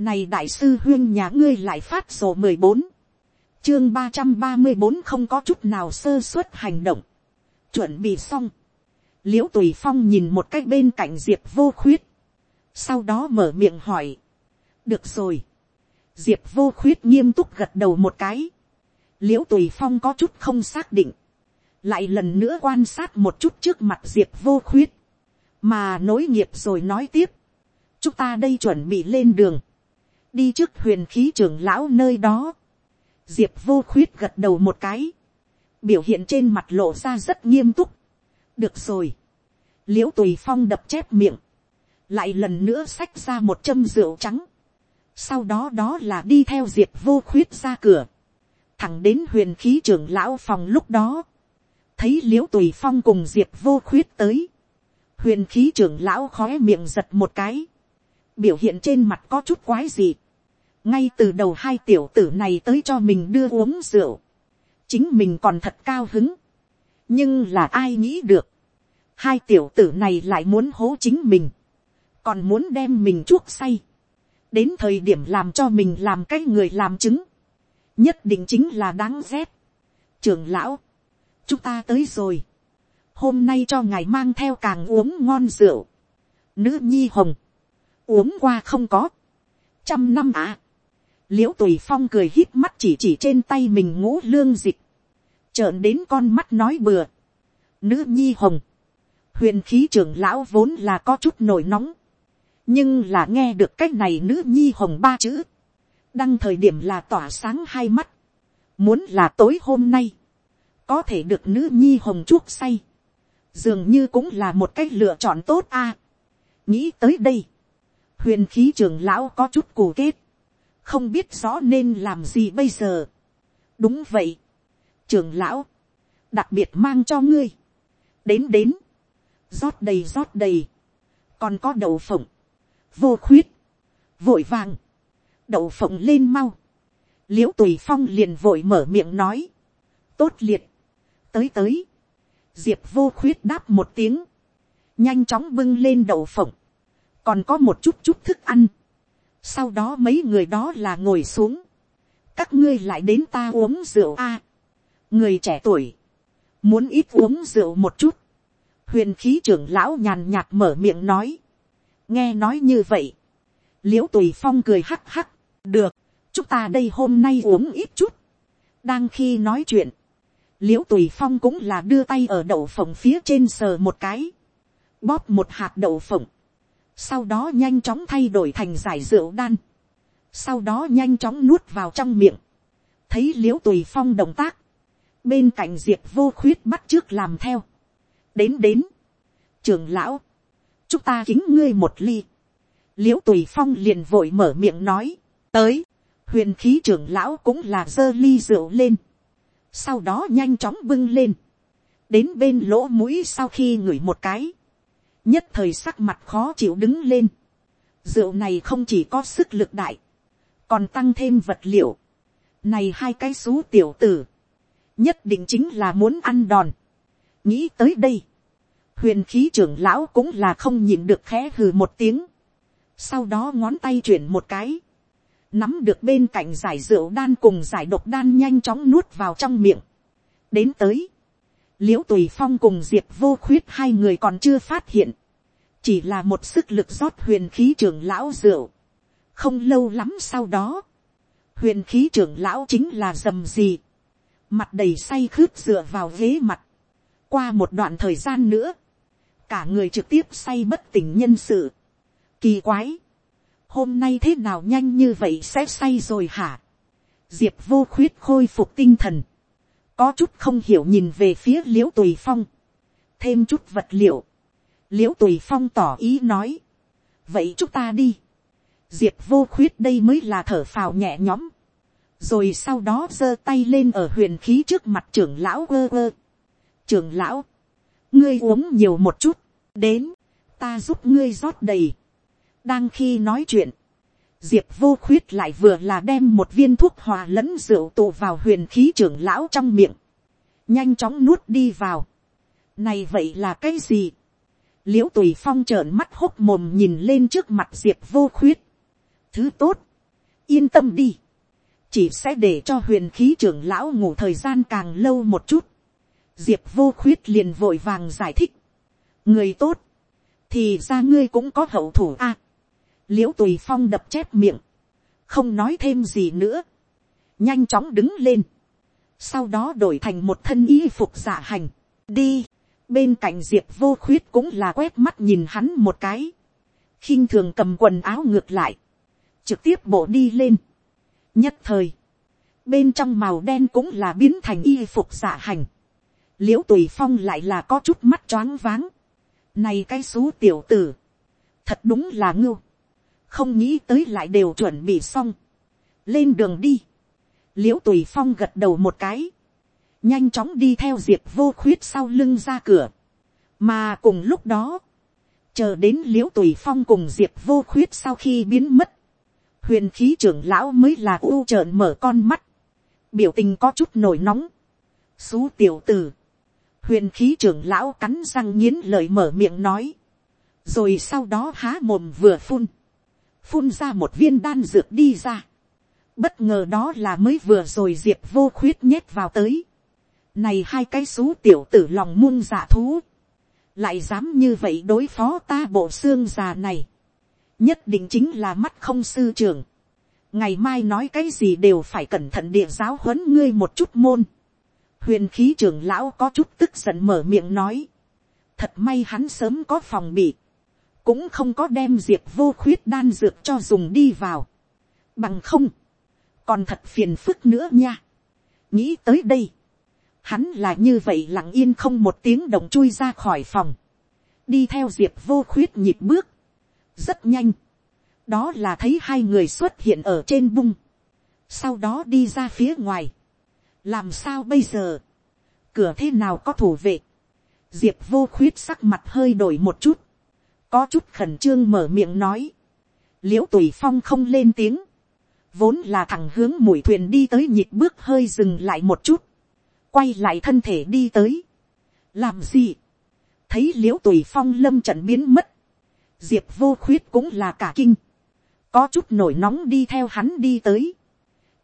Này đại sư huyên nhà ngươi lại phát sổ mười bốn Chương ba trăm ba mươi bốn không có chút nào sơ suất hành động. Chuẩn bị xong. Liễu tùy phong nhìn một cách bên cạnh diệp vô khuyết. Sau đó mở miệng hỏi. Được rồi. Diệp vô khuyết nghiêm túc gật đầu một cái. Liễu tùy phong có chút không xác định. Lại lần nữa quan sát một chút trước mặt diệp vô khuyết. Mà nối nghiệp rồi nói tiếp. Chúng ta đây chuẩn bị lên đường đi trước huyền khí trưởng lão nơi đó. Diệp vô khuyết gật đầu một cái. Biểu hiện trên mặt lộ ra rất nghiêm túc. Được rồi. Liễu tùy phong đập chép miệng. Lại lần nữa xách ra một châm rượu trắng. Sau đó đó là đi theo diệp vô khuyết ra cửa. Thẳng đến huyền khí trưởng lão phòng lúc đó. Thấy liễu tùy phong cùng diệp vô khuyết tới. Huyền khí trưởng lão khói miệng giật một cái biểu hiện trên mặt có chút quái gì. ngay từ đầu hai tiểu tử này tới cho mình đưa uống rượu. chính mình còn thật cao hứng. nhưng là ai nghĩ được. hai tiểu tử này lại muốn hố chính mình. còn muốn đem mình chuốc say. đến thời điểm làm cho mình làm cái người làm chứng. nhất định chính là đáng rét. trường lão, chúng ta tới rồi. hôm nay cho ngài mang theo càng uống ngon rượu. nữ nhi hồng uống qua không có, trăm năm à. l i ễ u tùy phong cười hít mắt chỉ chỉ trên tay mình ngũ lương dịch, trợn đến con mắt nói bừa. Nữ nhi hồng, huyền khí trưởng lão vốn là có chút nổi nóng, nhưng là nghe được cái này nữ nhi hồng ba chữ, đăng thời điểm là tỏa sáng hai mắt, muốn là tối hôm nay, có thể được nữ nhi hồng chuốc say, dường như cũng là một cái lựa chọn tốt a. nghĩ tới đây, huyền khí trường lão có chút cù kết, không biết rõ nên làm gì bây giờ. đúng vậy, trường lão, đặc biệt mang cho ngươi, đến đến, rót đầy rót đầy, còn có đậu phộng, vô khuyết, vội vàng, đậu phộng lên mau, l i ễ u tùy phong liền vội mở miệng nói, tốt liệt, tới tới, diệp vô khuyết đáp một tiếng, nhanh chóng bưng lên đậu phộng, còn có một chút chút thức ăn. sau đó mấy người đó là ngồi xuống. các ngươi lại đến ta uống rượu a. người trẻ tuổi, muốn ít uống rượu một chút. huyền khí trưởng lão nhàn nhạt mở miệng nói. nghe nói như vậy. l i ễ u tùy phong cười hắc hắc. được, chúng ta đây hôm nay uống ít chút. đang khi nói chuyện, l i ễ u tùy phong cũng là đưa tay ở đậu phộng phía trên sờ một cái, bóp một hạt đậu phộng, sau đó nhanh chóng thay đổi thành giải rượu đan, sau đó nhanh chóng nuốt vào trong miệng, thấy l i ễ u tùy phong động tác, bên cạnh diệp vô khuyết bắt trước làm theo, đến đến, trường lão, chúng ta kính ngươi một ly, l i ễ u tùy phong liền vội mở miệng nói, tới, huyền khí trưởng lão cũng là giơ ly rượu lên, sau đó nhanh chóng bưng lên, đến bên lỗ mũi sau khi ngửi một cái, nhất thời sắc mặt khó chịu đứng lên. Rượu này không chỉ có sức lực đại, còn tăng thêm vật liệu. Này hai cái xú tiểu tử, nhất định chính là muốn ăn đòn. Nghĩ tới đây, huyền khí trưởng lão cũng là không nhìn được khẽ hừ một tiếng. Sau đó ngón tay chuyển một cái, nắm được bên cạnh giải rượu đan cùng giải độc đan nhanh chóng nuốt vào trong miệng. Đến tới, l i ễ u tùy phong cùng diệp vô khuyết hai người còn chưa phát hiện, chỉ là một sức lực rót huyền khí trưởng lão rượu. không lâu lắm sau đó, huyền khí trưởng lão chính là dầm gì, mặt đầy say khướt dựa vào ghế mặt. qua một đoạn thời gian nữa, cả người trực tiếp say bất tỉnh nhân sự. kỳ quái, hôm nay thế nào nhanh như vậy sẽ say rồi hả. diệp vô khuyết khôi phục tinh thần, có chút không hiểu nhìn về phía l i ễ u tùy phong, thêm chút vật liệu, l i ễ u tùy phong tỏ ý nói, vậy chúng ta đi, diệp vô khuyết đây mới là thở phào nhẹ nhõm, rồi sau đó giơ tay lên ở huyền khí trước mặt trưởng lão ơ ơ. trưởng lão, ngươi uống nhiều một chút, đến, ta giúp ngươi rót đầy. đang khi nói chuyện, diệp vô khuyết lại vừa là đem một viên thuốc hòa lẫn rượu tụ vào huyền khí trưởng lão trong miệng, nhanh chóng nuốt đi vào. này vậy là cái gì. l i ễ u tùy phong trợn mắt hốc mồm nhìn lên trước mặt diệp vô khuyết. thứ tốt, yên tâm đi, chỉ sẽ để cho huyền khí trưởng lão ngủ thời gian càng lâu một chút. diệp vô khuyết liền vội vàng giải thích, người tốt, thì ra ngươi cũng có hậu thủ a. À, l i ễ u tùy phong đập chép miệng, không nói thêm gì nữa, nhanh chóng đứng lên, sau đó đổi thành một thân y phục giả hành, đi, bên cạnh diệp vô khuyết cũng là quét mắt nhìn hắn một cái, khinh thường cầm quần áo ngược lại, trực tiếp bộ đi lên, nhất thời, bên trong màu đen cũng là biến thành y phục giả hành, l i ễ u tùy phong lại là có chút mắt choáng váng, này cái số tiểu tử. Thật đúng là ngưu. Không nghĩ tới lại đều chuẩn bị xong. Lên đường đi. Liễu tùy phong gật đầu một cái. Nhanh chóng đi theo diệp vô khuyết sau lưng ra cửa. Mà cùng lúc đó. Chờ đến liễu tùy phong cùng diệp vô khuyết sau khi biến mất. Huyền khí trưởng lão mới là u trợn mở con mắt. Biểu tình có chút nổi nóng. Xú tiểu tử huyền khí trưởng lão cắn răng nghiến lời mở miệng nói, rồi sau đó há mồm vừa phun, phun ra một viên đan dược đi ra, bất ngờ đó là mới vừa rồi diệp vô khuyết nhét vào tới, này hai cái xú tiểu tử lòng muôn dạ thú, lại dám như vậy đối phó ta bộ xương già này, nhất định chính là mắt không sư trưởng, ngày mai nói cái gì đều phải cẩn thận địa giáo huấn ngươi một chút môn, huyền khí trưởng lão có chút tức giận mở miệng nói. thật may hắn sớm có phòng bị cũng không có đem diệp vô khuyết đan dược cho dùng đi vào. bằng không, còn thật phiền phức nữa nha. nghĩ tới đây, hắn là như vậy lặng yên không một tiếng động chui ra khỏi phòng. đi theo diệp vô khuyết nhịp bước. rất nhanh. đó là thấy hai người xuất hiện ở trên bung. sau đó đi ra phía ngoài làm sao bây giờ, cửa thế nào có thủ vệ, diệp vô khuyết sắc mặt hơi đổi một chút, có chút khẩn trương mở miệng nói, l i ễ u tùy phong không lên tiếng, vốn là thẳng hướng mũi thuyền đi tới nhịp bước hơi dừng lại một chút, quay lại thân thể đi tới, làm gì, thấy l i ễ u tùy phong lâm trận biến mất, diệp vô khuyết cũng là cả kinh, có chút nổi nóng đi theo hắn đi tới,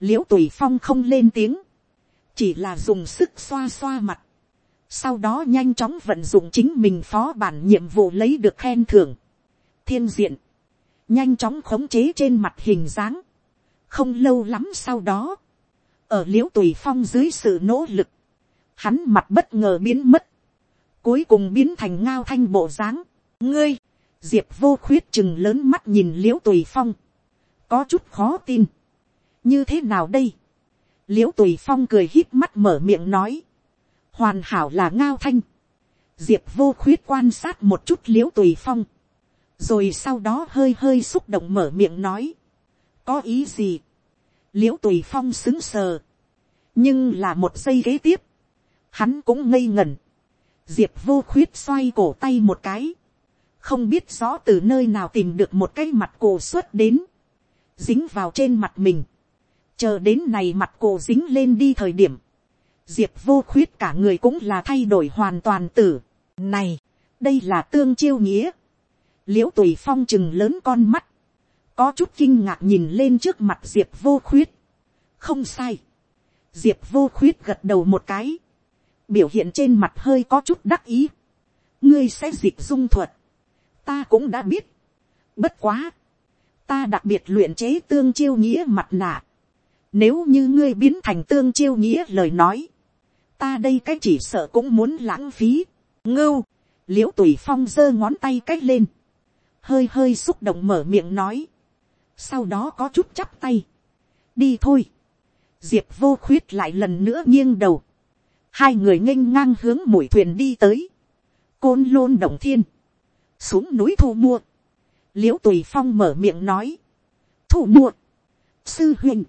l i ễ u tùy phong không lên tiếng, chỉ là dùng sức xoa xoa mặt, sau đó nhanh chóng vận dụng chính mình phó bản nhiệm vụ lấy được khen thưởng, thiên diện, nhanh chóng khống chế trên mặt hình dáng, không lâu lắm sau đó, ở l i ễ u tùy phong dưới sự nỗ lực, hắn mặt bất ngờ biến mất, cuối cùng biến thành ngao thanh bộ dáng, ngươi, diệp vô khuyết chừng lớn mắt nhìn l i ễ u tùy phong, có chút khó tin, như thế nào đây, l i ễ u tùy phong cười hít mắt mở miệng nói, hoàn hảo là ngao thanh, diệp vô khuyết quan sát một chút l i ễ u tùy phong, rồi sau đó hơi hơi xúc động mở miệng nói, có ý gì, l i ễ u tùy phong xứng sờ, nhưng là một giây kế tiếp, hắn cũng ngây ngẩn, diệp vô khuyết xoay cổ tay một cái, không biết rõ từ nơi nào tìm được một cái mặt cổ xuất đến, dính vào trên mặt mình, chờ đến này mặt cổ dính lên đi thời điểm, diệp vô khuyết cả người cũng là thay đổi hoàn toàn tử. này, đây là tương chiêu nghĩa. l i ễ u tùy phong chừng lớn con mắt, có chút kinh ngạc nhìn lên trước mặt diệp vô khuyết. không sai, diệp vô khuyết gật đầu một cái, biểu hiện trên mặt hơi có chút đắc ý. ngươi sẽ dịp dung thuật, ta cũng đã biết. bất quá, ta đặc biệt luyện chế tương chiêu nghĩa mặt nạ, nếu như ngươi biến thành tương chiêu nghĩa lời nói. Ta đây cái chỉ sợ cũng muốn lãng phí. Ngưu. Liễu tùy phong giơ ngón tay cách lên. Hơi hơi xúc động mở miệng nói. Sau đó có chút chắp tay. Đi thôi. Diệp vô khuyết lại lần nữa nghiêng đầu. Hai người nghênh ngang hướng mũi thuyền đi tới. Côn lôn động thiên. Xuống núi thu mua. Liễu tùy phong mở miệng nói. Thu mua. Sư huynh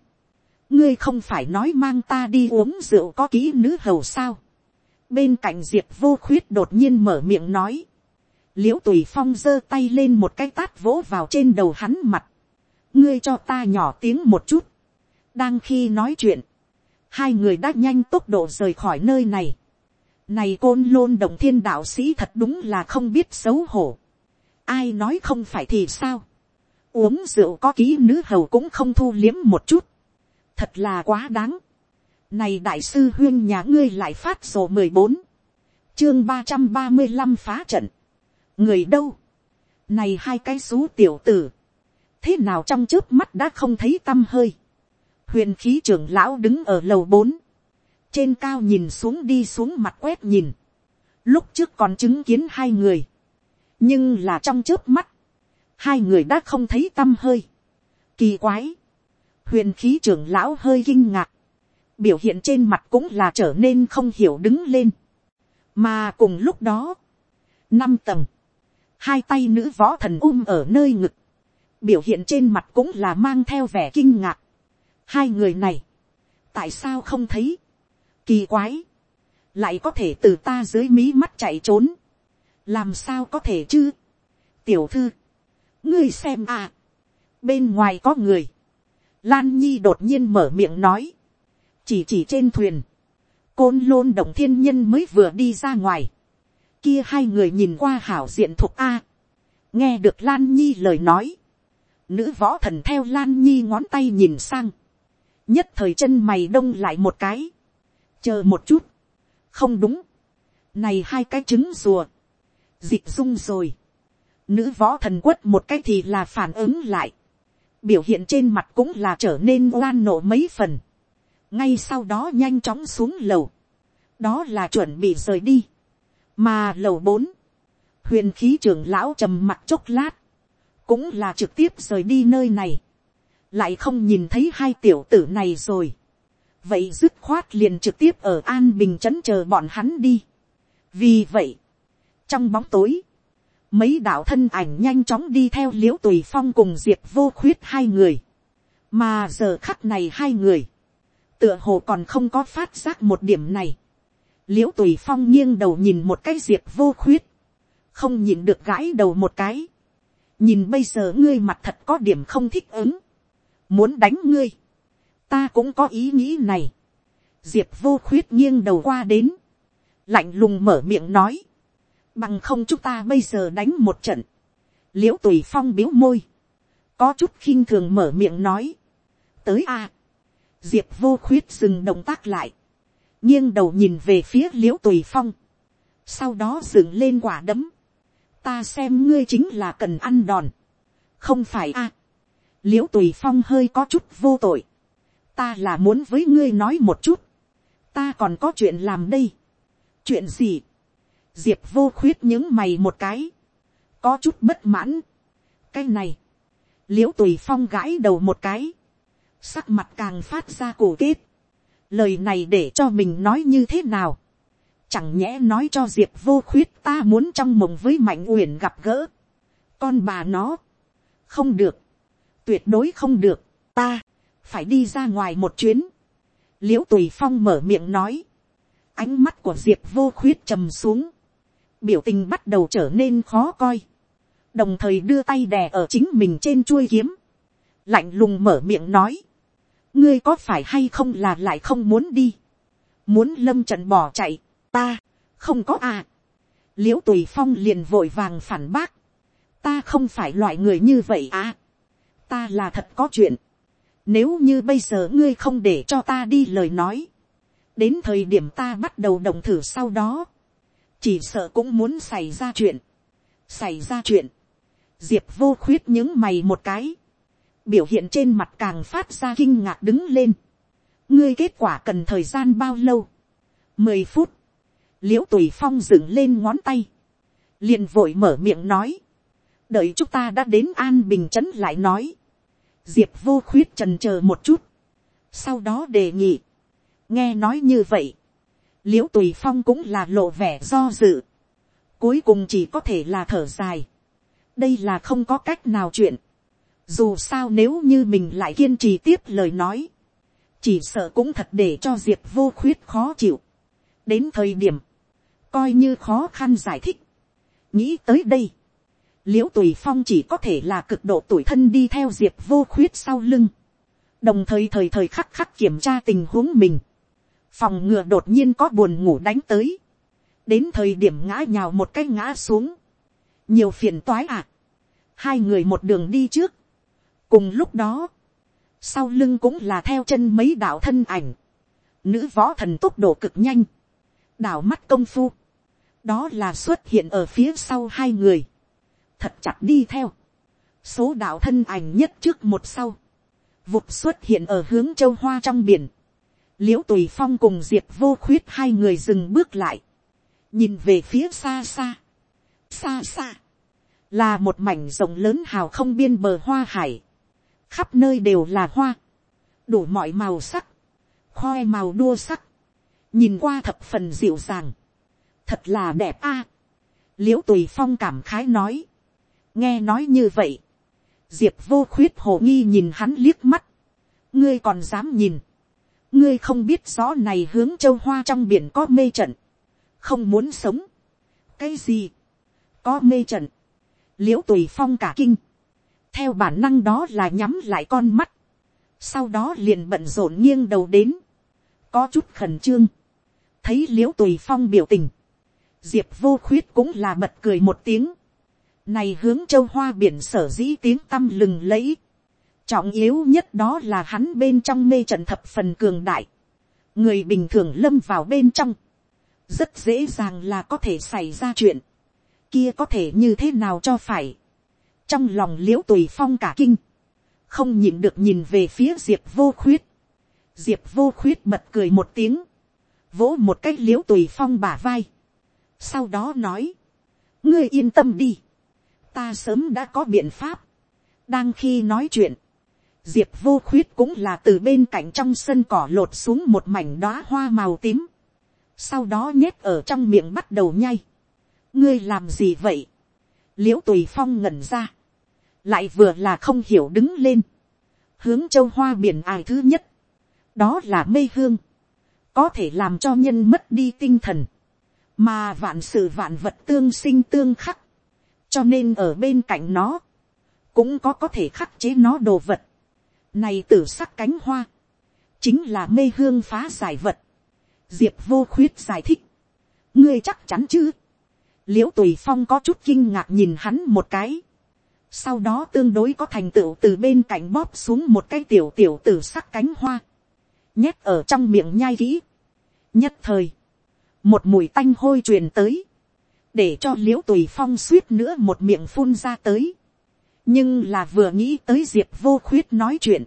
ngươi không phải nói mang ta đi uống rượu có kỹ nữ hầu sao. bên cạnh diệp vô khuyết đột nhiên mở miệng nói. l i ễ u tùy phong giơ tay lên một cái tát vỗ vào trên đầu hắn mặt. ngươi cho ta nhỏ tiếng một chút. đang khi nói chuyện, hai người đã nhanh tốc độ rời khỏi nơi này. này côn lôn đồng thiên đạo sĩ thật đúng là không biết xấu hổ. ai nói không phải thì sao. uống rượu có kỹ nữ hầu cũng không thu liếm một chút, thật là quá đáng. Này đại sư huyên nhà ngươi lại phát sổ mười bốn chương ba trăm ba mươi năm phá trận. Người đâu? Này hai cái xú tiểu tử. Thế nào trong trước mắt đã không thấy tâm hơi. Huyền khí trưởng lão đứng ở lầu bốn Trên cao nhìn xuống đi xuống mặt quét nhìn. Lúc trước còn chứng kiến hai người. Nhưng là trong trước mắt. Hai người đã không thấy tâm hơi. Kỳ quái. Huyền khí trưởng lão hơi kinh ngạc. Biểu hiện trên mặt cũng là trở nên không hiểu đứng lên. Mà cùng lúc đó, năm tầng, hai tay nữ võ thần um ở nơi ngực, biểu hiện trên mặt cũng là mang theo vẻ kinh ngạc. hai người này, tại sao không thấy, kỳ quái, lại có thể từ ta dưới mí mắt chạy trốn, làm sao có thể chứ, tiểu thư, ngươi xem à, bên ngoài có người, lan nhi đột nhiên mở miệng nói, chỉ chỉ trên thuyền, côn lôn động thiên nhân mới vừa đi ra ngoài. Kia hai người nhìn qua hảo diện thuộc A. Nghe được Lan Nhi lời nói. Nữ võ thần theo Lan Nhi ngón tay nhìn sang. Nhất thời chân mày đông lại một cái. Chờ một chút. Không đúng. Này hai cái trứng rùa. Dịch dung rồi. Nữ võ thần quất một cái thì là phản ứng lại. Biểu hiện trên mặt cũng là trở nên oan nổ mấy phần. Ngay sau đó nhanh chóng xuống lầu, đó là chuẩn bị rời đi, mà lầu bốn, huyền khí trưởng lão trầm mặt chốc lát, cũng là trực tiếp rời đi nơi này, lại không nhìn thấy hai tiểu tử này rồi, vậy dứt khoát liền trực tiếp ở an bình trấn chờ bọn hắn đi. vì vậy, trong bóng tối, mấy đạo thân ảnh nhanh chóng đi theo l i ễ u tùy phong cùng diệp vô khuyết hai người, mà giờ khắc này hai người, tựa hồ còn không có phát giác một điểm này. l i ễ u tùy phong nghiêng đầu nhìn một cái diệp vô khuyết, không nhìn được gãi đầu một cái. nhìn bây giờ ngươi mặt thật có điểm không thích ứng, muốn đánh ngươi, ta cũng có ý nghĩ này. diệp vô khuyết nghiêng đầu qua đến, lạnh lùng mở miệng nói, bằng không chúng ta bây giờ đánh một trận. l i ễ u tùy phong biếu môi, có chút khinh thường mở miệng nói, tới a, diệp vô khuyết dừng động tác lại, nghiêng đầu nhìn về phía l i ễ u tùy phong, sau đó dừng lên quả đấm, ta xem ngươi chính là cần ăn đòn, không phải a, à. l i ễ u tùy phong hơi có chút vô tội, ta là muốn với ngươi nói một chút, ta còn có chuyện làm đây, chuyện gì, diệp vô khuyết những mày một cái, có chút bất mãn, cái này, l i ễ u tùy phong gãi đầu một cái, sắc mặt càng phát ra cổ kết, lời này để cho mình nói như thế nào, chẳng nhẽ nói cho diệp vô khuyết ta muốn trong mộng với mạnh uyển gặp gỡ, con bà nó, không được, tuyệt đối không được, ta, phải đi ra ngoài một chuyến, l i ễ u tùy phong mở miệng nói, ánh mắt của diệp vô khuyết trầm xuống, biểu tình bắt đầu trở nên khó coi, đồng thời đưa tay đè ở chính mình trên chuôi kiếm, lạnh lùng mở miệng nói, ngươi có phải hay không là lại không muốn đi, muốn lâm trận bỏ chạy, ta, không có à. l i ễ u tùy phong liền vội vàng phản bác, ta không phải loại người như vậy à, ta là thật có chuyện, nếu như bây giờ ngươi không để cho ta đi lời nói, đến thời điểm ta bắt đầu đồng thử sau đó, chỉ sợ cũng muốn xảy ra chuyện, xảy ra chuyện, diệp vô khuyết những mày một cái, biểu hiện trên mặt càng phát ra kinh ngạc đứng lên. ngươi kết quả cần thời gian bao lâu. mười phút, l i ễ u tùy phong dựng lên ngón tay, liền vội mở miệng nói, đợi chúng ta đã đến an bình trấn lại nói, diệp vô khuyết trần c h ờ một chút, sau đó đề nghị, nghe nói như vậy, l i ễ u tùy phong cũng là lộ vẻ do dự, cuối cùng chỉ có thể là thở dài, đây là không có cách nào chuyện, dù sao nếu như mình lại kiên trì tiếp lời nói. Chỉ sợ cũng thật để cho Diệp vô khuyết khó chịu. Đến thời điểm. Coi như khó khăn giải thích. Nghĩ tới đây. Liễu tùy phong chỉ có thể là cực độ tuổi thân đi theo Diệp vô khuyết sau lưng. Đồng thời thời thời khắc khắc kiểm tra tình huống mình. Phòng ngừa đột nhiên có buồn ngủ đánh tới. Đến thời điểm ngã nhào một cái ngã xuống. Nhiều phiền toái à. Hai người một đường đi trước. Cùng lúc đó, sau lưng cũng là theo chân mấy đạo thân ảnh, nữ võ thần tốc độ cực nhanh, đảo mắt công phu, đó là xuất hiện ở phía sau hai người, thật chặt đi theo, số đạo thân ảnh nhất trước một sau, vụt xuất hiện ở hướng châu hoa trong biển, l i ễ u tùy phong cùng diệp vô khuyết hai người dừng bước lại, nhìn về phía xa xa, xa xa, là một mảnh rộng lớn hào không biên bờ hoa hải, khắp nơi đều là hoa, đủ mọi màu sắc, khoe màu đua sắc, nhìn qua thập phần dịu dàng, thật là đẹp a, à. l i ễ u tùy phong cảm khái nói, nghe nói như vậy, diệp vô khuyết hồ nghi nhìn hắn liếc mắt, ngươi còn dám nhìn, ngươi không biết rõ này hướng châu hoa trong biển có mê trận, không muốn sống, cái gì, có mê trận, l i ễ u tùy phong cả kinh, theo bản năng đó là nhắm lại con mắt, sau đó liền bận rộn nghiêng đầu đến, có chút khẩn trương, thấy l i ễ u tùy phong biểu tình, diệp vô khuyết cũng là bật cười một tiếng, này hướng châu hoa biển sở dĩ tiếng tăm lừng lẫy. Trọng yếu nhất đó là hắn bên trong mê trận thập phần cường đại. Người bình thường lâm vào bên trong. Rất dễ dàng là có thể xảy ra chuyện. Kia có thể như thế nào cho phải. Trong lòng liễu tùy phong cả kinh. Không nhìn được nhìn về phía diệp vô khuyết. Diệp vô khuyết bật cười một tiếng. Vỗ một cái liễu tùy phong bả vai. Sau đó nói. Ngươi yên tâm đi ta sớm đã có biện pháp. đang khi nói chuyện, diệp vô khuyết cũng là từ bên cạnh trong sân cỏ lột xuống một mảnh đóa hoa màu tím. sau đó nhét ở trong miệng bắt đầu nhai. ngươi làm gì vậy. l i ễ u tùy phong ngẩn ra. lại vừa là không hiểu đứng lên. hướng châu hoa biển ai thứ nhất. đó là mê hương. có thể làm cho nhân mất đi tinh thần. mà vạn sự vạn vật tương sinh tương khắc cho nên ở bên cạnh nó, cũng có có thể khắc chế nó đồ vật. Này tử sắc cánh hoa, chính là mê hương phá giải vật. Diệp vô khuyết giải thích. ngươi chắc chắn chứ. l i ễ u tùy phong có chút kinh ngạc nhìn hắn một cái. sau đó tương đối có thành tựu từ bên cạnh bóp xuống một cái tiểu tiểu tử sắc cánh hoa. nhét ở trong miệng nhai kỹ. nhất thời, một mùi tanh hôi truyền tới để cho l i ễ u tùy phong suýt nữa một miệng phun ra tới nhưng là vừa nghĩ tới diệp vô khuyết nói chuyện,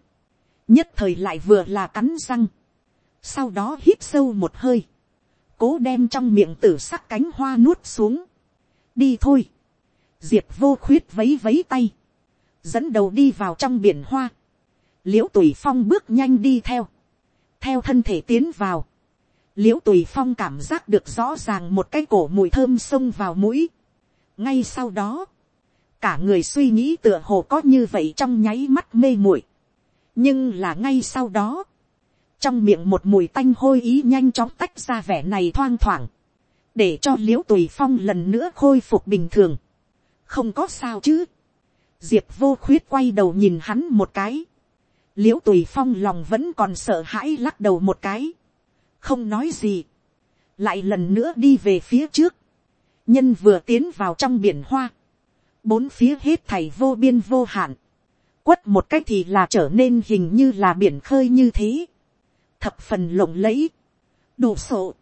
nhất thời lại vừa là cắn răng, sau đó hít sâu một hơi, cố đem trong miệng tử sắc cánh hoa nuốt xuống. đi thôi, diệp vô khuyết vấy vấy tay, dẫn đầu đi vào trong biển hoa, l i ễ u tùy phong bước nhanh đi theo, theo thân thể tiến vào, l i ễ u tùy phong cảm giác được rõ ràng một cái cổ mùi thơm xông vào mũi. ngay sau đó, cả người suy nghĩ tựa hồ có như vậy trong nháy mắt mê muội. nhưng là ngay sau đó, trong miệng một mùi tanh hôi ý nhanh chóng tách ra vẻ này thoang thoảng, để cho l i ễ u tùy phong lần nữa khôi phục bình thường. không có sao chứ. diệp vô khuyết quay đầu nhìn hắn một cái. l i ễ u tùy phong lòng vẫn còn sợ hãi lắc đầu một cái không nói gì, lại lần nữa đi về phía trước, nhân vừa tiến vào trong biển hoa, bốn phía hết thầy vô biên vô hạn, quất một cách thì là trở nên hình như là biển khơi như thế, thập phần lộng lẫy, đủ sộ,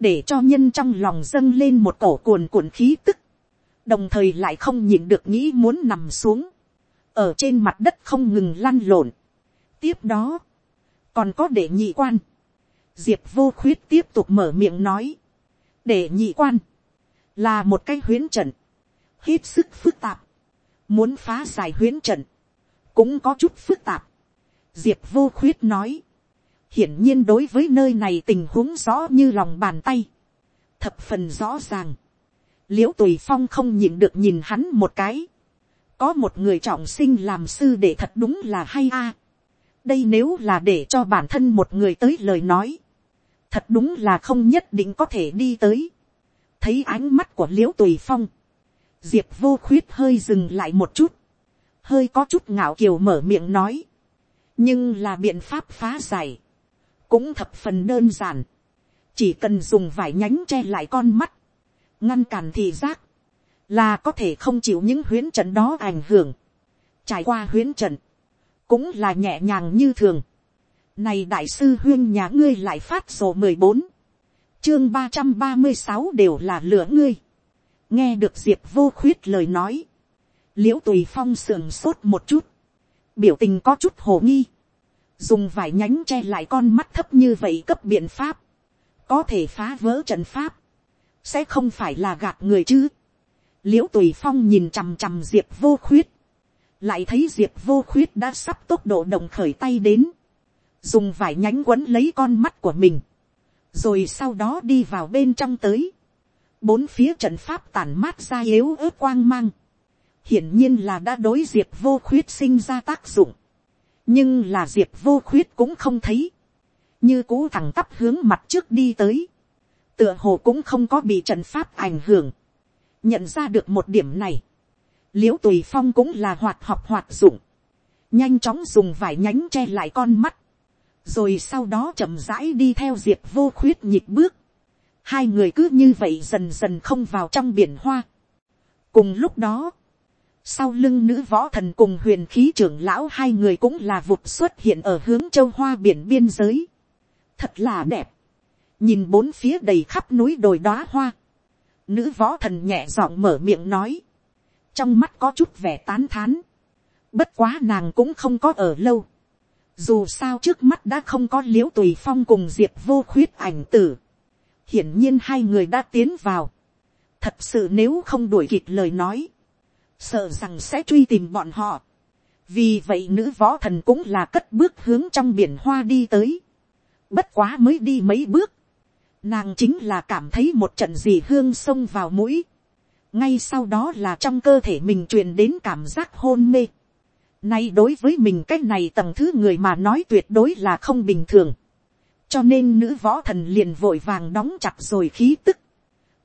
để cho nhân trong lòng dâng lên một cổ cuồn cuộn khí tức, đồng thời lại không nhịn được nghĩ muốn nằm xuống, ở trên mặt đất không ngừng lăn lộn. tiếp đó, còn có để nhị quan, diệp vô khuyết tiếp tục mở miệng nói, để nhị quan, là một cái huyến trận, hết sức phức tạp, muốn phá giải huyến trận, cũng có chút phức tạp. diệp vô khuyết nói, hiển nhiên đối với nơi này tình huống rõ như lòng bàn tay, thập phần rõ ràng, l i ễ u tùy phong không nhìn được nhìn hắn một cái, có một người trọng sinh làm sư để thật đúng là hay a. đây nếu là để cho bản thân một người tới lời nói, thật đúng là không nhất định có thể đi tới. thấy ánh mắt của l i ễ u tùy phong, diệp vô khuyết hơi dừng lại một chút, hơi có chút ngạo kiều mở miệng nói, nhưng là biện pháp phá giải, cũng thập phần đơn giản, chỉ cần dùng vải nhánh che lại con mắt, ngăn cản thị giác, là có thể không chịu những huyến trận đó ảnh hưởng. Trải qua huyến trận, cũng là nhẹ nhàng như thường. Này đại sư huyên nhà ngươi lại phát sổ mười bốn. Chương ba trăm ba mươi sáu đều là lửa ngươi. Nghe được diệp vô khuyết lời nói. Liễu tùy phong sườn sốt một chút. Biểu tình có chút hồ nghi. Dùng vải nhánh che lại con mắt thấp như vậy cấp biện pháp. Có thể phá vỡ trận pháp. Sẽ không phải là gạt người chứ. Liễu tùy phong nhìn chằm chằm diệp vô khuyết. Lại thấy diệp vô khuyết đã sắp tốc độ động khởi tay đến. Dùng vải nhánh quấn lấy con mắt của mình. Rồi sau đó đi vào bên trong tới. Bốn phía trận pháp tản mát ra yếu ớt quang mang. Hiển nhiên là đã đối diệp vô khuyết sinh ra tác dụng. Nhưng là diệp vô khuyết cũng không thấy. Như cũ thẳng tắp hướng mặt trước đi tới. Tựa hồ cũng không có bị trận pháp ảnh hưởng. Nhận ra được một điểm này l i ễ u tùy phong cũng là hoạt học hoạt dụng, nhanh chóng dùng vải nhánh che lại con mắt, rồi sau đó chậm rãi đi theo diệp vô khuyết nhịp bước, hai người cứ như vậy dần dần không vào trong biển hoa. cùng lúc đó, sau lưng nữ võ thần cùng huyền khí trưởng lão hai người cũng là vụt xuất hiện ở hướng châu hoa biển biên giới. thật là đẹp, nhìn bốn phía đầy khắp núi đồi đoá hoa, nữ võ thần nhẹ giọng mở miệng nói, trong mắt có chút vẻ tán thán, bất quá nàng cũng không có ở lâu, dù sao trước mắt đã không có l i ễ u tùy phong cùng diệp vô khuyết ảnh tử, hiển nhiên hai người đã tiến vào, thật sự nếu không đuổi kịp lời nói, sợ rằng sẽ truy tìm bọn họ, vì vậy nữ võ thần cũng là cất bước hướng trong biển hoa đi tới, bất quá mới đi mấy bước, nàng chính là cảm thấy một trận gì hương xông vào mũi, ngay sau đó là trong cơ thể mình truyền đến cảm giác hôn mê. Nay đối với mình cái này tầng thứ người mà nói tuyệt đối là không bình thường. Cho nên nữ võ thần liền vội vàng đóng chặt rồi khí tức.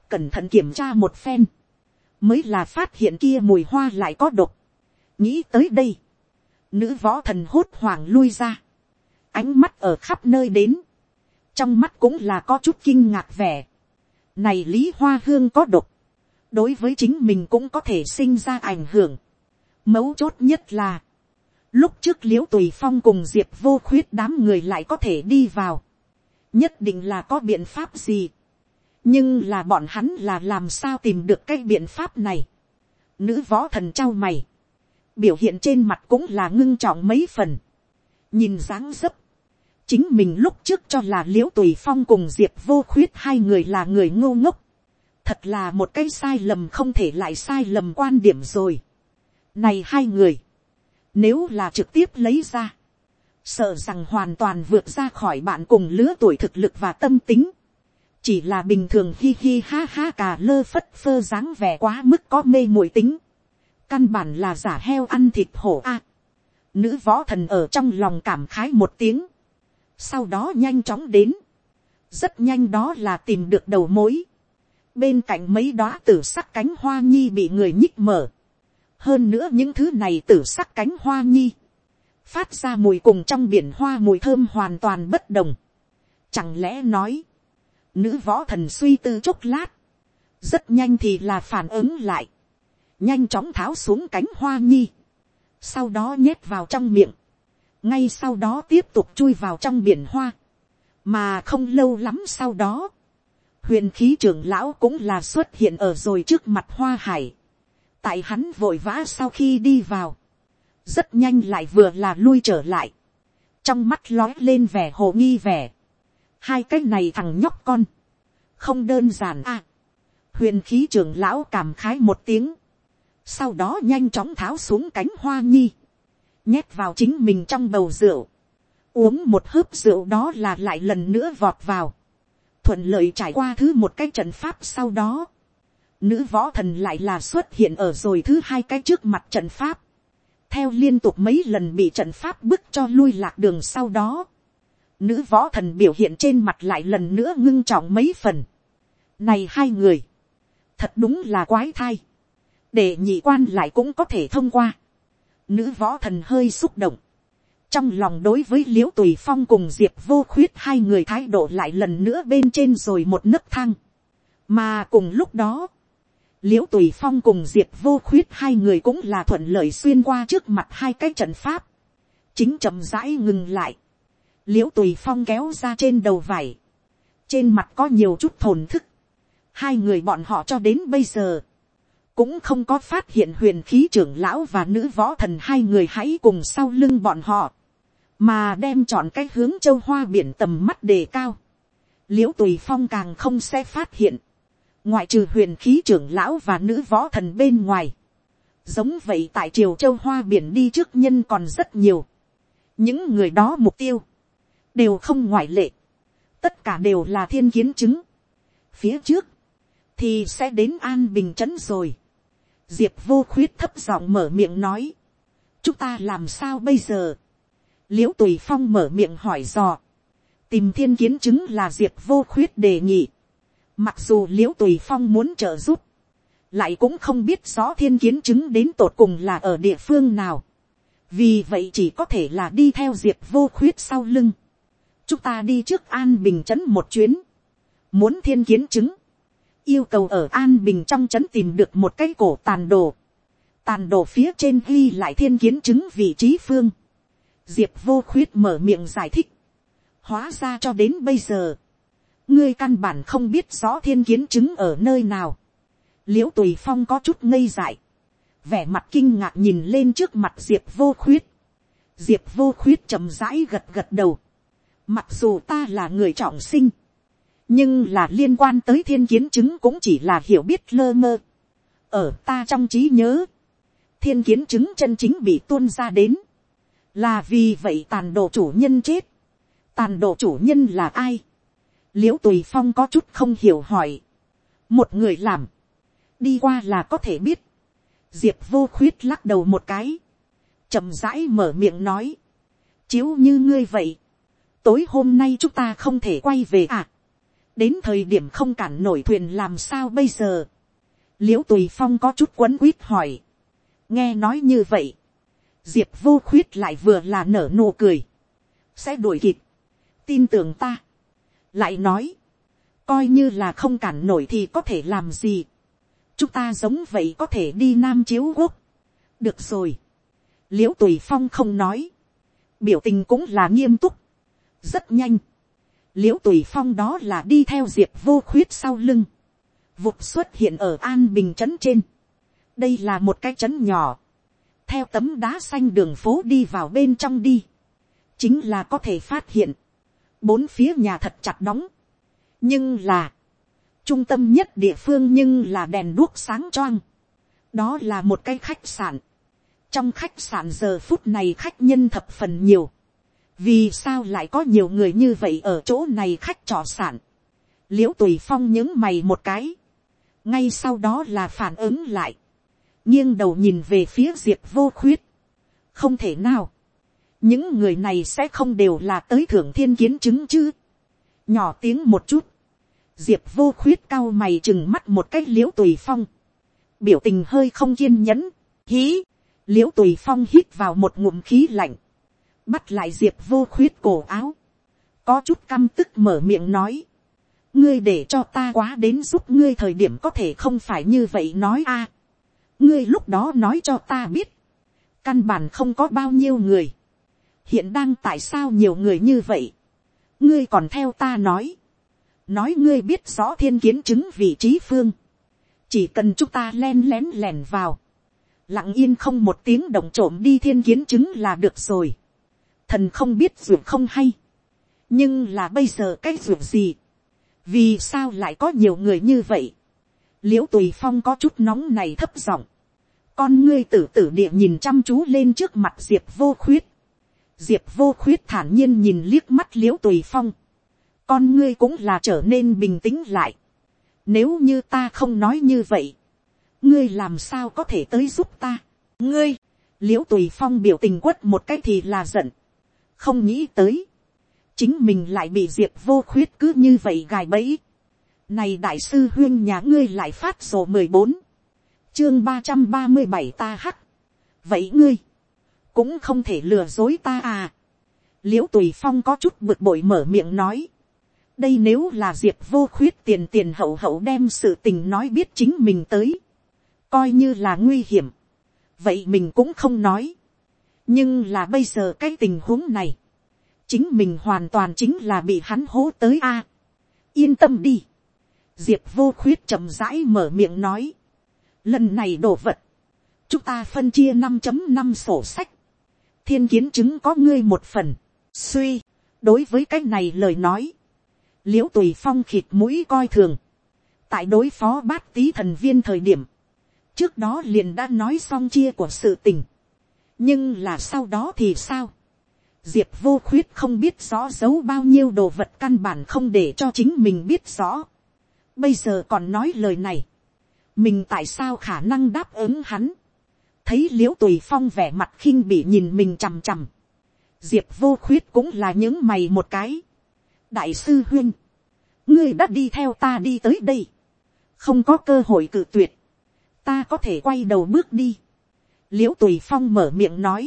Cẩn thận kiểm tra một phen. Mới là phát hiện kia mùi hoa lại có độc. Nghĩ tới đây. Nữ võ thần hốt hoảng lui ra. Ánh mắt ở khắp nơi đến. Trong mắt cũng là có chút kinh ngạc vẻ. Này lý hoa hương có độc đối với chính mình cũng có thể sinh ra ảnh hưởng. Mấu chốt nhất là, lúc trước l i ễ u tùy phong cùng diệp vô khuyết đám người lại có thể đi vào, nhất định là có biện pháp gì. nhưng là bọn hắn là làm sao tìm được cái biện pháp này. Nữ võ thần trao mày, biểu hiện trên mặt cũng là ngưng trọng mấy phần, nhìn dáng dấp, chính mình lúc trước cho là l i ễ u tùy phong cùng diệp vô khuyết hai người là người ngô ngốc, thật là một cái sai lầm không thể lại sai lầm quan điểm rồi. Này hai người, nếu là trực tiếp lấy ra, sợ rằng hoàn toàn vượt ra khỏi bạn cùng lứa tuổi thực lực và tâm tính. Chỉ là bình thường hi hi ha ha cà lơ phất phơ dáng vẻ quá mức có mê muội tính. Căn bản là giả heo ăn thịt hổ a. nữ võ thần ở trong lòng cảm khái một tiếng. Sau đó nhanh chóng đến. Rất nhanh đó là tìm được đầu mối bên cạnh mấy đóa tử sắc cánh hoa nhi bị người nhích mở. hơn nữa những thứ này tử sắc cánh hoa nhi, phát ra mùi cùng trong biển hoa mùi thơm hoàn toàn bất đồng. chẳng lẽ nói, nữ võ thần suy tư chốc lát, rất nhanh thì là phản ứng lại, nhanh chóng tháo xuống cánh hoa nhi, sau đó nhét vào trong miệng, ngay sau đó tiếp tục chui vào trong biển hoa, mà không lâu lắm sau đó, huyền khí trưởng lão cũng là xuất hiện ở rồi trước mặt hoa hải. tại hắn vội vã sau khi đi vào, rất nhanh lại vừa là lui trở lại, trong mắt lói lên vẻ hồ nghi vẻ, hai cái này thằng nhóc con, không đơn giản à. huyền khí trưởng lão cảm khái một tiếng, sau đó nhanh chóng tháo xuống cánh hoa nhi, nhét vào chính mình trong bầu rượu, uống một hớp rượu đó là lại lần nữa vọt vào, thuận lợi trải qua thứ một cái trận pháp sau đó, nữ võ thần lại là xuất hiện ở rồi thứ hai cái trước mặt trận pháp, theo liên tục mấy lần bị trận pháp bức cho lui lạc đường sau đó, nữ võ thần biểu hiện trên mặt lại lần nữa ngưng trọng mấy phần. Này hai người, thật đúng là quái thai, để nhị quan lại cũng có thể thông qua. Nữ võ thần hơi xúc động, trong lòng đối với l i ễ u tùy phong cùng diệp vô khuyết hai người thái độ lại lần nữa bên trên rồi một nấc thang. mà cùng lúc đó, l i ễ u tùy phong cùng diệp vô khuyết hai người cũng là thuận lợi xuyên qua trước mặt hai cái trận pháp. chính chậm rãi ngừng lại, l i ễ u tùy phong kéo ra trên đầu vải, trên mặt có nhiều chút thồn thức, hai người bọn họ cho đến bây giờ, cũng không có phát hiện huyền khí trưởng lão và nữ võ thần hai người hãy cùng sau lưng bọn họ, mà đem chọn cái hướng châu hoa biển tầm mắt đề cao, l i ễ u tùy phong càng không sẽ phát hiện, ngoại trừ huyền khí trưởng lão và nữ võ thần bên ngoài, Giống vậy tại triều châu hoa biển đi trước nhân còn rất nhiều. Những người đó mục tiêu. Đều không ngoại lệ. Tất cả đều là thiên kiến chứng. Phía trước. Thì sẽ đến an bình trấn rồi. Diệp vô khuyết thấp giọng mở miệng nói. Chúng ta làm sao bây giờ? Liễu tùy phong mở miệng hỏi dò. Tìm thiên kiến chứng là diệp vô khuyết đề nghị. Mặc dù liễu tùy phong muốn trợ giúp, lại cũng không biết rõ thiên kiến chứng đến tột cùng là ở địa phương nào. vì vậy chỉ có thể là đi theo diệp vô khuyết sau lưng. chúng ta đi trước an bình trấn một chuyến. muốn thiên kiến chứng. yêu cầu ở an bình trong trấn tìm được một cái cổ tàn đồ. tàn đồ phía trên ghi lại thiên kiến chứng vị trí phương. diệp vô khuyết mở miệng giải thích. hóa ra cho đến bây giờ ngươi căn bản không biết rõ thiên kiến chứng ở nơi nào. L i ễ u tùy phong có chút ngây dại, vẻ mặt kinh ngạc nhìn lên trước mặt diệp vô khuyết, diệp vô khuyết chậm rãi gật gật đầu, mặc dù ta là người trọng sinh, nhưng là liên quan tới thiên kiến chứng cũng chỉ là hiểu biết lơ mơ, ở ta trong trí nhớ, thiên kiến chứng chân chính bị tuôn ra đến, là vì vậy tàn đồ chủ nhân chết, tàn đồ chủ nhân là ai, l i ễ u tùy phong có chút không hiểu hỏi, một người làm, đi qua là có thể biết. diệp vô khuyết lắc đầu một cái, chậm rãi mở miệng nói, chiếu như ngươi vậy, tối hôm nay chúng ta không thể quay về à, đến thời điểm không cản nổi thuyền làm sao bây giờ, l i ễ u tùy phong có chút quấn quýt hỏi, nghe nói như vậy, diệp vô khuyết lại vừa là nở nụ cười, sẽ đuổi kịp, tin tưởng ta, lại nói, coi như là không cản nổi thì có thể làm gì, chúng ta giống vậy có thể đi nam chiếu quốc. được rồi. l i ễ u tùy phong không nói. biểu tình cũng là nghiêm túc. rất nhanh. l i ễ u tùy phong đó là đi theo diệp vô khuyết sau lưng. vụt xuất hiện ở an bình trấn trên. đây là một cái trấn nhỏ. theo tấm đá xanh đường phố đi vào bên trong đi. chính là có thể phát hiện bốn phía nhà thật chặt đóng. nhưng là, trung tâm nhất địa phương nhưng là đèn đuốc sáng choang. đó là một cái khách sạn. trong khách sạn giờ phút này khách nhân thập phần nhiều. vì sao lại có nhiều người như vậy ở chỗ này khách trò sạn. l i ễ u tùy phong những mày một cái. ngay sau đó là phản ứng lại. nghiêng đầu nhìn về phía diệp vô khuyết. không thể nào những người này sẽ không đều là tới thưởng thiên kiến chứng chứ. nhỏ tiếng một chút. Diệp vô khuyết cao mày chừng mắt một cái l i ễ u tùy phong, biểu tình hơi không kiên nhẫn, hí, l i ễ u tùy phong hít vào một ngụm khí lạnh, bắt lại diệp vô khuyết cổ áo, có chút căm tức mở miệng nói, ngươi để cho ta quá đến giúp ngươi thời điểm có thể không phải như vậy nói a, ngươi lúc đó nói cho ta biết, căn bản không có bao nhiêu người, hiện đang tại sao nhiều người như vậy, ngươi còn theo ta nói, nói ngươi biết rõ thiên kiến chứng vị trí phương, chỉ cần chúng ta len lén lèn vào, lặng yên không một tiếng động trộm đi thiên kiến chứng là được rồi, thần không biết ruột không hay, nhưng là bây giờ cái ruột gì, vì sao lại có nhiều người như vậy, l i ễ u tùy phong có chút nóng này thấp giọng, con ngươi tử tử địa nhìn chăm chú lên trước mặt diệp vô khuyết, diệp vô khuyết thản nhiên nhìn liếc mắt l i ễ u tùy phong, con ngươi cũng là trở nên bình tĩnh lại. Nếu như ta không nói như vậy, ngươi làm sao có thể tới giúp ta. ngươi, l i ễ u tùy phong biểu tình quất một cái thì là giận, không nghĩ tới, chính mình lại bị diệp vô khuyết cứ như vậy gài bẫy. này đại sư huyên nhà ngươi lại phát sổ mười bốn, chương ba trăm ba mươi bảy ta hắc. vậy ngươi, cũng không thể lừa dối ta à. l i ễ u tùy phong có chút bực bội mở miệng nói, đây nếu là diệp vô khuyết tiền tiền hậu hậu đem sự tình nói biết chính mình tới, coi như là nguy hiểm, vậy mình cũng không nói. nhưng là bây giờ cái tình huống này, chính mình hoàn toàn chính là bị hắn hố tới a. yên tâm đi. diệp vô khuyết chậm rãi mở miệng nói. lần này đồ vật, chúng ta phân chia năm chấm năm sổ sách thiên kiến chứng có ngươi một phần. suy, đối với cái này lời nói, l i ễ u tùy phong khịt mũi coi thường. tại đối phó bát tý thần viên thời điểm, trước đó liền đã nói xong chia của sự tình. nhưng là sau đó thì sao diệp vô khuyết không biết rõ giấu bao nhiêu đồ vật căn bản không để cho chính mình biết rõ. bây giờ còn nói lời này, mình tại sao khả năng đáp ứng hắn thấy l i ễ u tùy phong vẻ mặt khinh bị nhìn mình chằm chằm. diệp vô khuyết cũng là những mày một cái. đại sư huyên, ngươi đã đi theo ta đi tới đây, không có cơ hội cự tuyệt, ta có thể quay đầu bước đi. l i ễ u tùy phong mở miệng nói,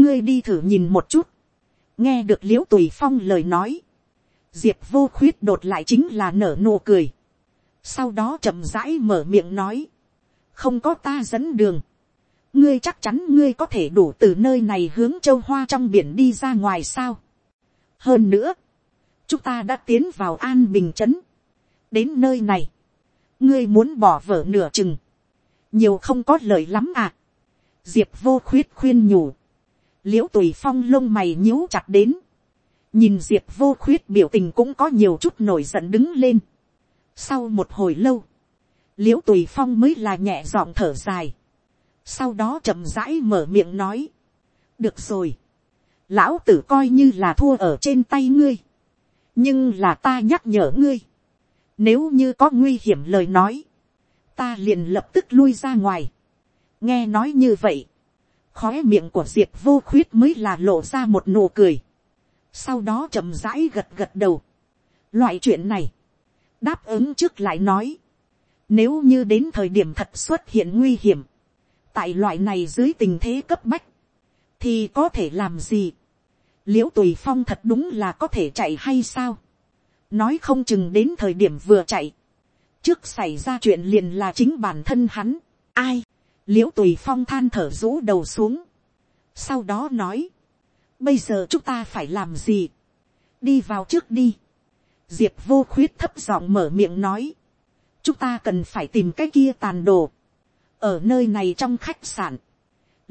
ngươi đi thử nhìn một chút, nghe được l i ễ u tùy phong lời nói, diệp vô khuyết đột lại chính là nở nụ cười, sau đó chậm rãi mở miệng nói, không có ta dẫn đường, ngươi chắc chắn ngươi có thể đủ từ nơi này hướng châu hoa trong biển đi ra ngoài sao. hơn nữa, chúng ta đã tiến vào an bình trấn, đến nơi này, ngươi muốn bỏ vở nửa chừng, nhiều không có lời lắm à. diệp vô khuyết khuyên nhủ, l i ễ u tùy phong lông mày nhíu chặt đến, nhìn diệp vô khuyết biểu tình cũng có nhiều chút nổi giận đứng lên. sau một hồi lâu, l i ễ u tùy phong mới là nhẹ giọng thở dài, sau đó chậm rãi mở miệng nói, được rồi, lão tử coi như là thua ở trên tay ngươi, nhưng là ta nhắc nhở ngươi, nếu như có nguy hiểm lời nói, ta liền lập tức lui ra ngoài, nghe nói như vậy, khói miệng của diệp vô khuyết mới là lộ ra một nụ cười. sau đó chậm rãi gật gật đầu. loại chuyện này, đáp ứng trước lại nói, nếu như đến thời điểm thật xuất hiện nguy hiểm, tại loại này dưới tình thế cấp bách, thì có thể làm gì. l i ễ u tùy phong thật đúng là có thể chạy hay sao. nói không chừng đến thời điểm vừa chạy, trước xảy ra chuyện liền là chính bản thân hắn, ai, l i ễ u tùy phong than thở rũ đầu xuống. sau đó nói, bây giờ chúng ta phải làm gì, đi vào trước đi. diệp vô khuyết thấp giọng mở miệng nói, chúng ta cần phải tìm cái kia tàn đồ ở nơi này trong khách sạn,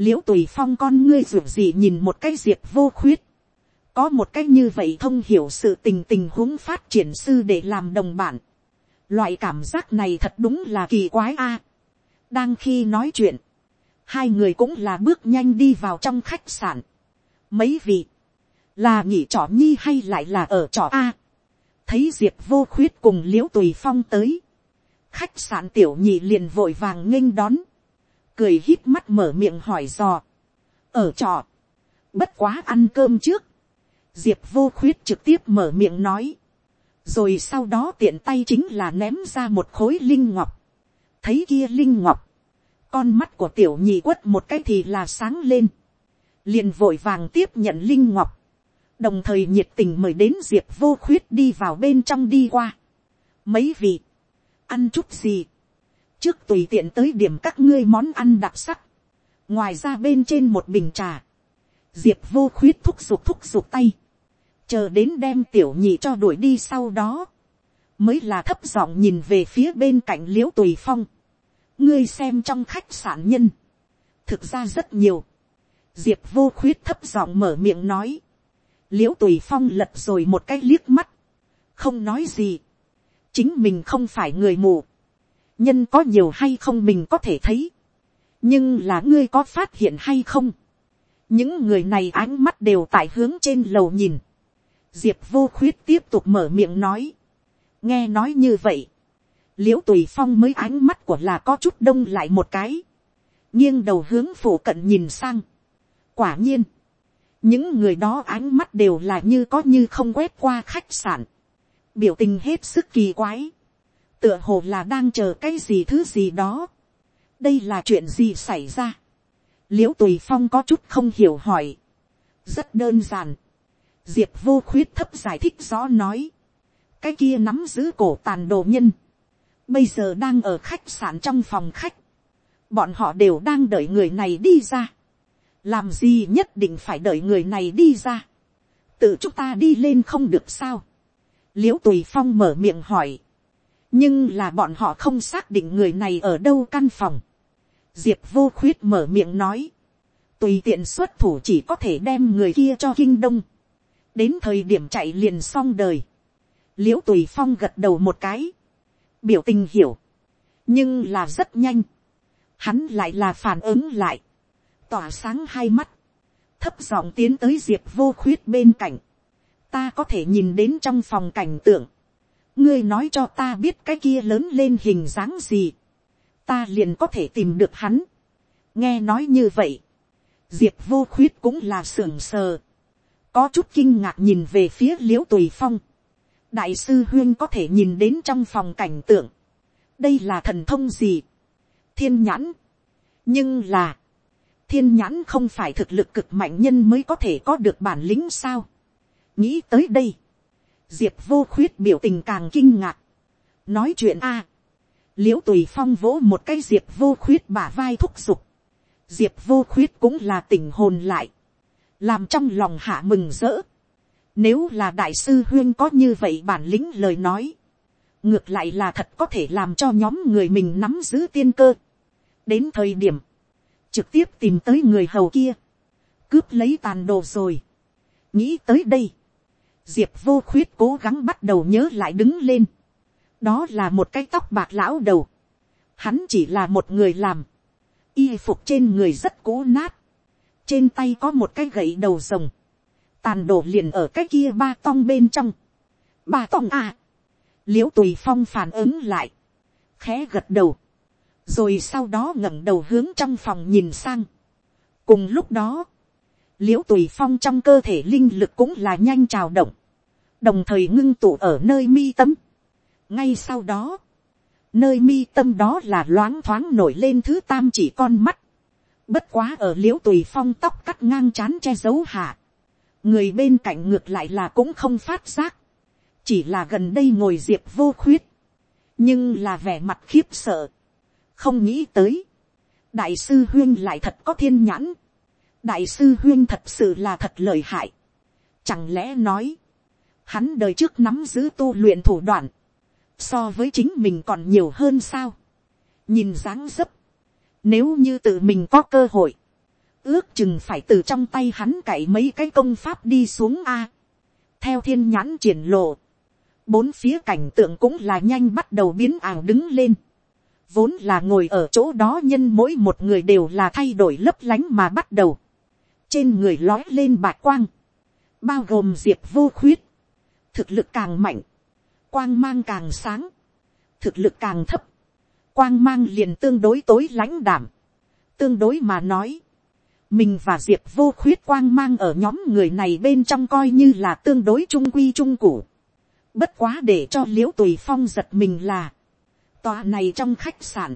l i ễ u tùy phong con ngươi ruột gì nhìn một cái diệp vô khuyết, có một cái như vậy thông hiểu sự tình tình huống phát triển sư để làm đồng bản. Loại cảm giác này thật đúng là kỳ quái a đang khi nói chuyện, hai người cũng là bước nhanh đi vào trong khách sạn. mấy vị, là nghỉ trọ nhi hay lại là ở trọ a. thấy diệp vô khuyết cùng l i ễ u tùy phong tới khách sạn tiểu nhị liền vội vàng nghênh đón. cười hít mắt mở miệng hỏi dò. ở trọ, bất quá ăn cơm trước. diệp vô khuyết trực tiếp mở miệng nói. rồi sau đó tiện tay chính là ném ra một khối linh ngọc thấy kia linh ngọc, con mắt của tiểu nhị quất một cái thì là sáng lên, liền vội vàng tiếp nhận linh ngọc, đồng thời nhiệt tình mời đến diệp vô khuyết đi vào bên trong đi qua. mấy vị, ăn chút gì, trước tùy tiện tới điểm các ngươi món ăn đặc sắc, ngoài ra bên trên một bình trà, diệp vô khuyết thúc giục thúc giục tay, chờ đến đem tiểu nhị cho đuổi đi sau đó, mới là thấp giọng nhìn về phía bên cạnh liễu tùy phong. ngươi xem trong khách sạn nhân, thực ra rất nhiều. diệp vô khuyết thấp giọng mở miệng nói. Liễu tùy phong lật rồi một cái liếc mắt, không nói gì chính mình không phải người mù. nhân có nhiều hay không mình có thể thấy. nhưng là ngươi có phát hiện hay không. những người này ánh mắt đều tại hướng trên lầu nhìn. diệp vô khuyết tiếp tục mở miệng nói nghe nói như vậy, l i ễ u tùy phong mới ánh mắt của là có chút đông lại một cái, nghiêng đầu hướng phủ cận nhìn sang. quả nhiên, những người đó ánh mắt đều là như có như không quét qua khách sạn, biểu tình hết sức kỳ quái, tựa hồ là đang chờ cái gì thứ gì đó. đây là chuyện gì xảy ra. l i ễ u tùy phong có chút không hiểu hỏi. rất đơn giản. diệp vô khuyết thấp giải thích rõ nói cái kia nắm giữ cổ tàn đồ nhân, bây giờ đang ở khách sạn trong phòng khách, bọn họ đều đang đợi người này đi ra, làm gì nhất định phải đợi người này đi ra, tự chúng ta đi lên không được sao, l i ễ u tùy phong mở miệng hỏi, nhưng là bọn họ không xác định người này ở đâu căn phòng, diệp vô khuyết mở miệng nói, tùy tiện xuất thủ chỉ có thể đem người kia cho kinh đông, đến thời điểm chạy liền xong đời, l i ễ u tùy phong gật đầu một cái, biểu tình hiểu, nhưng là rất nhanh, hắn lại là phản ứng lại, tỏa sáng hai mắt, thấp giọng tiến tới diệp vô khuyết bên cạnh, ta có thể nhìn đến trong phòng cảnh tượng, ngươi nói cho ta biết cái kia lớn lên hình dáng gì, ta liền có thể tìm được hắn. nghe nói như vậy, diệp vô khuyết cũng là sưởng sờ, có chút kinh ngạc nhìn về phía l i ễ u tùy phong, đại sư huyên có thể nhìn đến trong phòng cảnh tượng, đây là thần thông gì, thiên nhãn, nhưng là, thiên nhãn không phải thực lực cực mạnh nhân mới có thể có được bản lĩnh sao nghĩ tới đây, diệp vô khuyết biểu tình càng kinh ngạc. nói chuyện a, à. l i ễ u tùy phong vỗ một cái diệp vô khuyết bả vai thúc giục. diệp vô khuyết cũng là tình hồn lại, làm trong lòng hạ mừng rỡ. nếu là đại sư huyên có như vậy bản lĩnh lời nói, ngược lại là thật có thể làm cho nhóm người mình nắm giữ tiên cơ. đến thời điểm, trực tiếp tìm tới người hầu kia, cướp lấy tàn đồ rồi. nghĩ tới đây, diệp vô khuyết cố gắng bắt đầu nhớ lại đứng lên. đó là một cái tóc bạc lão đầu. hắn chỉ là một người làm. y phục trên người rất cũ nát. trên tay có một cái gậy đầu rồng. tàn đổ liền ở cái kia ba tong bên trong. ba tong à. l i ễ u tùy phong phản ứng lại. khẽ gật đầu rồi sau đó ngẩng đầu hướng trong phòng nhìn sang. cùng lúc đó, l i ễ u tùy phong trong cơ thể linh lực cũng là nhanh trào động, đồng thời ngưng tụ ở nơi mi tâm. ngay sau đó, nơi mi tâm đó là loáng thoáng nổi lên thứ tam chỉ con mắt, bất quá ở l i ễ u tùy phong tóc cắt ngang c h á n che giấu hạ, người bên cạnh ngược lại là cũng không phát giác, chỉ là gần đây ngồi diệp vô khuyết, nhưng là vẻ mặt khiếp sợ, không nghĩ tới, đại sư huyên lại thật có thiên nhãn, đại sư huyên thật sự là thật lời hại, chẳng lẽ nói, hắn đời trước nắm giữ tu luyện thủ đoạn, so với chính mình còn nhiều hơn sao, nhìn dáng dấp, nếu như tự mình có cơ hội, ước chừng phải từ trong tay hắn cậy mấy cái công pháp đi xuống a. theo thiên nhãn triển lộ, bốn phía cảnh tượng cũng là nhanh bắt đầu biến ảo đứng lên. Vốn là ngồi ở chỗ đó nhân mỗi một người đều là thay đổi lấp lánh mà bắt đầu, trên người lói lên bạc quang, bao gồm diệp vô khuyết, thực lực càng mạnh, quang mang càng sáng, thực lực càng thấp, quang mang liền tương đối tối lãnh đảm, tương đối mà nói, mình và diệp vô khuyết quang mang ở nhóm người này bên trong coi như là tương đối trung quy trung củ, bất quá để cho l i ễ u tùy phong giật mình là, Tòa này trong khách sạn,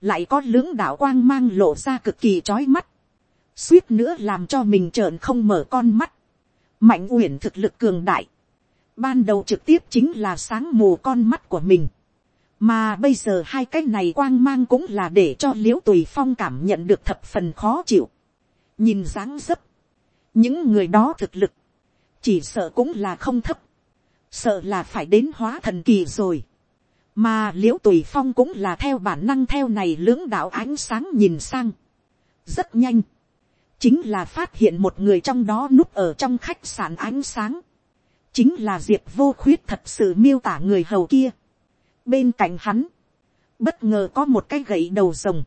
lại có lưỡng đạo quang mang lộ ra cực kỳ trói mắt, suýt nữa làm cho mình trợn không mở con mắt, mạnh uyển thực lực cường đại, ban đầu trực tiếp chính là sáng mù con mắt của mình, mà bây giờ hai cái này quang mang cũng là để cho liễu tùy phong cảm nhận được thập phần khó chịu, nhìn dáng dấp, những người đó thực lực, chỉ sợ cũng là không thấp, sợ là phải đến hóa thần kỳ rồi. Mà liễu tùy phong cũng là theo bản năng theo này lưỡng đạo ánh sáng nhìn sang. rất nhanh, chính là phát hiện một người trong đó núp ở trong khách sạn ánh sáng, chính là diệp vô khuyết thật sự miêu tả người hầu kia. bên cạnh hắn, bất ngờ có một cái gậy đầu rồng,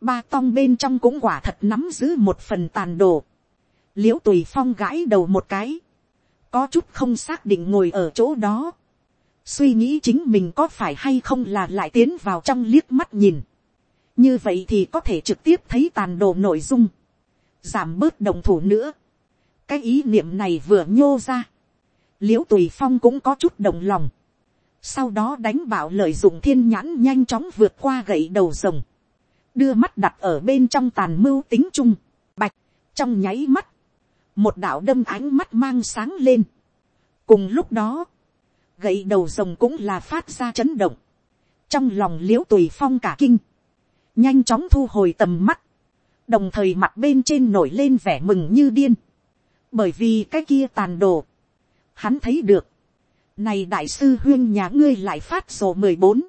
ba tong bên trong cũng quả thật nắm giữ một phần tàn đồ, l i ễ u tùy phong gãi đầu một cái, có chút không xác định ngồi ở chỗ đó, suy nghĩ chính mình có phải hay không là lại tiến vào trong liếc mắt nhìn. như vậy thì có thể trực tiếp thấy tàn đồ nội dung, giảm bớt đồng thủ nữa. cái ý niệm này vừa nhô ra, l i ễ u tùy phong cũng có chút đồng lòng. sau đó đánh bảo lợi dụng thiên nhãn nhanh chóng vượt qua gậy đầu rồng, đưa mắt đặt ở bên trong tàn mưu tính chung, bạch, trong nháy mắt, một đạo đâm ánh mắt mang sáng lên. cùng lúc đó, gậy đầu rồng cũng là phát ra chấn động, trong lòng l i ễ u tùy phong cả kinh, nhanh chóng thu hồi tầm mắt, đồng thời mặt bên trên nổi lên vẻ mừng như điên, bởi vì cái kia tàn đồ, hắn thấy được, này đại sư huyên nhà ngươi lại phát sổ mười bốn,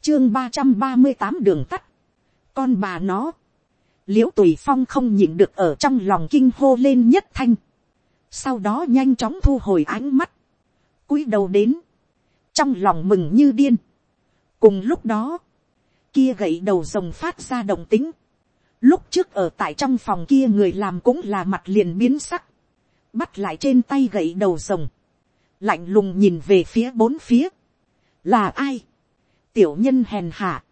chương ba trăm ba mươi tám đường tắt, con bà nó, liễu tùy phong không nhịn được ở trong lòng kinh hô lên nhất thanh, sau đó nhanh chóng thu hồi ánh mắt, cúi đầu đến, trong lòng mừng như điên. cùng lúc đó, kia gậy đầu rồng phát ra động tính, lúc trước ở tại trong phòng kia người làm cũng là mặt liền biến sắc, bắt lại trên tay gậy đầu rồng, lạnh lùng nhìn về phía bốn phía, là ai, tiểu nhân hèn hạ,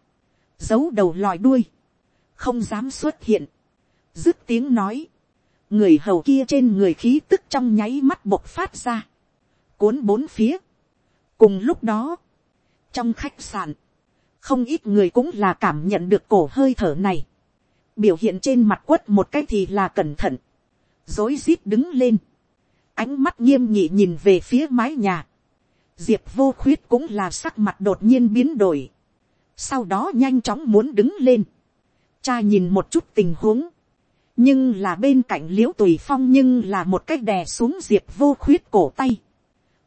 giấu đầu lòi đuôi, không dám xuất hiện, dứt tiếng nói, người hầu kia trên người khí tức trong nháy mắt bộc phát ra, cuốn bốn phía. cùng lúc đó, trong khách sạn, không ít người cũng là cảm nhận được cổ hơi thở này, biểu hiện trên mặt quất một cách thì là cẩn thận, dối rít đứng lên, ánh mắt nghiêm nhị nhìn về phía mái nhà, diệp vô khuyết cũng là sắc mặt đột nhiên biến đổi, sau đó nhanh chóng muốn đứng lên, cha nhìn một chút tình huống, nhưng là bên cạnh l i ễ u tùy phong nhưng là một cái đè xuống diệp vô khuyết cổ tay,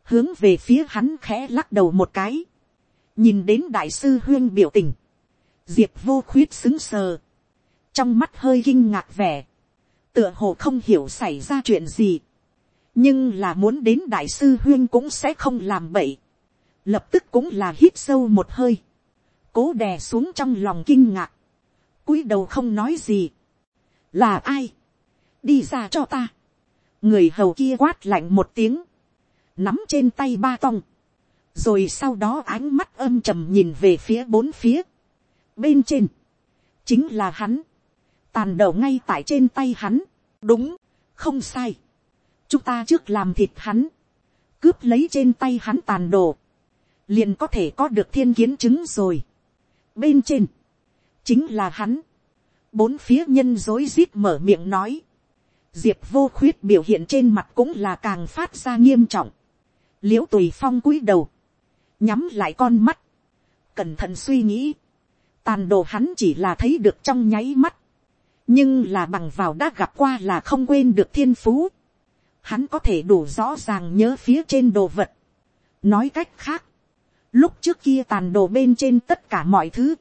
hướng về phía hắn khẽ lắc đầu một cái, nhìn đến đại sư huyên biểu tình, diệp vô khuyết xứng sờ, trong mắt hơi kinh ngạc vẻ, tựa hồ không hiểu xảy ra chuyện gì, nhưng là muốn đến đại sư huyên cũng sẽ không làm bậy, lập tức cũng là hít sâu một hơi, cố đè xuống trong lòng kinh ngạc, cúi đầu không nói gì, là ai, đi ra cho ta, người hầu kia quát lạnh một tiếng, nắm trên tay ba tong, rồi sau đó ánh mắt âm trầm nhìn về phía bốn phía, bên trên, chính là hắn, tàn đầu ngay tại trên tay hắn, đúng, không sai, chúng ta trước làm thịt hắn, cướp lấy trên tay hắn tàn đồ, liền có thể có được thiên kiến chứng rồi. bên trên, chính là hắn, bốn phía nhân dối rít mở miệng nói, diệp vô khuyết biểu hiện trên mặt cũng là càng phát ra nghiêm trọng, l i ễ u tùy phong cúi đầu, nhắm lại con mắt, cẩn thận suy nghĩ, tàn đồ hắn chỉ là thấy được trong nháy mắt, nhưng là bằng vào đã gặp qua là không quên được thiên phú, hắn có thể đủ rõ ràng nhớ phía trên đồ vật. nói cách khác, lúc trước kia tàn đồ bên trên tất cả mọi thứ,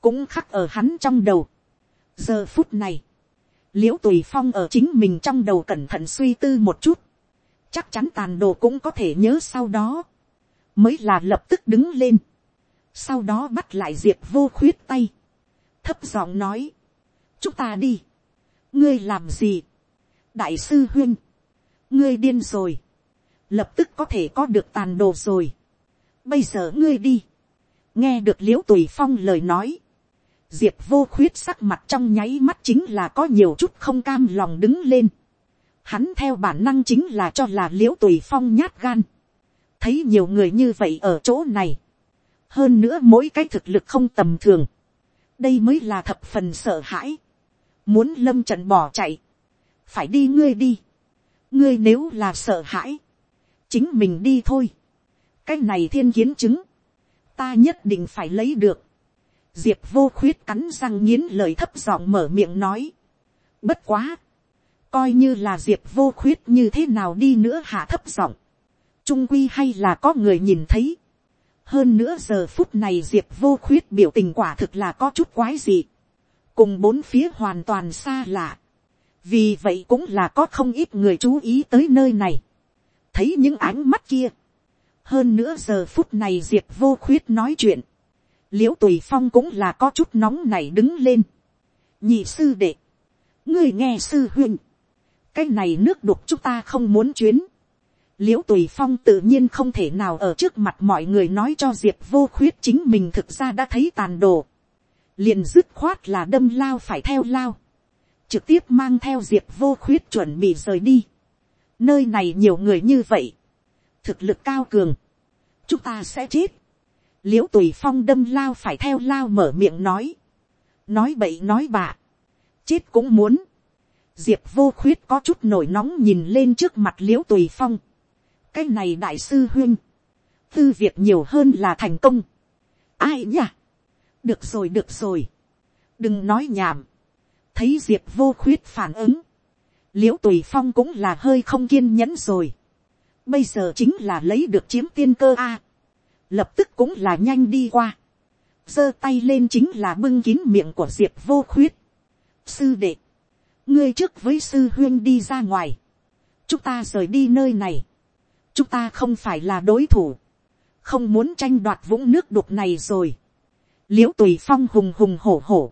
cũng khắc ở hắn trong đầu. giờ phút này, l i ễ u tùy phong ở chính mình trong đầu cẩn thận suy tư một chút, chắc chắn tàn đồ cũng có thể nhớ sau đó, mới là lập tức đứng lên, sau đó bắt lại diệp vô khuyết tay, thấp giọng nói, chúng ta đi, ngươi làm gì, đại sư huyên, ngươi điên rồi, lập tức có thể có được tàn đồ rồi. bây giờ ngươi đi, nghe được l i ễ u tùy phong lời nói, diệp vô khuyết sắc mặt trong nháy mắt chính là có nhiều chút không cam lòng đứng lên. hắn theo bản năng chính là cho là l i ễ u tùy phong nhát gan. thấy nhiều người như vậy ở chỗ này. hơn nữa mỗi cái thực lực không tầm thường. đây mới là thập phần sợ hãi muốn lâm trận bỏ chạy. phải đi ngươi đi ngươi nếu là sợ hãi, chính mình đi thôi. cái này thiên kiến chứng, ta nhất định phải lấy được. diệp vô khuyết cắn răng nghiến lời thấp giọng mở miệng nói. bất quá, coi như là diệp vô khuyết như thế nào đi nữa hạ thấp giọng. trung quy hay là có người nhìn thấy. hơn nữa giờ phút này diệp vô khuyết biểu tình quả thực là có chút quái gì cùng bốn phía hoàn toàn xa lạ vì vậy cũng là có không ít người chú ý tới nơi này, thấy những ánh mắt kia. hơn nữa giờ phút này diệp vô khuyết nói chuyện, l i ễ u tùy phong cũng là có chút nóng này đứng lên. nhị sư đệ, ngươi nghe sư huynh, cái này nước đục chúng ta không muốn chuyến. l i ễ u tùy phong tự nhiên không thể nào ở trước mặt mọi người nói cho diệp vô khuyết chính mình thực ra đã thấy tàn đồ liền dứt khoát là đâm lao phải theo lao trực tiếp mang theo diệp vô khuyết chuẩn bị rời đi. nơi này nhiều người như vậy, thực lực cao cường, chúng ta sẽ chết. l i ễ u tùy phong đâm lao phải theo lao mở miệng nói, nói bậy nói bạ, chết cũng muốn. diệp vô khuyết có chút nổi nóng nhìn lên trước mặt l i ễ u tùy phong. cái này đại sư huyên, tư việc nhiều hơn là thành công. ai nhỉ? Được rồi được rồi, đừng nói nhảm thấy diệp vô khuyết phản ứng, l i ễ u tùy phong cũng là hơi không kiên nhẫn rồi. bây giờ chính là lấy được chiếm tiên cơ a. lập tức cũng là nhanh đi qua. giơ tay lên chính là bưng kín miệng của diệp vô khuyết. sư đệ, ngươi trước với sư huyên đi ra ngoài. chúng ta rời đi nơi này. chúng ta không phải là đối thủ. không muốn tranh đoạt vũng nước đục này rồi l i ễ u tùy phong hùng hùng hổ hổ.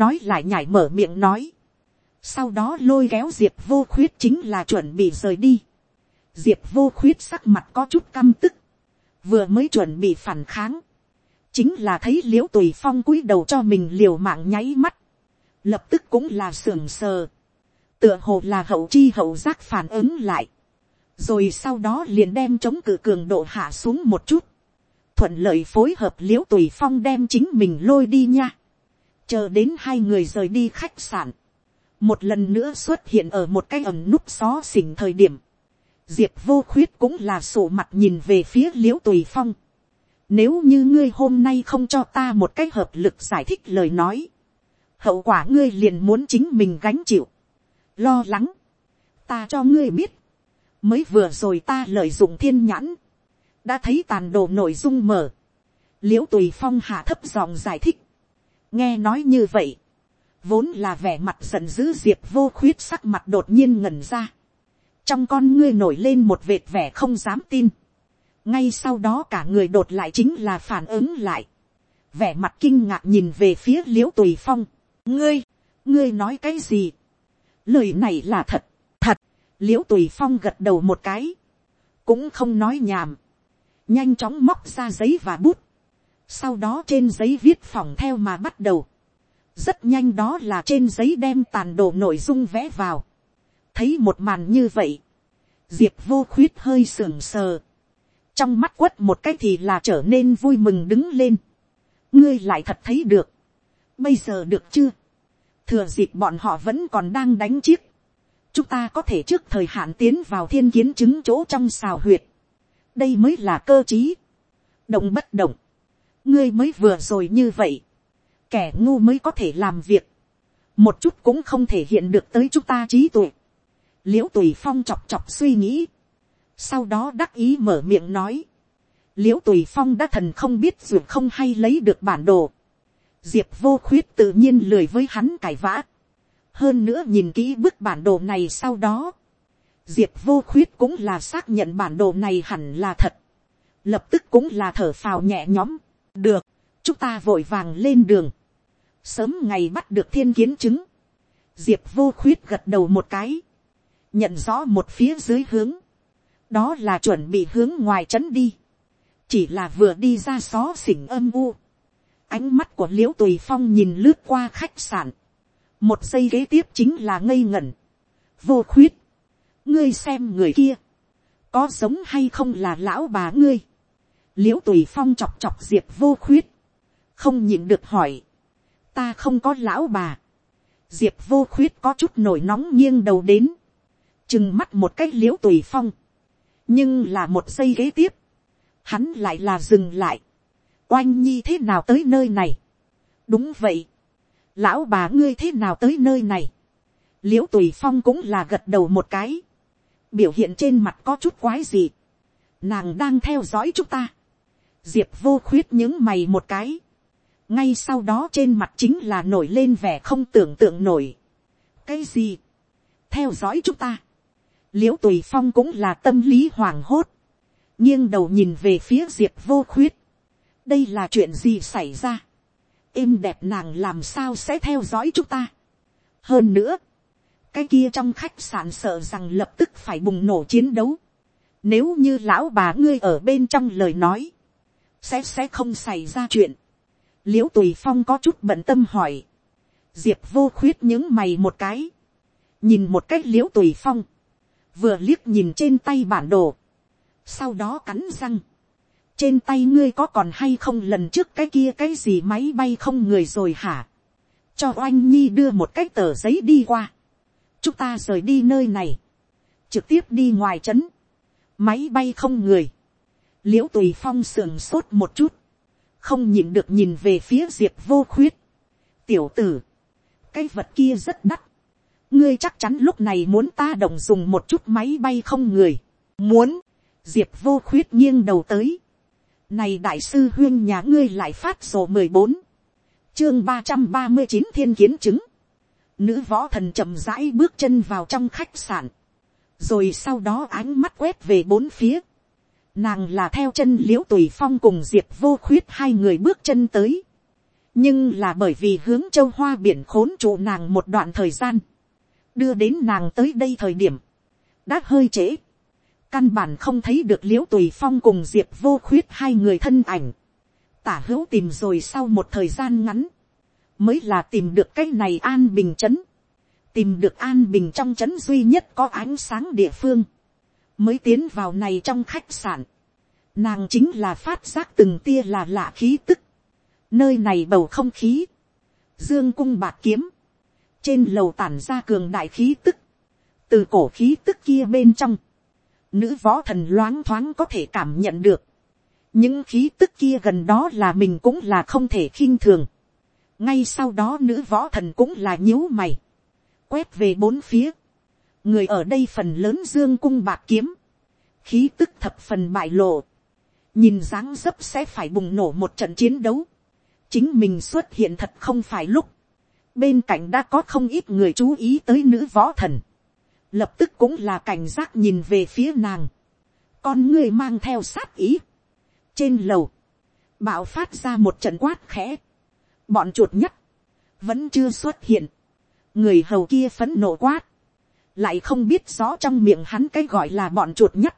Nói lại nhảy mở miệng nói, sau đó lôi kéo diệp vô khuyết chính là chuẩn bị rời đi. diệp vô khuyết sắc mặt có chút căm tức, vừa mới chuẩn bị phản kháng, chính là thấy l i ễ u tùy phong cúi đầu cho mình liều mạng nháy mắt, lập tức cũng là sưởng sờ, tựa hồ là hậu chi hậu giác phản ứng lại, rồi sau đó liền đem chống cự cường độ hạ xuống một chút, thuận lợi phối hợp l i ễ u tùy phong đem chính mình lôi đi nha. Chờ đến hai người rời đi khách sạn, một lần nữa xuất hiện ở một cái ẩm núp xó xỉnh thời điểm, diệp vô khuyết cũng là sổ mặt nhìn về phía l i ễ u tùy phong. nếu như ngươi hôm nay không cho ta một cái hợp lực giải thích lời nói, hậu quả ngươi liền muốn chính mình gánh chịu, lo lắng, ta cho ngươi biết, mới vừa rồi ta lợi dụng thiên nhãn, đã thấy tàn đồ nội dung mở, l i ễ u tùy phong hạ thấp giọng giải thích, nghe nói như vậy, vốn là vẻ mặt giận dữ diệp vô khuyết sắc mặt đột nhiên ngẩn ra, trong con ngươi nổi lên một vệt vẻ không dám tin, ngay sau đó cả người đột lại chính là phản ứng lại, vẻ mặt kinh ngạc nhìn về phía l i ễ u tùy phong, ngươi, ngươi nói cái gì, lời này là thật, thật, l i ễ u tùy phong gật đầu một cái, cũng không nói nhàm, nhanh chóng móc ra giấy và bút, sau đó trên giấy viết phỏng theo mà bắt đầu, rất nhanh đó là trên giấy đem tàn đồ nội dung vẽ vào, thấy một màn như vậy, diệp vô khuyết hơi sưởng sờ, trong mắt quất một cái thì là trở nên vui mừng đứng lên, ngươi lại thật thấy được, bây giờ được chưa, thừa dịp bọn họ vẫn còn đang đánh chiếc, chúng ta có thể trước thời hạn tiến vào thiên kiến chứng chỗ trong xào huyệt, đây mới là cơ t động bất động, ngươi mới vừa rồi như vậy, kẻ ngu mới có thể làm việc, một chút cũng không thể hiện được tới chúng ta trí tuệ. l i ễ u tùy phong chọc chọc suy nghĩ, sau đó đắc ý mở miệng nói, l i ễ u tùy phong đã thần không biết dù không hay lấy được bản đồ, diệp vô khuyết tự nhiên lười với hắn cải vã, hơn nữa nhìn kỹ bức bản đồ này sau đó, diệp vô khuyết cũng là xác nhận bản đồ này hẳn là thật, lập tức cũng là thở phào nhẹ nhõm, được, chúng ta vội vàng lên đường, sớm ngày bắt được thiên kiến chứng, diệp vô khuyết gật đầu một cái, nhận rõ một phía dưới hướng, đó là chuẩn bị hướng ngoài trấn đi, chỉ là vừa đi ra xó xỉnh âm u, ánh mắt của l i ễ u tùy phong nhìn lướt qua khách sạn, một giây kế tiếp chính là ngây ngẩn, vô khuyết, ngươi xem người kia, có giống hay không là lão bà ngươi, l i ễ u tùy phong chọc chọc diệp vô khuyết, không nhịn được hỏi, ta không có lão bà, diệp vô khuyết có chút nổi nóng nghiêng đầu đến, chừng mắt một cái l i ễ u tùy phong, nhưng là một giây kế tiếp, hắn lại là dừng lại, oanh nhi thế nào tới nơi này, đúng vậy, lão bà ngươi thế nào tới nơi này, l i ễ u tùy phong cũng là gật đầu một cái, biểu hiện trên mặt có chút quái gì, nàng đang theo dõi chúng ta, diệp vô khuyết những mày một cái, ngay sau đó trên mặt chính là nổi lên vẻ không tưởng tượng nổi. cái gì, theo dõi chúng ta, l i ễ u tùy phong cũng là tâm lý hoảng hốt, nghiêng đầu nhìn về phía diệp vô khuyết, đây là chuyện gì xảy ra, êm đẹp nàng làm sao sẽ theo dõi chúng ta. hơn nữa, cái kia trong khách sạn sợ rằng lập tức phải bùng nổ chiến đấu, nếu như lão bà ngươi ở bên trong lời nói, sẽ sẽ không xảy ra chuyện. l i ễ u tùy phong có chút bận tâm hỏi. diệp vô khuyết những mày một cái. nhìn một cách l i ễ u tùy phong. vừa liếc nhìn trên tay bản đồ. sau đó cắn răng. trên tay ngươi có còn hay không lần trước cái kia cái gì máy bay không người rồi hả. cho oanh nhi đưa một cái tờ giấy đi qua chúng ta rời đi nơi này. trực tiếp đi ngoài trấn. máy bay không người. L i ễ u tùy phong sườn sốt một chút, không nhìn được nhìn về phía diệp vô khuyết. tiểu tử, cái vật kia rất đắt, ngươi chắc chắn lúc này muốn ta động dùng một chút máy bay không người, muốn, diệp vô khuyết nghiêng đầu tới, này đại sư huyên nhà ngươi lại phát sổ mười bốn, chương ba trăm ba mươi chín thiên kiến chứng, nữ võ thần chậm rãi bước chân vào trong khách sạn, rồi sau đó ánh mắt quét về bốn phía, nàng là theo chân l i ễ u tùy phong cùng diệp vô khuyết hai người bước chân tới, nhưng là bởi vì hướng châu hoa biển khốn trụ nàng một đoạn thời gian, đưa đến nàng tới đây thời điểm, đã hơi trễ, căn bản không thấy được l i ễ u tùy phong cùng diệp vô khuyết hai người thân ảnh, tả hữu tìm rồi sau một thời gian ngắn, mới là tìm được cái này an bình chấn, tìm được an bình trong chấn duy nhất có ánh sáng địa phương, mới tiến vào này trong khách sạn, nàng chính là phát giác từng tia là lạ khí tức, nơi này bầu không khí, dương cung bạc kiếm, trên lầu tản ra cường đại khí tức, từ cổ khí tức kia bên trong, nữ võ thần loáng thoáng có thể cảm nhận được, những khí tức kia gần đó là mình cũng là không thể khinh thường, ngay sau đó nữ võ thần cũng là nhíu mày, quét về bốn phía, người ở đây phần lớn dương cung bạc kiếm, khí tức thập phần bại lộ, nhìn dáng dấp sẽ phải bùng nổ một trận chiến đấu, chính mình xuất hiện thật không phải lúc, bên cạnh đã có không ít người chú ý tới nữ võ thần, lập tức cũng là cảnh giác nhìn về phía nàng, con người mang theo sát ý, trên lầu, bạo phát ra một trận quát khẽ, bọn chuột nhất, vẫn chưa xuất hiện, người hầu kia phấn nộ quát, lại không biết rõ trong miệng hắn cái gọi là bọn chuột nhất,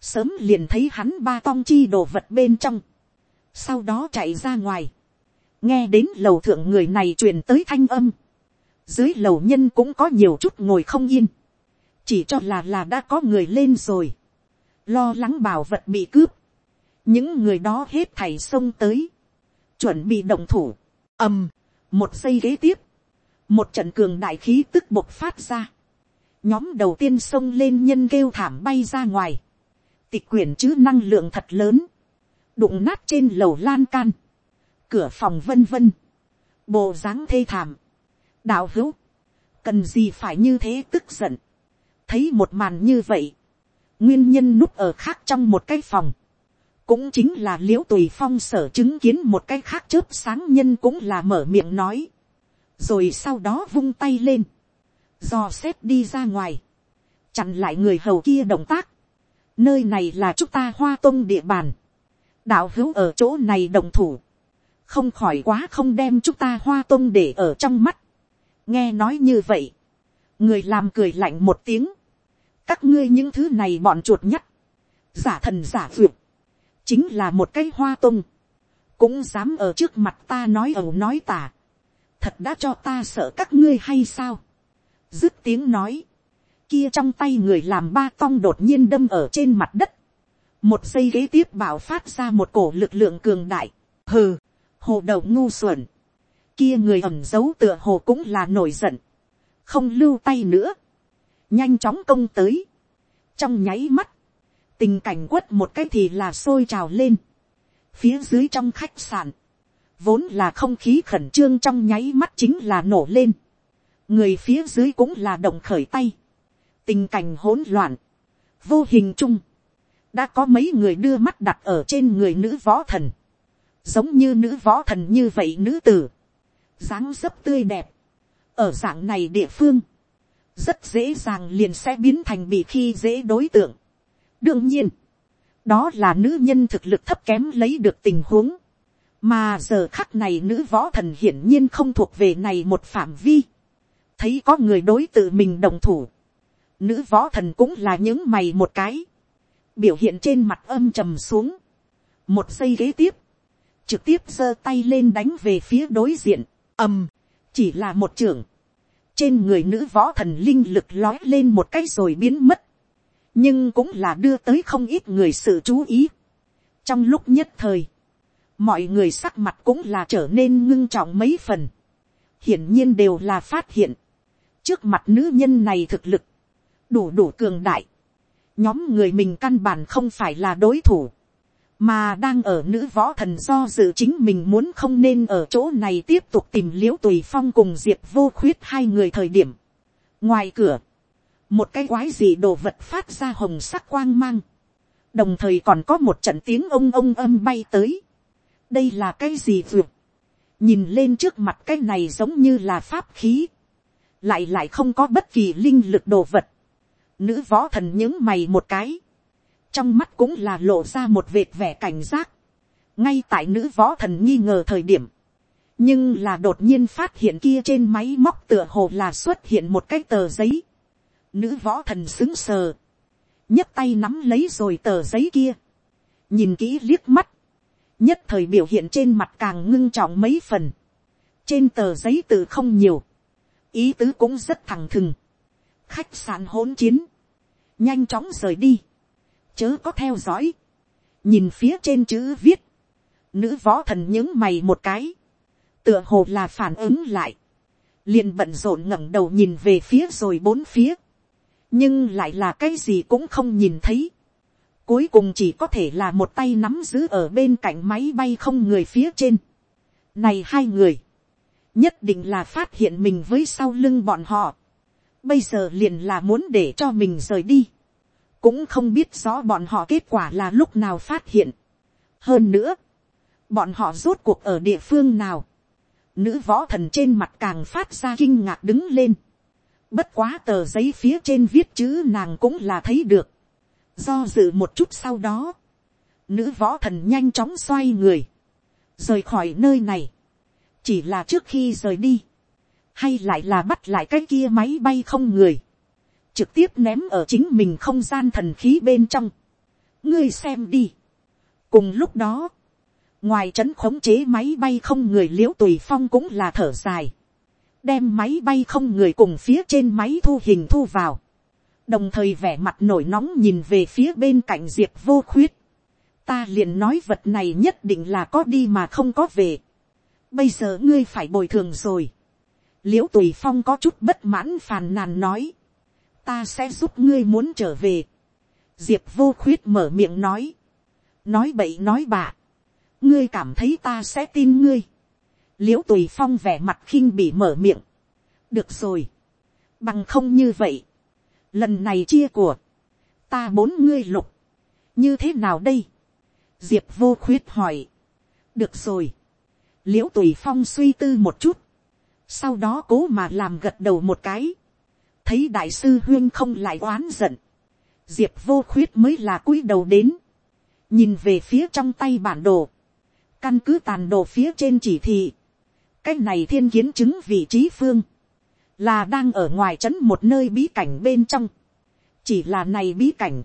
sớm liền thấy hắn ba tong chi đồ vật bên trong, sau đó chạy ra ngoài, nghe đến lầu thượng người này truyền tới thanh âm, dưới lầu nhân cũng có nhiều chút ngồi không yên, chỉ cho là là đã có người lên rồi, lo lắng bảo vật bị cướp, những người đó hết thảy xông tới, chuẩn bị động thủ, ầm, một giây kế tiếp, một trận cường đại khí tức bộc phát ra, nhóm đầu tiên xông lên nhân kêu thảm bay ra ngoài, tịch quyển chứ năng lượng thật lớn, đụng nát trên lầu lan can, cửa phòng vân vân, bộ dáng thê thảm, đạo hữu, cần gì phải như thế tức giận, thấy một màn như vậy, nguyên nhân núp ở khác trong một cái phòng, cũng chính là l i ễ u tùy phong sở chứng kiến một cái khác chớp sáng nhân cũng là mở miệng nói, rồi sau đó vung tay lên, dò xét đi ra ngoài, chặn lại người hầu kia động tác, nơi này là chúng ta hoa tông địa bàn, đạo hữu ở chỗ này đồng thủ, không khỏi quá không đem chúng ta hoa tông để ở trong mắt, nghe nói như vậy, người làm cười lạnh một tiếng, các ngươi những thứ này bọn chuột nhất, giả thần giả phượng chính là một cái hoa tung, cũng dám ở trước mặt ta nói ẩu nói tả, thật đã cho ta sợ các ngươi hay sao, dứt tiếng nói, kia trong tay người làm ba tong đột nhiên đâm ở trên mặt đất, một giây ghế tiếp bảo phát ra một cổ lực lượng cường đại, hừ, hồ đầu ngu xuẩn, kia người ẩm giấu tựa hồ cũng là nổi giận, không lưu tay nữa, nhanh chóng công tới, trong nháy mắt, tình cảnh quất một cái thì là sôi trào lên. phía dưới trong khách sạn, vốn là không khí khẩn trương trong nháy mắt chính là nổ lên. người phía dưới cũng là động khởi tay. tình cảnh hỗn loạn, vô hình chung, đã có mấy người đưa mắt đặt ở trên người nữ võ thần, giống như nữ võ thần như vậy nữ tử, dáng dấp tươi đẹp, ở dạng này địa phương, rất dễ dàng liền sẽ biến thành bị khi dễ đối tượng đương nhiên, đó là nữ nhân thực lực thấp kém lấy được tình huống, mà giờ khắc này nữ võ thần hiển nhiên không thuộc về này một phạm vi, thấy có người đối tự mình đồng thủ, nữ võ thần cũng là những mày một cái, biểu hiện trên mặt âm trầm xuống, một giây kế tiếp, trực tiếp giơ tay lên đánh về phía đối diện, ầm, chỉ là một trưởng, trên người nữ võ thần linh lực lói lên một cái rồi biến mất, nhưng cũng là đưa tới không ít người sự chú ý. trong lúc nhất thời, mọi người sắc mặt cũng là trở nên ngưng trọng mấy phần, hiển nhiên đều là phát hiện, trước mặt nữ nhân này thực lực, đủ đủ cường đại, nhóm người mình căn bản không phải là đối thủ, mà đang ở nữ võ thần do dự chính mình muốn không nên ở chỗ này tiếp tục tìm l i ễ u tùy phong cùng diệp vô khuyết hai người thời điểm. ngoài cửa, một cái quái gì đồ vật phát ra hồng sắc quang mang, đồng thời còn có một trận tiếng ông ông âm bay tới. đây là cái gì vượt, nhìn lên trước mặt cái này giống như là pháp khí, lại lại không có bất kỳ linh lực đồ vật. nữ võ thần những mày một cái, trong mắt cũng là lộ ra một vệt vẻ cảnh giác, ngay tại nữ võ thần nghi ngờ thời điểm, nhưng là đột nhiên phát hiện kia trên máy móc tựa hồ là xuất hiện một cái tờ giấy, nữ võ thần xứng sờ, nhấc tay nắm lấy rồi tờ giấy kia, nhìn kỹ liếc mắt, nhất thời biểu hiện trên mặt càng ngưng trọng mấy phần, trên tờ giấy từ không nhiều, ý tứ cũng rất thẳng thừng, khách sạn hỗn chiến, nhanh chóng rời đi, chớ có theo dõi, nhìn phía trên chữ viết, nữ võ thần những mày một cái, tựa hồ là phản ứng lại, liền bận rộn ngẩng đầu nhìn về phía rồi bốn phía, nhưng lại là cái gì cũng không nhìn thấy, cuối cùng chỉ có thể là một tay nắm giữ ở bên cạnh máy bay không người phía trên. Này hai người, nhất định là phát hiện mình với sau lưng bọn họ, bây giờ liền là muốn để cho mình rời đi cũng không biết rõ bọn họ kết quả là lúc nào phát hiện. hơn nữa, bọn họ rốt cuộc ở địa phương nào. nữ võ thần trên mặt càng phát ra kinh ngạc đứng lên bất quá tờ giấy phía trên viết chữ nàng cũng là thấy được. do dự một chút sau đó, nữ võ thần nhanh chóng xoay người, rời khỏi nơi này. chỉ là trước khi rời đi, hay lại là bắt lại cái kia máy bay không người trực tiếp ném ở chính mình không gian thần khí bên trong. ngươi xem đi. cùng lúc đó, ngoài trấn khống chế máy bay không người liễu tùy phong cũng là thở dài, đem máy bay không người cùng phía trên máy thu hình thu vào, đồng thời vẻ mặt nổi nóng nhìn về phía bên cạnh diệp vô khuyết. ta liền nói vật này nhất định là có đi mà không có về. bây giờ ngươi phải bồi thường rồi. l i ễ u tùy phong có chút bất mãn phàn nàn nói ta sẽ giúp ngươi muốn trở về. diệp vô khuyết mở miệng nói. nói bậy nói bạ. ngươi cảm thấy ta sẽ tin ngươi l i ễ u tùy phong vẻ mặt khinh bị mở miệng. được rồi. bằng không như vậy. lần này chia của. ta bốn ngươi lục. như thế nào đây. diệp vô khuyết hỏi. được rồi. l i ễ u tùy phong suy tư một chút. sau đó cố mà làm gật đầu một cái thấy đại sư huyên không lại oán giận, diệp vô khuyết mới là cúi đầu đến, nhìn về phía trong tay bản đồ, căn cứ tàn đồ phía trên chỉ thị, cái này thiên kiến chứng vị trí phương, là đang ở ngoài trấn một nơi bí cảnh bên trong, chỉ là này bí cảnh,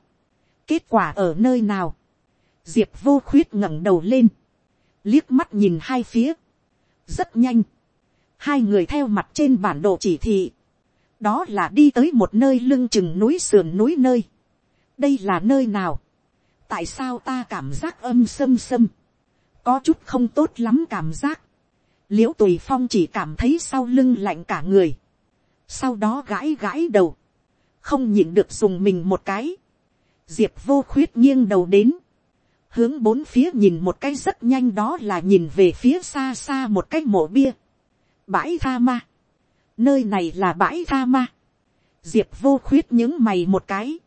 kết quả ở nơi nào, diệp vô khuyết ngẩng đầu lên, liếc mắt nhìn hai phía, rất nhanh, hai người theo mặt trên bản đồ chỉ thị, đó là đi tới một nơi lưng chừng núi sườn núi nơi. đây là nơi nào. tại sao ta cảm giác âm xâm xâm. có chút không tốt lắm cảm giác l i ễ u tùy phong chỉ cảm thấy sau lưng lạnh cả người. sau đó gãi gãi đầu. không nhịn được dùng mình một cái. diệp vô khuyết nghiêng đầu đến. hướng bốn phía nhìn một cái rất nhanh đó là nhìn về phía xa xa một cái mộ bia. bãi tha ma nơi này là bãi tha ma, diệp vô khuyết những mày một cái,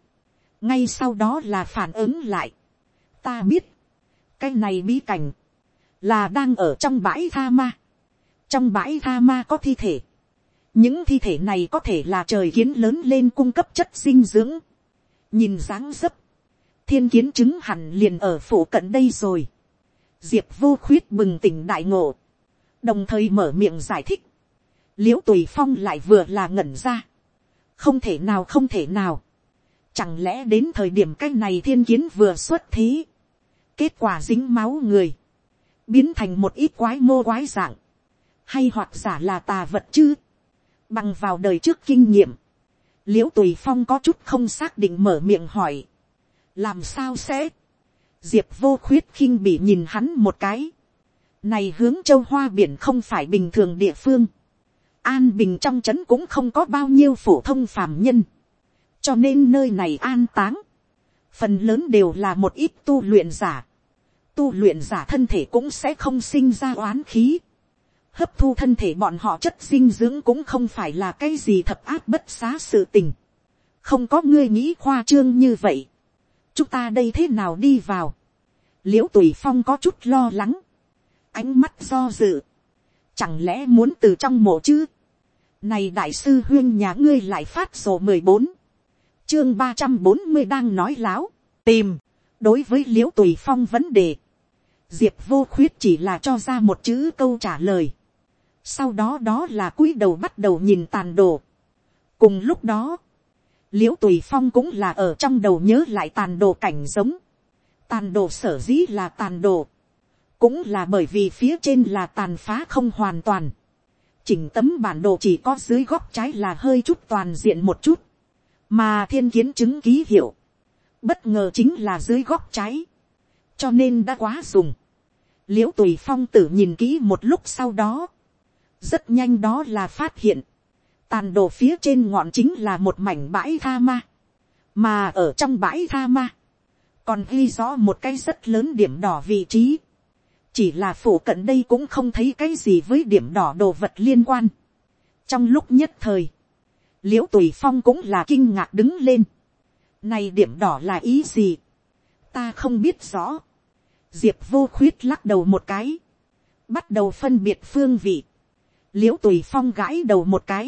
ngay sau đó là phản ứng lại, ta biết, cái này bí cảnh, là đang ở trong bãi tha ma, trong bãi tha ma có thi thể, những thi thể này có thể là trời kiến lớn lên cung cấp chất dinh dưỡng, nhìn dáng dấp, thiên kiến chứng hẳn liền ở phủ cận đây rồi, diệp vô khuyết bừng tỉnh đại ngộ, đồng thời mở miệng giải thích, l i ễ u tùy phong lại vừa là ngẩn ra, không thể nào không thể nào, chẳng lẽ đến thời điểm cái này thiên kiến vừa xuất thế, kết quả dính máu người, biến thành một ít quái mô quái dạng, hay hoặc giả là tà vật chứ, bằng vào đời trước kinh nghiệm, l i ễ u tùy phong có chút không xác định mở miệng hỏi, làm sao sẽ, diệp vô khuyết khinh bị nhìn hắn một cái, này hướng châu hoa biển không phải bình thường địa phương, an bình trong trấn cũng không có bao nhiêu phổ thông phàm nhân, cho nên nơi này an táng, phần lớn đều là một ít tu luyện giả, tu luyện giả thân thể cũng sẽ không sinh ra oán khí. Hấp thu thân thể bọn họ chất dinh dưỡng cũng không phải là cái gì thập áp bất xá sự tình. Không có ngươi nghĩ khoa trương như vậy. Chúng ta đây thế nào đi vào? Liễu tùy phong có chút lo lắng. Ánh mắt do dự. Chẳng lẽ muốn từ trong mộ chứ? Này đại sư huyên nhà ngươi lại phát sổ mười bốn Chương ba trăm bốn mươi đang nói láo. Tìm. Đối với liễu tùy phong vấn đề. Diệp vô khuyết chỉ là cho ra một chữ câu trả lời. Sau đó đó là cúi đầu bắt đầu nhìn tàn đồ. Cùng lúc đó. Liễu tùy phong cũng là ở trong đầu nhớ lại tàn đồ cảnh giống. Tàn đồ sở dĩ là tàn đồ. Cũng là bởi vì phía trên là tàn phá không hoàn toàn chỉnh tấm bản đồ chỉ có dưới góc trái là hơi chút toàn diện một chút, mà thiên kiến chứng ký hiệu, bất ngờ chính là dưới góc trái, cho nên đã quá dùng. l i ễ u tùy phong tử nhìn kỹ một lúc sau đó, rất nhanh đó là phát hiện, tàn đồ phía trên ngọn chính là một mảnh bãi tha ma, mà ở trong bãi tha ma, còn ghi rõ một cái rất lớn điểm đỏ vị trí, chỉ là phủ cận đây cũng không thấy cái gì với điểm đỏ đồ vật liên quan. trong lúc nhất thời, l i ễ u tùy phong cũng là kinh ngạc đứng lên. này điểm đỏ là ý gì, ta không biết rõ. diệp vô khuyết lắc đầu một cái, bắt đầu phân biệt phương vị l i ễ u tùy phong gãi đầu một cái,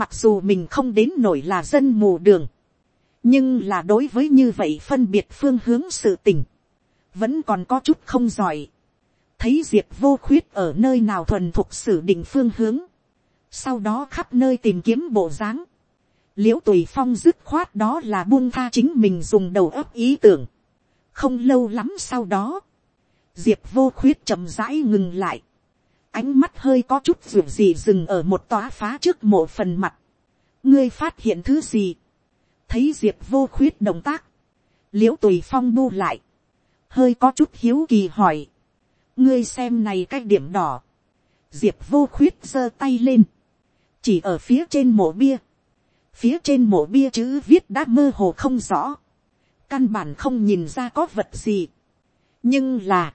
mặc dù mình không đến nổi là dân mù đường, nhưng là đối với như vậy phân biệt phương hướng sự tình, vẫn còn có chút không giỏi. Thấy diệp vô khuyết ở nơi nào thuần thuộc sử định phương hướng, sau đó khắp nơi tìm kiếm bộ dáng, l i ễ u tùy phong dứt khoát đó là buông tha chính mình dùng đầu ấp ý tưởng, không lâu lắm sau đó, diệp vô khuyết chậm rãi ngừng lại, ánh mắt hơi có chút ruột gì dừng ở một tòa phá trước mộ phần mặt, ngươi phát hiện thứ gì, thấy diệp vô khuyết động tác, l i ễ u tùy phong bu lại, hơi có chút hiếu kỳ hỏi, ngươi xem này cái điểm đỏ, diệp vô khuyết giơ tay lên, chỉ ở phía trên mộ bia, phía trên mộ bia chữ viết đã mơ hồ không rõ, căn bản không nhìn ra có vật gì, nhưng là,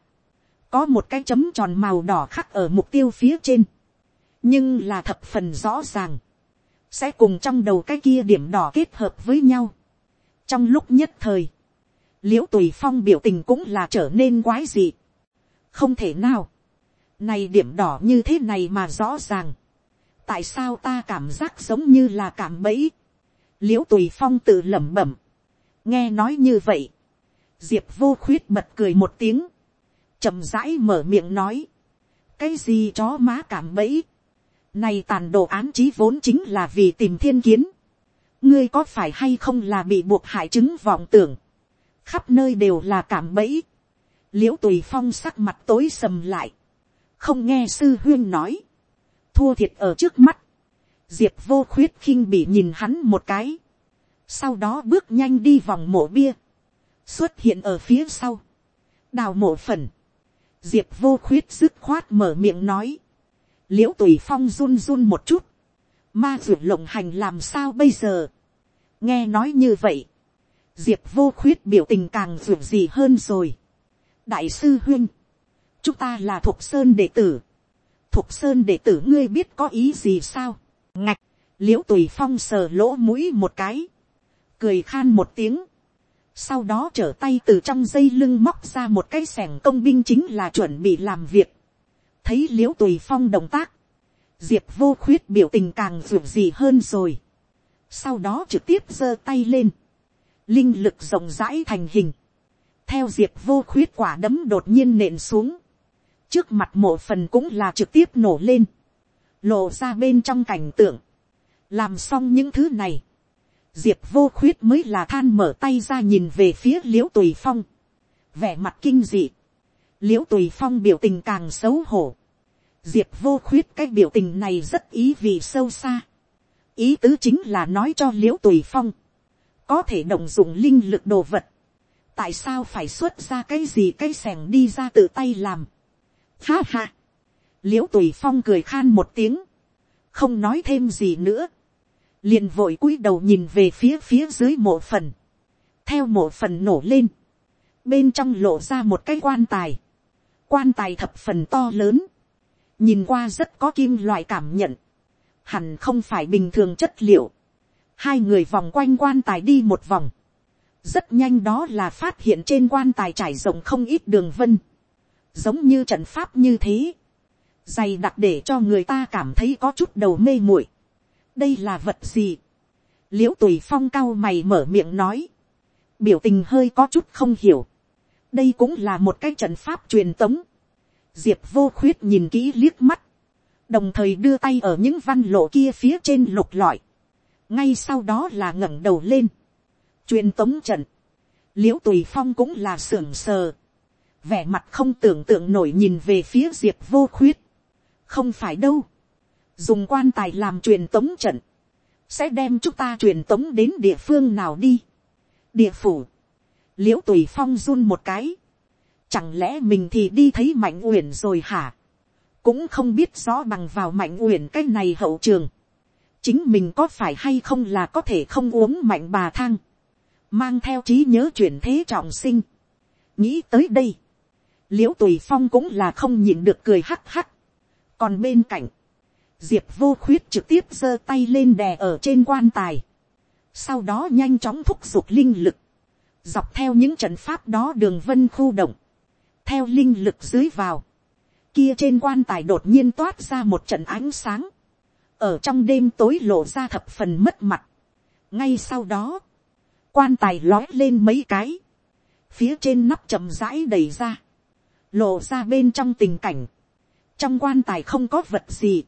có một cái chấm tròn màu đỏ khắc ở mục tiêu phía trên, nhưng là thập phần rõ ràng, sẽ cùng trong đầu cái kia điểm đỏ kết hợp với nhau. trong lúc nhất thời, l i ễ u tùy phong biểu tình cũng là trở nên quái dị. Không thể nào, này điểm đỏ như thế này mà rõ ràng, tại sao ta cảm giác giống như là cảm bẫy, l i ễ u tùy phong tự lẩm bẩm, nghe nói như vậy, diệp vô khuyết bật cười một tiếng, chậm rãi mở miệng nói, cái gì chó má cảm bẫy, này tàn đồ án chí vốn chính là vì tìm thiên kiến, ngươi có phải hay không là bị buộc hại chứng vọng tưởng, khắp nơi đều là cảm bẫy, l i ễ u tùy phong sắc mặt tối sầm lại, không nghe sư huyên nói, thua thiệt ở trước mắt, diệp vô khuyết khinh bị nhìn hắn một cái, sau đó bước nhanh đi vòng mộ bia, xuất hiện ở phía sau, đào mộ phần, diệp vô khuyết dứt khoát mở miệng nói, l i ễ u tùy phong run run một chút, ma ruột lộng hành làm sao bây giờ, nghe nói như vậy, diệp vô khuyết biểu tình càng ruột gì hơn rồi, đại sư huyên, chúng ta là thuộc sơn đệ tử, thuộc sơn đệ tử ngươi biết có ý gì sao, ngạch, l i ễ u tùy phong sờ lỗ mũi một cái, cười khan một tiếng, sau đó trở tay từ trong dây lưng móc ra một cái sẻng công binh chính là chuẩn bị làm việc, thấy l i ễ u tùy phong động tác, diệp vô khuyết biểu tình càng ruột gì hơn rồi, sau đó trực tiếp giơ tay lên, linh lực rộng rãi thành hình, theo diệp vô khuyết quả đấm đột nhiên nện xuống, trước mặt mộ phần cũng là trực tiếp nổ lên, lộ ra bên trong cảnh tượng, làm xong những thứ này, diệp vô khuyết mới là than mở tay ra nhìn về phía l i ễ u tùy phong, vẻ mặt kinh dị, l i ễ u tùy phong biểu tình càng xấu hổ, diệp vô khuyết cái biểu tình này rất ý vì sâu xa, ý tứ chính là nói cho l i ễ u tùy phong, có thể động dụng linh lực đồ vật, tại sao phải xuất ra cái gì cái sẻng đi ra tự tay làm. Ha ha, l i ễ u tùy phong cười khan một tiếng, không nói thêm gì nữa, liền vội cúi đầu nhìn về phía phía dưới mộ phần, theo mộ phần nổ lên, bên trong lộ ra một cái quan tài, quan tài thập phần to lớn, nhìn qua rất có kim loại cảm nhận, hẳn không phải bình thường chất liệu, hai người vòng quanh quan tài đi một vòng, rất nhanh đó là phát hiện trên quan tài trải rộng không ít đường vân, giống như trận pháp như thế, dày đặc để cho người ta cảm thấy có chút đầu mê muội đây là vật gì, l i ễ u tùy phong cao mày mở miệng nói, biểu tình hơi có chút không hiểu, đây cũng là một cái trận pháp truyền tống, diệp vô khuyết nhìn kỹ liếc mắt, đồng thời đưa tay ở những văn lộ kia phía trên lục lọi, ngay sau đó là ngẩng đầu lên, truyền tống trận, l i ễ u tùy phong cũng là sưởng sờ, vẻ mặt không tưởng tượng nổi nhìn về phía diệp vô khuyết, không phải đâu, dùng quan tài làm truyền tống trận, sẽ đem chúng ta truyền tống đến địa phương nào đi. địa phủ, l i ễ u tùy phong run một cái, chẳng lẽ mình thì đi thấy mạnh uyển rồi hả, cũng không biết rõ bằng vào mạnh uyển cái này hậu trường, chính mình có phải hay không là có thể không uống mạnh bà thang, mang theo trí nhớ chuyển thế trọng sinh. nghĩ tới đây, l i ễ u tùy phong cũng là không nhìn được cười hắc hắc, còn bên cạnh, diệp vô khuyết trực tiếp giơ tay lên đè ở trên quan tài, sau đó nhanh chóng thúc giục linh lực, dọc theo những trận pháp đó đường vân khu động, theo linh lực dưới vào, kia trên quan tài đột nhiên toát ra một trận ánh sáng, ở trong đêm tối lộ ra thập phần mất mặt, ngay sau đó, quan tài lói lên mấy cái, phía trên nắp chậm rãi đầy ra, lộ ra bên trong tình cảnh, trong quan tài không có vật gì,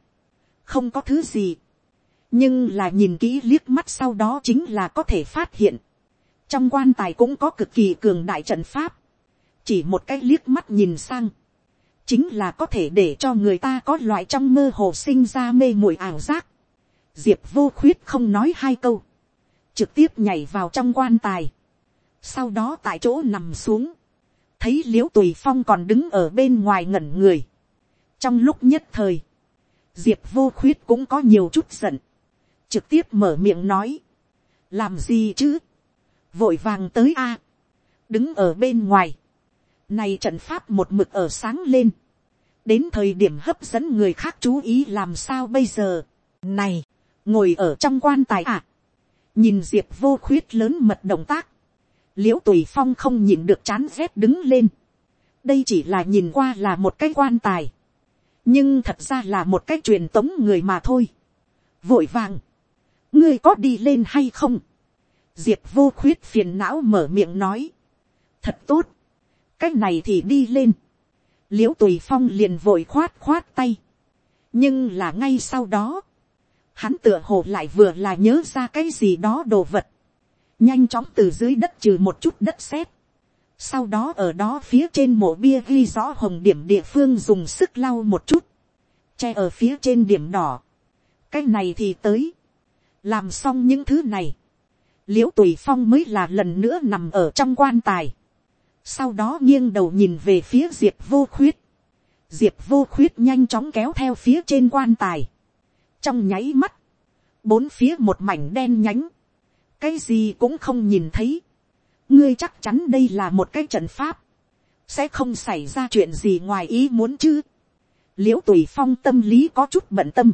không có thứ gì, nhưng là nhìn kỹ liếc mắt sau đó chính là có thể phát hiện, trong quan tài cũng có cực kỳ cường đại trận pháp, chỉ một cái liếc mắt nhìn sang, chính là có thể để cho người ta có loại trong mơ hồ sinh ra mê muội ảo giác. Diệp vô khuyết không nói hai câu, trực tiếp nhảy vào trong quan tài, sau đó tại chỗ nằm xuống, thấy l i ễ u tùy phong còn đứng ở bên ngoài ngẩn người, trong lúc nhất thời, diệp vô khuyết cũng có nhiều chút giận, trực tiếp mở miệng nói, làm gì chứ, vội vàng tới a, đứng ở bên ngoài, này trận pháp một mực ở sáng lên, đến thời điểm hấp dẫn người khác chú ý làm sao bây giờ, này, ngồi ở trong quan tài à, nhìn diệp vô khuyết lớn mật động tác, l i ễ u tùy phong không nhìn được chán rét đứng lên, đây chỉ là nhìn qua là một cái quan tài, nhưng thật ra là một cái truyền tống người mà thôi. vội vàng, ngươi có đi lên hay không. diệp vô khuyết phiền não mở miệng nói. thật tốt, cái này thì đi lên. l i ễ u tùy phong liền vội khoát khoát tay. nhưng là ngay sau đó, hắn tựa hồ lại vừa là nhớ ra cái gì đó đồ vật. nhanh chóng từ dưới đất trừ một chút đất sét sau đó ở đó phía trên mộ bia ghi rõ hồng điểm địa phương dùng sức lau một chút. Che ở phía trên điểm đỏ. Cái này thì tới. Làm xong những thứ này. Liễu tùy phong mới là lần nữa nằm ở trong quan tài. Sau đó nghiêng đầu nhìn về phía diệp vô khuyết. Diệp vô khuyết nhanh chóng kéo theo phía trên quan tài. Trong nháy mắt. Bốn phía một mảnh đen nhánh. Cái gì cũng không nhìn thấy ngươi chắc chắn đây là một cái trận pháp, sẽ không xảy ra chuyện gì ngoài ý muốn chứ. l i ễ u tùy phong tâm lý có chút bận tâm,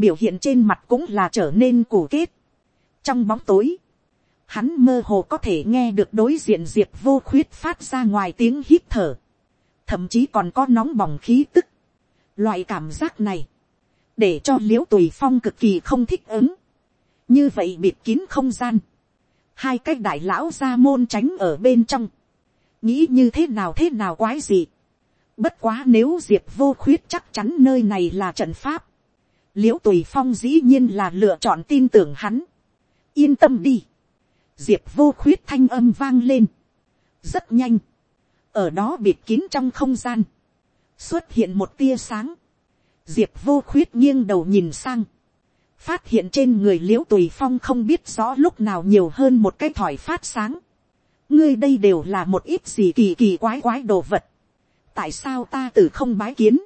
biểu hiện trên mặt cũng là trở nên cổ kết. trong bóng tối, hắn mơ hồ có thể nghe được đối diện diệp vô khuyết phát ra ngoài tiếng hít thở, thậm chí còn có nóng bỏng khí tức. loại cảm giác này, để cho l i ễ u tùy phong cực kỳ không thích ứng, như vậy bịt kín không gian, hai cái đại lão ra môn tránh ở bên trong, nghĩ như thế nào thế nào quái gì. Bất quá nếu diệp vô khuyết chắc chắn nơi này là trận pháp, l i ễ u tùy phong dĩ nhiên là lựa chọn tin tưởng hắn. yên tâm đi, diệp vô khuyết thanh âm vang lên, rất nhanh, ở đó bịt kín trong không gian, xuất hiện một tia sáng, diệp vô khuyết nghiêng đầu nhìn sang, phát hiện trên người l i ễ u tùy phong không biết rõ lúc nào nhiều hơn một cái thỏi phát sáng. ngươi đây đều là một ít gì kỳ kỳ quái quái đồ vật. tại sao ta từ không bái kiến.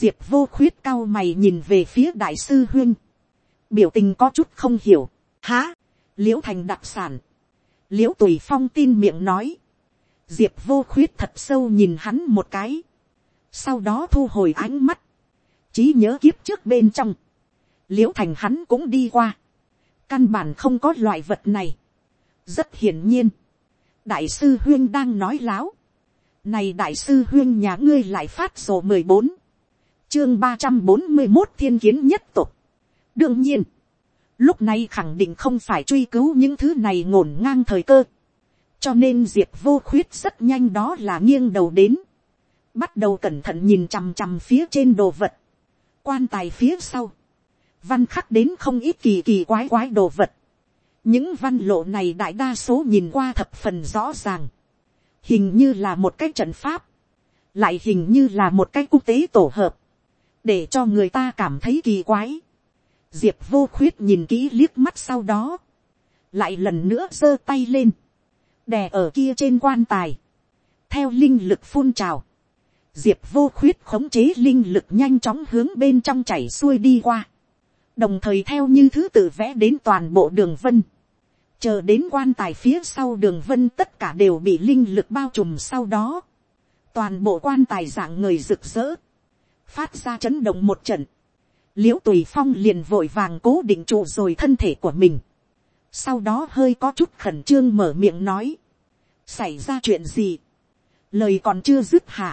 diệp vô khuyết cao mày nhìn về phía đại sư huyên. biểu tình có chút không hiểu. há, l i ễ u thành đặc sản. l i ễ u tùy phong tin miệng nói. diệp vô khuyết thật sâu nhìn hắn một cái, sau đó thu hồi ánh mắt, trí nhớ kiếp trước bên trong, l i ễ u thành hắn cũng đi qua, căn bản không có loại vật này, rất hiển nhiên, đại sư huyên đang nói láo, này đại sư huyên nhà ngươi lại phát sổ mười bốn, chương ba trăm bốn mươi một thiên kiến nhất tục. đương nhiên, lúc này khẳng định không phải truy cứu những thứ này ngổn ngang thời cơ, cho nên diệp vô khuyết rất nhanh đó là nghiêng đầu đến, bắt đầu cẩn thận nhìn chằm chằm phía trên đồ vật, quan tài phía sau, văn khắc đến không ít kỳ kỳ quái quái đồ vật, những văn lộ này đại đa số nhìn qua thập phần rõ ràng, hình như là một cái trận pháp, lại hình như là một cái quốc tế tổ hợp, để cho người ta cảm thấy kỳ quái. Diệp vô khuyết nhìn kỹ liếc mắt sau đó, lại lần nữa giơ tay lên, đè ở kia trên quan tài, theo linh lực phun trào, diệp vô khuyết khống chế linh lực nhanh chóng hướng bên trong chảy xuôi đi qua, đồng thời theo như thứ tự vẽ đến toàn bộ đường vân, chờ đến quan tài phía sau đường vân tất cả đều bị linh lực bao trùm sau đó, toàn bộ quan tài dạng người rực rỡ, phát ra chấn động một trận, l i ễ u tùy phong liền vội vàng cố định trụ rồi thân thể của mình, sau đó hơi có chút khẩn trương mở miệng nói, xảy ra chuyện gì, lời còn chưa dứt hạ,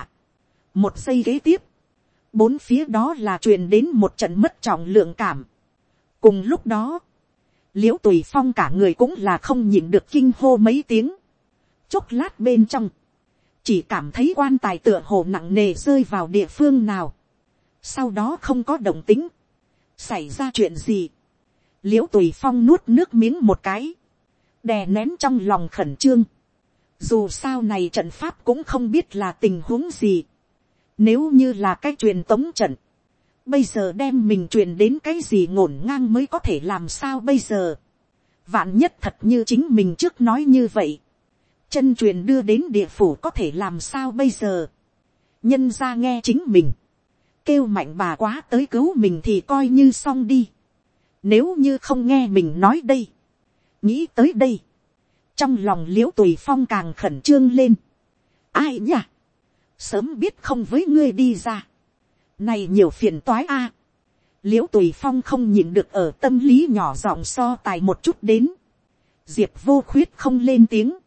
một giây kế tiếp, bốn phía đó là truyền đến một trận mất trọng lượng cảm cùng lúc đó, l i ễ u tùy phong cả người cũng là không nhìn được kinh hô mấy tiếng, chốc lát bên trong, chỉ cảm thấy quan tài tựa hồ nặng nề rơi vào địa phương nào, sau đó không có đồng tính, xảy ra chuyện gì, l i ễ u tùy phong nuốt nước miếng một cái, đè nén trong lòng khẩn trương. Dù sao này trận pháp cũng không biết là tình huống gì. Nếu như là cái truyền tống trận, bây giờ đem mình truyền đến cái gì ngổn ngang mới có thể làm sao bây giờ. Vạn nhất thật như chính mình trước nói như vậy. Chân truyền đưa đến địa phủ có thể làm sao bây giờ. Nhân ra nghe chính mình. Kêu mạnh bà quá tới cứu mình thì coi như xong đi nếu như không nghe mình nói đây. Nghĩ tới đây. Trong lòng liễu tùy phong càng khẩn trương lên. Ai nhỉ? Sớm biết không với ngươi đi ra. Này nhiều phiền toái a. Liễu tùy phong không nhìn được ở tâm lý nhỏ giọng so tài một chút đến. Diệp vô khuyết không lên tiếng.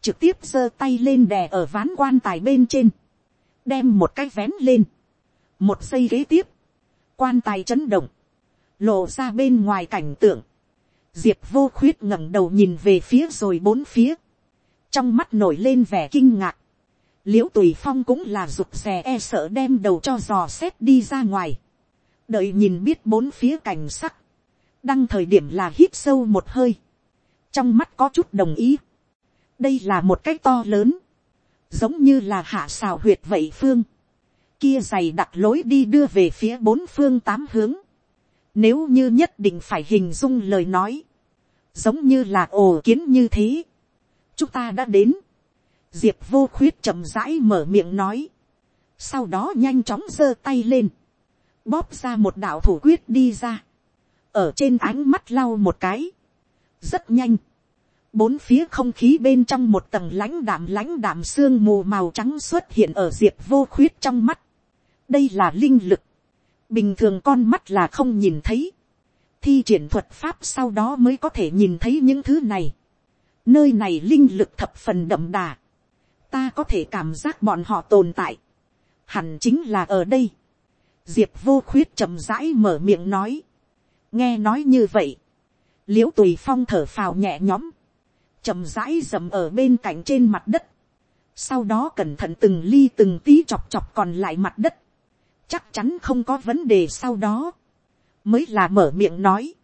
Trực tiếp giơ tay lên đè ở ván quan tài bên trên. Đem một cái vén lên. Một giây ghế tiếp. Quan tài chấn động lộ ra bên ngoài cảnh tượng, diệp vô khuyết ngẩng đầu nhìn về phía rồi bốn phía, trong mắt nổi lên vẻ kinh ngạc, l i ễ u tùy phong cũng là rụt rè e sợ đem đầu cho dò xét đi ra ngoài, đợi nhìn biết bốn phía cảnh sắc, đăng thời điểm là hít sâu một hơi, trong mắt có chút đồng ý, đây là một cái to lớn, giống như là hạ xào huyệt vậy phương, kia dày đặt lối đi đưa về phía bốn phương tám hướng, nếu như nhất định phải hình dung lời nói. Giống như là ồ kiến như thế. Chúng ta đã đến. Diệp vô khuyết chậm rãi mở miệng nói. Sau đó nhanh chóng giơ tay lên. Bóp ra một đạo thủ quyết đi ra. Ở trên ánh mắt lau một cái. Rất nhanh. Bốn phía không khí bên trong một tầng lãnh đạm lãnh đạm sương mù màu trắng xuất hiện ở diệp vô khuyết trong mắt. Đây là linh lực bình thường con mắt là không nhìn thấy, thi triển thuật pháp sau đó mới có thể nhìn thấy những thứ này. nơi này linh lực thập phần đậm đà, ta có thể cảm giác bọn họ tồn tại, hẳn chính là ở đây. diệp vô khuyết chậm rãi mở miệng nói, nghe nói như vậy, l i ễ u tùy phong thở phào nhẹ nhõm, chậm rãi dầm ở bên cạnh trên mặt đất, sau đó cẩn thận từng ly từng tí chọc chọc còn lại mặt đất, chắc chắn không có vấn đề sau đó, mới là mở miệng nói,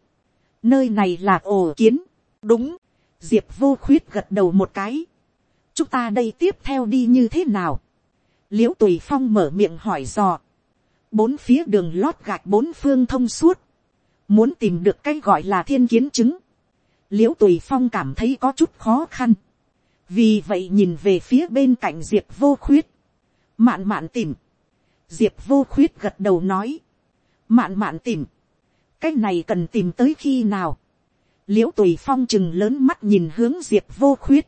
nơi này là ổ kiến, đúng, diệp vô khuyết gật đầu một cái, chúng ta đây tiếp theo đi như thế nào, l i ễ u tùy phong mở miệng hỏi dò, bốn phía đường lót gạch bốn phương thông suốt, muốn tìm được cái gọi là thiên kiến chứng, l i ễ u tùy phong cảm thấy có chút khó khăn, vì vậy nhìn về phía bên cạnh diệp vô khuyết, mạn mạn tìm, diệp vô khuyết gật đầu nói, mạn mạn tìm, cái này cần tìm tới khi nào, l i ễ u tùy phong chừng lớn mắt nhìn hướng diệp vô khuyết,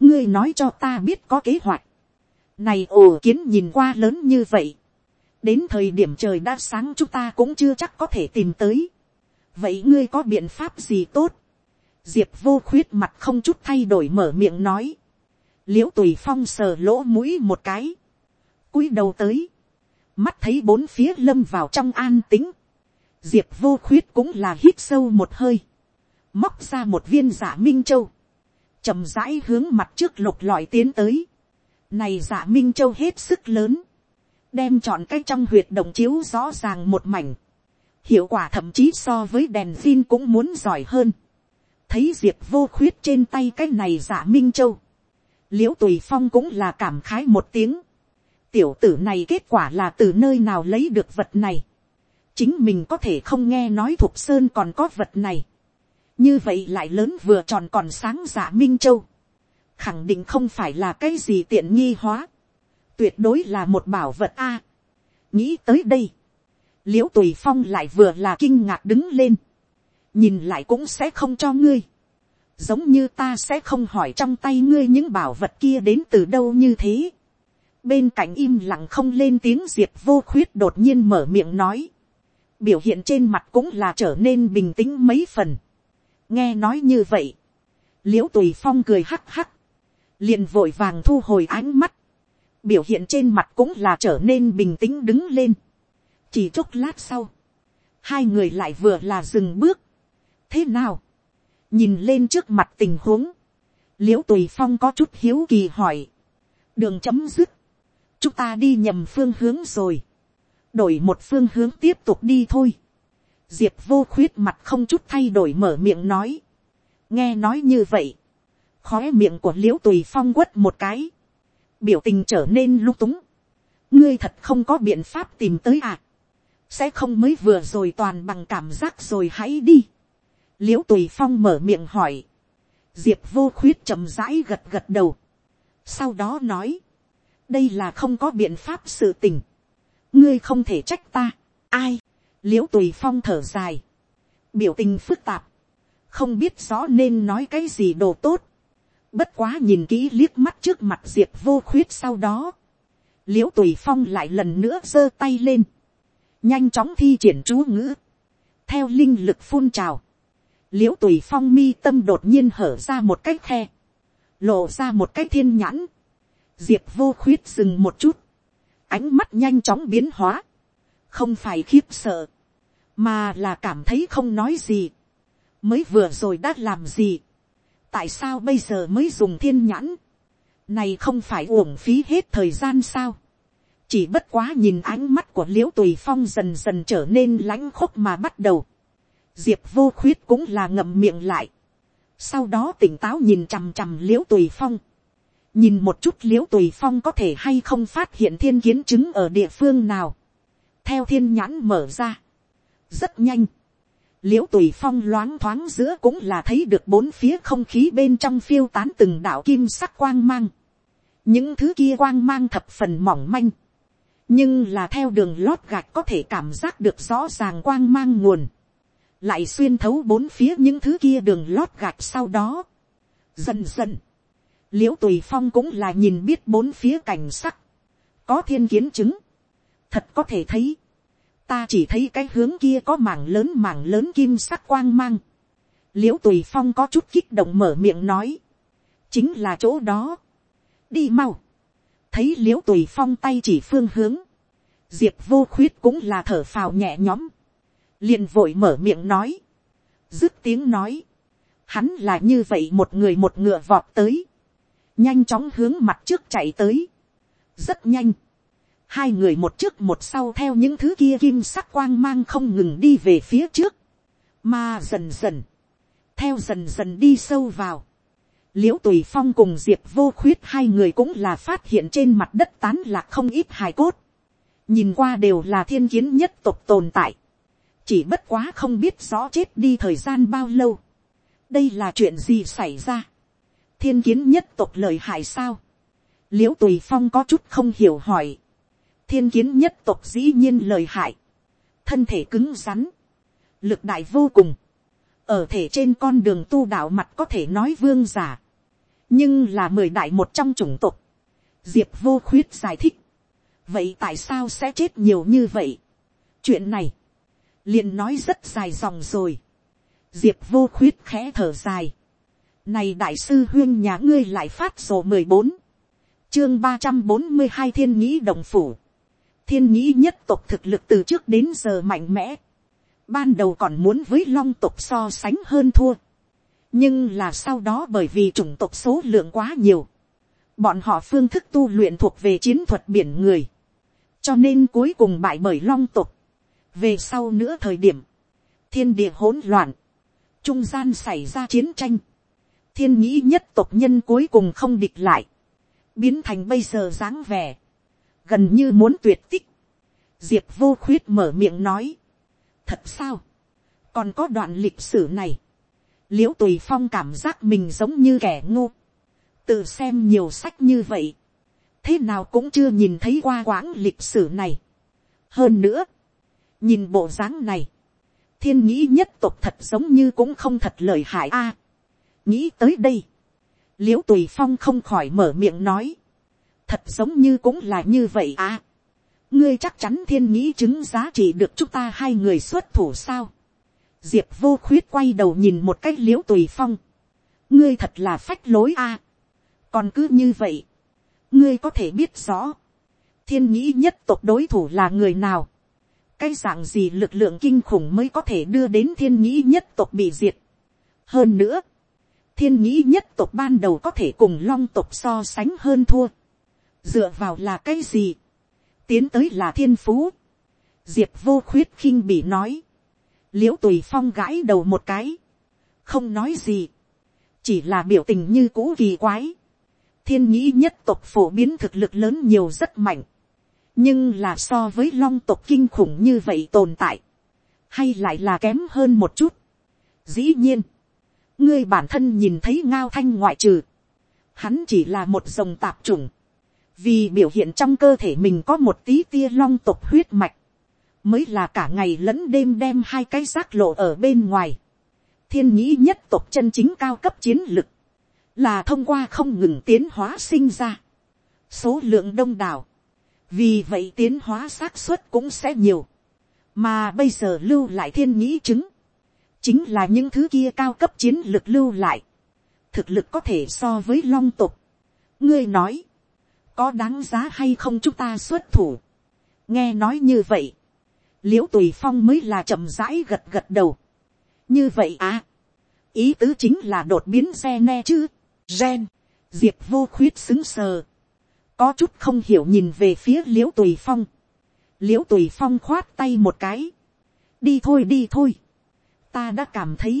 ngươi nói cho ta biết có kế hoạch, này ồ kiến nhìn qua lớn như vậy, đến thời điểm trời đã sáng chúng ta cũng chưa chắc có thể tìm tới, vậy ngươi có biện pháp gì tốt, diệp vô khuyết mặt không chút thay đổi mở miệng nói, l i ễ u tùy phong sờ lỗ mũi một cái, cúi đầu tới, mắt thấy bốn phía lâm vào trong an tính, diệp vô khuyết cũng là hít sâu một hơi, móc ra một viên giả minh châu, chậm rãi hướng mặt trước lục lọi tiến tới, này giả minh châu hết sức lớn, đem chọn cái trong huyệt động chiếu rõ ràng một mảnh, hiệu quả thậm chí so với đèn pin cũng muốn giỏi hơn, thấy diệp vô khuyết trên tay cái này giả minh châu, liễu tùy phong cũng là cảm khái một tiếng, tiểu tử này kết quả là từ nơi nào lấy được vật này, chính mình có thể không nghe nói thục sơn còn có vật này, như vậy lại lớn vừa tròn còn sáng giả minh châu, khẳng định không phải là cái gì tiện nghi hóa, tuyệt đối là một bảo vật a. nghĩ tới đây, l i ễ u tùy phong lại vừa là kinh ngạc đứng lên, nhìn lại cũng sẽ không cho ngươi. giống như ta sẽ không hỏi trong tay ngươi những bảo vật kia đến từ đâu như thế. bên cạnh im lặng không lên tiếng diệp vô khuyết đột nhiên mở miệng nói. biểu hiện trên mặt cũng là trở nên bình tĩnh mấy phần nghe nói như vậy. l i ễ u tùy phong cười hắc hắc. liền vội vàng thu hồi ánh mắt. biểu hiện trên mặt cũng là trở nên bình tĩnh đứng lên. chỉ chốc lát sau, hai người lại vừa là dừng bước, thế nào, nhìn lên trước mặt tình huống, l i ễ u tùy phong có chút hiếu kỳ hỏi, đường chấm dứt, chúng ta đi nhầm phương hướng rồi, đổi một phương hướng tiếp tục đi thôi, diệp vô khuyết mặt không chút thay đổi mở miệng nói, nghe nói như vậy, khói miệng của l i ễ u tùy phong quất một cái, biểu tình trở nên lung túng, ngươi thật không có biện pháp tìm tới à, sẽ không mới vừa rồi toàn bằng cảm giác rồi hãy đi, l i ễ u tùy phong mở miệng hỏi, diệp vô khuyết chậm rãi gật gật đầu, sau đó nói, đây là không có biện pháp sự tình, ngươi không thể trách ta, ai, l i ễ u tùy phong thở dài, biểu tình phức tạp, không biết rõ nên nói cái gì đồ tốt, bất quá nhìn kỹ liếc mắt trước mặt diệp vô khuyết sau đó, l i ễ u tùy phong lại lần nữa giơ tay lên, nhanh chóng thi triển chú ngữ, theo linh lực phun trào, l i ễ u tùy phong mi tâm đột nhiên hở ra một cái khe, lộ ra một cái thiên nhãn, diệp vô khuyết dừng một chút, ánh mắt nhanh chóng biến hóa, không phải khiếp sợ, mà là cảm thấy không nói gì, mới vừa rồi đã làm gì, tại sao bây giờ mới dùng thiên nhãn, này không phải uổng phí hết thời gian sao, chỉ bất quá nhìn ánh mắt của l i ễ u tùy phong dần dần trở nên lãnh khúc mà bắt đầu, diệp vô khuyết cũng là ngậm miệng lại, sau đó tỉnh táo nhìn chằm chằm l i ễ u tùy phong, nhìn một chút l i ễ u tùy phong có thể hay không phát hiện thiên kiến chứng ở địa phương nào, theo thiên nhãn mở ra, rất nhanh, l i ễ u tùy phong loáng thoáng giữa cũng là thấy được bốn phía không khí bên trong phiêu tán từng đạo kim sắc quang mang, những thứ kia quang mang thập phần mỏng manh, nhưng là theo đường lót gạch có thể cảm giác được rõ ràng quang mang nguồn, lại xuyên thấu bốn phía những thứ kia đường lót gạch sau đó. Dần dần, l i ễ u tùy phong cũng là nhìn biết bốn phía cảnh sắc, có thiên kiến chứng, thật có thể thấy, ta chỉ thấy cái hướng kia có mảng lớn mảng lớn kim sắc quang mang, l i ễ u tùy phong có chút kích động mở miệng nói, chính là chỗ đó, đi mau, thấy l i ễ u tùy phong tay chỉ phương hướng, diệp vô khuyết cũng là thở phào nhẹ nhõm, liền vội mở miệng nói, dứt tiếng nói, hắn là như vậy một người một ngựa vọt tới, nhanh chóng hướng mặt trước chạy tới, rất nhanh, hai người một trước một sau theo những thứ kia kim sắc quang mang không ngừng đi về phía trước, mà dần dần, theo dần dần đi sâu vào, l i ễ u tùy phong cùng diệp vô khuyết hai người cũng là phát hiện trên mặt đất tán lạc không ít hài cốt, nhìn qua đều là thiên kiến nhất tục tồn tại, chỉ bất quá không biết rõ chết đi thời gian bao lâu. đây là chuyện gì xảy ra. thiên kiến nhất tộc lời hại sao. l i ễ u tùy phong có chút không hiểu hỏi thiên kiến nhất tộc dĩ nhiên lời hại. thân thể cứng rắn. lực đại vô cùng. ở thể trên con đường tu đạo mặt có thể nói vương giả. nhưng là mười đại một trong chủng tộc, diệp vô khuyết giải thích, vậy tại sao sẽ chết nhiều như vậy, chuyện này, liền nói rất dài dòng rồi, diệp vô khuyết khẽ thở dài, này đại sư huyên nhà ngươi lại phát sổ mười bốn, chương ba trăm bốn mươi hai thiên nhĩ đồng phủ, thiên nhĩ nhất tộc thực lực từ trước đến giờ mạnh mẽ, ban đầu còn muốn với long tộc so sánh hơn thua, nhưng là sau đó bởi vì chủng tộc số lượng quá nhiều, bọn họ phương thức tu luyện thuộc về chiến thuật biển người, cho nên cuối cùng bại bởi long tộc. về sau nữa thời điểm, thiên địa hỗn loạn, trung gian xảy ra chiến tranh, thiên nhĩ nhất tộc nhân cuối cùng không địch lại, biến thành bây giờ dáng vẻ, gần như muốn tuyệt tích. diệp vô khuyết mở miệng nói, thật sao, còn có đoạn lịch sử này, l i ễ u tùy phong cảm giác mình giống như kẻ ngô, tự xem nhiều sách như vậy, thế nào cũng chưa nhìn thấy qua quãng lịch sử này. hơn nữa, nhìn bộ dáng này, thiên nghĩ nhất tục thật giống như cũng không thật lời hại a. nghĩ tới đây, l i ễ u tùy phong không khỏi mở miệng nói, thật giống như cũng là như vậy à. ngươi chắc chắn thiên nghĩ chứng giá trị được chúng ta hai người xuất thủ sao? Diệp vô khuyết quay đầu nhìn một cách l i ễ u tùy phong, ngươi thật là phách lối a, còn cứ như vậy, ngươi có thể biết rõ, thiên nhĩ nhất tộc đối thủ là người nào, cái dạng gì lực lượng kinh khủng mới có thể đưa đến thiên nhĩ nhất tộc bị diệt. hơn nữa, thiên nhĩ nhất tộc ban đầu có thể cùng long tộc so sánh hơn thua, dựa vào là cái gì, tiến tới là thiên phú, diệp vô khuyết khinh bỉ nói, l i ễ u tùy phong gãi đầu một cái, không nói gì, chỉ là biểu tình như cũ kỳ quái. thiên nhĩ nhất tộc phổ biến thực lực lớn nhiều rất mạnh, nhưng là so với long tộc kinh khủng như vậy tồn tại, hay lại là kém hơn một chút. dĩ nhiên, ngươi bản thân nhìn thấy ngao thanh ngoại trừ, hắn chỉ là một dòng tạp chủng, vì biểu hiện trong cơ thể mình có một tí tia long tộc huyết mạch, mới là cả ngày lẫn đêm đem hai cái giác lộ ở bên ngoài. thiên nhĩ nhất tộc chân chính cao cấp chiến lực, là thông qua không ngừng tiến hóa sinh ra, số lượng đông đảo, vì vậy tiến hóa xác suất cũng sẽ nhiều, mà bây giờ lưu lại thiên nhĩ chứng, chính là những thứ kia cao cấp chiến lực lưu lại, thực lực có thể so với long tục. ngươi nói, có đáng giá hay không chúng ta xuất thủ, nghe nói như vậy, l i ễ u tùy phong mới là chậm rãi gật gật đầu. như vậy à, ý tứ chính là đột biến xe ne chứ, gen, diệp vô khuyết xứng sờ, có chút không hiểu nhìn về phía l i ễ u tùy phong, l i ễ u tùy phong khoát tay một cái, đi thôi đi thôi, ta đã cảm thấy,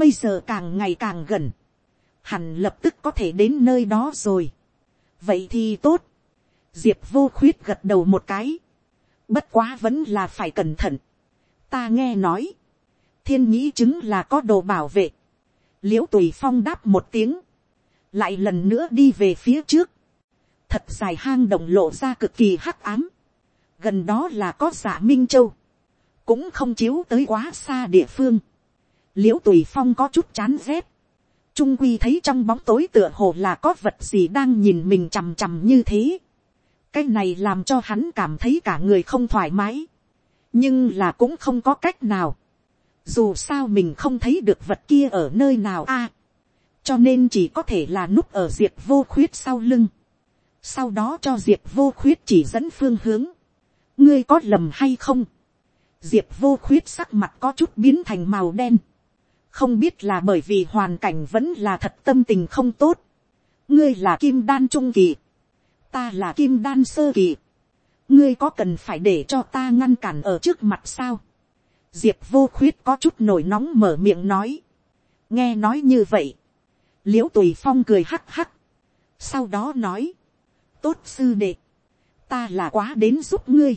bây giờ càng ngày càng gần, hẳn lập tức có thể đến nơi đó rồi, vậy thì tốt, diệp vô khuyết gật đầu một cái, Bất quá vẫn là phải cẩn thận. Ta nghe nói. Thiên nhĩ chứng là có đồ bảo vệ. Liễu tùy phong đáp một tiếng. Lại lần nữa đi về phía trước. Thật dài hang động lộ ra cực kỳ hắc ám. Gần đó là có giả Minh Châu. Cũng không chiếu tới quá xa địa phương. Liễu tùy phong có chút chán rét. Trung quy thấy trong bóng tối tựa hồ là có vật gì đang nhìn mình chằm chằm như thế. Cái này làm cho hắn cảm thấy cả người không thoải mái, nhưng là cũng không có cách nào, dù sao mình không thấy được vật kia ở nơi nào a, cho nên chỉ có thể là núp ở diệp vô khuyết sau lưng, sau đó cho diệp vô khuyết chỉ dẫn phương hướng, ngươi có lầm hay không, diệp vô khuyết sắc mặt có chút biến thành màu đen, không biết là bởi vì hoàn cảnh vẫn là thật tâm tình không tốt, ngươi là kim đan trung kỳ, ta là kim đan sơ kỳ, ngươi có cần phải để cho ta ngăn cản ở trước mặt sao. diệp vô khuyết có chút nổi nóng mở miệng nói. nghe nói như vậy, l i ễ u tùy phong cười hắc hắc. sau đó nói, tốt sư đệ, ta là quá đến giúp ngươi.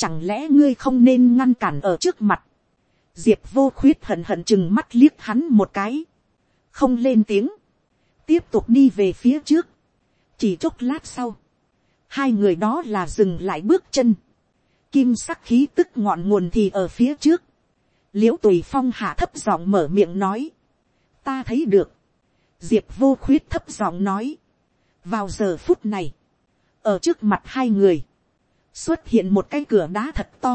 chẳng lẽ ngươi không nên ngăn cản ở trước mặt diệp vô khuyết hận hận chừng mắt liếc hắn một cái, không lên tiếng, tiếp tục đi về phía trước. Chỉ chốc lát sau, hai người đó là dừng lại bước chân, kim sắc khí tức ngọn nguồn thì ở phía trước, l i ễ u tùy phong hạ thấp giọng mở miệng nói, ta thấy được, diệp vô khuyết thấp giọng nói, vào giờ phút này, ở trước mặt hai người, xuất hiện một cái cửa đá thật to,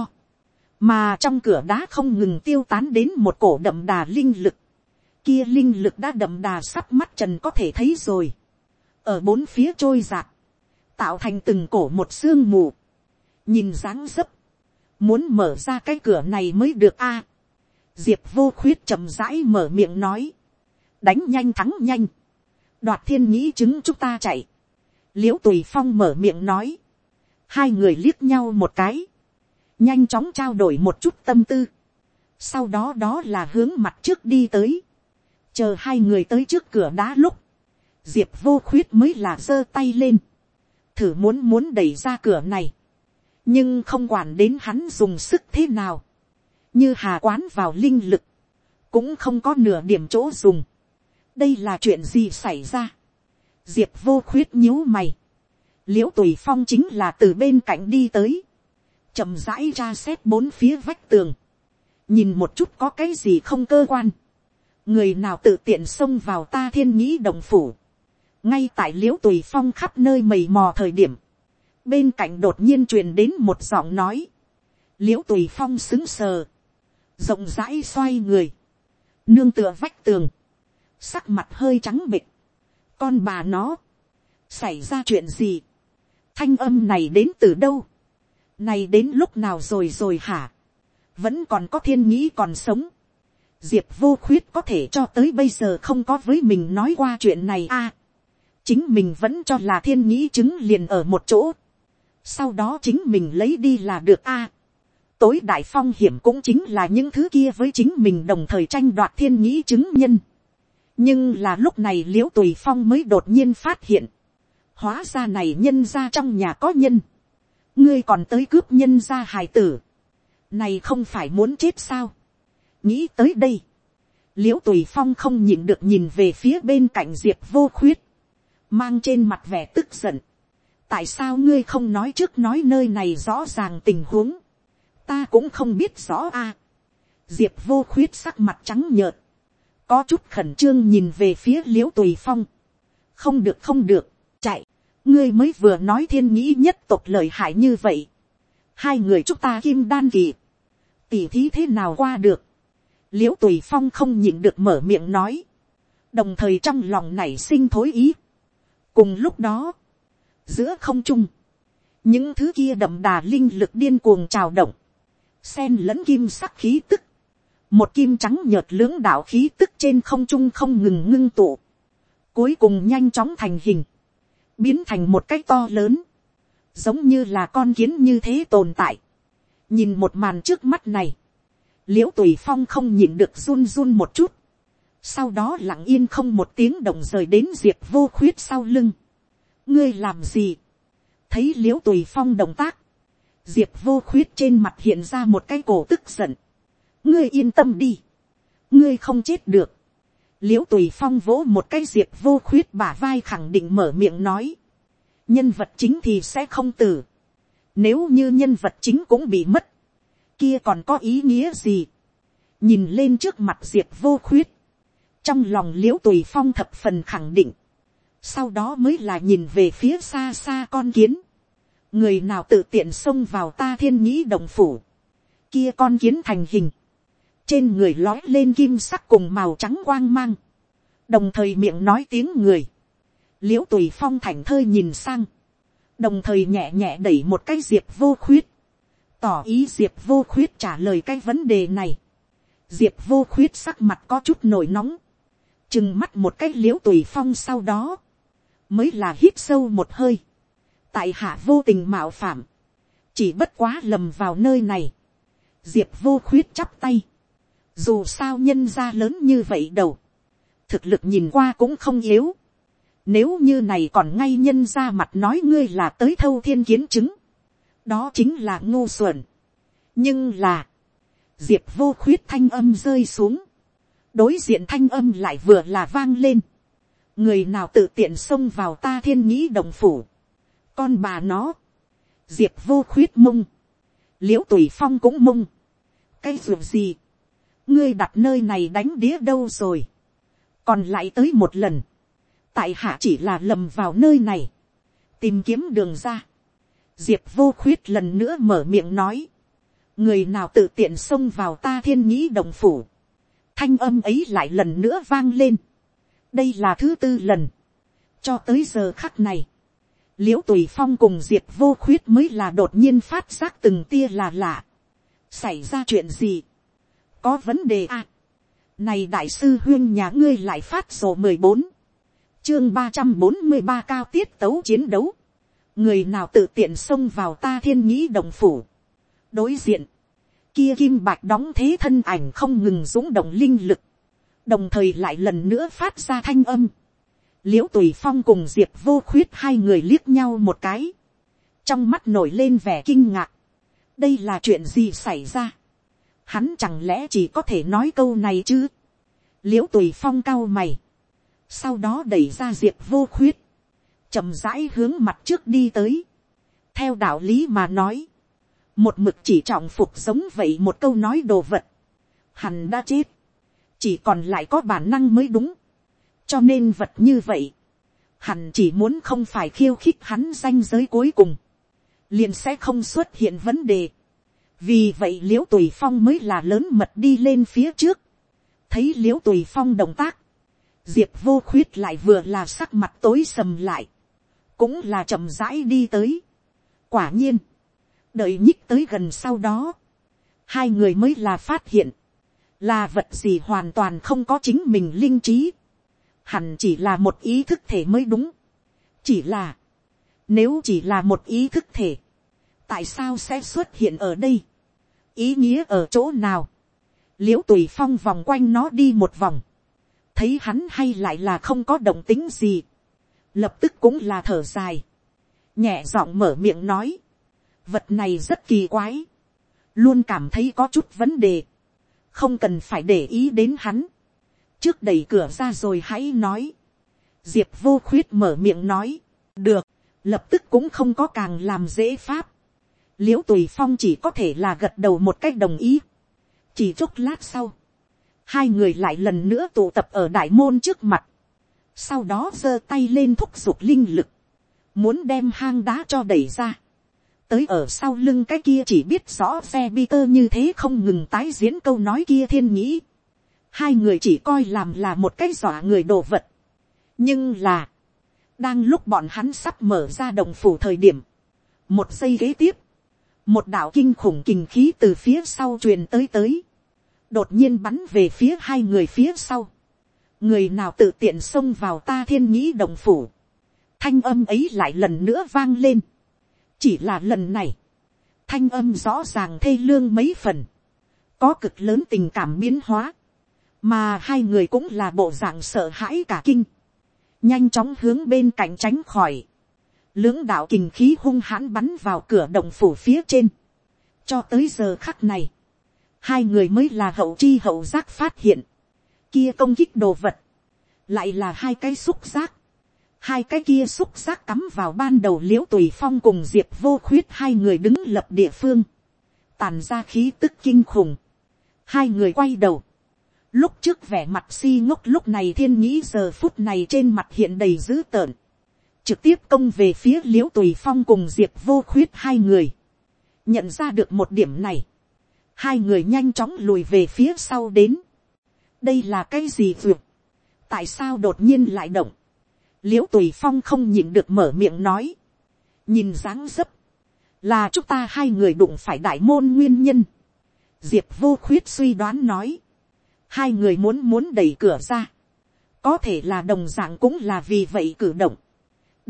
mà trong cửa đá không ngừng tiêu tán đến một cổ đậm đà linh lực, kia linh lực đã đậm đà sắp mắt trần có thể thấy rồi, ở bốn phía trôi giạt, tạo thành từng cổ một sương mù, nhìn dáng dấp, muốn mở ra cái cửa này mới được a. diệp vô khuyết chậm rãi mở miệng nói, đánh nhanh thắng nhanh, đoạt thiên nghĩ chứng chúng ta chạy, l i ễ u tùy phong mở miệng nói, hai người liếc nhau một cái, nhanh chóng trao đổi một chút tâm tư, sau đó đó là hướng mặt trước đi tới, chờ hai người tới trước cửa đá lúc, diệp vô khuyết mới là giơ tay lên, thử muốn muốn đẩy ra cửa này, nhưng không quản đến hắn dùng sức thế nào, như hà quán vào linh lực, cũng không có nửa điểm chỗ dùng. đây là chuyện gì xảy ra. diệp vô khuyết nhíu mày, l i ễ u tùy phong chính là từ bên cạnh đi tới, chậm rãi ra xét bốn phía vách tường, nhìn một chút có cái gì không cơ quan, người nào tự tiện xông vào ta thiên nhĩ đồng phủ, ngay tại l i ễ u tùy phong khắp nơi mầy mò thời điểm, bên cạnh đột nhiên truyền đến một giọng nói, l i ễ u tùy phong xứng sờ, rộng rãi xoay người, nương tựa vách tường, sắc mặt hơi trắng bịch, con bà nó, xảy ra chuyện gì, thanh âm này đến từ đâu, này đến lúc nào rồi rồi hả, vẫn còn có thiên nghĩ còn sống, diệp vô khuyết có thể cho tới bây giờ không có với mình nói qua chuyện này a, chính mình vẫn cho là thiên nghĩ chứng liền ở một chỗ, sau đó chính mình lấy đi là được a. tối đại phong hiểm cũng chính là những thứ kia với chính mình đồng thời tranh đoạt thiên nhĩ chứng nhân. nhưng là lúc này Liễu tùy phong mới đột nhiên phát hiện, hóa ra này nhân ra trong nhà có nhân, ngươi còn tới cướp nhân ra hài tử, này không phải muốn chết sao, nghĩ tới đây, l i ễ u tùy phong không nhìn được nhìn về phía bên cạnh diệp vô khuyết, mang trên mặt vẻ tức giận, tại sao ngươi không nói trước nói nơi này rõ ràng tình huống, ta cũng không biết rõ a. diệp vô khuyết sắc mặt trắng nhợt, có chút khẩn trương nhìn về phía l i ễ u tùy phong, không được không được, ngươi mới vừa nói thiên nghĩ nhất tộc lời hại như vậy, hai người chúng ta kim đan kỳ, tỉ thí thế nào qua được, l i ễ u tùy phong không nhịn được mở miệng nói, đồng thời trong lòng nảy sinh thối ý. cùng lúc đó, giữa không trung, những thứ kia đậm đà linh lực điên cuồng trào động, sen lẫn kim sắc khí tức, một kim trắng nhợt lưỡng đạo khí tức trên không trung không ngừng ngưng tụ, cuối cùng nhanh chóng thành hình, biến thành một cái to lớn, giống như là con kiến như thế tồn tại. nhìn một màn trước mắt này, l i ễ u tùy phong không nhìn được run run một chút, sau đó lặng yên không một tiếng động rời đến diệp vô khuyết sau lưng, ngươi làm gì, thấy l i ễ u tùy phong động tác, diệp vô khuyết trên mặt hiện ra một cái cổ tức giận, ngươi yên tâm đi, ngươi không chết được, l i ễ u tùy phong vỗ một cái diệp vô khuyết bả vai khẳng định mở miệng nói, nhân vật chính thì sẽ không tử, nếu như nhân vật chính cũng bị mất, kia còn có ý nghĩa gì, nhìn lên trước mặt diệp vô khuyết, trong lòng l i ễ u tùy phong thập phần khẳng định, sau đó mới là nhìn về phía xa xa con kiến, người nào tự tiện xông vào ta thiên nhĩ đồng phủ, kia con kiến thành hình, trên người lói lên kim sắc cùng màu trắng quang mang, đồng thời miệng nói tiếng người, l i ễ u tùy phong thành thơi nhìn sang, đồng thời nhẹ nhẹ đẩy một cái diệp vô khuyết, tỏ ý diệp vô khuyết trả lời cái vấn đề này, diệp vô khuyết sắc mặt có chút nổi nóng, chừng mắt một cái l i ễ u tùy phong sau đó, mới là hít sâu một hơi, tại hạ vô tình mạo phạm, chỉ bất quá lầm vào nơi này, diệp vô khuyết chắp tay, dù sao nhân ra lớn như vậy đầu, thực lực nhìn qua cũng không yếu, nếu như này còn ngay nhân ra mặt nói ngươi là tới thâu thiên kiến chứng, đó chính là ngu xuẩn. nhưng là, diệp vô khuyết thanh âm rơi xuống, đối diện thanh âm lại vừa là vang lên, người nào tự tiện xông vào ta thiên nhĩ đồng phủ, con bà nó, diệp vô khuyết mông, l i ễ u tùy phong cũng mông, cái ruột gì, ngươi đặt nơi này đánh đĩa đâu rồi, còn lại tới một lần, tại hạ chỉ là lầm vào nơi này, tìm kiếm đường ra. diệp vô khuyết lần nữa mở miệng nói, người nào tự tiện xông vào ta thiên nhĩ đồng phủ, thanh âm ấy lại lần nữa vang lên. đây là thứ tư lần, cho tới giờ khắc này, l i ễ u tùy phong cùng diệp vô khuyết mới là đột nhiên phát giác từng tia là lạ. xảy ra chuyện gì, có vấn đề à. này đại sư huyên nhà ngươi lại phát sổ mười bốn, chương ba trăm bốn mươi ba cao tiết tấu chiến đấu, người nào tự tiện xông vào ta thiên nhĩ đồng phủ, đối diện, kia kim bạch đóng thế thân ảnh không ngừng dũng động linh lực, đồng thời lại lần nữa phát ra thanh âm. l i ễ u tùy phong cùng diệp vô khuyết hai người liếc nhau một cái, trong mắt nổi lên vẻ kinh ngạc. đây là chuyện gì xảy ra hắn chẳng lẽ chỉ có thể nói câu này chứ. l i ễ u tùy phong cao mày, sau đó đẩy ra diệp vô khuyết, chậm rãi hướng mặt trước đi tới. theo đạo lý mà nói, một mực chỉ trọng phục giống vậy một câu nói đồ vật, hẳn đã chết, chỉ còn lại có bản năng mới đúng, cho nên vật như vậy, hẳn chỉ muốn không phải khiêu khích hắn danh giới cuối cùng, liền sẽ không xuất hiện vấn đề, vì vậy l i ễ u tùy phong mới là lớn mật đi lên phía trước, thấy l i ễ u tùy phong động tác, diệp vô khuyết lại vừa là sắc mặt tối sầm lại, cũng là chậm rãi đi tới. quả nhiên, đợi nhích tới gần sau đó, hai người mới là phát hiện, là vật gì hoàn toàn không có chính mình linh trí, hẳn chỉ là một ý thức thể mới đúng, chỉ là, nếu chỉ là một ý thức thể, tại sao sẽ xuất hiện ở đây, ý nghĩa ở chỗ nào, l i ễ u tùy phong vòng quanh nó đi một vòng, thấy hắn hay lại là không có động tính gì, lập tức cũng là thở dài, nhẹ giọng mở miệng nói, vật này rất kỳ quái, luôn cảm thấy có chút vấn đề, không cần phải để ý đến hắn, trước đẩy cửa ra rồi hãy nói, diệp vô khuyết mở miệng nói, được, lập tức cũng không có càng làm dễ pháp, l i ễ u tùy phong chỉ có thể là gật đầu một cách đồng ý, chỉ chốc lát sau, hai người lại lần nữa tụ tập ở đại môn trước mặt, sau đó giơ tay lên thúc giục linh lực, muốn đem hang đá cho đẩy ra, tới ở sau lưng cái kia chỉ biết rõ xe Peter như thế không ngừng tái diễn câu nói kia thiên nhĩ. Hai người chỉ coi làm là một cái dọa người đồ vật. Nhưng là, đang lúc bọn hắn sắp mở ra đồng phủ thời điểm, một giây ghế tiếp, một đạo kinh khủng kình khí từ phía sau truyền tới tới, đột nhiên bắn về phía hai người phía sau, người nào tự tiện xông vào ta thiên nhĩ đồng phủ, thanh âm ấy lại lần nữa vang lên, chỉ là lần này, thanh âm rõ ràng thê lương mấy phần, có cực lớn tình cảm biến hóa, mà hai người cũng là bộ dạng sợ hãi cả kinh, nhanh chóng hướng bên cạnh tránh khỏi, lưỡng đạo kình khí hung hãn bắn vào cửa động phủ phía trên, cho tới giờ khắc này, hai người mới là hậu chi hậu giác phát hiện, kia công kích đồ vật, lại là hai cái xúc giác, hai cái kia xúc giác cắm vào ban đầu l i ễ u tùy phong cùng diệp vô khuyết hai người đứng lập địa phương, tàn ra khí tức kinh khủng, hai người quay đầu, lúc trước vẻ mặt si ngốc lúc này thiên nhĩ giờ phút này trên mặt hiện đầy dữ tợn, trực tiếp công về phía l i ễ u tùy phong cùng diệp vô khuyết hai người, nhận ra được một điểm này, hai người nhanh chóng lùi về phía sau đến, đây là cái gì vượt, tại sao đột nhiên lại động, l i ễ u tùy phong không nhịn được mở miệng nói, nhìn dáng dấp, là chúng ta hai người đụng phải đại môn nguyên nhân. diệp vô khuyết suy đoán nói, hai người muốn muốn đẩy cửa ra, có thể là đồng d ạ n g cũng là vì vậy cử động,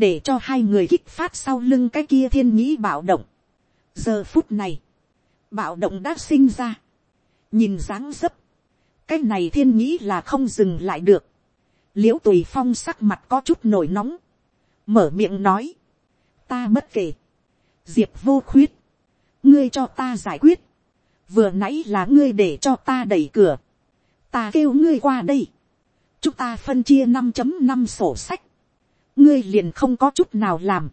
để cho hai người kích phát sau lưng cái kia thiên nhĩ bạo động. giờ phút này, bạo động đã sinh ra, nhìn dáng dấp, cái này thiên nhĩ là không dừng lại được, l i ễ u tùy phong sắc mặt có chút nổi nóng, mở miệng nói, ta bất kể, diệp vô khuyết, ngươi cho ta giải quyết, vừa nãy là ngươi để cho ta đẩy cửa, ta kêu ngươi qua đây, chúng ta phân chia năm chấm năm sổ sách, ngươi liền không có chút nào làm,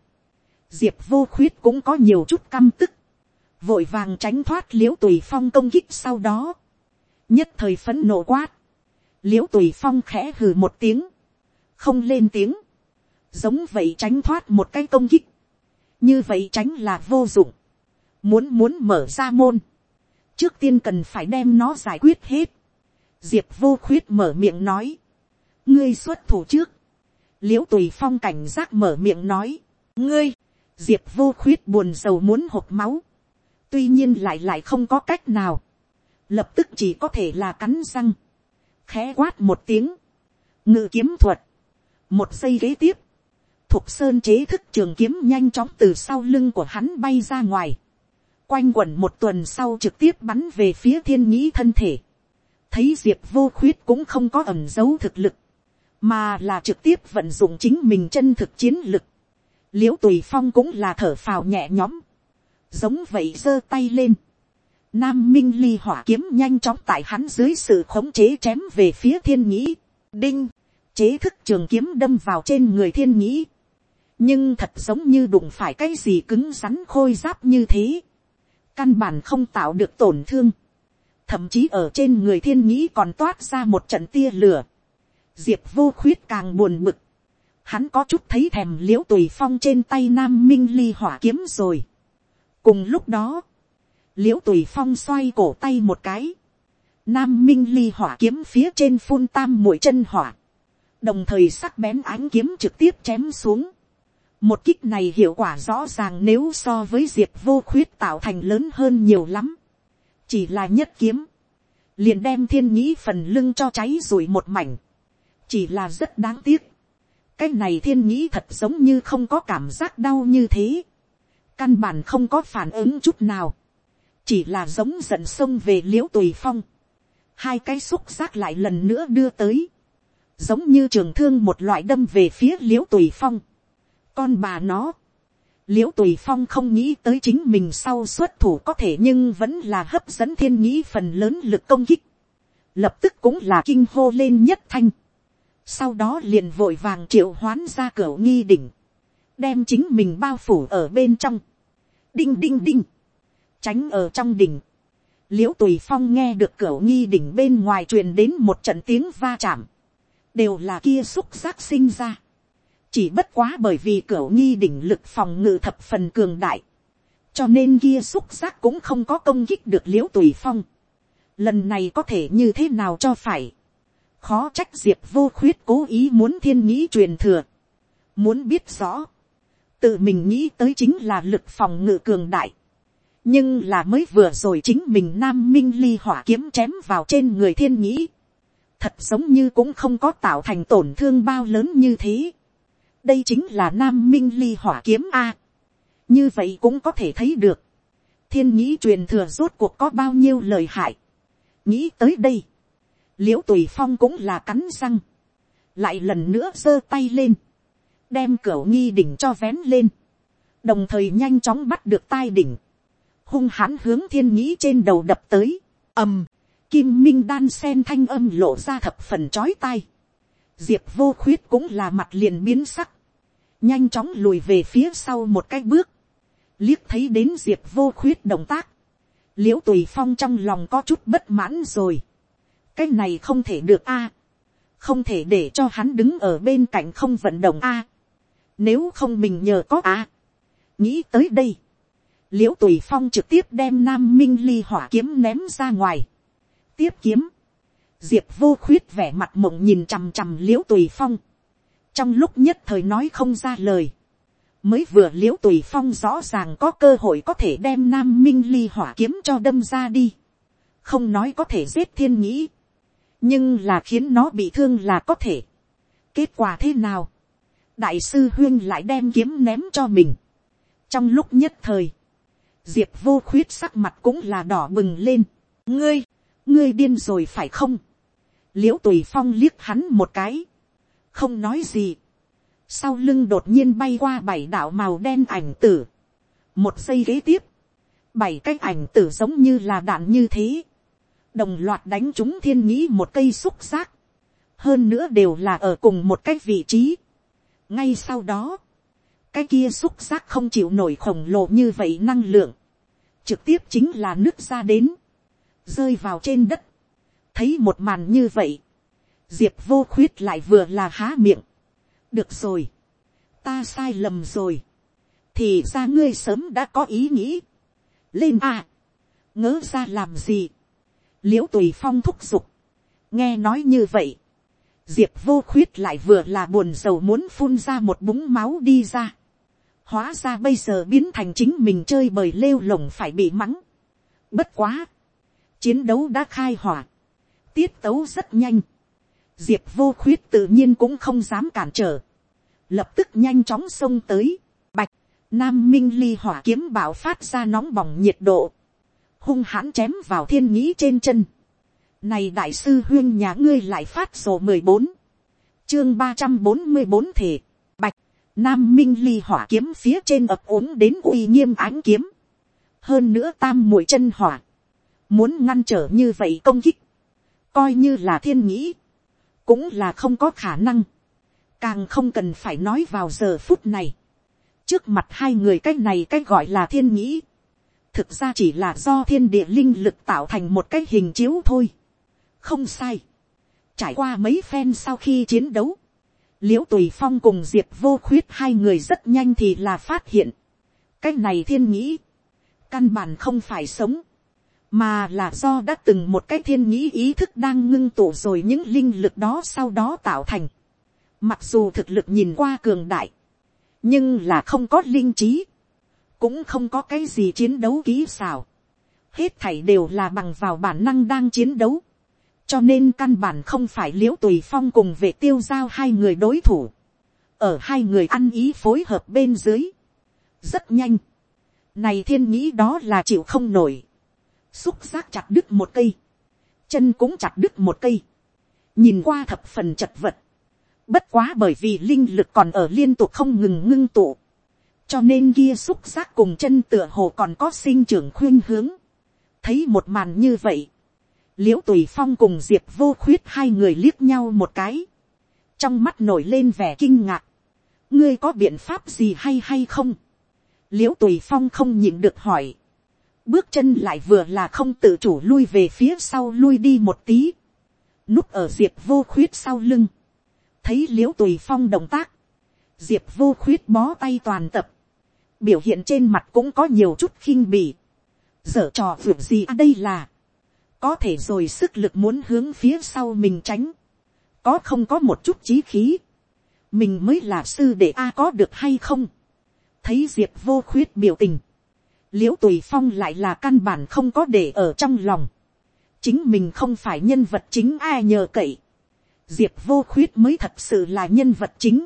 diệp vô khuyết cũng có nhiều chút căm tức, vội vàng tránh thoát l i ễ u tùy phong công kích sau đó, nhất thời phấn nộ quát, l i ễ u tùy phong khẽ hừ một tiếng, không lên tiếng, giống vậy tránh thoát một cái công kích, như vậy tránh là vô dụng, muốn muốn mở ra môn, trước tiên cần phải đem nó giải quyết hết, diệp vô khuyết mở miệng nói, ngươi xuất thủ trước, l i ễ u tùy phong cảnh giác mở miệng nói, ngươi, diệp vô khuyết buồn rầu muốn hộp máu, tuy nhiên lại lại không có cách nào, lập tức chỉ có thể là cắn răng, khẽ quát một tiếng, ngự kiếm thuật, một giây kế tiếp, thục sơn chế thức trường kiếm nhanh chóng từ sau lưng của hắn bay ra ngoài, quanh quẩn một tuần sau trực tiếp bắn về phía thiên nhĩ thân thể, thấy diệp vô khuyết cũng không có ẩm dấu thực lực, mà là trực tiếp vận dụng chính mình chân thực chiến lực. l i ễ u tùy phong cũng là thở phào nhẹ nhõm, giống vậy giơ tay lên. Nam minh ly hỏa kiếm nhanh chóng tại hắn dưới sự khống chế chém về phía thiên nhĩ. đinh, chế thức trường kiếm đâm vào trên người thiên nhĩ. nhưng thật giống như đụng phải cái gì cứng rắn khôi giáp như thế. căn bản không tạo được tổn thương thậm chí ở trên người thiên nhĩ còn toát ra một trận tia lửa, diệp vô khuyết càng buồn bực, hắn có chút thấy thèm l i ễ u tùy phong trên tay nam minh ly hỏa kiếm rồi. cùng lúc đó, l i ễ u tùy phong xoay cổ tay một cái, nam minh ly hỏa kiếm phía trên phun tam mũi chân hỏa, đồng thời sắc bén ánh kiếm trực tiếp chém xuống. một kích này hiệu quả rõ ràng nếu so với diệp vô khuyết tạo thành lớn hơn nhiều lắm. Chỉ là nhất kiếm, liền đem thiên nhĩ phần lưng cho cháy rồi một mảnh, chỉ là rất đáng tiếc. cái này thiên nhĩ thật giống như không có cảm giác đau như thế, căn bản không có phản ứng chút nào, chỉ là giống giận sông về l i ễ u tùy phong, hai cái xúc giác lại lần nữa đưa tới, giống như trường thương một loại đâm về phía l i ễ u tùy phong, con bà nó, l i ễ u tùy phong không nghĩ tới chính mình sau xuất thủ có thể nhưng vẫn là hấp dẫn thiên nhĩ phần lớn lực công kích, lập tức cũng là kinh hô lên nhất thanh, sau đó liền vội vàng triệu hoán ra cửa nghi đỉnh, đem chính mình bao phủ ở bên trong, đinh đinh đinh, tránh ở trong đỉnh, l i ễ u tùy phong nghe được cửa nghi đỉnh bên ngoài truyền đến một trận tiếng va chạm, đều là kia xúc giác sinh ra, chỉ bất quá bởi vì cửa nghi đỉnh lực phòng ngự thập phần cường đại, cho nên kia xúc giác cũng không có công kích được l i ễ u tùy phong. lần này có thể như thế nào cho phải, khó trách diệp vô khuyết cố ý muốn thiên nghĩ truyền thừa, muốn biết rõ, tự mình nghĩ tới chính là lực phòng ngự cường đại, nhưng là mới vừa rồi chính mình nam minh ly hỏa kiếm chém vào trên người thiên nhĩ, thật giống như cũng không có tạo thành tổn thương bao lớn như thế. Đây chính là nam minh ly hỏa kiếm a. như vậy cũng có thể thấy được, thiên nhĩ truyền thừa rốt cuộc có bao nhiêu lời hại. nghĩ tới đây, l i ễ u tùy phong cũng là cắn răng, lại lần nữa giơ tay lên, đem cửa nghi đỉnh cho vén lên, đồng thời nhanh chóng bắt được tai đỉnh, hung hãn hướng thiên nhĩ trên đầu đập tới, ầm, kim minh đan sen thanh âm lộ ra thập phần chói tai, diệp vô khuyết cũng là mặt liền biến sắc, nhanh chóng lùi về phía sau một cái bước, liếc thấy đến diệp vô khuyết động tác, l i ễ u tùy phong trong lòng có chút bất mãn rồi, cái này không thể được a, không thể để cho hắn đứng ở bên cạnh không vận động a, nếu không mình nhờ có a, nghĩ tới đây, l i ễ u tùy phong trực tiếp đem nam minh ly hỏa kiếm ném ra ngoài, tiếp kiếm, diệp vô khuyết vẻ mặt mộng nhìn chằm chằm l i ễ u tùy phong, trong lúc nhất thời nói không ra lời, mới vừa l i ễ u tùy phong rõ ràng có cơ hội có thể đem nam minh ly hỏa kiếm cho đâm ra đi, không nói có thể giết thiên nhĩ, nhưng là khiến nó bị thương là có thể. kết quả thế nào, đại sư huyên lại đem kiếm ném cho mình. trong lúc nhất thời, diệp vô khuyết sắc mặt cũng là đỏ bừng lên. ngươi, ngươi điên rồi phải không. l i ễ u tùy phong liếc hắn một cái, không nói gì. Sau lưng đột nhiên bay qua bảy đạo màu đen ảnh tử. Một giây kế tiếp, bảy cái ảnh tử giống như là đạn như thế. Đồng loạt đánh chúng thiên nhĩ một cây xúc giác. Hơn nữa đều là ở cùng một cái vị trí. Ngay sau đó, cái kia xúc giác không chịu nổi khổng lồ như vậy năng lượng. Trực tiếp chính là nước ra đến. Rơi vào trên đất. Thấy một màn như vậy diệp vô khuyết lại vừa là há miệng, được rồi, ta sai lầm rồi, thì ra ngươi sớm đã có ý nghĩ, lên à, ngỡ ra làm gì, l i ễ u tùy phong thúc giục, nghe nói như vậy, diệp vô khuyết lại vừa là buồn rầu muốn phun ra một búng máu đi ra, hóa ra bây giờ biến thành chính mình chơi bời lêu lồng phải bị mắng, bất quá, chiến đấu đã khai hỏa, tiết tấu rất nhanh, diệp vô khuyết tự nhiên cũng không dám cản trở, lập tức nhanh chóng xông tới, bạch, Nam Minh ly hỏa kiếm bảo phát ra nóng bỏng nhiệt độ. Hung hãn chém vào thiên nhĩ trên chân. Này đại sư huyên nhà ngươi lại phát sổ bốn Chương ba trăm bốn mươi bốn thể. Bạch. Nam Minh ly hỏa kiếm phía trên ập ốm đến uy nghiêm ánh kiếm. Hơn nữa tam mũi chân hỏa. Muốn ngăn trở như vậy công kích. Coi như là thiên nhĩ. Cũng là không có khả năng. Càng không cần phải nói vào giờ phút này trước mặt hai người cái này cái gọi là thiên nhĩ, thực ra chỉ là do thiên địa linh lực tạo thành một cái hình chiếu thôi. không sai. trải qua mấy phen sau khi chiến đấu, l i ễ u tùy phong cùng diệp vô khuyết hai người rất nhanh thì là phát hiện. cái này thiên nghĩ căn bản không phải sống, mà là do đã từng một cái thiên nghĩ ý thức đang ngưng tụ rồi những linh lực đó sau đó tạo thành. mặc dù thực lực nhìn qua cường đại, nhưng là không có linh trí, cũng không có cái gì chiến đấu kỹ xảo, hết thảy đều là bằng vào bản năng đang chiến đấu, cho nên căn bản không phải l i ễ u tùy phong cùng về tiêu giao hai người đối thủ, ở hai người ăn ý phối hợp bên dưới, rất nhanh, này thiên nghĩ đó là chịu không nổi, xúc giác chặt đứt một cây, chân cũng chặt đứt một cây, nhìn qua thập phần chật vật, Bất quá bởi vì linh lực còn ở liên tục không ngừng ngưng tụ. Cho nên kia xúc giác cùng chân tựa hồ còn có sinh trưởng khuyên hướng. Thấy một màn như vậy. Liễu tùy phong cùng diệp vô khuyết hai người liếc nhau một cái. Trong mắt nổi lên vẻ kinh ngạc. Ngươi có biện pháp gì hay hay không? Liễu tùy phong không nhịn được hỏi. Bước chân lại vừa là không tự chủ lui về phía sau lui đi một tí. Núp ở diệp vô khuyết sau lưng thấy l i ễ u tùy phong động tác, diệp vô khuyết bó tay toàn tập, biểu hiện trên mặt cũng có nhiều chút khinh bỉ, dở trò vượt gì à đây là, có thể rồi sức lực muốn hướng phía sau mình tránh, có không có một chút trí khí, mình mới là sư để a có được hay không, thấy diệp vô khuyết biểu tình, l i ễ u tùy phong lại là căn bản không có để ở trong lòng, chính mình không phải nhân vật chính ai nhờ cậy, diệp vô khuyết mới thật sự là nhân vật chính.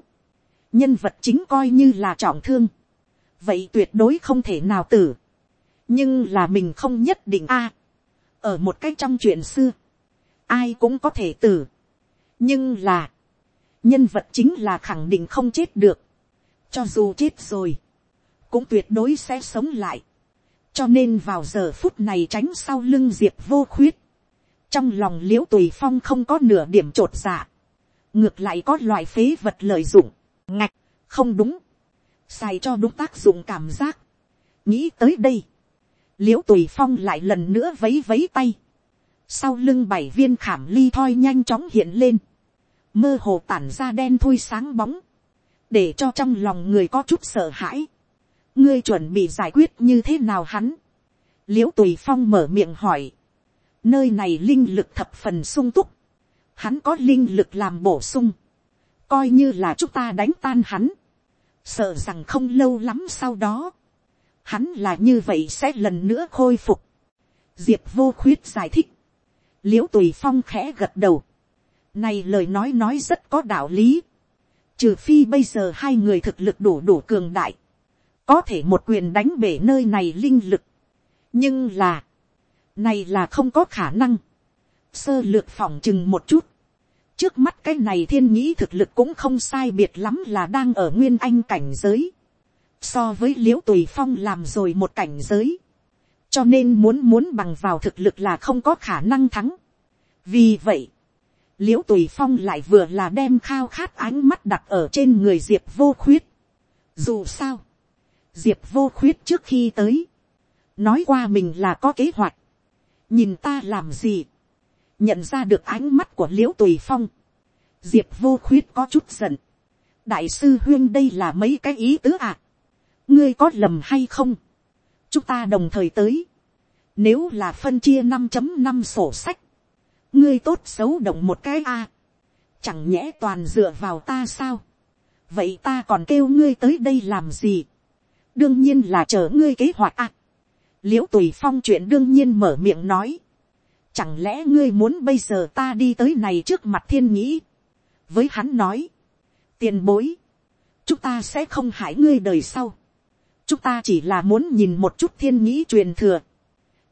nhân vật chính coi như là trọng thương vậy tuyệt đối không thể nào tử. nhưng là mình không nhất định a. ở một cách trong chuyện xưa, ai cũng có thể tử. nhưng là, nhân vật chính là khẳng định không chết được. cho dù chết rồi, cũng tuyệt đối sẽ sống lại. cho nên vào giờ phút này tránh sau lưng diệp vô khuyết trong lòng l i ễ u tùy phong không có nửa điểm t r ộ t dạ, ngược lại có loại phế vật lợi dụng, ngạch, không đúng, xài cho đúng tác dụng cảm giác, nghĩ tới đây, l i ễ u tùy phong lại lần nữa vấy vấy tay, sau lưng bảy viên khảm ly thoi nhanh chóng hiện lên, mơ hồ tản ra đen thui sáng bóng, để cho trong lòng người có chút sợ hãi, ngươi chuẩn bị giải quyết như thế nào hắn, l i ễ u tùy phong mở miệng hỏi, Nơi này linh lực thập phần sung túc. Hắn có linh lực làm bổ sung. Coi như là chúng ta đánh tan hắn. Sợ rằng không lâu lắm sau đó. Hắn là như vậy sẽ lần nữa khôi phục. Diệp vô khuyết giải thích. Liễu tùy phong khẽ gật đầu. Này lời nói nói rất có đạo lý. Trừ phi bây giờ hai người thực lực đủ đủ cường đại. Có thể một quyền đánh bể nơi này linh lực. Nhưng là, này là không có khả năng. Sơ lược phỏng chừng một chút. Trước mắt cái này thiên nghĩ thực lực cũng không sai biệt lắm là đang ở nguyên anh cảnh giới. So với liễu tùy phong làm rồi một cảnh giới. Cho nên muốn muốn bằng vào thực lực là không có khả năng thắng. Vì vậy, liễu tùy phong lại vừa là đem khao khát ánh mắt đặt ở trên người diệp vô khuyết. Dù sao, diệp vô khuyết trước khi tới, nói qua mình là có kế hoạch, nhìn ta làm gì, nhận ra được ánh mắt của l i ễ u tùy phong, diệp vô khuyết có chút giận, đại sư huyên đây là mấy cái ý tứ à. ngươi có lầm hay không. chúng ta đồng thời tới. nếu là phân chia năm chấm năm sổ sách, ngươi tốt xấu động một cái a. chẳng nhẽ toàn dựa vào ta sao. vậy ta còn kêu ngươi tới đây làm gì. đương nhiên là chờ ngươi kế hoạch à? a. l i ễ u tùy phong chuyện đương nhiên mở miệng nói chẳng lẽ ngươi muốn bây giờ ta đi tới này trước mặt thiên nhĩ. với hắn nói tiền bối, chúng ta sẽ không hại ngươi đời sau. chúng ta chỉ là muốn nhìn một chút thiên nhĩ truyền thừa.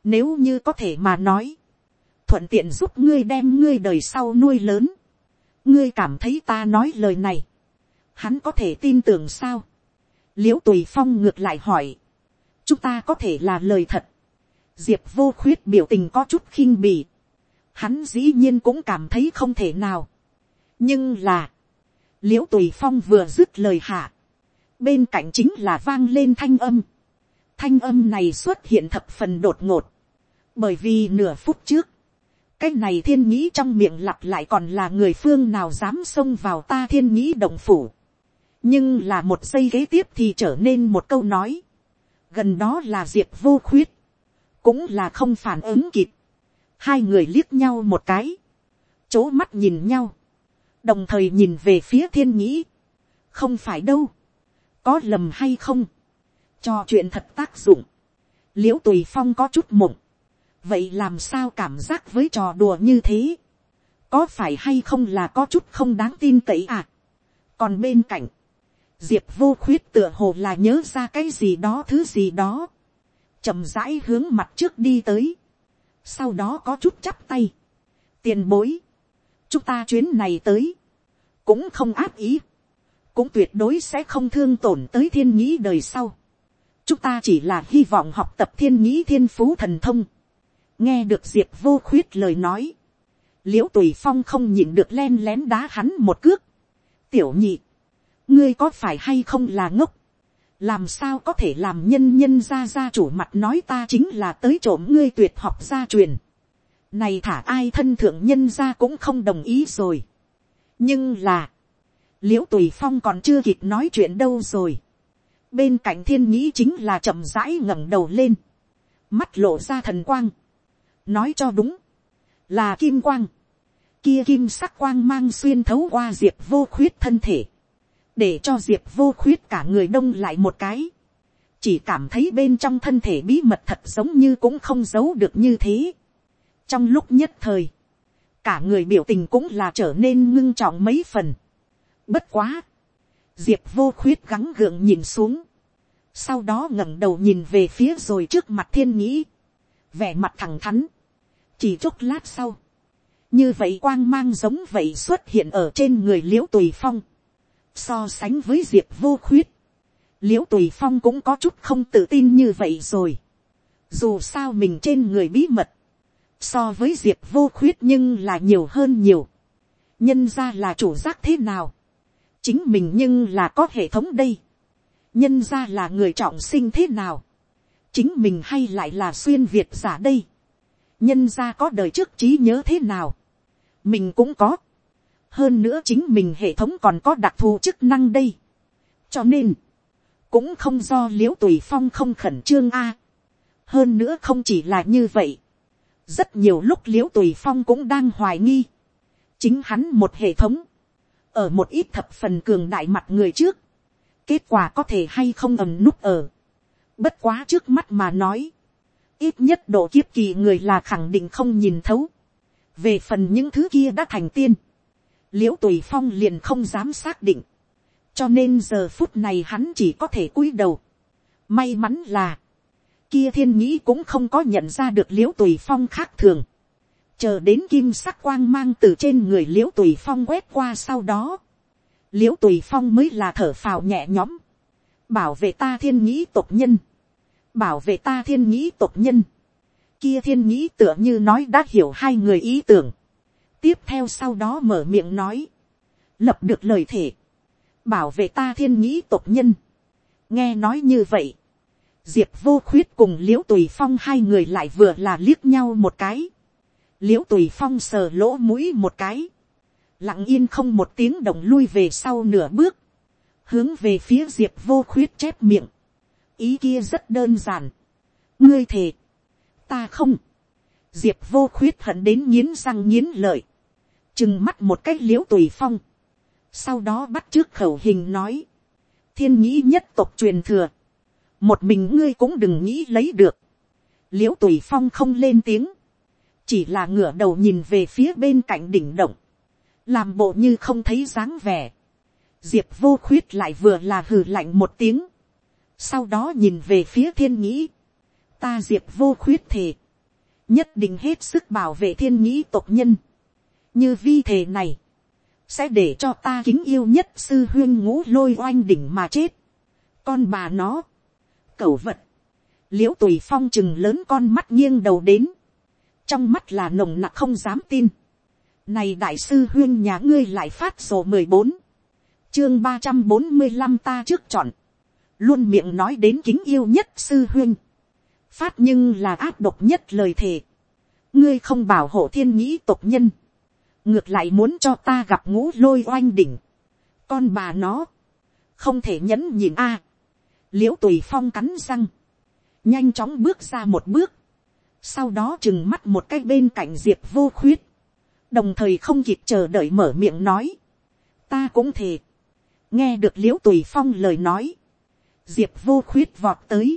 nếu như có thể mà nói, thuận tiện giúp ngươi đem ngươi đời sau nuôi lớn. ngươi cảm thấy ta nói lời này, hắn có thể tin tưởng sao. l i ễ u tùy phong ngược lại hỏi, chúng ta có thể là lời thật diệp vô khuyết biểu tình có chút khinh bỉ, hắn dĩ nhiên cũng cảm thấy không thể nào. nhưng là, l i ễ u tùy phong vừa dứt lời hạ, bên cạnh chính là vang lên thanh âm. thanh âm này xuất hiện thập phần đột ngột, bởi vì nửa phút trước, cái này thiên nhĩ trong miệng lặp lại còn là người phương nào dám xông vào ta thiên nhĩ động phủ. nhưng là một giây kế tiếp thì trở nên một câu nói, gần đó là diệp vô khuyết, cũng là không phản ứng kịp. hai người liếc nhau một cái, c mắt nhìn nhau, đồng thời nhìn về phía thiên nhĩ, không phải đâu, có lầm hay không, cho chuyện thật tác dụng, l i ễ u tùy phong có chút mộng, vậy làm sao cảm giác với trò đùa như thế, có phải hay không là có chút không đáng tin cậy à, còn bên cạnh, diệp vô khuyết tựa hồ là nhớ ra cái gì đó thứ gì đó, chậm rãi hướng mặt trước đi tới, sau đó có chút chắp tay, tiền bối, chúng ta chuyến này tới, cũng không áp ý, cũng tuyệt đối sẽ không thương tổn tới thiên nhĩ đời sau. chúng ta chỉ là hy vọng học tập thiên nhĩ thiên phú thần thông. nghe được diệp vô khuyết lời nói, l i ễ u tùy phong không nhịn được len lén đá hắn một cước. tiểu nhị, ngươi có phải hay không là ngốc, làm sao có thể làm nhân nhân ra ra chủ mặt nói ta chính là tới trộm ngươi tuyệt học gia truyền. này thả ai thân thượng nhân ra cũng không đồng ý rồi. Nhưng là, liễu tùy phong còn chưa kịp nói chuyện đâu rồi. bên cạnh thiên nghĩ chính là chậm rãi ngẩng đầu lên, mắt lộ ra thần quang, nói cho đúng, là kim quang, kia kim sắc quang mang xuyên thấu qua diệp vô khuyết thân thể, để cho diệp vô khuyết cả người đông lại một cái, chỉ cảm thấy bên trong thân thể bí mật thật giống như cũng không giấu được như thế. trong lúc nhất thời, cả người biểu tình cũng là trở nên ngưng trọng mấy phần. Bất quá, diệp vô khuyết gắng gượng nhìn xuống, sau đó ngẩng đầu nhìn về phía rồi trước mặt thiên nhĩ, vẻ mặt thẳng thắn, chỉ chốc lát sau, như vậy quang mang giống vậy xuất hiện ở trên người l i ễ u tùy phong, so sánh với diệp vô khuyết, l i ễ u tùy phong cũng có chút không tự tin như vậy rồi, dù sao mình trên người bí mật, so với diệp vô khuyết nhưng là nhiều hơn nhiều, nhân ra là chủ giác thế nào, chính mình nhưng là có hệ thống đây, nhân ra là người trọng sinh thế nào, chính mình hay lại là xuyên việt giả đây, nhân ra có đời trước trí nhớ thế nào, mình cũng có, hơn nữa chính mình hệ thống còn có đặc thù chức năng đây, cho nên, cũng không do l i ễ u tùy phong không khẩn trương a, hơn nữa không chỉ là như vậy, rất nhiều lúc l i ễ u tùy phong cũng đang hoài nghi, chính hắn một hệ thống, ở một ít thập phần cường đại mặt người trước, kết quả có thể hay không ầm núp ở, bất quá trước mắt mà nói, ít nhất độ kiếp kỳ người là khẳng định không nhìn thấu, về phần những thứ kia đã thành tiên, l i ễ u tùy phong liền không dám xác định, cho nên giờ phút này hắn chỉ có thể cúi đầu, may mắn là, kia thiên nhĩ cũng không có nhận ra được l i ễ u tùy phong khác thường. chờ đến kim sắc quang mang từ trên người l i ễ u tùy phong quét qua sau đó. l i ễ u tùy phong mới là thở phào nhẹ nhõm. bảo vệ ta thiên nhĩ tộc nhân. bảo vệ ta thiên nhĩ tộc nhân. kia thiên nhĩ tựa như nói đã hiểu hai người ý tưởng tiếp theo sau đó mở miệng nói. lập được lời thể. bảo vệ ta thiên nhĩ tộc nhân. nghe nói như vậy diệp vô khuyết cùng l i ễ u tùy phong hai người lại vừa là liếc nhau một cái, l i ễ u tùy phong sờ lỗ mũi một cái, lặng yên không một tiếng động lui về sau nửa bước, hướng về phía diệp vô khuyết chép miệng, ý kia rất đơn giản, ngươi thề, ta không, diệp vô khuyết hận đến nghiến răng nghiến lợi, chừng mắt một cách l i ễ u tùy phong, sau đó bắt trước khẩu hình nói, thiên nhĩ nhất tộc truyền thừa, một mình ngươi cũng đừng nghĩ lấy được, l i ễ u tùy phong không lên tiếng, chỉ là ngửa đầu nhìn về phía bên cạnh đỉnh động, làm bộ như không thấy dáng vẻ, diệp vô khuyết lại vừa là hừ lạnh một tiếng, sau đó nhìn về phía thiên nhĩ, ta diệp vô khuyết thề, nhất định hết sức bảo vệ thiên nhĩ tộc nhân như vi thể này, sẽ để cho ta kính yêu nhất sư huyên ngũ lôi oanh đỉnh mà chết. con bà nó, cẩu vật, l i ễ u tùy phong chừng lớn con mắt nghiêng đầu đến, trong mắt là nồng nặc không dám tin. này đại sư huyên nhà ngươi lại phát sổ mười bốn, chương ba trăm bốn mươi năm ta trước chọn, luôn miệng nói đến kính yêu nhất sư huyên phát nhưng là áp độc nhất lời thề. ngươi không bảo hộ thiên nhĩ tộc nhân, ngược lại muốn cho ta gặp ngũ lôi oanh đỉnh. con bà nó, không thể nhẫn nhìn a. À. l i ễ u tùy phong cắn răng, nhanh chóng bước ra một bước, sau đó chừng mắt một cái bên cạnh diệp vô khuyết, đồng thời không kịp chờ đợi mở miệng nói, ta cũng thề, nghe được l i ễ u tùy phong lời nói, diệp vô khuyết vọt tới,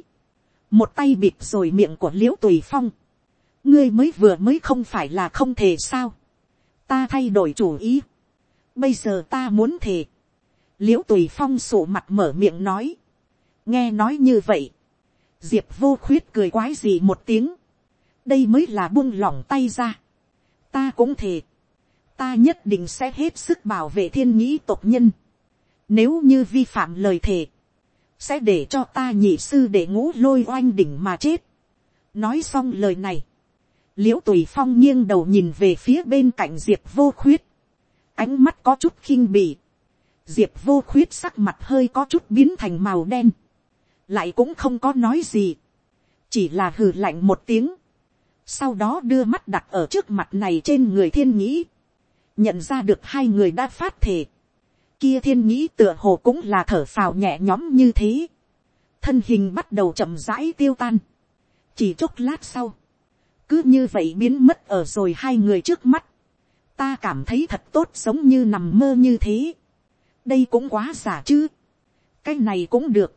một tay bịt rồi miệng của l i ễ u tùy phong, ngươi mới vừa mới không phải là không thể sao, ta thay đổi chủ ý, bây giờ ta muốn thề, l i ễ u tùy phong sổ mặt mở miệng nói, nghe nói như vậy, diệp vô khuyết cười quái gì một tiếng, đây mới là buông lỏng tay ra, ta cũng thề, ta nhất định sẽ hết sức bảo vệ thiên nhĩ tộc nhân, nếu như vi phạm lời thề, sẽ để cho ta nhị sư để ngũ lôi oanh đỉnh mà chết. nói xong lời này, l i ễ u tùy phong nghiêng đầu nhìn về phía bên cạnh diệp vô khuyết, ánh mắt có chút khinh bì, diệp vô khuyết sắc mặt hơi có chút biến thành màu đen, lại cũng không có nói gì, chỉ là hừ lạnh một tiếng, sau đó đưa mắt đặt ở trước mặt này trên người thiên nhĩ, nhận ra được hai người đã phát thể, kia thiên nhĩ tựa hồ cũng là thở phào nhẹ nhõm như thế. Thân hình bắt đầu chậm rãi tiêu tan. Chỉ chốc lát sau. Cứ như vậy biến mất ở rồi hai người trước mắt. Ta cảm thấy thật tốt giống như nằm mơ như thế. Đây cũng quá giả chứ. Cái này cũng được.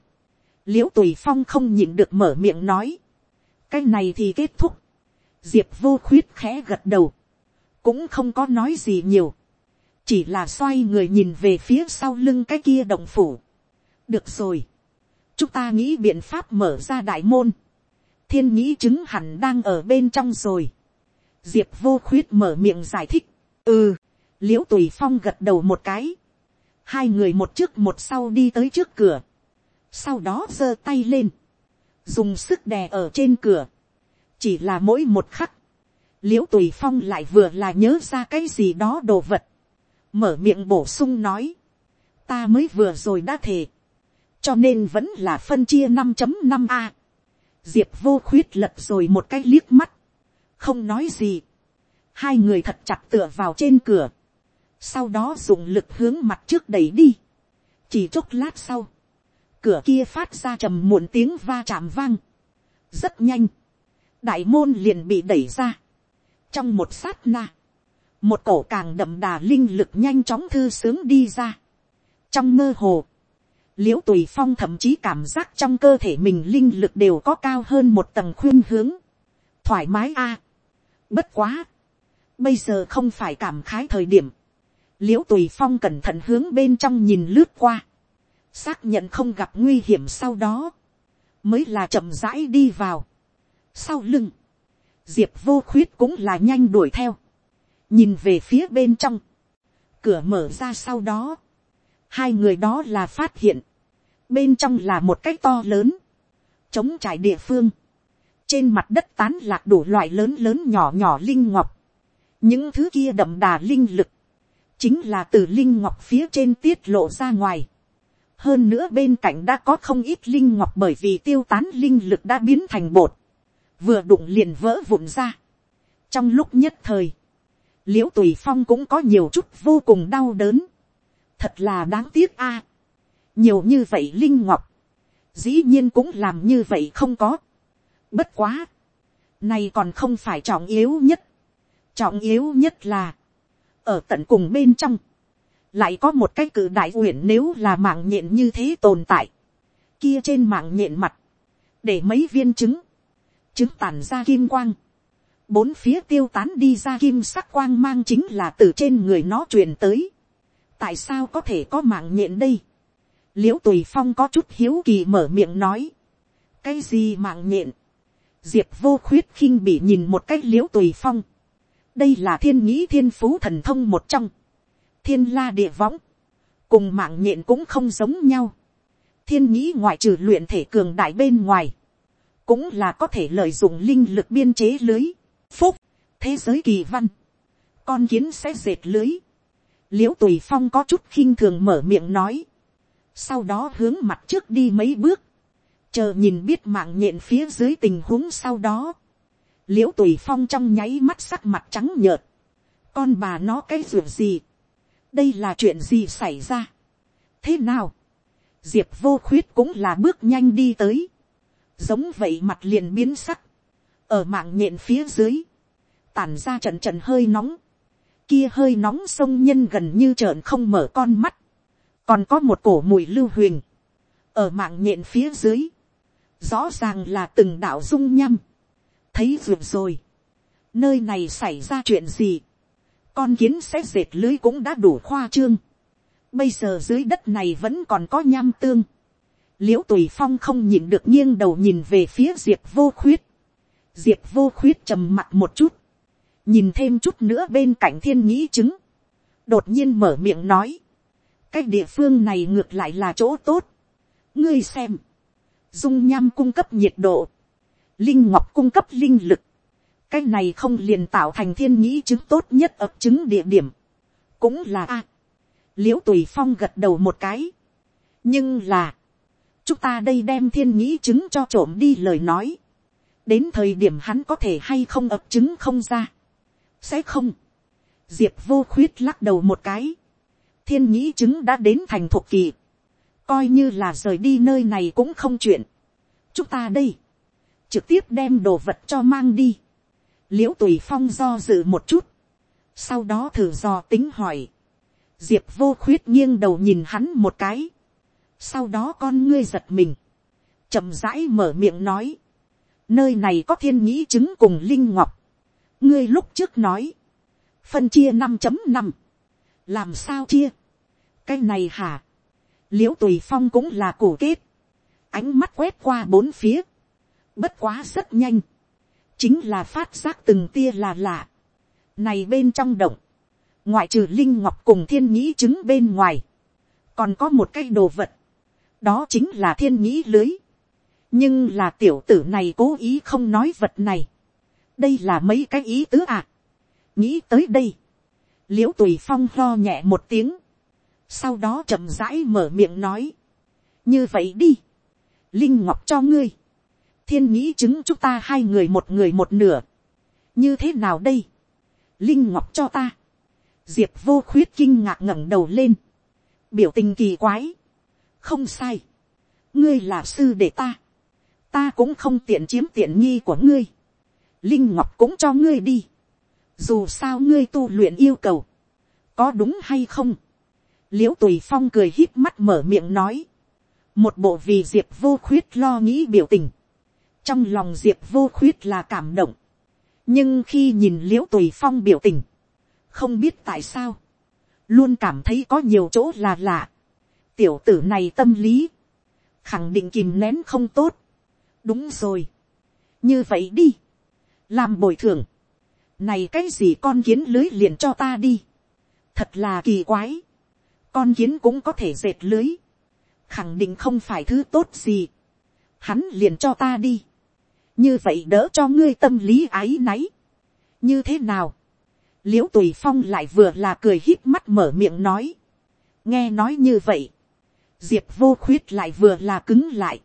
Liễu tùy phong không nhịn được mở miệng nói. Cái này thì kết thúc. Diệp vô khuyết khẽ gật đầu. Cũng không có nói gì nhiều chỉ là xoay người nhìn về phía sau lưng cái kia động phủ. được rồi, chúng ta nghĩ biện pháp mở ra đại môn, thiên nghĩ chứng hẳn đang ở bên trong rồi. diệp vô khuyết mở miệng giải thích, ừ, l i ễ u tùy phong gật đầu một cái, hai người một trước một sau đi tới trước cửa, sau đó giơ tay lên, dùng sức đè ở trên cửa, chỉ là mỗi một khắc, l i ễ u tùy phong lại vừa là nhớ ra cái gì đó đồ vật, mở miệng bổ sung nói, ta mới vừa rồi đã thề, cho nên vẫn là phân chia năm năm a diệp vô khuyết lật rồi một cái liếc mắt, không nói gì, hai người thật chặt tựa vào trên cửa, sau đó dùng lực hướng mặt trước đẩy đi, chỉ chốc lát sau, cửa kia phát ra trầm muộn tiếng va chạm vang, rất nhanh, đại môn liền bị đẩy ra, trong một sát na, một cổ càng đậm đà linh lực nhanh chóng thư sướng đi ra. trong mơ hồ, l i ễ u tùy phong thậm chí cảm giác trong cơ thể mình linh lực đều có cao hơn một tầng khuyên hướng. thoải mái a. bất quá. bây giờ không phải cảm khái thời điểm. l i ễ u tùy phong cẩn thận hướng bên trong nhìn lướt qua. xác nhận không gặp nguy hiểm sau đó. mới là chậm rãi đi vào. sau lưng, diệp vô khuyết cũng là nhanh đuổi theo nhìn về phía bên trong, cửa mở ra sau đó, hai người đó là phát hiện, bên trong là một cái to lớn, chống trải địa phương, trên mặt đất tán lạc đủ loại lớn lớn nhỏ nhỏ linh ngọc, những thứ kia đậm đà linh lực, chính là từ linh ngọc phía trên tiết lộ ra ngoài. hơn nữa bên cạnh đã có không ít linh ngọc bởi vì tiêu tán linh lực đã biến thành bột, vừa đụng liền vỡ vụn ra. trong lúc nhất thời, l i ễ u tùy phong cũng có nhiều chút vô cùng đau đớn thật là đáng tiếc a. nhiều như vậy linh ngọc, dĩ nhiên cũng làm như vậy không có. bất quá, nay còn không phải trọng yếu nhất, trọng yếu nhất là, ở tận cùng bên trong, lại có một cái cử đại uyển nếu là mạng nhện như thế tồn tại, kia trên mạng nhện mặt, để mấy viên trứng, trứng tản ra kim quang, bốn phía tiêu tán đi ra kim sắc quang mang chính là từ trên người nó truyền tới tại sao có thể có mạng nhện đây. l i ễ u tùy phong có chút hiếu kỳ mở miệng nói. cái gì mạng nhện. diệp vô khuyết khinh bị nhìn một cách l i ễ u tùy phong. đây là thiên nhĩ thiên phú thần thông một trong. thiên la địa võng. cùng mạng nhện cũng không giống nhau. thiên nhĩ ngoại trừ luyện thể cường đại bên ngoài. cũng là có thể lợi dụng linh lực biên chế lưới phúc, thế giới kỳ văn, con kiến sẽ dệt lưới, l i ễ u tùy phong có chút khinh thường mở miệng nói, sau đó hướng mặt trước đi mấy bước, chờ nhìn biết mạng nhện phía dưới tình huống sau đó, l i ễ u tùy phong trong nháy mắt sắc mặt trắng nhợt, con bà nó cái ruột gì, đây là chuyện gì xảy ra, thế nào, diệp vô khuyết cũng là bước nhanh đi tới, giống vậy mặt liền biến sắc, ở mạng nhện phía dưới, tản ra trận trận hơi nóng, kia hơi nóng sông nhân gần như trợn không mở con mắt, còn có một cổ mùi lưu huyền, ở mạng nhện phía dưới, rõ ràng là từng đạo dung nhăm, thấy ruột rồi, nơi này xảy ra chuyện gì, con kiến sẽ dệt lưới cũng đã đủ khoa trương, bây giờ dưới đất này vẫn còn có nham tương, l i ễ u tùy phong không nhìn được nghiêng đầu nhìn về phía diệp vô khuyết, diệp vô khuyết trầm mặt một chút, nhìn thêm chút nữa bên cạnh thiên nhĩ chứng, đột nhiên mở miệng nói, cái địa phương này ngược lại là chỗ tốt, ngươi xem, dung nham cung cấp nhiệt độ, linh ngọc cung cấp linh lực, cái này không liền tạo thành thiên nhĩ chứng tốt nhất ập chứng địa điểm, cũng là a, l i ễ u tùy phong gật đầu một cái, nhưng là, chúng ta đây đem thiên nhĩ chứng cho trộm đi lời nói, đến thời điểm hắn có thể hay không ập chứng không ra, sẽ không, diệp vô khuyết lắc đầu một cái, thiên nhĩ chứng đã đến thành thuộc kỳ, coi như là rời đi nơi này cũng không chuyện, chúng ta đây, trực tiếp đem đồ vật cho mang đi, l i ễ u tùy phong do dự một chút, sau đó thử dò tính hỏi, diệp vô khuyết nghiêng đầu nhìn hắn một cái, sau đó con ngươi giật mình, chậm rãi mở miệng nói, nơi này có thiên nhĩ chứng cùng linh ngọc, ngươi lúc trước nói, phân chia năm chấm năm, làm sao chia, cái này hả, l i ễ u tùy phong cũng là cổ kết, ánh mắt quét qua bốn phía, bất quá rất nhanh, chính là phát giác từng tia là lạ, này bên trong động, ngoại trừ linh ngọc cùng thiên nhĩ trứng bên ngoài, còn có một cái đồ vật, đó chính là thiên nhĩ lưới, nhưng là tiểu tử này cố ý không nói vật này đây là mấy cái ý tứ à. nghĩ tới đây, l i ễ u tùy phong lo nhẹ một tiếng, sau đó chậm rãi mở miệng nói, như vậy đi, linh ngọc cho ngươi, thiên nghĩ chứng chúng ta hai người một người một nửa, như thế nào đây, linh ngọc cho ta, diệp vô khuyết kinh ngạc ngẩng đầu lên, biểu tình kỳ quái, không sai, ngươi là sư để ta, ta cũng không tiện chiếm tiện nghi của ngươi, linh ngọc cũng cho ngươi đi, dù sao ngươi tu luyện yêu cầu, có đúng hay không, l i ễ u tùy phong cười hít mắt mở miệng nói, một bộ vì diệp vô khuyết lo nghĩ biểu tình, trong lòng diệp vô khuyết là cảm động, nhưng khi nhìn l i ễ u tùy phong biểu tình, không biết tại sao, luôn cảm thấy có nhiều chỗ là lạ, tiểu tử này tâm lý, khẳng định kìm nén không tốt, đúng rồi. như vậy đi làm bồi thường. này cái gì con kiến lưới liền cho ta đi. thật là kỳ quái. con kiến cũng có thể dệt lưới. khẳng định không phải thứ tốt gì. hắn liền cho ta đi. như vậy đỡ cho ngươi tâm lý ái náy. như thế nào. l i ễ u tùy phong lại vừa là cười hít mắt mở miệng nói. nghe nói như vậy. diệp vô khuyết lại vừa là cứng lại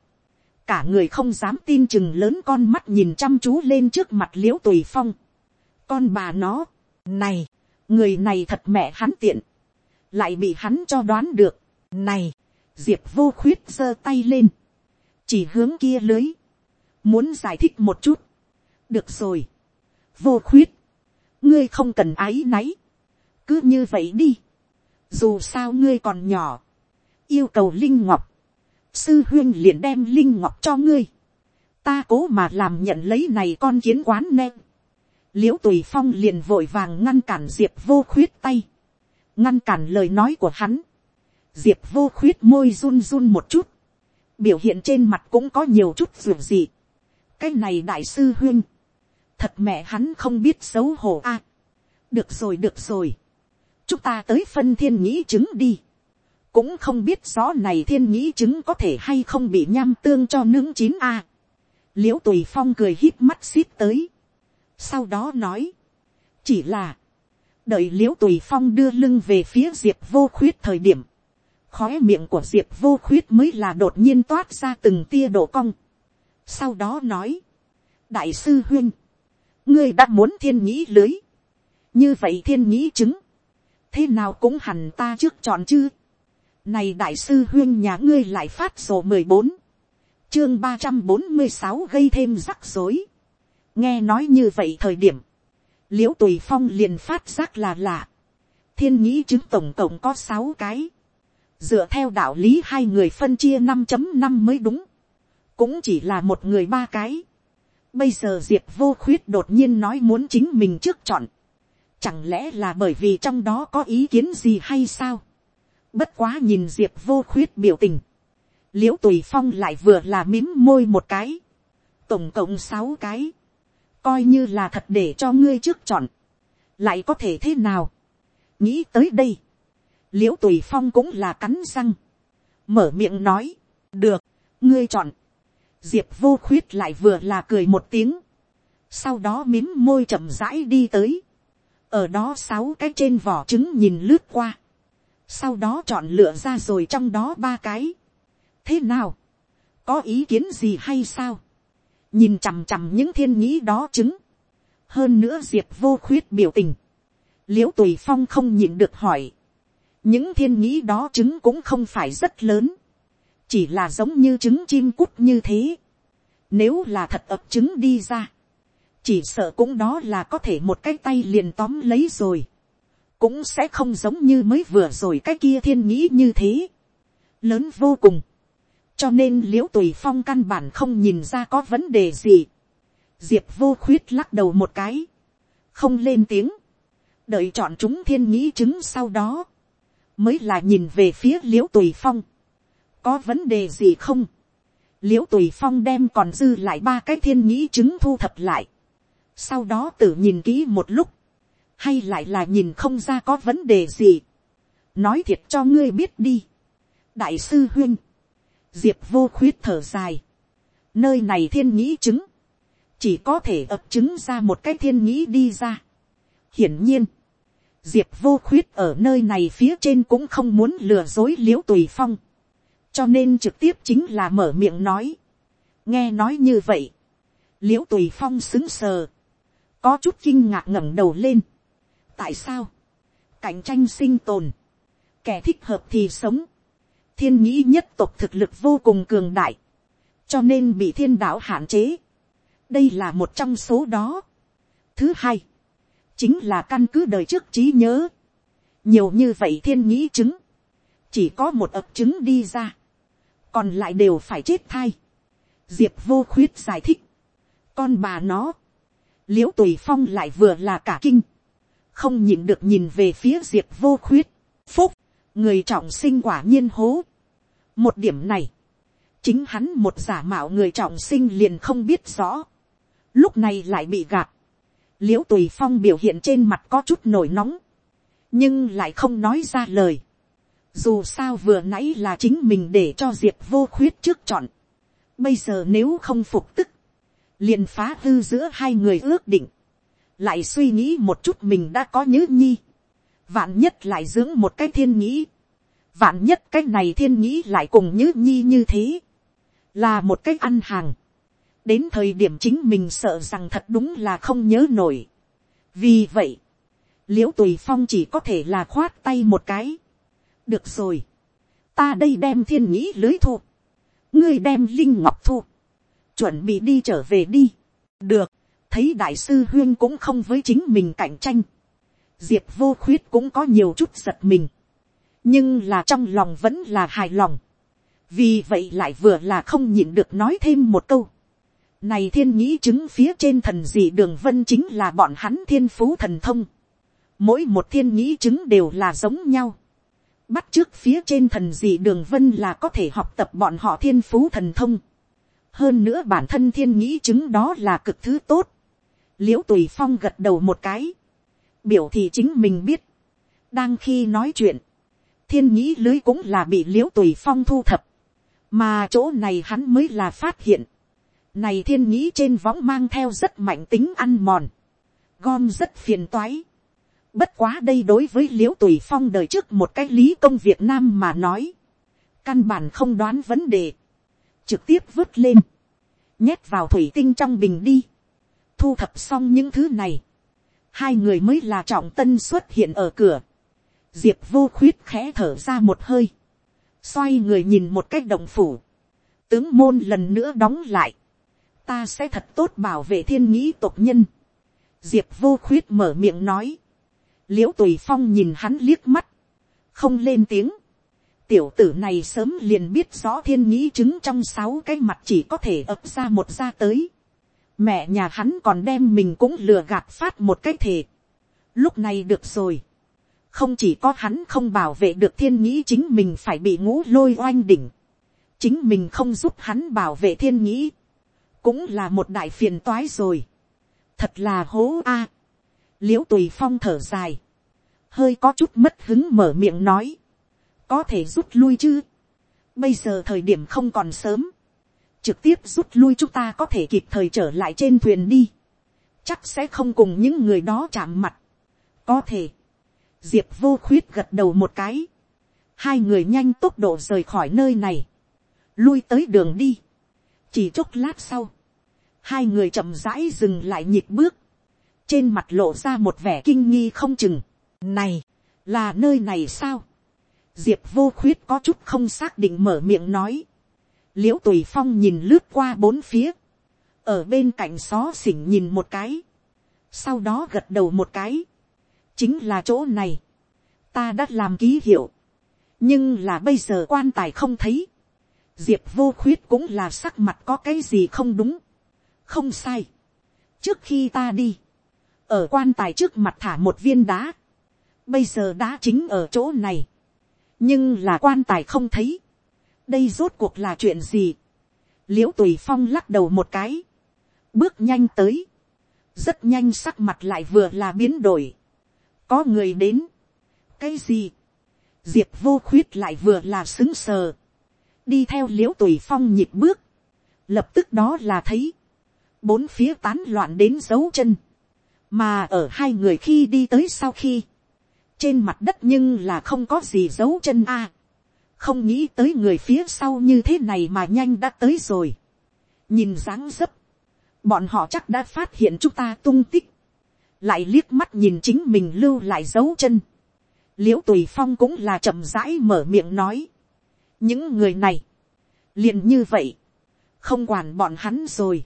cả người không dám tin chừng lớn con mắt nhìn chăm chú lên trước mặt l i ễ u tùy phong. con bà nó, này, người này thật mẹ hắn tiện, lại bị hắn cho đoán được, này, diệp vô khuyết giơ tay lên, chỉ hướng kia lưới, muốn giải thích một chút, được rồi, vô khuyết, ngươi không cần áy náy, cứ như vậy đi, dù sao ngươi còn nhỏ, yêu cầu linh ngọc, sư huyên liền đem linh ngọc cho ngươi, ta cố mà làm nhận lấy này con kiến quán nem, l i ễ u tùy phong liền vội vàng ngăn cản diệp vô khuyết tay, ngăn cản lời nói của hắn, diệp vô khuyết môi run run một chút, biểu hiện trên mặt cũng có nhiều chút ruột gì. cái này đại sư huyên, thật mẹ hắn không biết xấu hổ a. được rồi được rồi, chúng ta tới phân thiên nhĩ chứng đi cũng không biết rõ này thiên nhĩ trứng có thể hay không bị nham tương cho nướng chín a. À. l i ễ u tùy phong cười hít mắt xít tới. sau đó nói, chỉ là, đợi l i ễ u tùy phong đưa lưng về phía diệp vô khuyết thời điểm, khói miệng của diệp vô khuyết mới là đột nhiên toát ra từng tia độ cong. sau đó nói, đại sư huyên, ngươi đã muốn thiên nhĩ lưới, như vậy thiên nhĩ trứng, thế nào cũng hẳn ta trước chọn chứ này đại sư huyên nhà ngươi lại phát sổ mười bốn chương ba trăm bốn mươi sáu gây thêm rắc rối. nghe nói như vậy thời điểm, liễu tùy phong liền phát giác là lạ. thiên nhĩ chứng tổng cộng có sáu cái. dựa theo đạo lý hai người phân chia năm chấm năm mới đúng. cũng chỉ là một người ba cái. bây giờ diệp vô khuyết đột nhiên nói muốn chính mình trước chọn. chẳng lẽ là bởi vì trong đó có ý kiến gì hay sao Bất quá nhìn diệp vô khuyết biểu tình. l i ễ u tùy phong lại vừa là mím môi một cái. tổng cộng sáu cái. coi như là thật để cho ngươi trước chọn. lại có thể thế nào. nghĩ tới đây. l i ễ u tùy phong cũng là cắn răng. mở miệng nói. được, ngươi chọn. diệp vô khuyết lại vừa là cười một tiếng. sau đó mím môi chậm rãi đi tới. ở đó sáu cái trên vỏ trứng nhìn lướt qua sau đó chọn lựa ra rồi trong đó ba cái. thế nào, có ý kiến gì hay sao, nhìn chằm chằm những thiên nhĩ đó chứng, hơn nữa diệp vô khuyết biểu tình, l i ễ u tùy phong không nhịn được hỏi, những thiên nhĩ đó chứng cũng không phải rất lớn, chỉ là giống như trứng chim cút như thế, nếu là thật ập trứng đi ra, chỉ sợ cũng đó là có thể một cái tay liền tóm lấy rồi cũng sẽ không giống như mới vừa rồi cái kia thiên nghĩ như thế, lớn vô cùng, cho nên l i ễ u tùy phong căn bản không nhìn ra có vấn đề gì, diệp vô khuyết lắc đầu một cái, không lên tiếng, đợi chọn chúng thiên nghĩ chứng sau đó, mới là nhìn về phía l i ễ u tùy phong, có vấn đề gì không, l i ễ u tùy phong đem còn dư lại ba cái thiên nghĩ chứng thu thập lại, sau đó tự nhìn kỹ một lúc, hay lại là nhìn không ra có vấn đề gì, nói thiệt cho ngươi biết đi, đại sư huyên, diệp vô khuyết thở dài, nơi này thiên nhĩ chứng, chỉ có thể ập chứng ra một cái thiên nhĩ đi ra. hiển nhiên, diệp vô khuyết ở nơi này phía trên cũng không muốn lừa dối l i ễ u tùy phong, cho nên trực tiếp chính là mở miệng nói, nghe nói như vậy, l i ễ u tùy phong xứng sờ, có chút kinh ngạc ngẩng đầu lên, tại sao, cạnh tranh sinh tồn, kẻ thích hợp thì sống, thiên nhĩ nhất tộc thực lực vô cùng cường đại, cho nên bị thiên đạo hạn chế. đây là một trong số đó. thứ hai, chính là căn cứ đời trước trí nhớ, nhiều như vậy thiên nhĩ chứng, chỉ có một ập chứng đi ra, còn lại đều phải chết thai. diệp vô khuyết giải thích, con bà nó, l i ễ u tùy phong lại vừa là cả kinh, không nhìn được nhìn về phía diệp vô khuyết, phúc, người trọng sinh quả nhiên hố. một điểm này, chính hắn một giả mạo người trọng sinh liền không biết rõ, lúc này lại bị gạt, l i ễ u tùy phong biểu hiện trên mặt có chút nổi nóng, nhưng lại không nói ra lời, dù sao vừa nãy là chính mình để cho diệp vô khuyết trước chọn, bây giờ nếu không phục tức, liền phá hư giữa hai người ước định, lại suy nghĩ một chút mình đã có nhớ nhi, vạn nhất lại dưỡng một cái thiên nghĩ. Vạn nhất cái này thiên nghĩ lại cùng nhớ nhi như thế, là một cái ăn hàng, đến thời điểm chính mình sợ rằng thật đúng là không nhớ nổi. vì vậy, l i ễ u tùy phong chỉ có thể là khoát tay một cái. được rồi, ta đây đem thiên nghĩ lưới thu, ngươi đem linh ngọc thu, chuẩn bị đi trở về đi, được, thấy đại sư huyên cũng không với chính mình cạnh tranh, diệp vô khuyết cũng có nhiều chút giật mình, nhưng là trong lòng vẫn là hài lòng, vì vậy lại vừa là không nhịn được nói thêm một câu, này thiên nhĩ chứng phía trên thần dị đường vân chính là bọn hắn thiên phú thần thông. Mỗi một thiên nhĩ chứng đều là giống nhau. Bắt trước phía trên thần dị đường vân là có thể học tập bọn họ thiên phú thần thông. Hơn nữa bản thân thiên nhĩ chứng đó là cực thứ tốt. Liễu tùy phong gật đầu một cái. Biểu thì chính mình biết. Đang khi nói chuyện. Thiên nhĩ lưới cũng là bị liễu tùy phong thu thập. Mà chỗ này hắn mới là phát hiện này thiên nhĩ trên võng mang theo rất mạnh tính ăn mòn. Gom rất phiền toái. Bất quá đây đối với l i ễ u tùy phong đời trước một cái lý công việt nam mà nói. Căn bản không đoán vấn đề. Trực tiếp vứt lên. Nhét vào thủy tinh trong bình đi. Thu thập xong những thứ này. Hai người mới là trọng tân xuất hiện ở cửa. Diệp vô khuyết khẽ thở ra một hơi. Xoay người nhìn một cách đồng phủ. Tướng môn lần nữa đóng lại ta sẽ thật tốt bảo vệ thiên nghĩ tộc nhân. diệp vô khuyết mở miệng nói. l i ễ u tùy phong nhìn hắn liếc mắt, không lên tiếng. tiểu tử này sớm liền biết rõ thiên nghĩ chứng trong sáu cái mặt chỉ có thể ập ra một ra tới mẹ nhà hắn còn đem mình cũng lừa gạt phát một cái thể. lúc này được rồi. không chỉ có hắn không bảo vệ được thiên nghĩ chính mình phải bị ngũ lôi oanh đỉnh. chính mình không giúp hắn bảo vệ thiên nghĩ cũng là một đại phiền toái rồi. thật là hố a. liễu tùy phong thở dài, hơi có chút mất hứng mở miệng nói, có thể rút lui chứ. bây giờ thời điểm không còn sớm, trực tiếp rút lui chúng ta có thể kịp thời trở lại trên thuyền đi, chắc sẽ không cùng những người đó chạm mặt. có thể, diệp vô khuyết gật đầu một cái, hai người nhanh tốc độ rời khỏi nơi này, lui tới đường đi chỉ chốc lát sau, hai người chậm rãi dừng lại nhịp bước, trên mặt lộ ra một vẻ kinh nghi không chừng. này, là nơi này sao. diệp vô khuyết có chút không xác định mở miệng nói l i ễ u tùy phong nhìn lướt qua bốn phía, ở bên cạnh xó xỉnh nhìn một cái, sau đó gật đầu một cái, chính là chỗ này, ta đã làm ký hiệu, nhưng là bây giờ quan tài không thấy, diệp vô khuyết cũng là sắc mặt có cái gì không đúng. không sai. trước khi ta đi, ở quan tài trước mặt thả một viên đá. bây giờ đá chính ở chỗ này. nhưng là quan tài không thấy đây rốt cuộc là chuyện gì. l i ễ u tùy phong lắc đầu một cái. bước nhanh tới. rất nhanh sắc mặt lại vừa là biến đổi. có người đến. cái gì. diệp vô khuyết lại vừa là xứng sờ đi theo l i ễ u tùy phong nhịp bước, lập tức đó là thấy, bốn phía tán loạn đến dấu chân, mà ở hai người khi đi tới sau khi, trên mặt đất nhưng là không có gì dấu chân a, không nghĩ tới người phía sau như thế này mà nhanh đã tới rồi, nhìn dáng dấp, bọn họ chắc đã phát hiện chúng ta tung tích, lại liếc mắt nhìn chính mình lưu lại dấu chân, l i ễ u tùy phong cũng là chậm rãi mở miệng nói, những người này, liền như vậy, không quản bọn hắn rồi,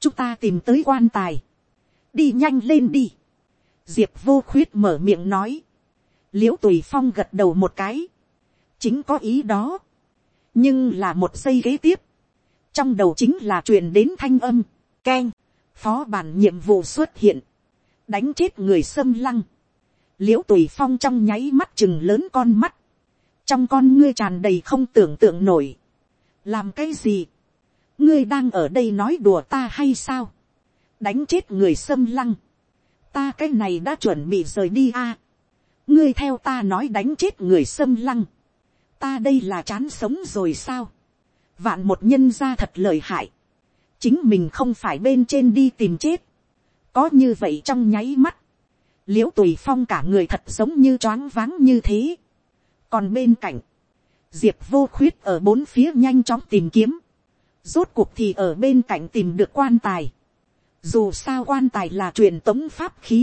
chúng ta tìm tới quan tài, đi nhanh lên đi, diệp vô khuyết mở miệng nói, l i ễ u tùy phong gật đầu một cái, chính có ý đó, nhưng là một giây kế tiếp, trong đầu chính là truyền đến thanh âm, k e n phó bản nhiệm vụ xuất hiện, đánh chết người xâm lăng, l i ễ u tùy phong trong nháy mắt chừng lớn con mắt, trong con ngươi tràn đầy không tưởng tượng nổi. làm cái gì, ngươi đang ở đây nói đùa ta hay sao, đánh chết người xâm lăng, ta cái này đã chuẩn bị rời đi a, ngươi theo ta nói đánh chết người xâm lăng, ta đây là chán sống rồi sao, vạn một nhân ra thật lời hại, chính mình không phải bên trên đi tìm chết, có như vậy trong nháy mắt, l i ễ u tùy phong cả người thật giống như choáng váng như thế, còn bên cạnh, diệp vô khuyết ở bốn phía nhanh chóng tìm kiếm, rốt cuộc thì ở bên cạnh tìm được quan tài, dù sao quan tài là truyền tống pháp khí,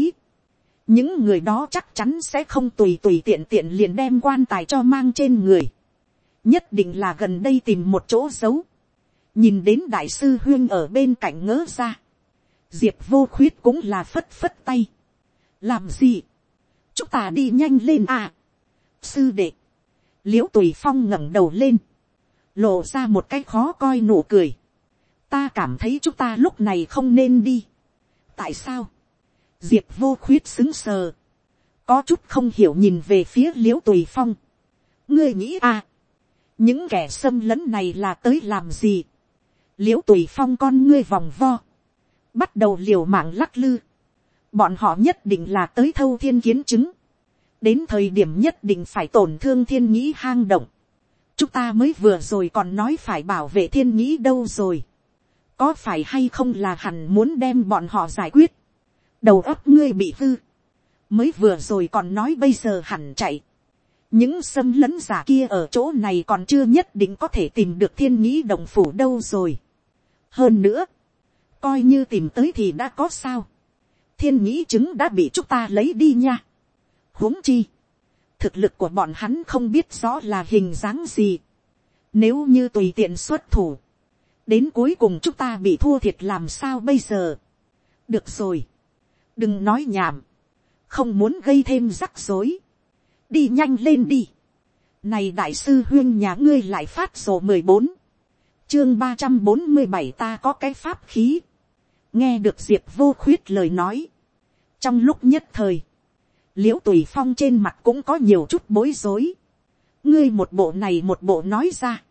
những người đó chắc chắn sẽ không tùy tùy tiện tiện liền đem quan tài cho mang trên người. nhất định là gần đây tìm một chỗ giấu, nhìn đến đại sư huyên ở bên cạnh ngỡ ra, diệp vô khuyết cũng là phất phất tay, làm gì, chúng ta đi nhanh lên à, sư đệ, l i ễ u tùy phong ngẩng đầu lên, lộ ra một cái khó coi nụ cười, ta cảm thấy chúng ta lúc này không nên đi, tại sao, diệp vô khuyết xứng sờ, có chút không hiểu nhìn về phía l i ễ u tùy phong, ngươi nghĩ à, những kẻ xâm lấn này là tới làm gì, l i ễ u tùy phong con ngươi vòng vo, bắt đầu liều mạng lắc lư, bọn họ nhất định là tới thâu thiên kiến chứng, đến thời điểm nhất định phải tổn thương thiên nghĩ hang động, chúng ta mới vừa rồi còn nói phải bảo vệ thiên nghĩ đâu rồi, có phải hay không là hẳn muốn đem bọn họ giải quyết, đầu óc ngươi bị hư, mới vừa rồi còn nói bây giờ hẳn chạy, những xâm lấn giả kia ở chỗ này còn chưa nhất định có thể tìm được thiên nhĩ đồng phủ đâu rồi. hơn nữa, coi như tìm tới thì đã có sao. thiên nhĩ chứng đã bị chúng ta lấy đi nha. huống chi, thực lực của bọn hắn không biết rõ là hình dáng gì. nếu như tùy tiện xuất thủ, đến cuối cùng chúng ta bị thua thiệt làm sao bây giờ. được rồi, đừng nói nhảm, không muốn gây thêm rắc rối đi nhanh lên đi. Này đại sư huyên nhà ngươi lại phát sổ mười bốn Chương ba trăm bốn mươi bảy ta có cái pháp khí. Nghe được Diệp vô khuyết lời nói. Trong lúc nhất thời. Liễu tùy phong trên mặt cũng có nhiều chút bối rối. Ngươi một bộ này một bộ nói ra.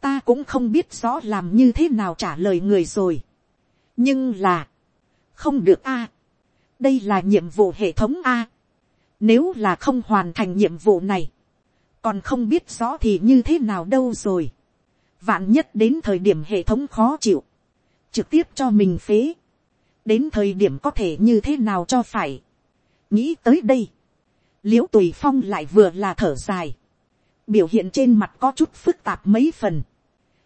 Ta cũng không biết rõ làm như thế nào trả lời người rồi. Nhưng là. Không được a đây là nhiệm vụ hệ thống a nếu là không hoàn thành nhiệm vụ này. Còn không biết rõ thì như thế nào đâu rồi. Vạn nhất đến thời điểm hệ thống khó chịu. Trực tiếp cho mình phế. Đến thời điểm có thể như thế nào cho phải. Nghĩ tới đây. Liễu tùy phong lại vừa là thở dài. Biểu hiện trên mặt có chút phức tạp mấy phần.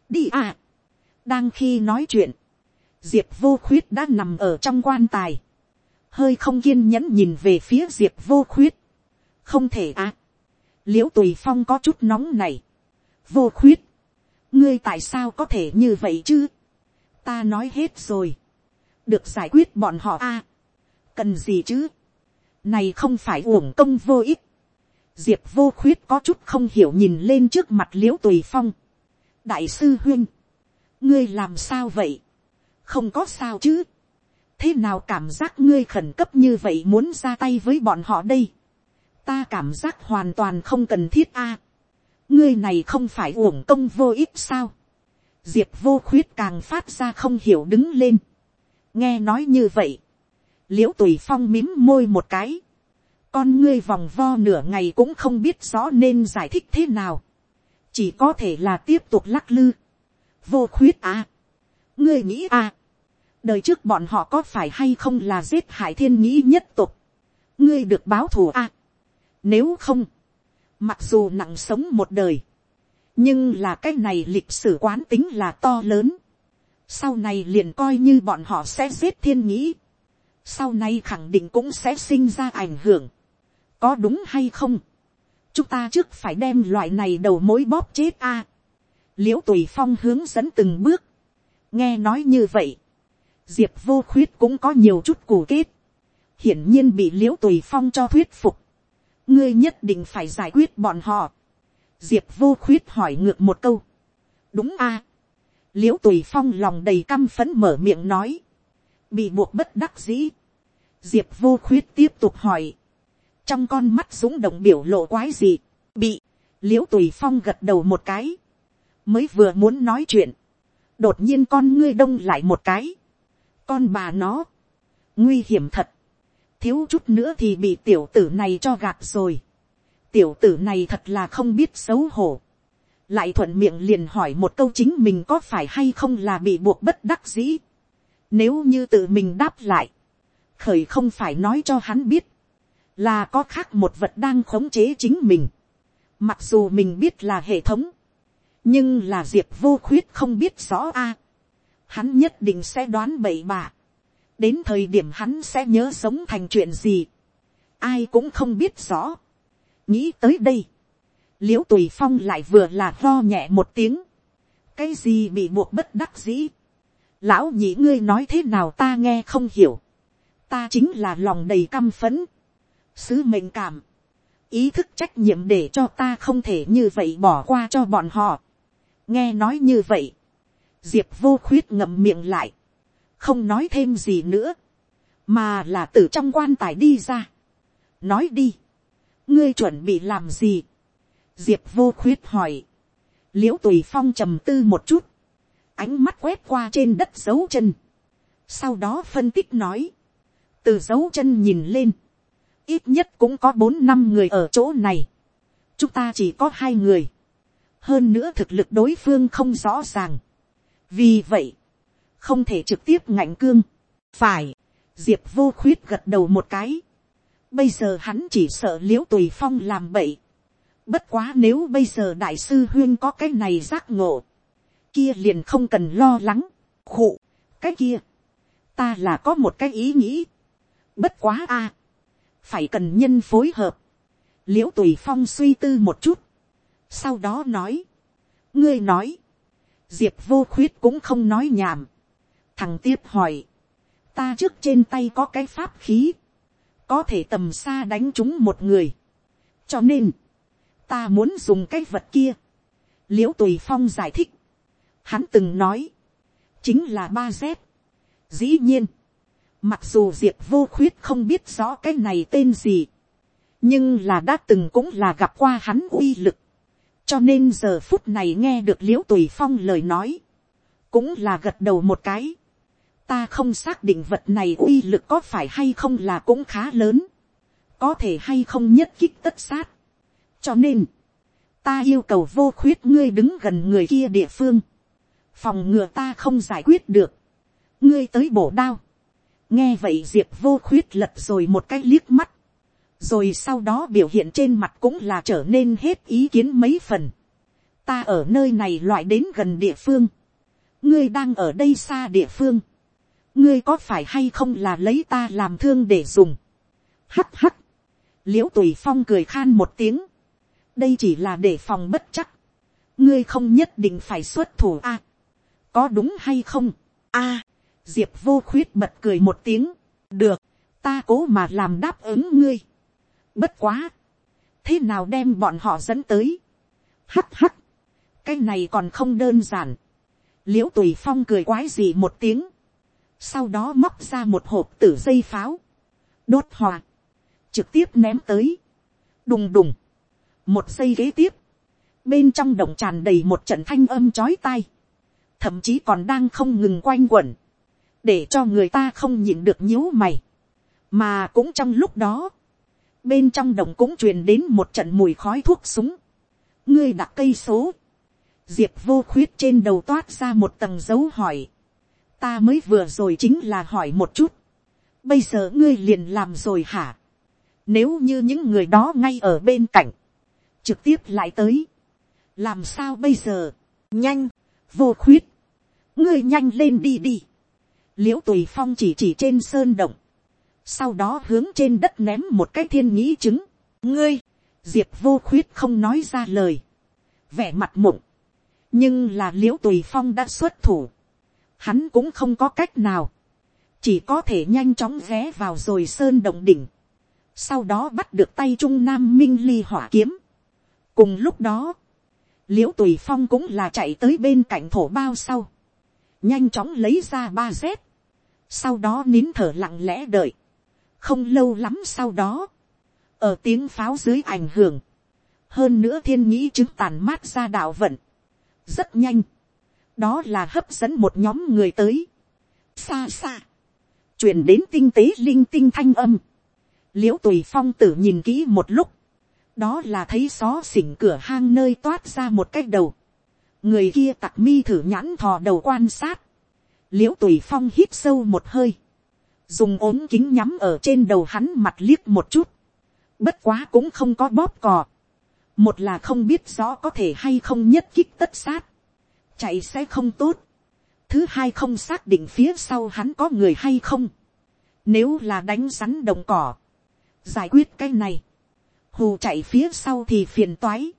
Đi à. Đang khi nói chuyện. Diệp vô khuyết đã nằm ở trong quan tài hơi không kiên nhẫn nhìn về phía diệp vô khuyết. không thể à. l i ễ u tùy phong có chút nóng này. vô khuyết. ngươi tại sao có thể như vậy chứ. ta nói hết rồi. được giải quyết bọn họ a. À. cần gì chứ. này không phải uổng công vô ích. diệp vô khuyết có chút không hiểu nhìn lên trước mặt l i ễ u tùy phong. đại sư huyên. ngươi làm sao vậy. không có sao chứ thế nào cảm giác ngươi khẩn cấp như vậy muốn ra tay với bọn họ đây. ta cảm giác hoàn toàn không cần thiết a. ngươi này không phải uổng công vô ích sao. diệp vô khuyết càng phát ra không hiểu đứng lên. nghe nói như vậy. l i ễ u tùy phong mím môi một cái. con ngươi vòng vo nửa ngày cũng không biết rõ nên giải thích thế nào. chỉ có thể là tiếp tục lắc lư. vô khuyết à. ngươi nghĩ à đời trước bọn họ có phải hay không là giết hại thiên nhĩ nhất tục, ngươi được báo thù a. À, nếu không, mặc dù nặng sống một đời, nhưng là cái này lịch sử quán tính là to lớn. sau này liền coi như bọn họ sẽ giết thiên nhĩ, sau này khẳng định cũng sẽ sinh ra ảnh hưởng, có đúng hay không, chúng ta trước phải đem loại này đầu mối bóp chết a. À, l i ễ u tùy phong hướng dẫn từng bước, nghe nói như vậy, diệp vô khuyết cũng có nhiều chút củ kết, hiển nhiên bị l i ễ u tùy phong cho thuyết phục, ngươi nhất định phải giải quyết bọn họ. diệp vô khuyết hỏi ngược một câu, đúng a, à? l i ễ u tùy phong lòng đầy căm phấn mở miệng nói, bị buộc bất đắc dĩ, diệp vô khuyết tiếp tục hỏi, trong con mắt súng động biểu lộ quái gì, bị, l i ễ u tùy phong gật đầu một cái, mới vừa muốn nói chuyện, đột nhiên con ngươi đông lại một cái, con bà nó, nguy hiểm thật, thiếu chút nữa thì bị tiểu tử này cho gạt rồi. tiểu tử này thật là không biết xấu hổ. lại thuận miệng liền hỏi một câu chính mình có phải hay không là bị buộc bất đắc dĩ. nếu như tự mình đáp lại, khởi không phải nói cho hắn biết, là có khác một vật đang khống chế chính mình. mặc dù mình biết là hệ thống, nhưng là diệp vô khuyết không biết rõ a hắn nhất định sẽ đoán bậy bạ. đến thời điểm hắn sẽ nhớ sống thành chuyện gì. ai cũng không biết rõ. nghĩ tới đây. l i ễ u tùy phong lại vừa là lo nhẹ một tiếng, cái gì bị buộc bất đắc dĩ, lão nhị ngươi nói thế nào ta nghe không hiểu, ta chính là lòng đầy căm phấn, sứ mệnh cảm, ý thức trách nhiệm để cho ta không thể như vậy bỏ qua cho bọn họ. nghe nói như vậy, diệp vô khuyết ngậm miệng lại, không nói thêm gì nữa, mà là từ trong quan tài đi ra. nói đi, ngươi chuẩn bị làm gì, diệp vô khuyết hỏi, l i ễ u tùy phong trầm tư một chút, ánh mắt quét qua trên đất dấu chân, sau đó phân tích nói, từ dấu chân nhìn lên, ít nhất cũng có bốn năm người ở chỗ này, chúng ta chỉ có hai người, hơn nữa thực lực đối phương không rõ ràng, vì vậy, không thể trực tiếp ngạnh cương, phải, diệp vô khuyết gật đầu một cái, bây giờ hắn chỉ sợ l i ễ u tùy phong làm bậy, Bất quá nếu bây giờ đại sư huyên có cái này giác ngộ. Kia liền không cần lo lắng. Khụ. Cái kia. Ta là có một cái ý nghĩ. Bất quá a Phải cần nhân phối hợp. Liễu tùy phong suy tư một chút. Sau đó nói. Ngươi nói. Diệp vô khuyết cũng không nói nhảm. Thằng tiếp hỏi. Ta trước trên tay có cái pháp khí. Có thể tầm xa đánh chúng một người. Cho nên ta muốn dùng cái vật kia. l i ễ u tùy phong giải thích. hắn từng nói, chính là ba z. dĩ nhiên, mặc dù diệp vô khuyết không biết rõ cái này tên gì, nhưng là đã từng cũng là gặp qua hắn uy lực cho nên giờ phút này nghe được l i ễ u tùy phong lời nói, cũng là gật đầu một cái. ta không xác định vật này uy lực có phải hay không là cũng khá lớn, có thể hay không nhất kích tất sát. Cho nên, ta yêu cầu vô khuyết ngươi đứng gần người kia địa phương, phòng ngừa ta không giải quyết được, ngươi tới bổ đao, nghe vậy diệp vô khuyết lật rồi một cái liếc mắt, rồi sau đó biểu hiện trên mặt cũng là trở nên hết ý kiến mấy phần, ta ở nơi này loại đến gần địa phương, ngươi đang ở đây xa địa phương, ngươi có phải hay không là lấy ta làm thương để dùng, hắt hắt, l i ễ u tùy phong cười khan một tiếng, đây chỉ là để phòng bất chắc, ngươi không nhất định phải xuất thủ a, có đúng hay không, a, diệp vô khuyết bật cười một tiếng, được, ta cố mà làm đáp ứng ngươi, bất quá, thế nào đem bọn họ dẫn tới, Hắc hắc. cái này còn không đơn giản, l i ễ u tùy phong cười quái gì một tiếng, sau đó móc ra một hộp tử dây pháo, đốt hòa, trực tiếp ném tới, đùng đùng, một giây kế tiếp, bên trong động tràn đầy một trận thanh âm chói tai, thậm chí còn đang không ngừng quanh quẩn, để cho người ta không nhịn được nhíu mày, mà cũng trong lúc đó, bên trong đồng cũng truyền đến một trận mùi khói thuốc súng, ngươi đặt cây số, diệp vô khuyết trên đầu toát ra một tầng dấu hỏi, ta mới vừa rồi chính là hỏi một chút, bây giờ ngươi liền làm rồi hả, nếu như những người đó ngay ở bên cạnh, trực tiếp lại tới, làm sao bây giờ, nhanh, vô khuyết, ngươi nhanh lên đi đi, l i ễ u tùy phong chỉ chỉ trên sơn động, sau đó hướng trên đất ném một cái thiên nhĩ trứng, ngươi, diệp vô khuyết không nói ra lời, vẻ mặt mộng, nhưng là l i ễ u tùy phong đã xuất thủ, hắn cũng không có cách nào, chỉ có thể nhanh chóng ghé vào rồi sơn động đỉnh, sau đó bắt được tay trung nam minh ly hỏa kiếm, cùng lúc đó, l i ễ u tùy phong cũng là chạy tới bên cạnh thổ bao sau, nhanh chóng lấy ra ba dép, sau đó nín thở lặng lẽ đợi, không lâu lắm sau đó, ở tiếng pháo dưới ảnh hưởng, hơn nữa thiên nhĩ chứng tàn mát ra đạo vận, rất nhanh, đó là hấp dẫn một nhóm người tới, xa xa, chuyển đến tinh tế linh tinh thanh âm, l i ễ u tùy phong tử nhìn kỹ một lúc, đó là thấy xó xỉnh cửa hang nơi toát ra một cái đầu. người kia tặc mi thử nhãn thò đầu quan sát. l i ễ u tùy phong hít sâu một hơi dùng ốm kính nhắm ở trên đầu hắn mặt liếc một chút. bất quá cũng không có bóp cò. một là không biết rõ có thể hay không nhất kích tất sát. chạy sẽ không tốt. thứ hai không xác định phía sau hắn có người hay không. nếu là đánh rắn đồng cỏ. giải quyết cái này hù chạy phía sau thì phiền toái.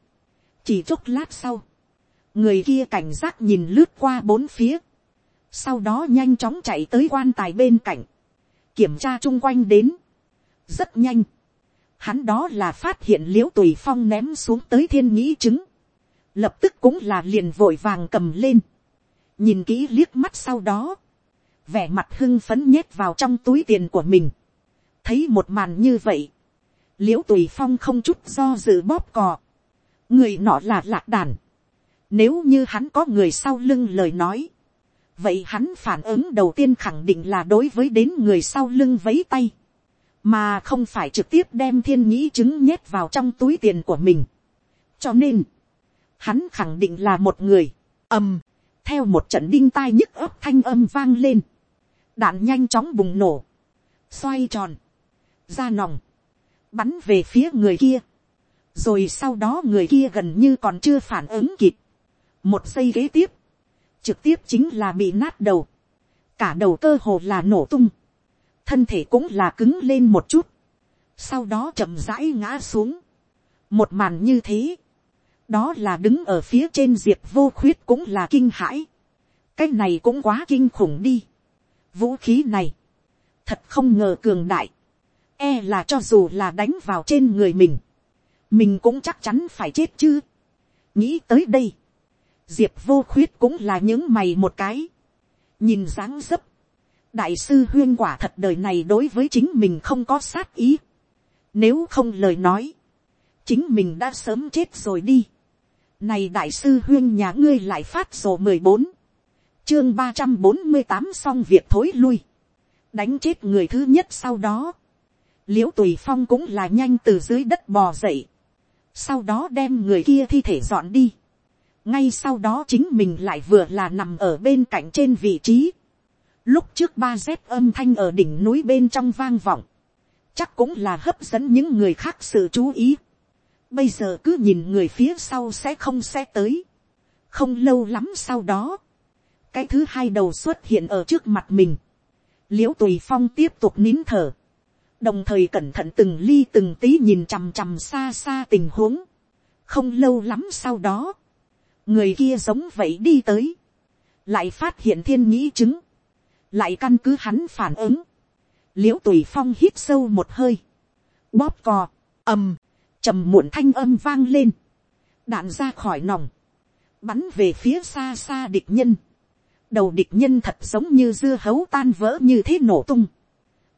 chỉ chốc lát sau, người kia cảnh giác nhìn lướt qua bốn phía, sau đó nhanh chóng chạy tới quan tài bên cạnh, kiểm tra chung quanh đến, rất nhanh, hắn đó là phát hiện Liễu tùy phong ném xuống tới thiên nghĩ trứng, lập tức cũng là liền vội vàng cầm lên, nhìn kỹ liếc mắt sau đó, vẻ mặt hưng phấn nhét vào trong túi tiền của mình, thấy một màn như vậy, Liễu tùy phong không chút do dự bóp cò, người nọ là lạc đàn, nếu như hắn có người sau lưng lời nói, vậy hắn phản ứng đầu tiên khẳng định là đối với đến người sau lưng vấy tay, mà không phải trực tiếp đem thiên nhĩ trứng nhét vào trong túi tiền của mình. cho nên, hắn khẳng định là một người, ầm, theo một trận đinh tai nhức ấp thanh âm vang lên, đạn nhanh chóng bùng nổ, xoay tròn, ra nòng, bắn về phía người kia, rồi sau đó người kia gần như còn chưa phản ứng kịp, một giây kế tiếp, trực tiếp chính là bị nát đầu, cả đầu cơ hồ là nổ tung, thân thể cũng là cứng lên một chút, sau đó chậm rãi ngã xuống, một màn như thế, đó là đứng ở phía trên diệp vô khuyết cũng là kinh hãi, cái này cũng quá kinh khủng đi, vũ khí này, thật không ngờ cường đại, e là cho dù là đánh vào trên người mình, mình cũng chắc chắn phải chết chứ, nghĩ tới đây, diệp vô khuyết cũng là những mày một cái, nhìn dáng dấp, đại sư huyên quả thật đời này đối với chính mình không có sát ý, nếu không lời nói, chính mình đã sớm chết rồi đi, này đại sư huyên nhà ngươi lại phát sổ mười bốn, chương ba trăm bốn mươi tám xong việc thối lui, đánh chết người thứ nhất sau đó, l i ễ u tùy phong cũng là nhanh từ dưới đất bò dậy, sau đó đem người kia thi thể dọn đi, ngay sau đó chính mình lại vừa là nằm ở bên cạnh trên vị trí. lúc trước ba dép âm thanh ở đỉnh núi bên trong vang vọng, chắc cũng là hấp dẫn những người khác sự chú ý. bây giờ cứ nhìn người phía sau sẽ không sẽ tới. không lâu lắm sau đó, cái thứ hai đầu xuất hiện ở trước mặt mình. l i ễ u tùy phong tiếp tục nín thở, đồng thời cẩn thận từng ly từng tí nhìn chằm chằm xa xa tình huống. không lâu lắm sau đó, người kia giống vậy đi tới, lại phát hiện thiên nhĩ chứng, lại căn cứ hắn phản ứng, l i ễ u tùy phong hít sâu một hơi, bóp cò, ầm, trầm muộn thanh âm vang lên, đạn ra khỏi nòng, bắn về phía xa xa địch nhân, đầu địch nhân thật giống như dưa hấu tan vỡ như thế nổ tung,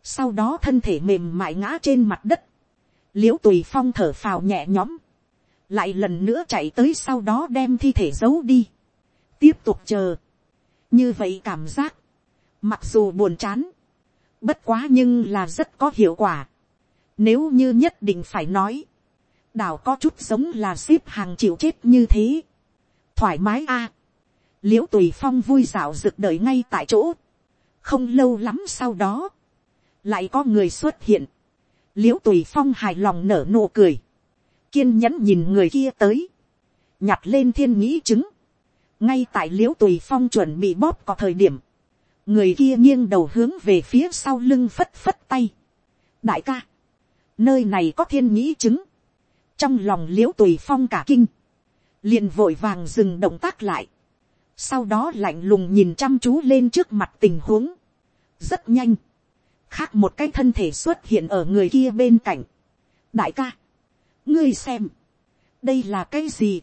sau đó thân thể mềm mại ngã trên mặt đất, l i ễ u tùy phong thở phào nhẹ nhõm, lại lần nữa chạy tới sau đó đem thi thể giấu đi, tiếp tục chờ, như vậy cảm giác, mặc dù buồn chán, bất quá nhưng là rất có hiệu quả, nếu như nhất định phải nói, đảo có chút giống là ship hàng chịu chết như thế, thoải mái a, l i ễ u tùy phong vui dạo rực đợi ngay tại chỗ, không lâu lắm sau đó, lại có người xuất hiện, l i ễ u tùy phong hài lòng nở nụ cười, kiên nhẫn nhìn người kia tới, nhặt lên thiên nghĩ chứng. ngay tại l i ễ u tùy phong chuẩn bị bóp có thời điểm, người kia nghiêng đầu hướng về phía sau lưng phất phất tay. đại ca, nơi này có thiên nghĩ chứng. trong lòng l i ễ u tùy phong cả kinh, liền vội vàng dừng động tác lại, sau đó lạnh lùng nhìn chăm chú lên trước mặt tình huống, rất nhanh, khác một cái thân thể xuất hiện ở người kia bên cạnh. đại ca, ngươi xem, đây là cái gì,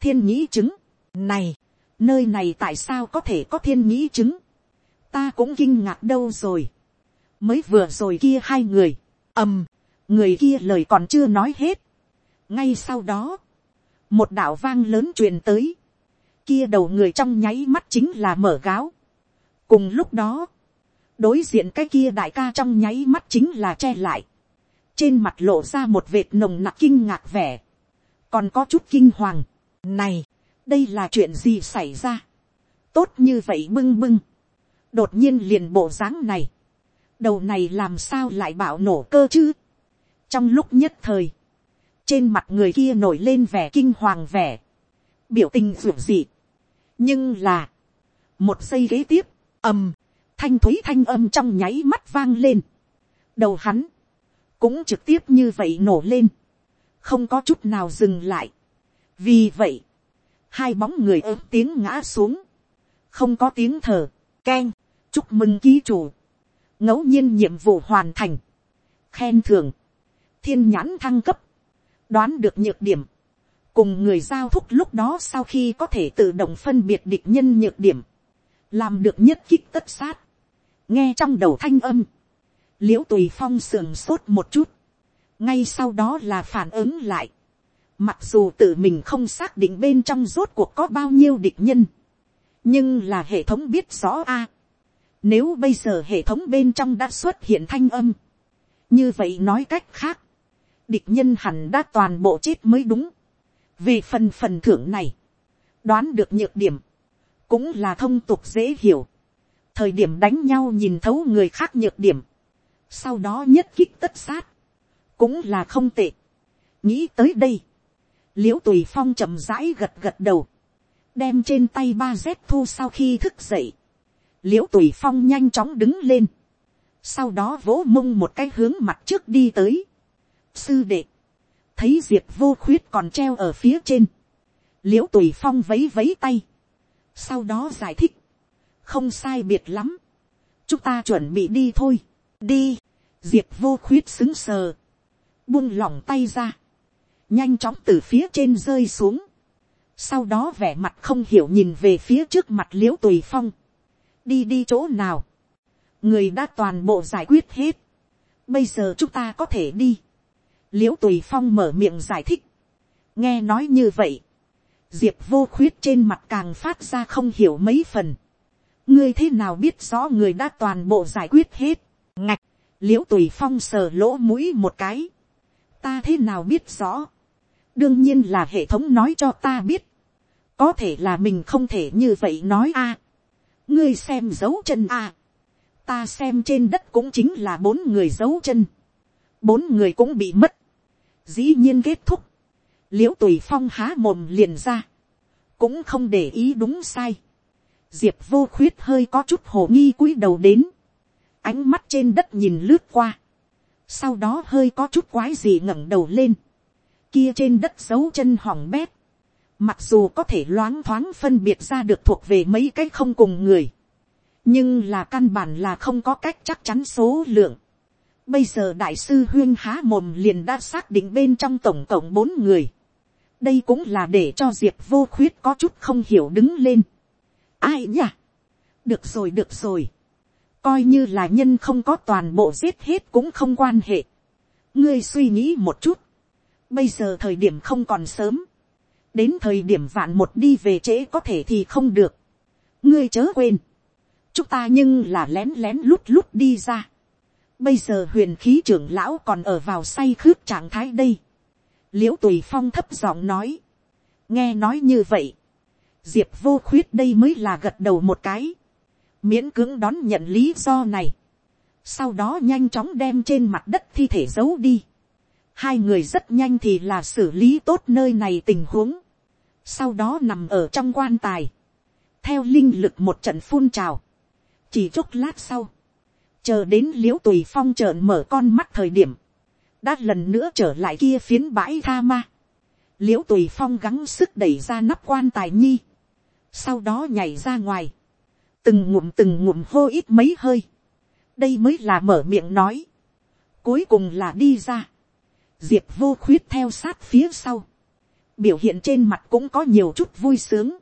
thiên nhĩ chứng, này, nơi này tại sao có thể có thiên nhĩ chứng, ta cũng kinh ngạc đâu rồi, mới vừa rồi kia hai người, ầm, người kia lời còn chưa nói hết, ngay sau đó, một đạo vang lớn truyền tới, kia đầu người trong nháy mắt chính là mở gáo, cùng lúc đó, đối diện cái kia đại ca trong nháy mắt chính là che lại, trên mặt lộ ra một vệt nồng nặc kinh ngạc vẻ, còn có chút kinh hoàng. Này, đây là chuyện gì xảy ra? tốt như vậy bưng bưng, đột nhiên liền bộ dáng này, đầu này làm sao lại bạo nổ cơ chứ? trong lúc nhất thời, trên mặt người kia nổi lên vẻ kinh hoàng vẻ, biểu tình ruột dị. nhưng là, một giây ghế tiếp, ầm, thanh thúy thanh âm trong nháy mắt vang lên. đầu hắn, cũng trực tiếp như vậy nổ lên, không có chút nào dừng lại, vì vậy, hai bóng người ớt tiếng ngã xuống, không có tiếng thở, k chúc mừng ký chủ, ngẫu nhiên nhiệm vụ hoàn thành, khen thưởng, thiên nhãn thăng cấp, đoán được nhược điểm, cùng người giao thúc lúc đó sau khi có thể tự động phân biệt địch nhân nhược điểm, làm được nhất kích tất sát, nghe trong đầu thanh âm, l i ễ u tùy phong sườn sốt một chút, ngay sau đó là phản ứng lại, mặc dù tự mình không xác định bên trong rốt cuộc có bao nhiêu địch nhân, nhưng là hệ thống biết rõ a, nếu bây giờ hệ thống bên trong đã xuất hiện thanh âm, như vậy nói cách khác, địch nhân hẳn đã toàn bộ chết mới đúng, vì phần phần thưởng này, đoán được nhược điểm, cũng là thông tục dễ hiểu. thời điểm đánh nhau nhìn thấu người khác nhược điểm, sau đó nhất kích tất sát, cũng là không tệ. nghĩ tới đây, l i ễ u tùy phong chậm rãi gật gật đầu, đem trên tay ba dép thu sau khi thức dậy, l i ễ u tùy phong nhanh chóng đứng lên, sau đó vỗ mông một cái hướng mặt trước đi tới. sư đệ, thấy diệp vô khuyết còn treo ở phía trên, l i ễ u tùy phong vấy vấy tay, sau đó giải thích, không sai biệt lắm, chúng ta chuẩn bị đi thôi, đi, diệp vô khuyết xứng sờ, buông lỏng tay ra, nhanh chóng từ phía trên rơi xuống, sau đó vẻ mặt không hiểu nhìn về phía trước mặt l i ễ u tùy phong, đi đi chỗ nào, người đã toàn bộ giải quyết hết, bây giờ chúng ta có thể đi, l i ễ u tùy phong mở miệng giải thích, nghe nói như vậy, diệp vô khuyết trên mặt càng phát ra không hiểu mấy phần, ngươi thế nào biết rõ người đã toàn bộ giải quyết hết, ngạch, l i ễ u tùy phong sờ lỗ mũi một cái, ta thế nào biết rõ, đương nhiên là hệ thống nói cho ta biết, có thể là mình không thể như vậy nói a, ngươi xem dấu chân a, ta xem trên đất cũng chính là bốn người dấu chân, bốn người cũng bị mất, dĩ nhiên kết thúc, l i ễ u tùy phong há mồm liền ra, cũng không để ý đúng sai, diệp vô khuyết hơi có chút hồ nghi cúi đầu đến, ánh mắt trên đất nhìn lướt qua, sau đó hơi có chút quái gì ngẩng đầu lên, kia trên đất dấu chân hỏng bét, mặc dù có thể loáng thoáng phân biệt ra được thuộc về mấy cái không cùng người, nhưng là căn bản là không có cách chắc chắn số lượng, Bây giờ đại sư huyên há mồm liền đã xác định bên trong tổng cộng bốn người. Đây cũng là để cho diệp vô khuyết có chút không hiểu đứng lên. Ai nhỉ? Được rồi được rồi. Coi như là nhân không có toàn bộ giết hết cũng không quan hệ. Ngươi suy nghĩ một chút. Bây giờ thời điểm không còn sớm. Đến thời điểm vạn một đi về trễ có thể thì không được. Ngươi chớ quên. Chúng ta nhưng là lén lén lút lút đi ra Bây giờ huyền khí trưởng lão còn ở vào say khướt trạng thái đây. Liễu tùy phong thấp giọng nói. Nghe nói như vậy. Diệp vô khuyết đây mới là gật đầu một cái. Miễn cưỡng đón nhận lý do này. Sau đó nhanh chóng đem trên mặt đất thi thể giấu đi. Hai người rất nhanh thì là xử lý tốt nơi này tình huống. Sau đó nằm ở trong quan tài. Theo linh lực một trận phun trào. Chỉ chốc lát sau chờ đến l i ễ u tùy phong trợn mở con mắt thời điểm, đã lần nữa trở lại kia phiến bãi tha ma. l i ễ u tùy phong gắng sức đẩy ra nắp quan tài nhi, sau đó nhảy ra ngoài, từng ngụm từng ngụm hô ít mấy hơi, đây mới là mở miệng nói, cuối cùng là đi ra, diệp vô khuyết theo sát phía sau, biểu hiện trên mặt cũng có nhiều chút vui sướng,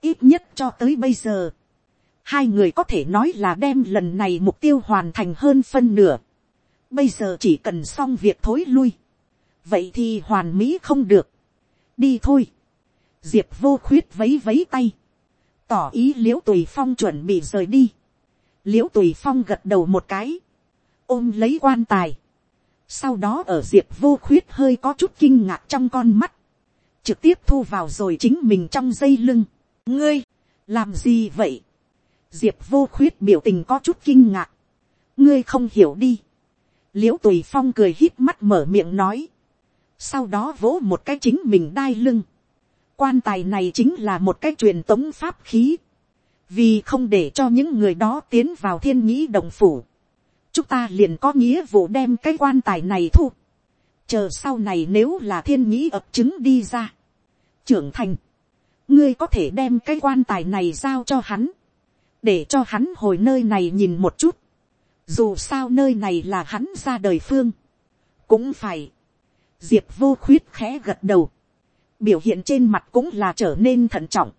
ít nhất cho tới bây giờ, hai người có thể nói là đem lần này mục tiêu hoàn thành hơn phân nửa. Bây giờ chỉ cần xong việc thối lui. Vậy thì hoàn mỹ không được. Đi thôi. Diệp vô khuyết vấy vấy tay. Tỏ ý l i ễ u tùy phong chuẩn bị rời đi. l i ễ u tùy phong gật đầu một cái. ôm lấy quan tài. Sau đó ở diệp vô khuyết hơi có chút kinh ngạc trong con mắt. Trực tiếp thu vào rồi chính mình trong dây lưng. Ngươi, làm gì vậy? diệp vô khuyết biểu tình có chút kinh ngạc, ngươi không hiểu đi, l i ễ u tùy phong cười hít mắt mở miệng nói, sau đó vỗ một cái chính mình đai lưng, quan tài này chính là một cái truyền tống pháp khí, vì không để cho những người đó tiến vào thiên nhĩ đồng phủ, chúng ta liền có nghĩa vụ đem cái quan tài này thu, chờ sau này nếu là thiên nhĩ ập chứng đi ra, trưởng thành, ngươi có thể đem cái quan tài này giao cho hắn, để cho hắn hồi nơi này nhìn một chút, dù sao nơi này là hắn ra đời phương, cũng phải, diệp vô khuyết khẽ gật đầu, biểu hiện trên mặt cũng là trở nên thận trọng,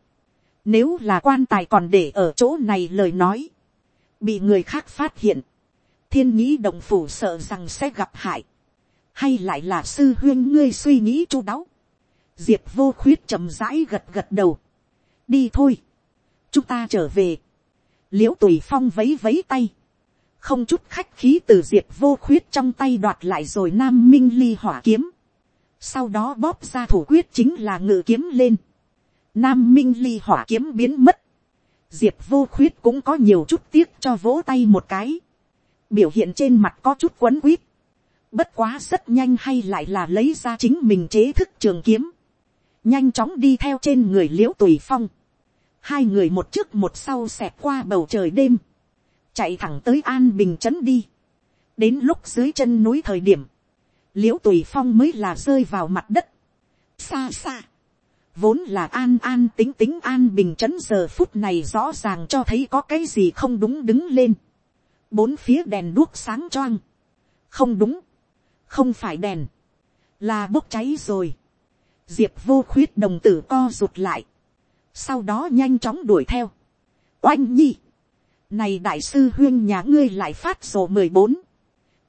nếu là quan tài còn để ở chỗ này lời nói, bị người khác phát hiện, thiên nhĩ đồng phủ sợ rằng sẽ gặp hại, hay lại là sư huyên ngươi suy nghĩ chu đáo, diệp vô khuyết chậm rãi gật gật đầu, đi thôi, chúng ta trở về, liễu tùy phong vấy vấy tay, không chút khách khí từ diệp vô khuyết trong tay đoạt lại rồi nam minh ly hỏa kiếm, sau đó bóp ra thủ quyết chính là ngự kiếm lên, nam minh ly hỏa kiếm biến mất, diệp vô khuyết cũng có nhiều chút tiếc cho vỗ tay một cái, biểu hiện trên mặt có chút quấn quýt, bất quá rất nhanh hay lại là lấy ra chính mình chế thức trường kiếm, nhanh chóng đi theo trên người liễu tùy phong, hai người một trước một sau xẹp qua bầu trời đêm, chạy thẳng tới an bình trấn đi. đến lúc dưới chân núi thời điểm, l i ễ u tùy phong mới là rơi vào mặt đất. xa xa, vốn là an an tính tính an bình trấn giờ phút này rõ ràng cho thấy có cái gì không đúng đứng lên. bốn phía đèn đuốc sáng choang. không đúng, không phải đèn, là bốc cháy rồi. diệp vô khuyết đồng tử co rụt lại sau đó nhanh chóng đuổi theo. oanh nhi, này đại sư huyên nhà ngươi lại phát sổ mười bốn,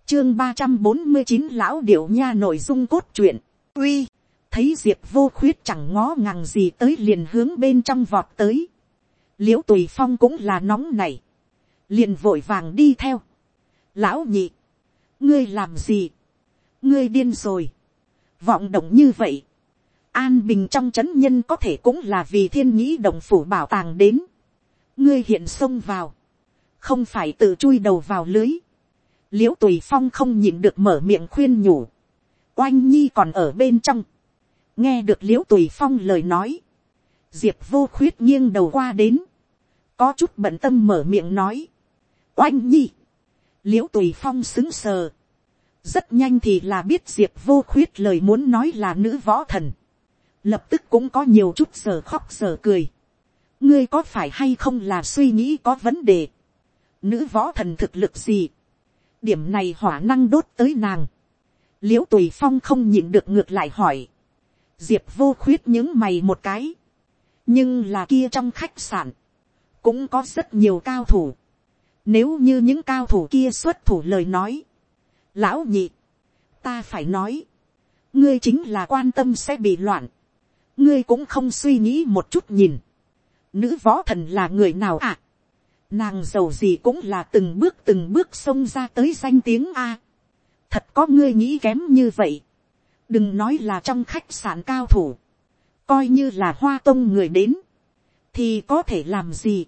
chương ba trăm bốn mươi chín lão điệu nha nội dung cốt truyện, uy, thấy diệp vô khuyết chẳng ngó ngàng gì tới liền hướng bên trong vọt tới. l i ễ u tùy phong cũng là nóng này, liền vội vàng đi theo. lão nhị, ngươi làm gì, ngươi điên rồi, vọng động như vậy, An bình trong c nhân có thể cũng là vì thiên nhĩ đồng phủ bảo tàng đến. ngươi hiện xông vào, không phải tự chui đầu vào lưới l i ễ u tùy phong không nhịn được mở miệng khuyên nhủ. oanh nhi còn ở bên trong. nghe được l i ễ u tùy phong lời nói. diệp vô khuyết nghiêng đầu qua đến. có chút bận tâm mở miệng nói. oanh nhi. l i ễ u tùy phong xứng sờ. rất nhanh thì là biết diệp vô khuyết lời muốn nói là nữ võ thần lập tức cũng có nhiều chút giờ khóc giờ cười. ngươi có phải hay không là suy nghĩ có vấn đề. nữ võ thần thực lực gì điểm này hỏa năng đốt tới nàng. l i ễ u tùy phong không nhịn được ngược lại hỏi. diệp vô khuyết những mày một cái. nhưng là kia trong khách sạn, cũng có rất nhiều cao thủ. nếu như những cao thủ kia xuất thủ lời nói. lão nhị, ta phải nói, ngươi chính là quan tâm sẽ bị loạn ngươi cũng không suy nghĩ một chút nhìn, nữ võ thần là người nào à, nàng giàu gì cũng là từng bước từng bước xông ra tới danh tiếng a, thật có ngươi nghĩ kém như vậy, đừng nói là trong khách sạn cao thủ, coi như là hoa tông người đến, thì có thể làm gì,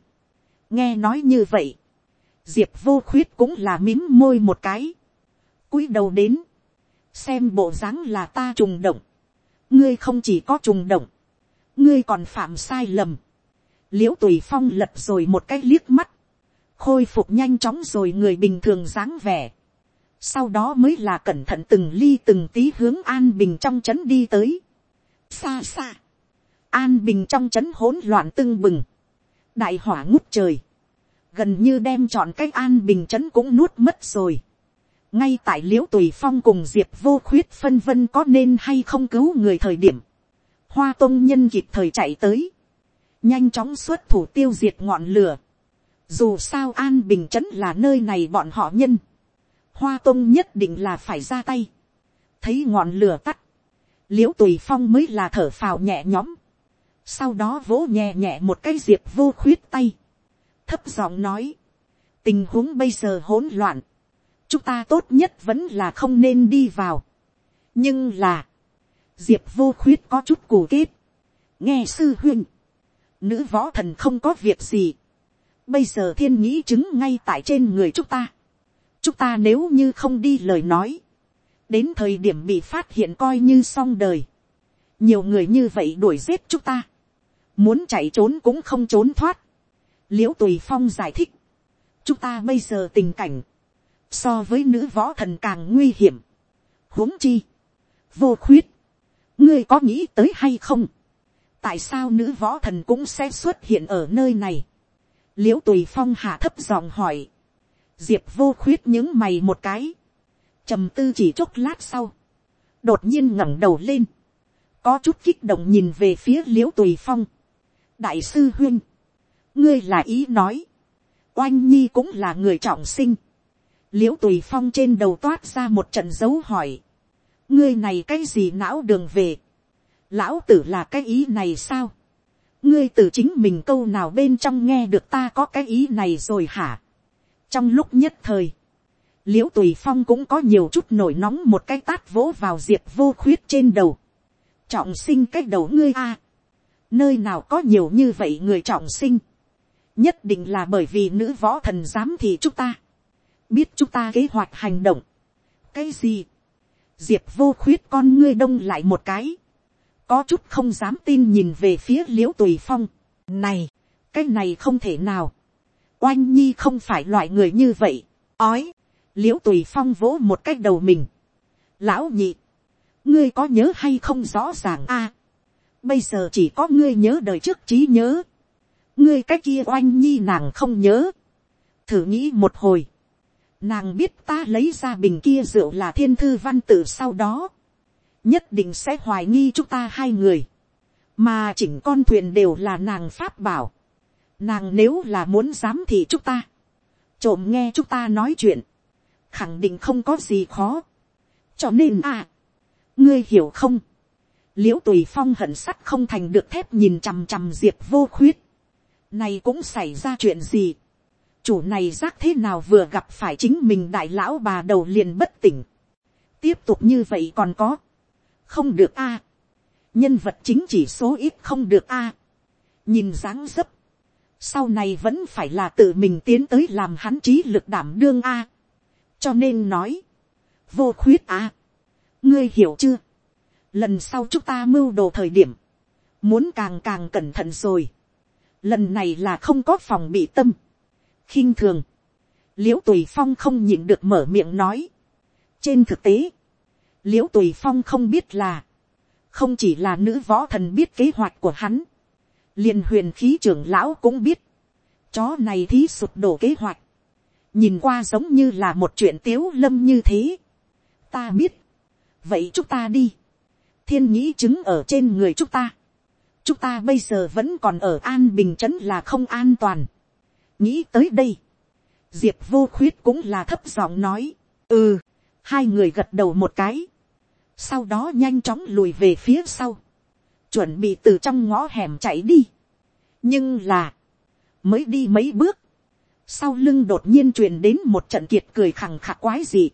nghe nói như vậy, diệp vô khuyết cũng là mím môi một cái, cúi đầu đến, xem bộ dáng là ta trùng động, ngươi không chỉ có trùng động, ngươi còn phạm sai lầm l i ễ u tùy phong lật rồi một cái liếc mắt, khôi phục nhanh chóng rồi người bình thường dáng vẻ. sau đó mới là cẩn thận từng ly từng tí hướng an bình trong trấn đi tới. xa xa, an bình trong trấn hỗn loạn tưng bừng, đại hỏa ngút trời, gần như đem chọn cái an bình trấn cũng nuốt mất rồi. Ngay tại l i ễ u tùy phong cùng diệp vô khuyết phân vân có nên hay không cứu người thời điểm, hoa tôn nhân kịp thời chạy tới, nhanh chóng xuất thủ tiêu diệt ngọn lửa. Dù sao an bình trấn là nơi này bọn họ nhân, hoa tông nhất định là phải ra tay. thấy ngọn lửa tắt, liễu tùy phong mới là thở phào nhẹ nhõm, sau đó vỗ nhẹ nhẹ một cái diệp vô khuyết tay, thấp giọng nói, tình huống bây giờ hỗn loạn, chúng ta tốt nhất vẫn là không nên đi vào. nhưng là, diệp vô khuyết có chút củ kết. nghe sư huynh, nữ võ thần không có việc gì. bây giờ thiên nhĩ chứng ngay tại trên người chúng ta. chúng ta nếu như không đi lời nói, đến thời điểm bị phát hiện coi như xong đời. nhiều người như vậy đuổi giết chúng ta. muốn chạy trốn cũng không trốn thoát. Liễu tùy phong giải thích. chúng ta bây giờ tình cảnh so với nữ võ thần càng nguy hiểm. huống chi, vô khuyết, ngươi có nghĩ tới hay không, tại sao nữ võ thần cũng sẽ xuất hiện ở nơi này. l i ễ u tùy phong hạ thấp giọng hỏi. diệp vô khuyết những mày một cái. trầm tư chỉ chốc lát sau. đột nhiên ngẩng đầu lên. có chút kích động nhìn về phía l i ễ u tùy phong. đại sư huyên. ngươi là ý nói. oanh nhi cũng là người trọng sinh. l i ễ u tùy phong trên đầu toát ra một trận dấu hỏi. ngươi này cái gì não đường về lão tử là cái ý này sao, ngươi từ chính mình câu nào bên trong nghe được ta có cái ý này rồi hả. trong lúc nhất thời, l i ễ u tùy phong cũng có nhiều chút nổi nóng một cái tát vỗ vào diệp vô khuyết trên đầu, trọng sinh cái đầu ngươi a, nơi nào có nhiều như vậy người trọng sinh, nhất định là bởi vì nữ võ thần giám thị chúng ta, biết chúng ta kế hoạch hành động, cái gì, diệp vô khuyết con ngươi đông lại một cái, có chút không dám tin nhìn về phía l i ễ u tùy phong. này, cái này không thể nào. oanh nhi không phải loại người như vậy. ói, l i ễ u tùy phong vỗ một cái đầu mình. lão nhị, ngươi có nhớ hay không rõ ràng a. bây giờ chỉ có ngươi nhớ đời trước trí nhớ. ngươi cái kia oanh nhi nàng không nhớ. thử nghĩ một hồi. nàng biết ta lấy ra bình kia rượu là thiên thư văn tự sau đó nhất định sẽ hoài nghi chúng ta hai người, mà chỉnh con thuyền đều là nàng pháp bảo, nàng nếu là muốn dám thì chúng ta, trộm nghe chúng ta nói chuyện, khẳng định không có gì khó, cho nên à, ngươi hiểu không, l i ễ u tùy phong hận sắt không thành được thép nhìn chằm chằm diệp vô khuyết, này cũng xảy ra chuyện gì, chủ này giác thế nào vừa gặp phải chính mình đại lão bà đầu liền bất tỉnh, tiếp tục như vậy còn có, không được a. nhân vật chính chỉ số ít không được a. nhìn dáng dấp, sau này vẫn phải là tự mình tiến tới làm hắn trí lực đảm đương a. cho nên nói, vô khuyết a. ngươi hiểu chưa, lần sau chúng ta mưu đồ thời điểm, muốn càng càng cẩn thận rồi. lần này là không có phòng bị tâm, khinh thường, l i ễ u tùy phong không nhịn được mở miệng nói. trên thực tế, l i ễ u tùy phong không biết là, không chỉ là nữ võ thần biết kế hoạch của hắn, liền huyền khí trưởng lão cũng biết, chó này thí sụp đổ kế hoạch, nhìn qua giống như là một chuyện tiếu lâm như thế. ta biết, vậy chúng ta đi, thiên nhĩ chứng ở trên người chúng ta, chúng ta bây giờ vẫn còn ở an bình trấn là không an toàn. nghĩ tới đây, diệp vô khuyết cũng là thấp giọng nói, ừ, hai người gật đầu một cái, sau đó nhanh chóng lùi về phía sau, chuẩn bị từ trong ngõ hẻm chạy đi. nhưng là, mới đi mấy bước, sau lưng đột nhiên truyền đến một trận kiệt cười khẳng khạc quái gì.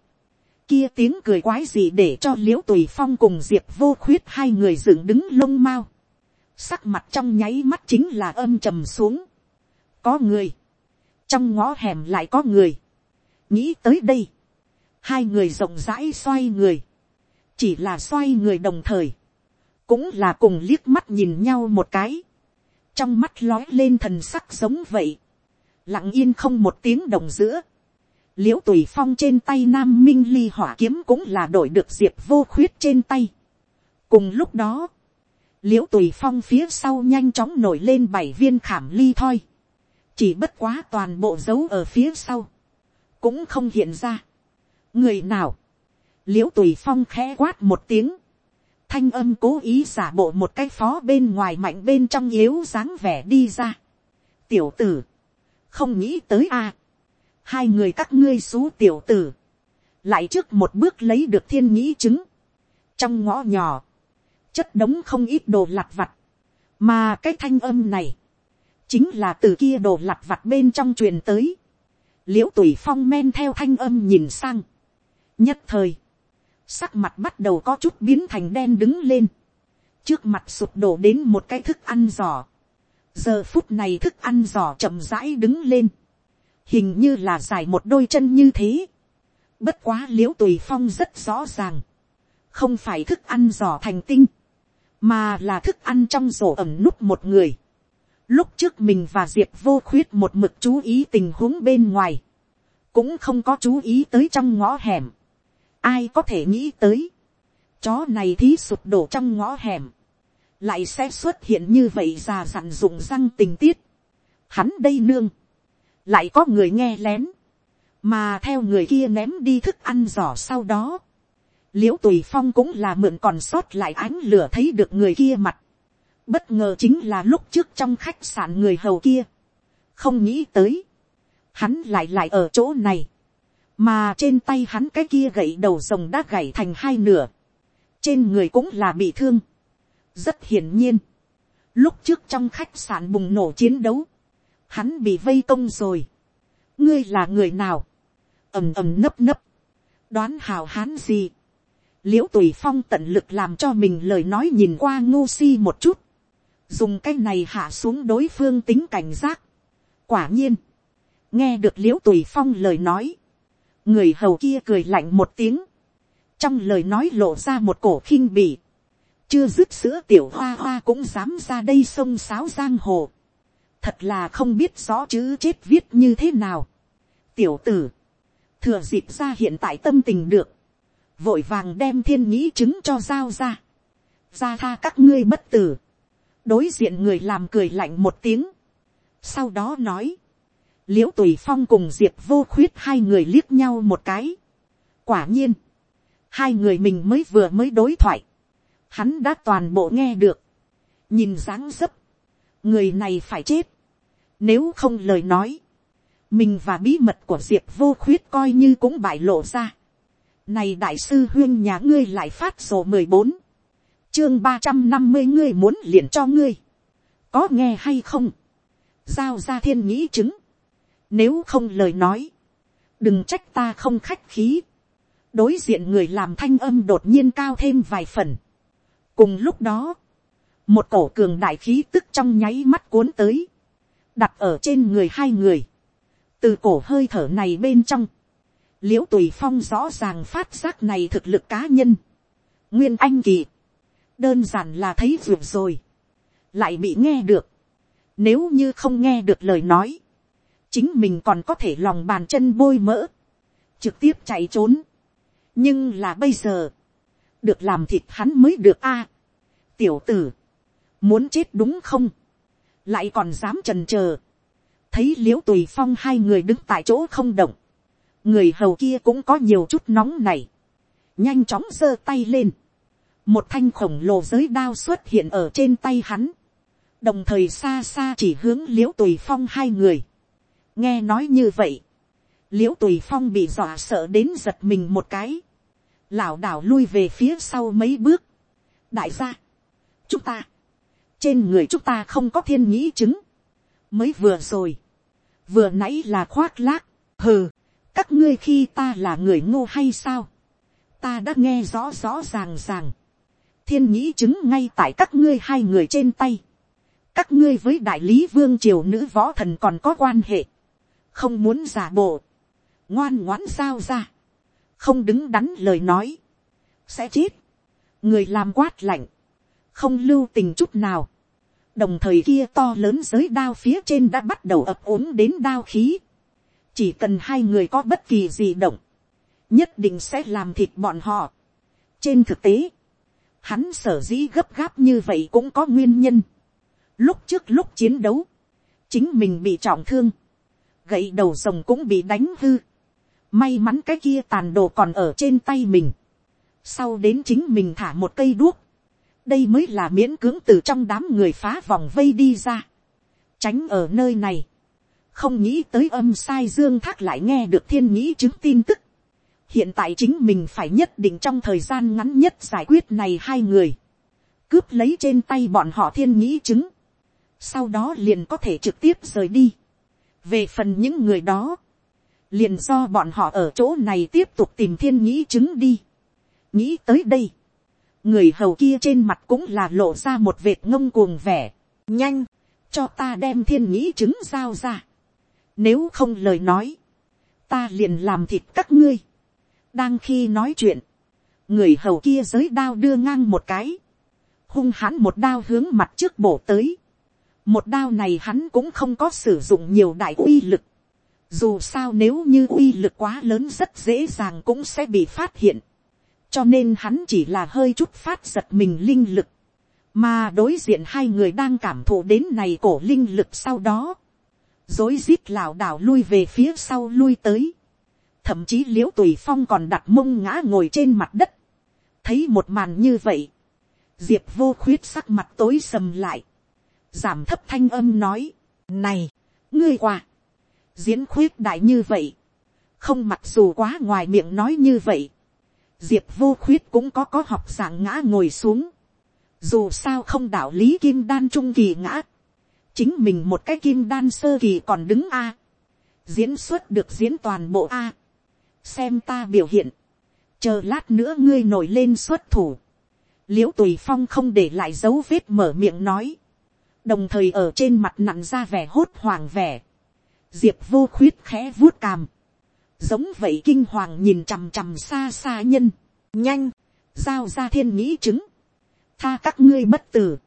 kia tiếng cười quái gì để cho l i ễ u tùy phong cùng diệp vô khuyết hai người dựng đứng lông mao. sắc mặt trong nháy mắt chính là âm trầm xuống. có người, trong ngõ hẻm lại có người. nghĩ tới đây, hai người rộng rãi xoay người, chỉ là xoay người đồng thời, cũng là cùng liếc mắt nhìn nhau một cái, trong mắt lói lên thần sắc giống vậy, lặng yên không một tiếng đồng giữa, l i ễ u tùy phong trên tay nam minh ly hỏa kiếm cũng là đổi được diệp vô khuyết trên tay. cùng lúc đó, l i ễ u tùy phong phía sau nhanh chóng nổi lên bảy viên khảm ly thoi, chỉ bất quá toàn bộ dấu ở phía sau, cũng không hiện ra. người nào, l i ễ u tùy phong khẽ quát một tiếng, thanh âm cố ý giả bộ một cái phó bên ngoài mạnh bên trong yếu dáng vẻ đi ra. tiểu tử, không nghĩ tới a, hai người các ngươi xú tiểu tử, lại trước một bước lấy được thiên nhĩ chứng, trong ngõ nhỏ, chất đống không ít đồ lặt vặt, mà cái thanh âm này, chính là từ kia đồ lặt vặt bên trong truyền tới, l i ễ u tùy phong men theo thanh âm nhìn sang, nhất thời, sắc mặt bắt đầu có chút biến thành đen đứng lên, trước mặt sụp đổ đến một cái thức ăn giò, giờ phút này thức ăn giò chậm rãi đứng lên, hình như là dài một đôi chân như thế, bất quá l i ễ u tùy phong rất rõ ràng, không phải thức ăn giò thành tinh, mà là thức ăn trong rổ ẩm núp một người. Lúc trước mình và diệp vô khuyết một mực chú ý tình huống bên ngoài, cũng không có chú ý tới trong ngõ hẻm. Ai có thể nghĩ tới. Chó này thí sụp đổ trong ngõ hẻm. lại sẽ xuất hiện như vậy già dặn dụng răng tình tiết. Hắn đây nương, lại có người nghe lén, mà theo người kia ném đi thức ăn giỏ sau đó, l i ễ u tùy phong cũng là mượn còn sót lại ánh lửa thấy được người kia mặt, bất ngờ chính là lúc trước trong khách sạn người hầu kia, không nghĩ tới, hắn lại lại ở chỗ này, mà trên tay hắn cái kia gậy đầu rồng đã gảy thành hai nửa, trên người cũng là bị thương, rất hiển nhiên, lúc trước trong khách sạn bùng nổ chiến đấu, hắn bị vây công rồi. ngươi là người nào, ầm ầm nấp nấp, đoán hào hán gì, l i ễ u tùy phong tận lực làm cho mình lời nói nhìn qua ngu si một chút, dùng cái này hạ xuống đối phương tính cảnh giác. quả nhiên, nghe được l i ễ u tùy phong lời nói, người hầu kia cười lạnh một tiếng, trong lời nói lộ ra một cổ khinh bỉ, chưa dứt sữa tiểu hoa hoa cũng dám ra đây sông sáo giang hồ. thật là không biết rõ chữ chết viết như thế nào. tiểu tử, thừa dịp ra hiện tại tâm tình được, vội vàng đem thiên nhĩ chứng cho giao ra, ra tha các ngươi bất tử, đối diện người làm cười lạnh một tiếng, sau đó nói, l i ễ u tùy phong cùng diệp vô khuyết hai người liếc nhau một cái, quả nhiên, hai người mình mới vừa mới đối thoại, hắn đã toàn bộ nghe được, nhìn dáng dấp, người này phải chết, nếu không lời nói, mình và bí mật của diệp vô khuyết coi như cũng bại lộ ra. Này đại sư huyên nhà ngươi lại phát sổ mười bốn chương ba trăm năm mươi ngươi muốn liền cho ngươi. Có nghe hay không? Giao ra thiên nghĩ chứng. Nếu không lời nói. Đừng trách ta không khách khí. Đối diện người làm thanh âm đột nhiên cao thêm vài phần cùng lúc đó, một cổ cường đại khí tức trong nháy mắt cuốn tới, đặt ở trên người hai người, từ cổ hơi thở này bên trong, l i ễ u tùy phong rõ ràng phát giác này thực lực cá nhân, nguyên anh kỳ, đơn giản là thấy vượt rồi, lại bị nghe được, nếu như không nghe được lời nói, chính mình còn có thể lòng bàn chân bôi mỡ, trực tiếp chạy trốn. nhưng là bây giờ, được làm thịt hắn mới được a. Tiểu tử, muốn chết đúng không, lại còn dám trần c h ờ thấy l i ễ u tùy phong hai người đứng tại chỗ không động, người hầu kia cũng có nhiều chút nóng này, nhanh chóng giơ tay lên, một thanh khổng lồ giới đao xuất hiện ở trên tay hắn, đồng thời xa xa chỉ hướng l i ễ u tùy phong hai người, nghe nói như vậy, l i ễ u tùy phong bị dọa sợ đến giật mình một cái, lảo đảo lui về phía sau mấy bước, đại gia, chúng ta, trên người chúng ta không có thiên nhĩ chứng, mới vừa rồi, vừa nãy là khoác lác, hừ, các ngươi khi ta là người ngô hay sao, ta đã nghe rõ rõ ràng ràng, thiên nhĩ chứng ngay tại các ngươi hai người trên tay, các ngươi với đại lý vương triều nữ võ thần còn có quan hệ, không muốn giả bộ, ngoan ngoãn sao ra, không đứng đắn lời nói, sẽ chết, người làm quát lạnh, không lưu tình chút nào. đồng thời kia to lớn giới đao phía trên đã bắt đầu ập ốm đến đao khí. chỉ cần hai người có bất kỳ gì động, nhất định sẽ làm thịt bọn họ. trên thực tế, hắn sở dĩ gấp gáp như vậy cũng có nguyên nhân. lúc trước lúc chiến đấu, chính mình bị trọng thương, gậy đầu rồng cũng bị đánh hư. may mắn cái kia tàn đồ còn ở trên tay mình. sau đến chính mình thả một cây đuốc, đây mới là miễn cưỡng từ trong đám người phá vòng vây đi ra, tránh ở nơi này, không nghĩ tới âm sai dương thác lại nghe được thiên nghĩ chứng tin tức, hiện tại chính mình phải nhất định trong thời gian ngắn nhất giải quyết này hai người, cướp lấy trên tay bọn họ thiên nghĩ chứng, sau đó liền có thể trực tiếp rời đi về phần những người đó, liền do bọn họ ở chỗ này tiếp tục tìm thiên nhĩ chứng đi. nghĩ tới đây, người hầu kia trên mặt cũng là lộ ra một vệt ngông cuồng vẻ, nhanh, cho ta đem thiên nhĩ chứng giao ra, nếu không lời nói, ta liền làm thịt các ngươi, đang khi nói chuyện, người hầu kia giới đao đưa ngang một cái, hung hãn một đao hướng mặt trước bổ tới, một đao này hắn cũng không có sử dụng nhiều đại uy lực, dù sao nếu như uy lực quá lớn rất dễ dàng cũng sẽ bị phát hiện. Cho nên hắn chỉ là hơi chút phát giật mình linh lực, mà đối diện hai người đang cảm thụ đến này cổ linh lực sau đó, dối rít lảo đảo lui về phía sau lui tới, thậm chí liễu tùy phong còn đặt mông ngã ngồi trên mặt đất, thấy một màn như vậy, diệp vô khuyết sắc mặt tối sầm lại, giảm thấp thanh âm nói, này, ngươi qua, diễn khuyết đại như vậy, không mặc dù quá ngoài miệng nói như vậy, diệp vô khuyết cũng có có học dạng ngã ngồi xuống, dù sao không đạo lý kim đan trung kỳ ngã, chính mình một cái kim đan sơ kỳ còn đứng a, diễn xuất được diễn toàn bộ a, xem ta biểu hiện, chờ lát nữa ngươi nổi lên xuất thủ, l i ễ u tùy phong không để lại dấu vết mở miệng nói, đồng thời ở trên mặt nặn ra vẻ hốt hoàng vẻ, diệp vô khuyết khẽ vuốt càm, giống vậy kinh hoàng nhìn chằm chằm xa xa nhân, nhanh, giao ra thiên nghĩ chứng, tha các ngươi bất tử.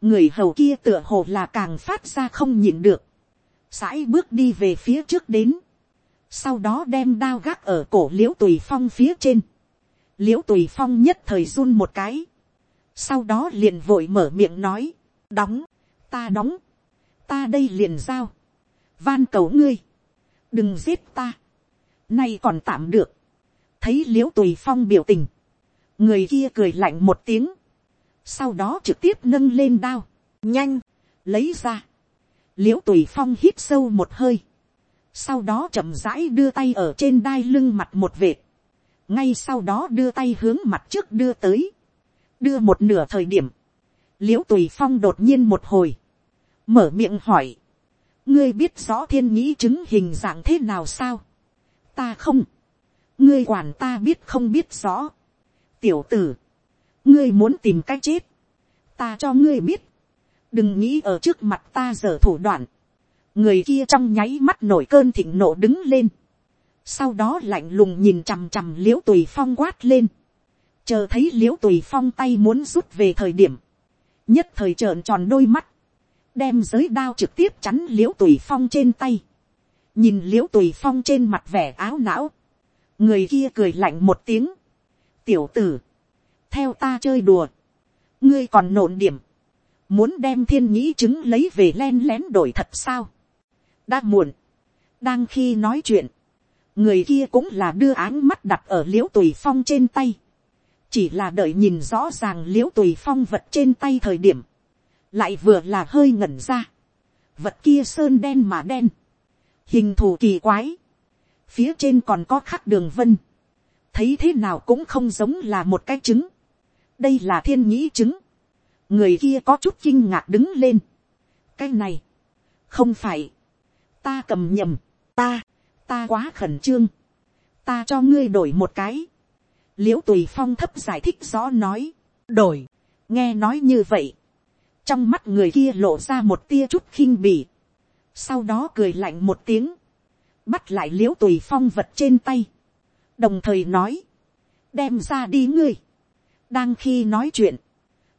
người hầu kia tựa hồ là càng phát ra không nhịn được. sãi bước đi về phía trước đến. sau đó đem đao gác ở cổ l i ễ u tùy phong phía trên. l i ễ u tùy phong nhất thời run một cái. sau đó liền vội mở miệng nói. đóng, ta đóng, ta đây liền giao. van cầu ngươi, đừng giết ta. nay còn tạm được. thấy l i ễ u tùy phong biểu tình. người kia cười lạnh một tiếng. Sau đó trực tiếp nâng lên đao, nhanh, lấy ra, l i ễ u tùy phong hít sâu một hơi, sau đó chậm rãi đưa tay ở trên đai lưng mặt một vệt, ngay sau đó đưa tay hướng mặt trước đưa tới, đưa một nửa thời điểm, l i ễ u tùy phong đột nhiên một hồi, mở miệng hỏi, ngươi biết rõ thiên nhĩ chứng hình dạng thế nào sao, ta không, ngươi quản ta biết không biết rõ, tiểu tử, ngươi muốn tìm cách chết, ta cho ngươi biết, đừng nghĩ ở trước mặt ta giờ thủ đoạn, người kia trong nháy mắt nổi cơn thịnh nộ đứng lên, sau đó lạnh lùng nhìn chằm chằm l i ễ u tùy phong quát lên, chờ thấy l i ễ u tùy phong tay muốn rút về thời điểm, nhất thời trợn tròn đôi mắt, đem giới đao trực tiếp chắn l i ễ u tùy phong trên tay, nhìn l i ễ u tùy phong trên mặt vẻ áo não, người kia cười lạnh một tiếng, tiểu tử, theo ta chơi đùa, ngươi còn nộn điểm, muốn đem thiên nhĩ chứng lấy về len lén đổi thật sao, đã muộn, đang khi nói chuyện, người kia cũng là đưa áng mắt đặt ở l i ễ u tùy phong trên tay, chỉ là đợi nhìn rõ ràng l i ễ u tùy phong vật trên tay thời điểm, lại vừa là hơi ngẩn ra, vật kia sơn đen mà đen, hình thù kỳ quái, phía trên còn có khắc đường vân, thấy thế nào cũng không giống là một cái trứng, đây là thiên nhĩ chứng, người kia có chút kinh ngạc đứng lên. cái này, không phải, ta cầm nhầm, ta, ta quá khẩn trương, ta cho ngươi đổi một cái l i ễ u tùy phong thấp giải thích rõ nói, đổi, nghe nói như vậy, trong mắt người kia lộ ra một tia chút khinh bỉ, sau đó cười lạnh một tiếng, bắt lại l i ễ u tùy phong vật trên tay, đồng thời nói, đem ra đi ngươi, đang khi nói chuyện,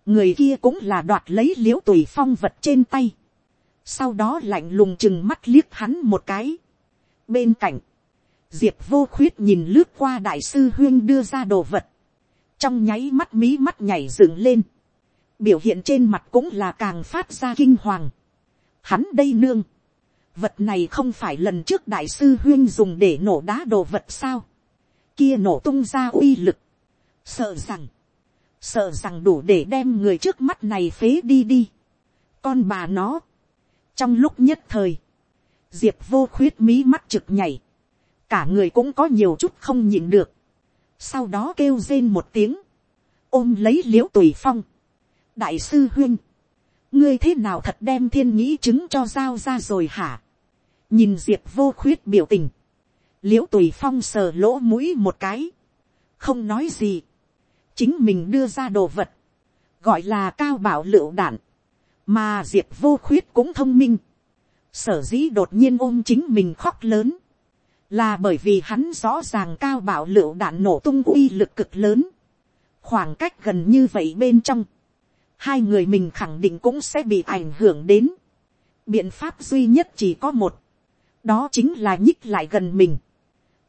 người kia cũng là đoạt lấy l i ễ u tùy phong vật trên tay, sau đó lạnh lùng chừng mắt liếc hắn một cái. bên cạnh, diệp vô khuyết nhìn lướt qua đại sư huyên đưa ra đồ vật, trong nháy mắt mí mắt nhảy dựng lên, biểu hiện trên mặt cũng là càng phát ra kinh hoàng. Hắn đây nương, vật này không phải lần trước đại sư huyên dùng để nổ đá đồ vật sao, kia nổ tung ra uy lực, sợ rằng, sợ rằng đủ để đem người trước mắt này phế đi đi. con bà nó, trong lúc nhất thời, diệp vô khuyết mí mắt trực nhảy, cả người cũng có nhiều chút không nhịn được, sau đó kêu rên một tiếng, ôm lấy l i ễ u tùy phong, đại sư huyên, ngươi thế nào thật đem thiên nhĩ chứng cho giao ra rồi hả, nhìn diệp vô khuyết biểu tình, l i ễ u tùy phong sờ lỗ mũi một cái, không nói gì, chính mình đưa ra đồ vật, gọi là cao bảo lựu đạn, mà diệp vô khuyết cũng thông minh, sở dĩ đột nhiên ôm chính mình khóc lớn, là bởi vì hắn rõ ràng cao bảo lựu đạn nổ tung uy lực cực lớn, khoảng cách gần như vậy bên trong, hai người mình khẳng định cũng sẽ bị ảnh hưởng đến, biện pháp duy nhất chỉ có một, đó chính là nhích lại gần mình,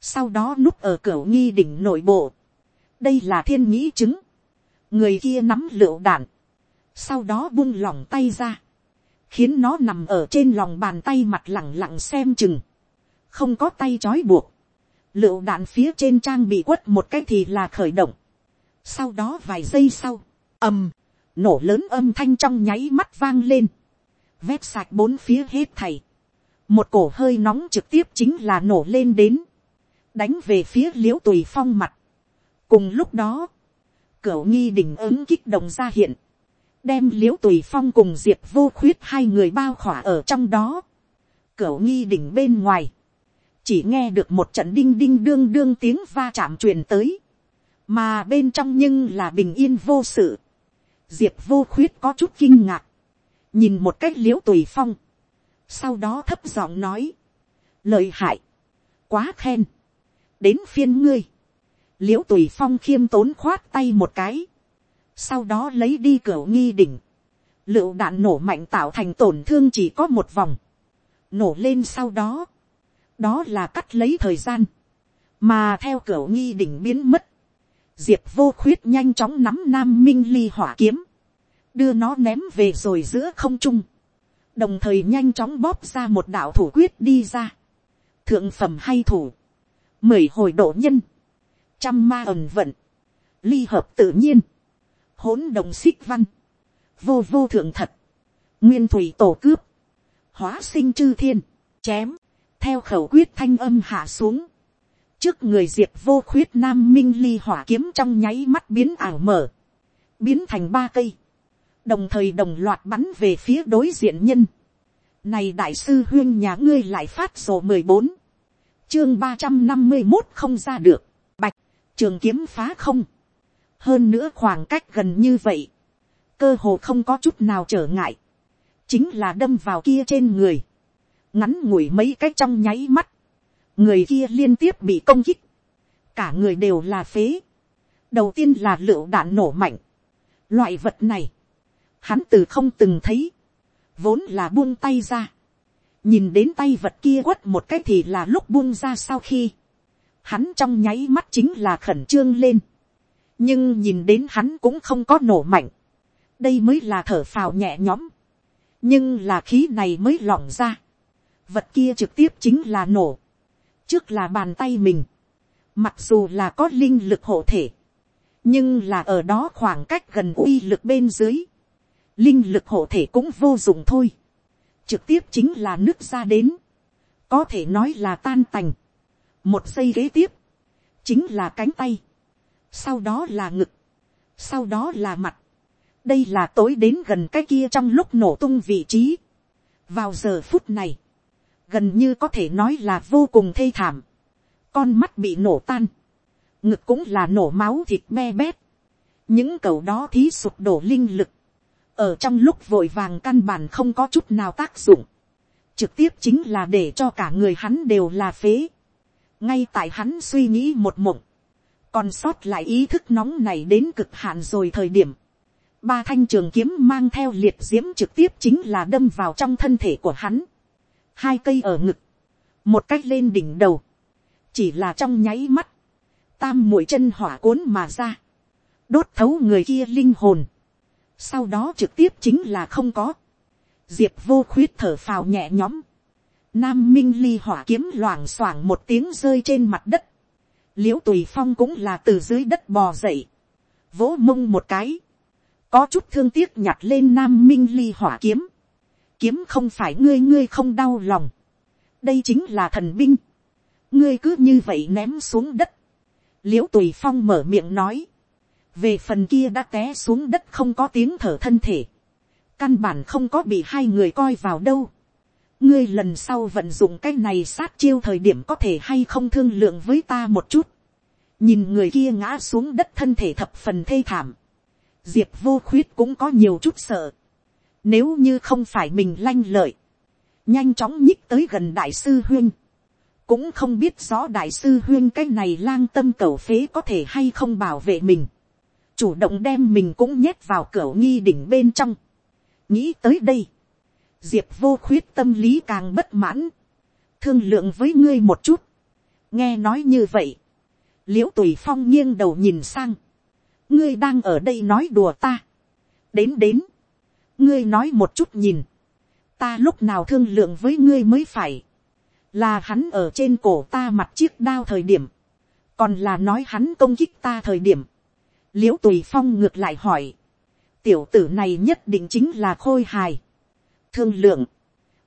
sau đó núp ở cửa nghi đỉnh nội bộ, đây là thiên nghĩ chứng, người kia nắm lựu đạn, sau đó buông lỏng tay ra, khiến nó nằm ở trên lòng bàn tay mặt lẳng lặng xem chừng, không có tay trói buộc, lựu đạn phía trên trang bị quất một cái thì là khởi động, sau đó vài giây sau, ầm, nổ lớn âm thanh trong nháy mắt vang lên, vét sạch bốn phía hết thầy, một cổ hơi nóng trực tiếp chính là nổ lên đến, đánh về phía l i ễ u tùy phong mặt. cùng lúc đó, cửa nghi đỉnh ứng kích động ra hiện, đem l i ễ u tùy phong cùng diệp vô khuyết hai người bao khỏa ở trong đó, cửa nghi đỉnh bên ngoài, chỉ nghe được một trận đinh đinh đương đương tiếng va chạm truyền tới, mà bên trong nhưng là bình yên vô sự, diệp vô khuyết có chút kinh ngạc, nhìn một cách l i ễ u tùy phong, sau đó thấp giọng nói, lời hại, quá khen, đến phiên ngươi, l i ễ u tùy phong khiêm tốn khoát tay một cái, sau đó lấy đi cửa nghi đỉnh, lựu đạn nổ mạnh tạo thành tổn thương chỉ có một vòng, nổ lên sau đó, đó là cắt lấy thời gian, mà theo cửa nghi đỉnh biến mất, diệp vô khuyết nhanh chóng nắm nam minh ly hỏa kiếm, đưa nó ném về rồi giữa không trung, đồng thời nhanh chóng bóp ra một đạo thủ quyết đi ra. thượng phẩm hay thủ, mười hồi độ nhân, trăm ma ẩn vận, ly hợp tự nhiên, hỗn đồng xích văn, vô vô thượng thật, nguyên thủy tổ cướp, hóa sinh chư thiên, chém, theo khẩu quyết thanh âm hạ xuống, trước người diệp vô khuyết nam minh ly hỏa kiếm trong nháy mắt biến ảo mở, biến thành ba cây, đồng thời đồng loạt bắn về phía đối diện nhân. Này đại sư huyên nhà ngươi lại phát sổ mười bốn chương ba trăm năm mươi một không ra được. Bạch, trường kiếm phá không. Hơn nữa khoảng cách gần như vậy. Cơ hồ không có chút nào trở ngại. Chính là đâm vào kia trên người. Ngắn ngủi mấy cách trong nháy mắt. Người kia liên tiếp bị công kích. Cả người đều là phế. Đầu tiên là lựu đạn nổ mạnh. Loại vật này hắn từ không từng thấy, vốn là buông tay ra, nhìn đến tay vật kia quất một cái thì là lúc buông ra sau khi, hắn trong nháy mắt chính là khẩn trương lên, nhưng nhìn đến hắn cũng không có nổ mạnh, đây mới là thở phào nhẹ nhõm, nhưng là khí này mới lỏng ra, vật kia trực tiếp chính là nổ, trước là bàn tay mình, mặc dù là có linh lực hộ thể, nhưng là ở đó khoảng cách gần uy lực bên dưới, linh lực hộ thể cũng vô dụng thôi, trực tiếp chính là nước ra đến, có thể nói là tan tành, một giây kế tiếp, chính là cánh tay, sau đó là ngực, sau đó là mặt, đây là tối đến gần cái kia trong lúc nổ tung vị trí, vào giờ phút này, gần như có thể nói là vô cùng thê thảm, con mắt bị nổ tan, ngực cũng là nổ máu thịt me bét, những cầu đó thí sụp đổ linh lực, ở trong lúc vội vàng căn bản không có chút nào tác dụng, trực tiếp chính là để cho cả người hắn đều là phế, ngay tại hắn suy nghĩ một mộng, còn sót lại ý thức nóng này đến cực hạn rồi thời điểm, ba thanh trường kiếm mang theo liệt diễm trực tiếp chính là đâm vào trong thân thể của hắn, hai cây ở ngực, một cách lên đỉnh đầu, chỉ là trong nháy mắt, tam mũi chân hỏa cuốn mà ra, đốt thấu người kia linh hồn, sau đó trực tiếp chính là không có, diệp vô khuyết thở phào nhẹ nhõm, nam minh ly hỏa kiếm loảng xoảng một tiếng rơi trên mặt đất, l i ễ u tùy phong cũng là từ dưới đất bò dậy, vỗ mông một cái, có chút thương tiếc nhặt lên nam minh ly hỏa kiếm, kiếm không phải ngươi ngươi không đau lòng, đây chính là thần binh, ngươi cứ như vậy ném xuống đất, l i ễ u tùy phong mở miệng nói, về phần kia đã té xuống đất không có tiếng thở thân thể, căn bản không có bị hai người coi vào đâu. ngươi lần sau vận dụng cái này sát chiêu thời điểm có thể hay không thương lượng với ta một chút. nhìn người kia ngã xuống đất thân thể thập phần thê thảm. diệp vô khuyết cũng có nhiều chút sợ nếu như không phải mình lanh lợi, nhanh chóng nhích tới gần đại sư huyên. cũng không biết rõ đại sư huyên cái này lang tâm cầu phế có thể hay không bảo vệ mình. Chủ động đem mình cũng nhét vào cửa nghi đỉnh bên trong. nghĩ tới đây, diệp vô khuyết tâm lý càng bất mãn, thương lượng với ngươi một chút, nghe nói như vậy, l i ễ u tùy phong nghiêng đầu nhìn sang, ngươi đang ở đây nói đùa ta, đến đến, ngươi nói một chút nhìn, ta lúc nào thương lượng với ngươi mới phải, là hắn ở trên cổ ta mặt chiếc đao thời điểm, còn là nói hắn công kích ta thời điểm, l i ễ u tùy phong ngược lại hỏi, tiểu tử này nhất định chính là khôi hài, thương lượng,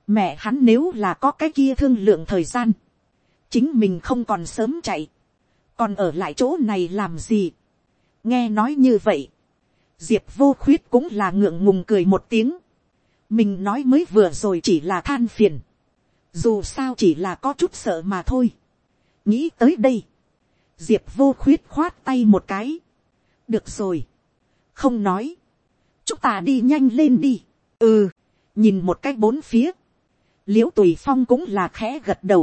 mẹ hắn nếu là có cái kia thương lượng thời gian, chính mình không còn sớm chạy, còn ở lại chỗ này làm gì, nghe nói như vậy, diệp vô khuyết cũng là ngượng ngùng cười một tiếng, mình nói mới vừa rồi chỉ là than phiền, dù sao chỉ là có chút sợ mà thôi. nghĩ tới đây, diệp vô khuyết khoát tay một cái. được rồi, không nói, chúng ta đi nhanh lên đi. ừ, nhìn một cái bốn phía, l i ễ u tùy phong cũng là khẽ gật đầu.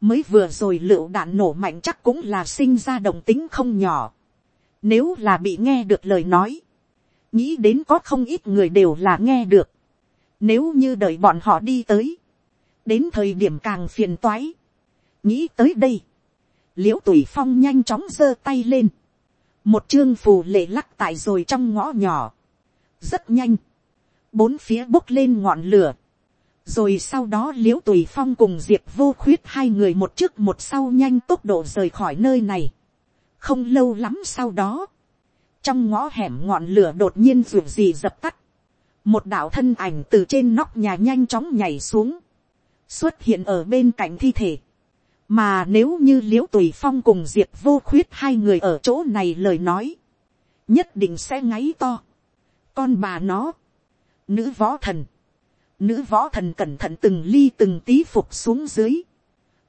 mới vừa rồi lựu đạn nổ mạnh chắc cũng là sinh ra đồng tính không nhỏ. nếu là bị nghe được lời nói, nghĩ đến có không ít người đều là nghe được. nếu như đợi bọn họ đi tới, đến thời điểm càng phiền toái. nghĩ tới đây, l i ễ u tùy phong nhanh chóng giơ tay lên, một chương phù lệ lắc tại rồi trong ngõ nhỏ, rất nhanh, bốn phía bốc lên ngọn lửa, rồi sau đó l i ễ u tùy phong cùng diệp vô khuyết hai người một trước một sau nhanh tốc độ rời khỏi nơi này, không lâu lắm sau đó, trong ngõ hẻm ngọn lửa đột nhiên ruột gì dập tắt, một đạo thân ảnh từ trên nóc nhà nhanh chóng nhảy xuống, xuất hiện ở bên cạnh thi thể. mà nếu như l i ễ u tùy phong cùng diệp vô khuyết hai người ở chỗ này lời nói, nhất định sẽ ngáy to. con bà nó, nữ võ thần, nữ võ thần cẩn thận từng ly từng tí phục xuống dưới,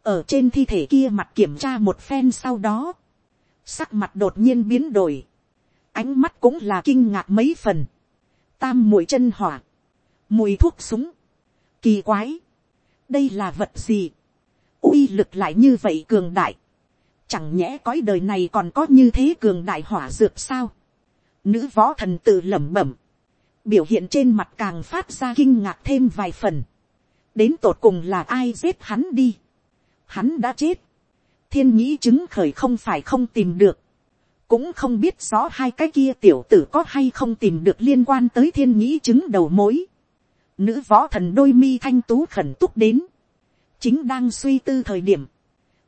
ở trên thi thể kia mặt kiểm tra một phen sau đó, sắc mặt đột nhiên biến đổi, ánh mắt cũng là kinh ngạc mấy phần, tam mũi chân hỏa, mùi thuốc súng, kỳ quái, đây là vật gì, uy lực lại như vậy cường đại, chẳng nhẽ cõi đời này còn có như thế cường đại hỏa dược sao, nữ võ thần tự lẩm bẩm, biểu hiện trên mặt càng phát ra kinh ngạc thêm vài phần, đến tột cùng là ai giết hắn đi, hắn đã chết, thiên nhĩ chứng khởi không phải không tìm được, cũng không biết rõ hai cái kia tiểu tử có hay không tìm được liên quan tới thiên nhĩ chứng đầu mối. Nữ võ thần đôi mi thanh tú khẩn túc đến. Chính đang suy tư thời điểm.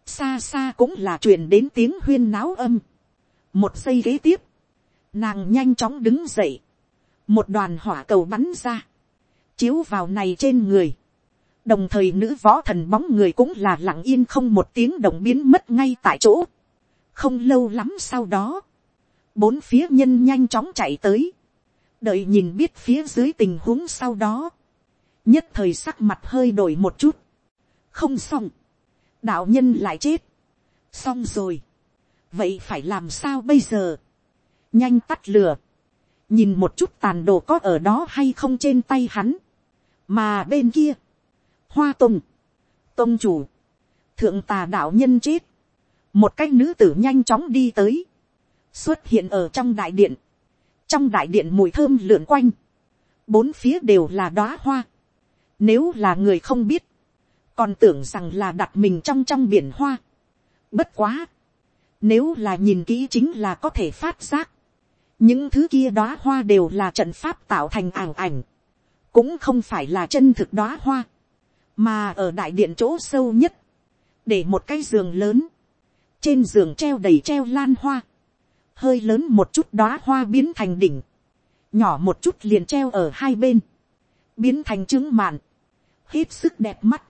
Xa xa cũng là truyền đến tiếng huyên náo âm. Một giây ghế tiếp. Nàng nhanh chóng đứng dậy. Một đoàn hỏa cầu bắn ra. Chiếu vào này trên người. Đồng thời nữ võ thần bóng người cũng là lặng yên không một tiếng động biến mất ngay tại chỗ. Không lâu lắm sau đó. Bốn phía nhân nhanh chóng chạy tới đợi nhìn biết phía dưới tình huống sau đó, nhất thời sắc mặt hơi đổi một chút, không xong, đạo nhân lại chết, xong rồi, vậy phải làm sao bây giờ, nhanh tắt lửa, nhìn một chút tàn đồ có ở đó hay không trên tay hắn, mà bên kia, hoa tùng, tôn chủ, thượng tà đạo nhân chết, một cái nữ tử nhanh chóng đi tới, xuất hiện ở trong đại điện, trong đại điện mùi thơm lượn quanh, bốn phía đều là đóa hoa, nếu là người không biết, còn tưởng rằng là đặt mình trong trong biển hoa. Bất quá. Nếu là nhìn kỹ chính là có thể phát giác. Những thứ kia đóa hoa đều là trận pháp tạo thành ảng ảnh. Cũng không phải là chân thực đóa hoa. Mà ở đại điện chỗ sâu nhất. Để một cái giường lớn. Trên giường treo đầy treo lan hoa. Hơi lớn một chút đóa hoa biến thành đỉnh. Nhỏ một chút liền treo ở hai bên. Biến thành trứng mạn. Hết sức đẹp mắt,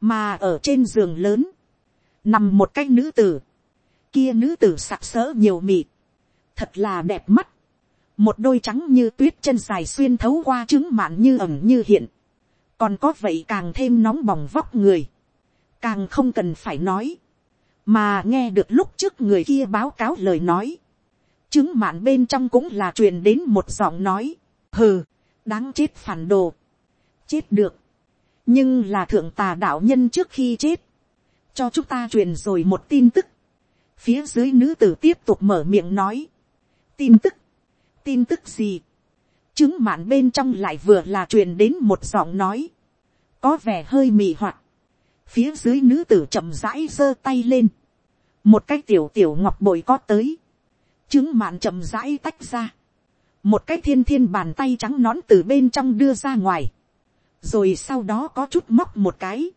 mà ở trên giường lớn, nằm một cái nữ tử, kia nữ tử sặc sỡ nhiều mị, thật là đẹp mắt, một đôi trắng như tuyết chân dài xuyên thấu qua trứng mạn như ẩm như hiện, còn có vậy càng thêm nóng bỏng vóc người, càng không cần phải nói, mà nghe được lúc trước người kia báo cáo lời nói, chứng mạn bên trong cũng là truyền đến một giọng nói, hừ, đáng chết phản đồ, chết được, nhưng là thượng tà đạo nhân trước khi chết, cho chúng ta truyền rồi một tin tức. phía dưới nữ tử tiếp tục mở miệng nói. tin tức, tin tức gì. chứng mạn bên trong lại vừa là truyền đến một giọng nói, có vẻ hơi mị hoặc phía dưới nữ tử chậm rãi giơ tay lên, một cái tiểu tiểu ngọc bội có tới, chứng mạn chậm rãi tách ra, một cái thiên thiên bàn tay trắng nón từ bên trong đưa ra ngoài, rồi sau đó có chút móc một cái,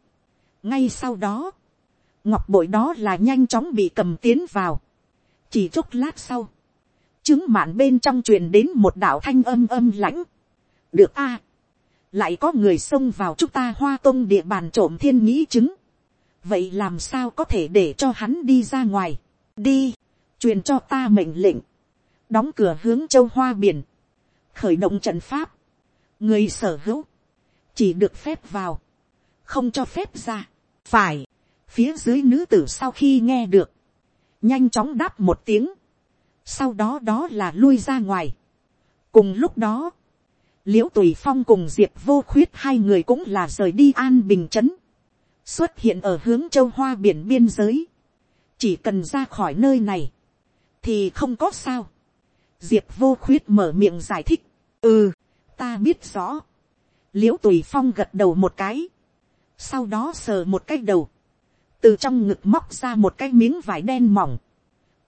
ngay sau đó, ngọc bội đó là nhanh chóng bị cầm tiến vào, chỉ chốc lát sau, chứng mạn bên trong truyền đến một đạo thanh âm âm lãnh, được a, lại có người xông vào chúng ta hoa tông địa bàn trộm thiên nghĩ chứng, vậy làm sao có thể để cho hắn đi ra ngoài, đi, truyền cho ta mệnh lệnh, đóng cửa hướng châu hoa biển, khởi động trận pháp, người sở hữu, chỉ được phép vào, không cho phép ra, phải, phía dưới nữ tử sau khi nghe được, nhanh chóng đáp một tiếng, sau đó đó là lui ra ngoài. cùng lúc đó, l i ễ u tùy phong cùng diệp vô khuyết hai người cũng là rời đi an bình c h ấ n xuất hiện ở hướng châu hoa biển biên giới, chỉ cần ra khỏi nơi này, thì không có sao. diệp vô khuyết mở miệng giải thích, ừ, ta biết rõ. l i ễ u tùy phong gật đầu một cái, sau đó sờ một cái đầu, từ trong ngực móc ra một cái miếng vải đen mỏng,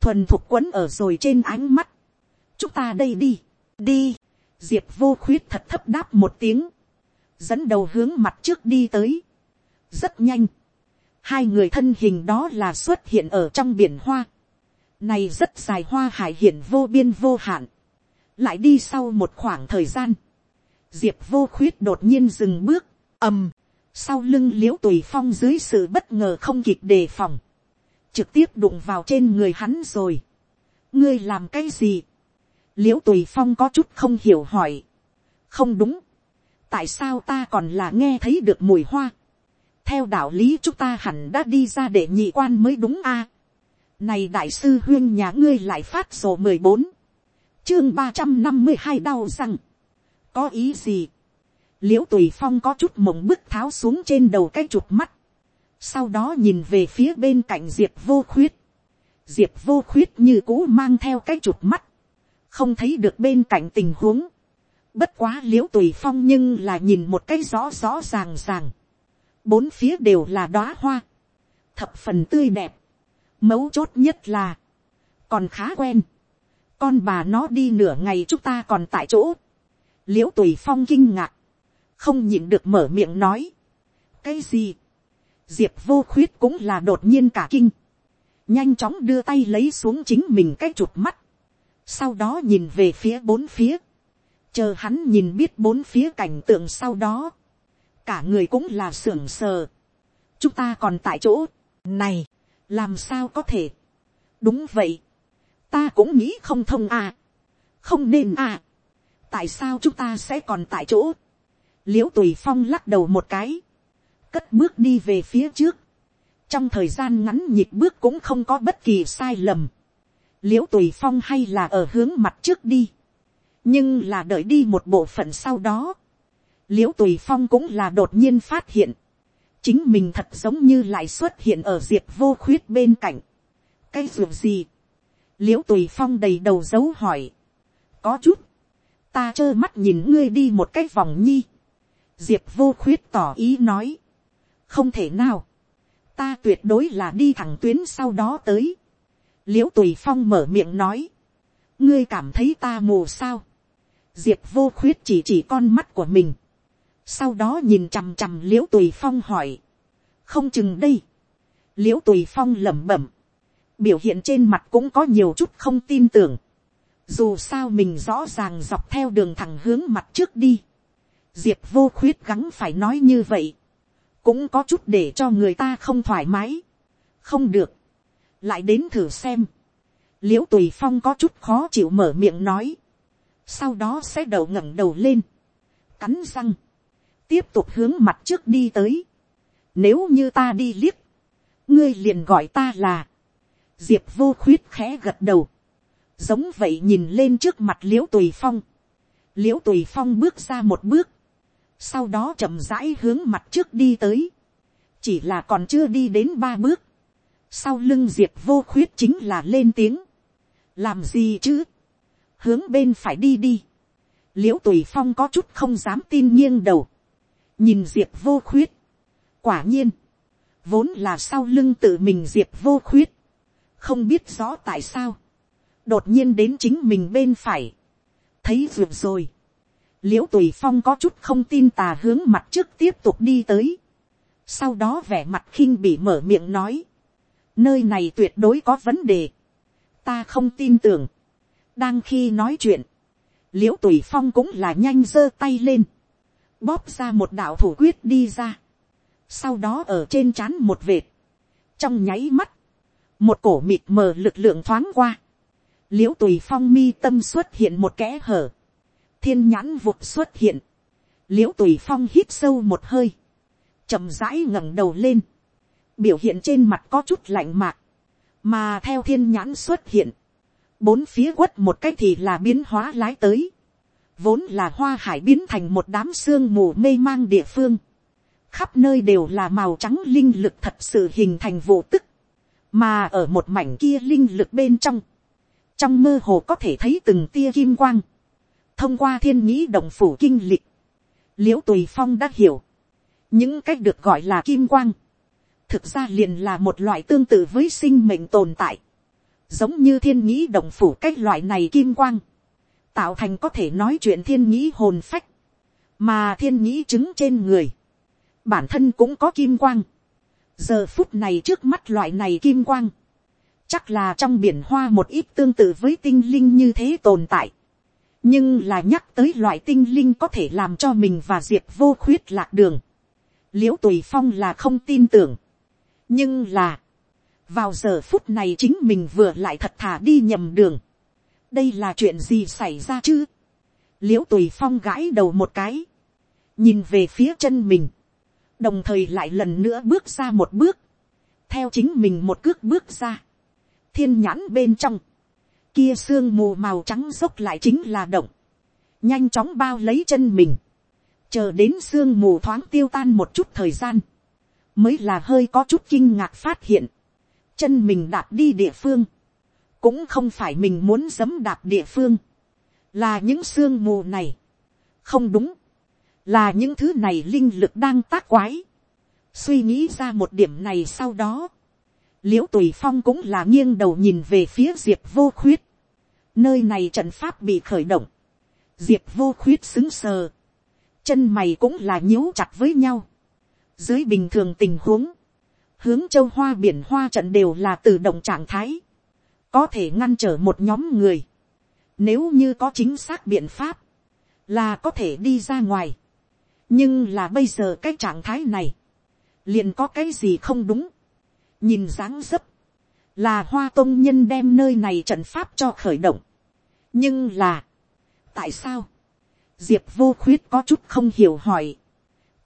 thuần thục quấn ở rồi trên ánh mắt. chúng ta đây đi, đi, diệp vô khuyết thật thấp đáp một tiếng, dẫn đầu hướng mặt trước đi tới. rất nhanh, hai người thân hình đó là xuất hiện ở trong biển hoa. này rất dài hoa hải hiển vô biên vô hạn. lại đi sau một khoảng thời gian, diệp vô khuyết đột nhiên dừng bước, ầm, sau lưng l i ễ u tùy phong dưới sự bất ngờ không kịp đề phòng, trực tiếp đụng vào trên người hắn rồi. ngươi làm cái gì l i ễ u tùy phong có chút không hiểu hỏi. không đúng. tại sao ta còn là nghe thấy được mùi hoa. theo đạo lý chúng ta hẳn đã đi ra để nhị quan mới đúng a. này đại sư huyên nhà ngươi lại phát sổ mười bốn. chương ba trăm năm mươi hai đau răng. có ý gì. l i ễ u tùy phong có chút mộng bức tháo xuống trên đầu cái chụp mắt sau đó nhìn về phía bên cạnh diệp vô khuyết, diệp vô khuyết như cũ mang theo cái chụp mắt, không thấy được bên cạnh tình huống, bất quá l i ễ u tùy phong nhưng là nhìn một cái rõ rõ ràng ràng, bốn phía đều là đóa hoa, thập phần tươi đẹp, mấu chốt nhất là, còn khá quen, con bà nó đi nửa ngày chúng ta còn tại chỗ, l i ễ u tùy phong kinh ngạc, không nhịn được mở miệng nói, cái gì, diệp vô khuyết cũng là đột nhiên cả kinh, nhanh chóng đưa tay lấy xuống chính mình cái chụp mắt, sau đó nhìn về phía bốn phía, chờ hắn nhìn biết bốn phía cảnh tượng sau đó, cả người cũng là sưởng sờ, chúng ta còn tại chỗ, này, làm sao có thể, đúng vậy, ta cũng nghĩ không thông à, không nên à, tại sao chúng ta sẽ còn tại chỗ, l i ễ u tùy phong lắc đầu một cái, cất bước đi về phía trước, trong thời gian ngắn nhịp bước cũng không có bất kỳ sai lầm, l i ễ u tùy phong hay là ở hướng mặt trước đi, nhưng là đợi đi một bộ phận sau đó, l i ễ u tùy phong cũng là đột nhiên phát hiện, chính mình thật giống như lại xuất hiện ở diệp vô khuyết bên cạnh, cái ruột gì, l i ễ u tùy phong đầy đầu dấu hỏi, có chút, ta trơ mắt nhìn ngươi đi một cái vòng nhi, diệp vô khuyết tỏ ý nói, không thể nào, ta tuyệt đối là đi thẳng tuyến sau đó tới l i ễ u tùy phong mở miệng nói, ngươi cảm thấy ta mù sao, diệp vô khuyết chỉ chỉ con mắt của mình, sau đó nhìn chằm chằm l i ễ u tùy phong hỏi, không chừng đây, l i ễ u tùy phong lẩm bẩm, biểu hiện trên mặt cũng có nhiều chút không tin tưởng, dù sao mình rõ ràng dọc theo đường thẳng hướng mặt trước đi, diệp vô khuyết gắng phải nói như vậy, cũng có chút để cho người ta không thoải mái. không được, lại đến thử xem. l i ễ u tùy phong có chút khó chịu mở miệng nói, sau đó sẽ đầu ngẩng đầu lên, cắn răng, tiếp tục hướng mặt trước đi tới. nếu như ta đi liếc, ngươi liền gọi ta là, diệp vô khuyết khẽ gật đầu, giống vậy nhìn lên trước mặt l i ễ u tùy phong, l i ễ u tùy phong bước ra một bước, sau đó chậm rãi hướng mặt trước đi tới, chỉ là còn chưa đi đến ba bước, sau lưng diệp vô khuyết chính là lên tiếng, làm gì chứ, hướng bên phải đi đi, l i ễ u tùy phong có chút không dám tin nghiêng đầu, nhìn diệp vô khuyết, quả nhiên, vốn là sau lưng tự mình diệp vô khuyết, không biết rõ tại sao, đột nhiên đến chính mình bên phải, thấy vượt rồi. l i ễ u tùy phong có chút không tin tà hướng mặt trước tiếp tục đi tới. sau đó vẻ mặt khinh bị mở miệng nói nơi này tuyệt đối có vấn đề. ta không tin tưởng. đang khi nói chuyện, l i ễ u tùy phong cũng là nhanh giơ tay lên. bóp ra một đạo thủ quyết đi ra. sau đó ở trên c h á n một vệt. trong nháy mắt, một cổ mịt mờ lực lượng thoáng qua l i ễ u tùy phong mi tâm xuất hiện một kẽ hở, thiên nhãn vụt xuất hiện, l i ễ u tùy phong hít sâu một hơi, chậm rãi ngẩng đầu lên, biểu hiện trên mặt có chút lạnh mạc, mà theo thiên nhãn xuất hiện, bốn phía quất một cách thì là biến hóa lái tới, vốn là hoa hải biến thành một đám sương mù mê mang địa phương, khắp nơi đều là màu trắng linh lực thật sự hình thành vô tức, mà ở một mảnh kia linh lực bên trong, trong mơ hồ có thể thấy từng tia kim quang, thông qua thiên nhĩ đồng phủ kinh lịch, l i ễ u tùy phong đã hiểu, những cách được gọi là kim quang, thực ra liền là một loại tương tự với sinh mệnh tồn tại, giống như thiên nhĩ động phủ cách loại này kim quang, tạo thành có thể nói chuyện thiên nhĩ hồn phách, mà thiên nhĩ chứng trên người, bản thân cũng có kim quang, giờ phút này trước mắt loại này kim quang, chắc là trong biển hoa một ít tương tự với tinh linh như thế tồn tại. nhưng là nhắc tới loại tinh linh có thể làm cho mình và diệp vô khuyết lạc đường. l i ễ u tùy phong là không tin tưởng nhưng là, vào giờ phút này chính mình vừa lại thật thà đi nhầm đường. đây là chuyện gì xảy ra chứ. l i ễ u tùy phong gãi đầu một cái, nhìn về phía chân mình, đồng thời lại lần nữa bước ra một bước, theo chính mình một cước bước ra thiên nhãn bên trong, kia sương mù màu trắng dốc lại chính là động, nhanh chóng bao lấy chân mình, chờ đến sương mù thoáng tiêu tan một chút thời gian, mới là hơi có chút kinh ngạc phát hiện, chân mình đạp đi địa phương, cũng không phải mình muốn giấm đạp địa phương, là những sương mù này, không đúng, là những thứ này linh lực đang tác quái, suy nghĩ ra một điểm này sau đó, l i ễ u tùy phong cũng là nghiêng đầu nhìn về phía diệp vô khuyết. nơi này trận pháp bị khởi động. diệp vô khuyết xứng sờ. chân mày cũng là nhíu chặt với nhau dưới bình thường tình huống, hướng châu hoa biển hoa trận đều là tự động trạng thái. có thể ngăn trở một nhóm người. nếu như có chính xác biện pháp, là có thể đi ra ngoài. nhưng là bây giờ cái trạng thái này, liền có cái gì không đúng nhìn dáng dấp, là hoa tôn nhân đem nơi này trận pháp cho khởi động. nhưng là, tại sao, diệp vô khuyết có chút không hiểu hỏi,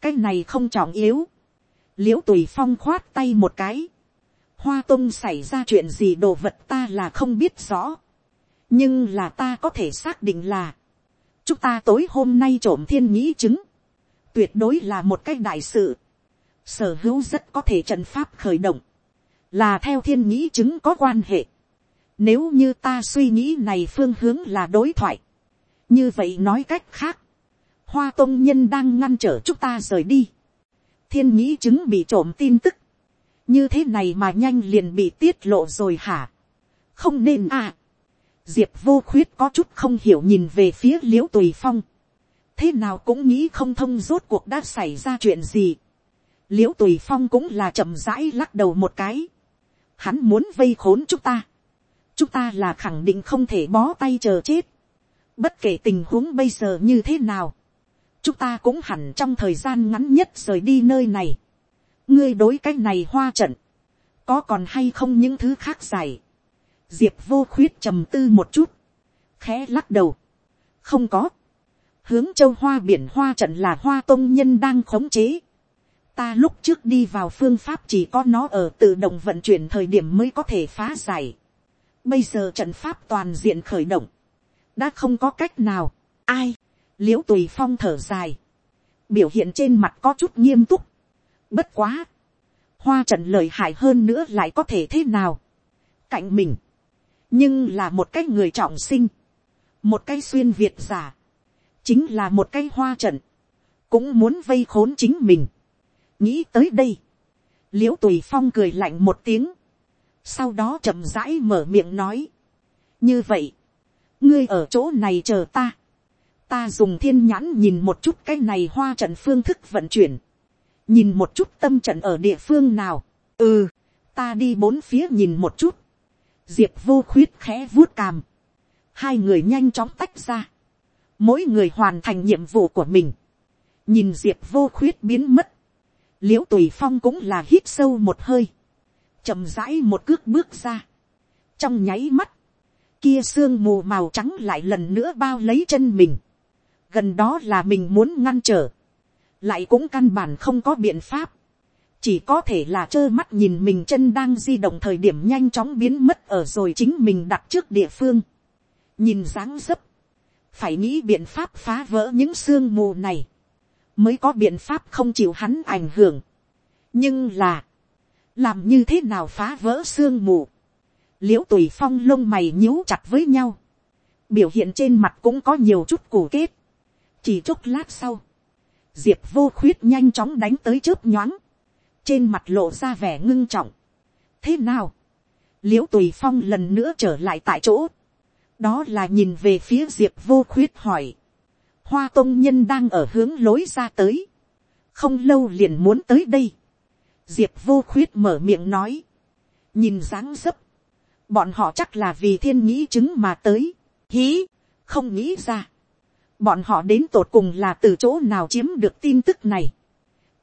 cái này không trọng yếu, l i ễ u tùy phong khoát tay một cái, hoa tôn xảy ra chuyện gì đồ vật ta là không biết rõ, nhưng là ta có thể xác định là, chúng ta tối hôm nay trộm thiên nhĩ chứng, tuyệt đối là một cái đại sự, sở hữu rất có thể trận pháp khởi động, là theo thiên nhĩ chứng có quan hệ. Nếu như ta suy nghĩ này phương hướng là đối thoại. Như vậy nói cách khác. Hoa Tông Nhân đang ngăn trở chúng ta rời đi. Thiên nhĩ chứng bị trộm tin tức. Như thế này mà nhanh liền bị tiết lộ rồi hả? Không nên à. Diệp vô khuyết có chút không hiểu nhìn về phía liễu tùy phong. Thế nào cũng nghĩ không thông rốt cuộc đã xảy ra chuyện gì. Liễu tùy phong cũng là chậm rãi lắc đầu một cái hắn muốn vây khốn chúng ta, chúng ta là khẳng định không thể bó tay chờ chết, bất kể tình huống bây giờ như thế nào, chúng ta cũng hẳn trong thời gian ngắn nhất rời đi nơi này, ngươi đối cái này hoa trận, có còn hay không những thứ khác dài. diệp vô khuyết trầm tư một chút, khẽ lắc đầu, không có, hướng châu hoa biển hoa trận là hoa tôn nhân đang khống chế, ta lúc trước đi vào phương pháp chỉ có nó ở tự động vận chuyển thời điểm mới có thể phá giải. Bây giờ trận pháp toàn diện khởi động, đã không có cách nào, ai, l i ễ u tùy phong thở dài, biểu hiện trên mặt có chút nghiêm túc, bất quá, hoa trận lời hại hơn nữa lại có thể thế nào, cạnh mình, nhưng là một cái người trọng sinh, một cái xuyên việt giả, chính là một cái hoa trận, cũng muốn vây khốn chính mình, nghĩ tới đây, l i ễ u tùy phong cười lạnh một tiếng, sau đó chậm rãi mở miệng nói, như vậy, ngươi ở chỗ này chờ ta, ta dùng thiên nhãn nhìn một chút cái này hoa trận phương thức vận chuyển, nhìn một chút tâm trận ở địa phương nào, ừ, ta đi bốn phía nhìn một chút, diệp vô khuyết khẽ vuốt càm, hai người nhanh chóng tách ra, mỗi người hoàn thành nhiệm vụ của mình, nhìn diệp vô khuyết biến mất, l i ễ u tùy phong cũng là hít sâu một hơi, chậm rãi một cước bước ra, trong nháy mắt, kia sương mù màu trắng lại lần nữa bao lấy chân mình, gần đó là mình muốn ngăn trở, lại cũng căn bản không có biện pháp, chỉ có thể là trơ mắt nhìn mình chân đang di động thời điểm nhanh chóng biến mất ở rồi chính mình đặt trước địa phương, nhìn dáng dấp, phải nghĩ biện pháp phá vỡ những sương mù này, mới có biện pháp không chịu hắn ảnh hưởng. nhưng là, làm như thế nào phá vỡ sương mù, l i ễ u tùy phong lông mày nhíu chặt với nhau, biểu hiện trên mặt cũng có nhiều chút củ kết, chỉ chốc lát sau, diệp vô khuyết nhanh chóng đánh tới chớp nhoáng, trên mặt lộ ra vẻ ngưng trọng. thế nào, l i ễ u tùy phong lần nữa trở lại tại chỗ, đó là nhìn về phía diệp vô khuyết hỏi, hoa tôn nhân đang ở hướng lối ra tới, không lâu liền muốn tới đây, diệp vô khuyết mở miệng nói, nhìn dáng dấp, bọn họ chắc là vì thiên nghĩ chứng mà tới, hí, không nghĩ ra, bọn họ đến tột cùng là từ chỗ nào chiếm được tin tức này,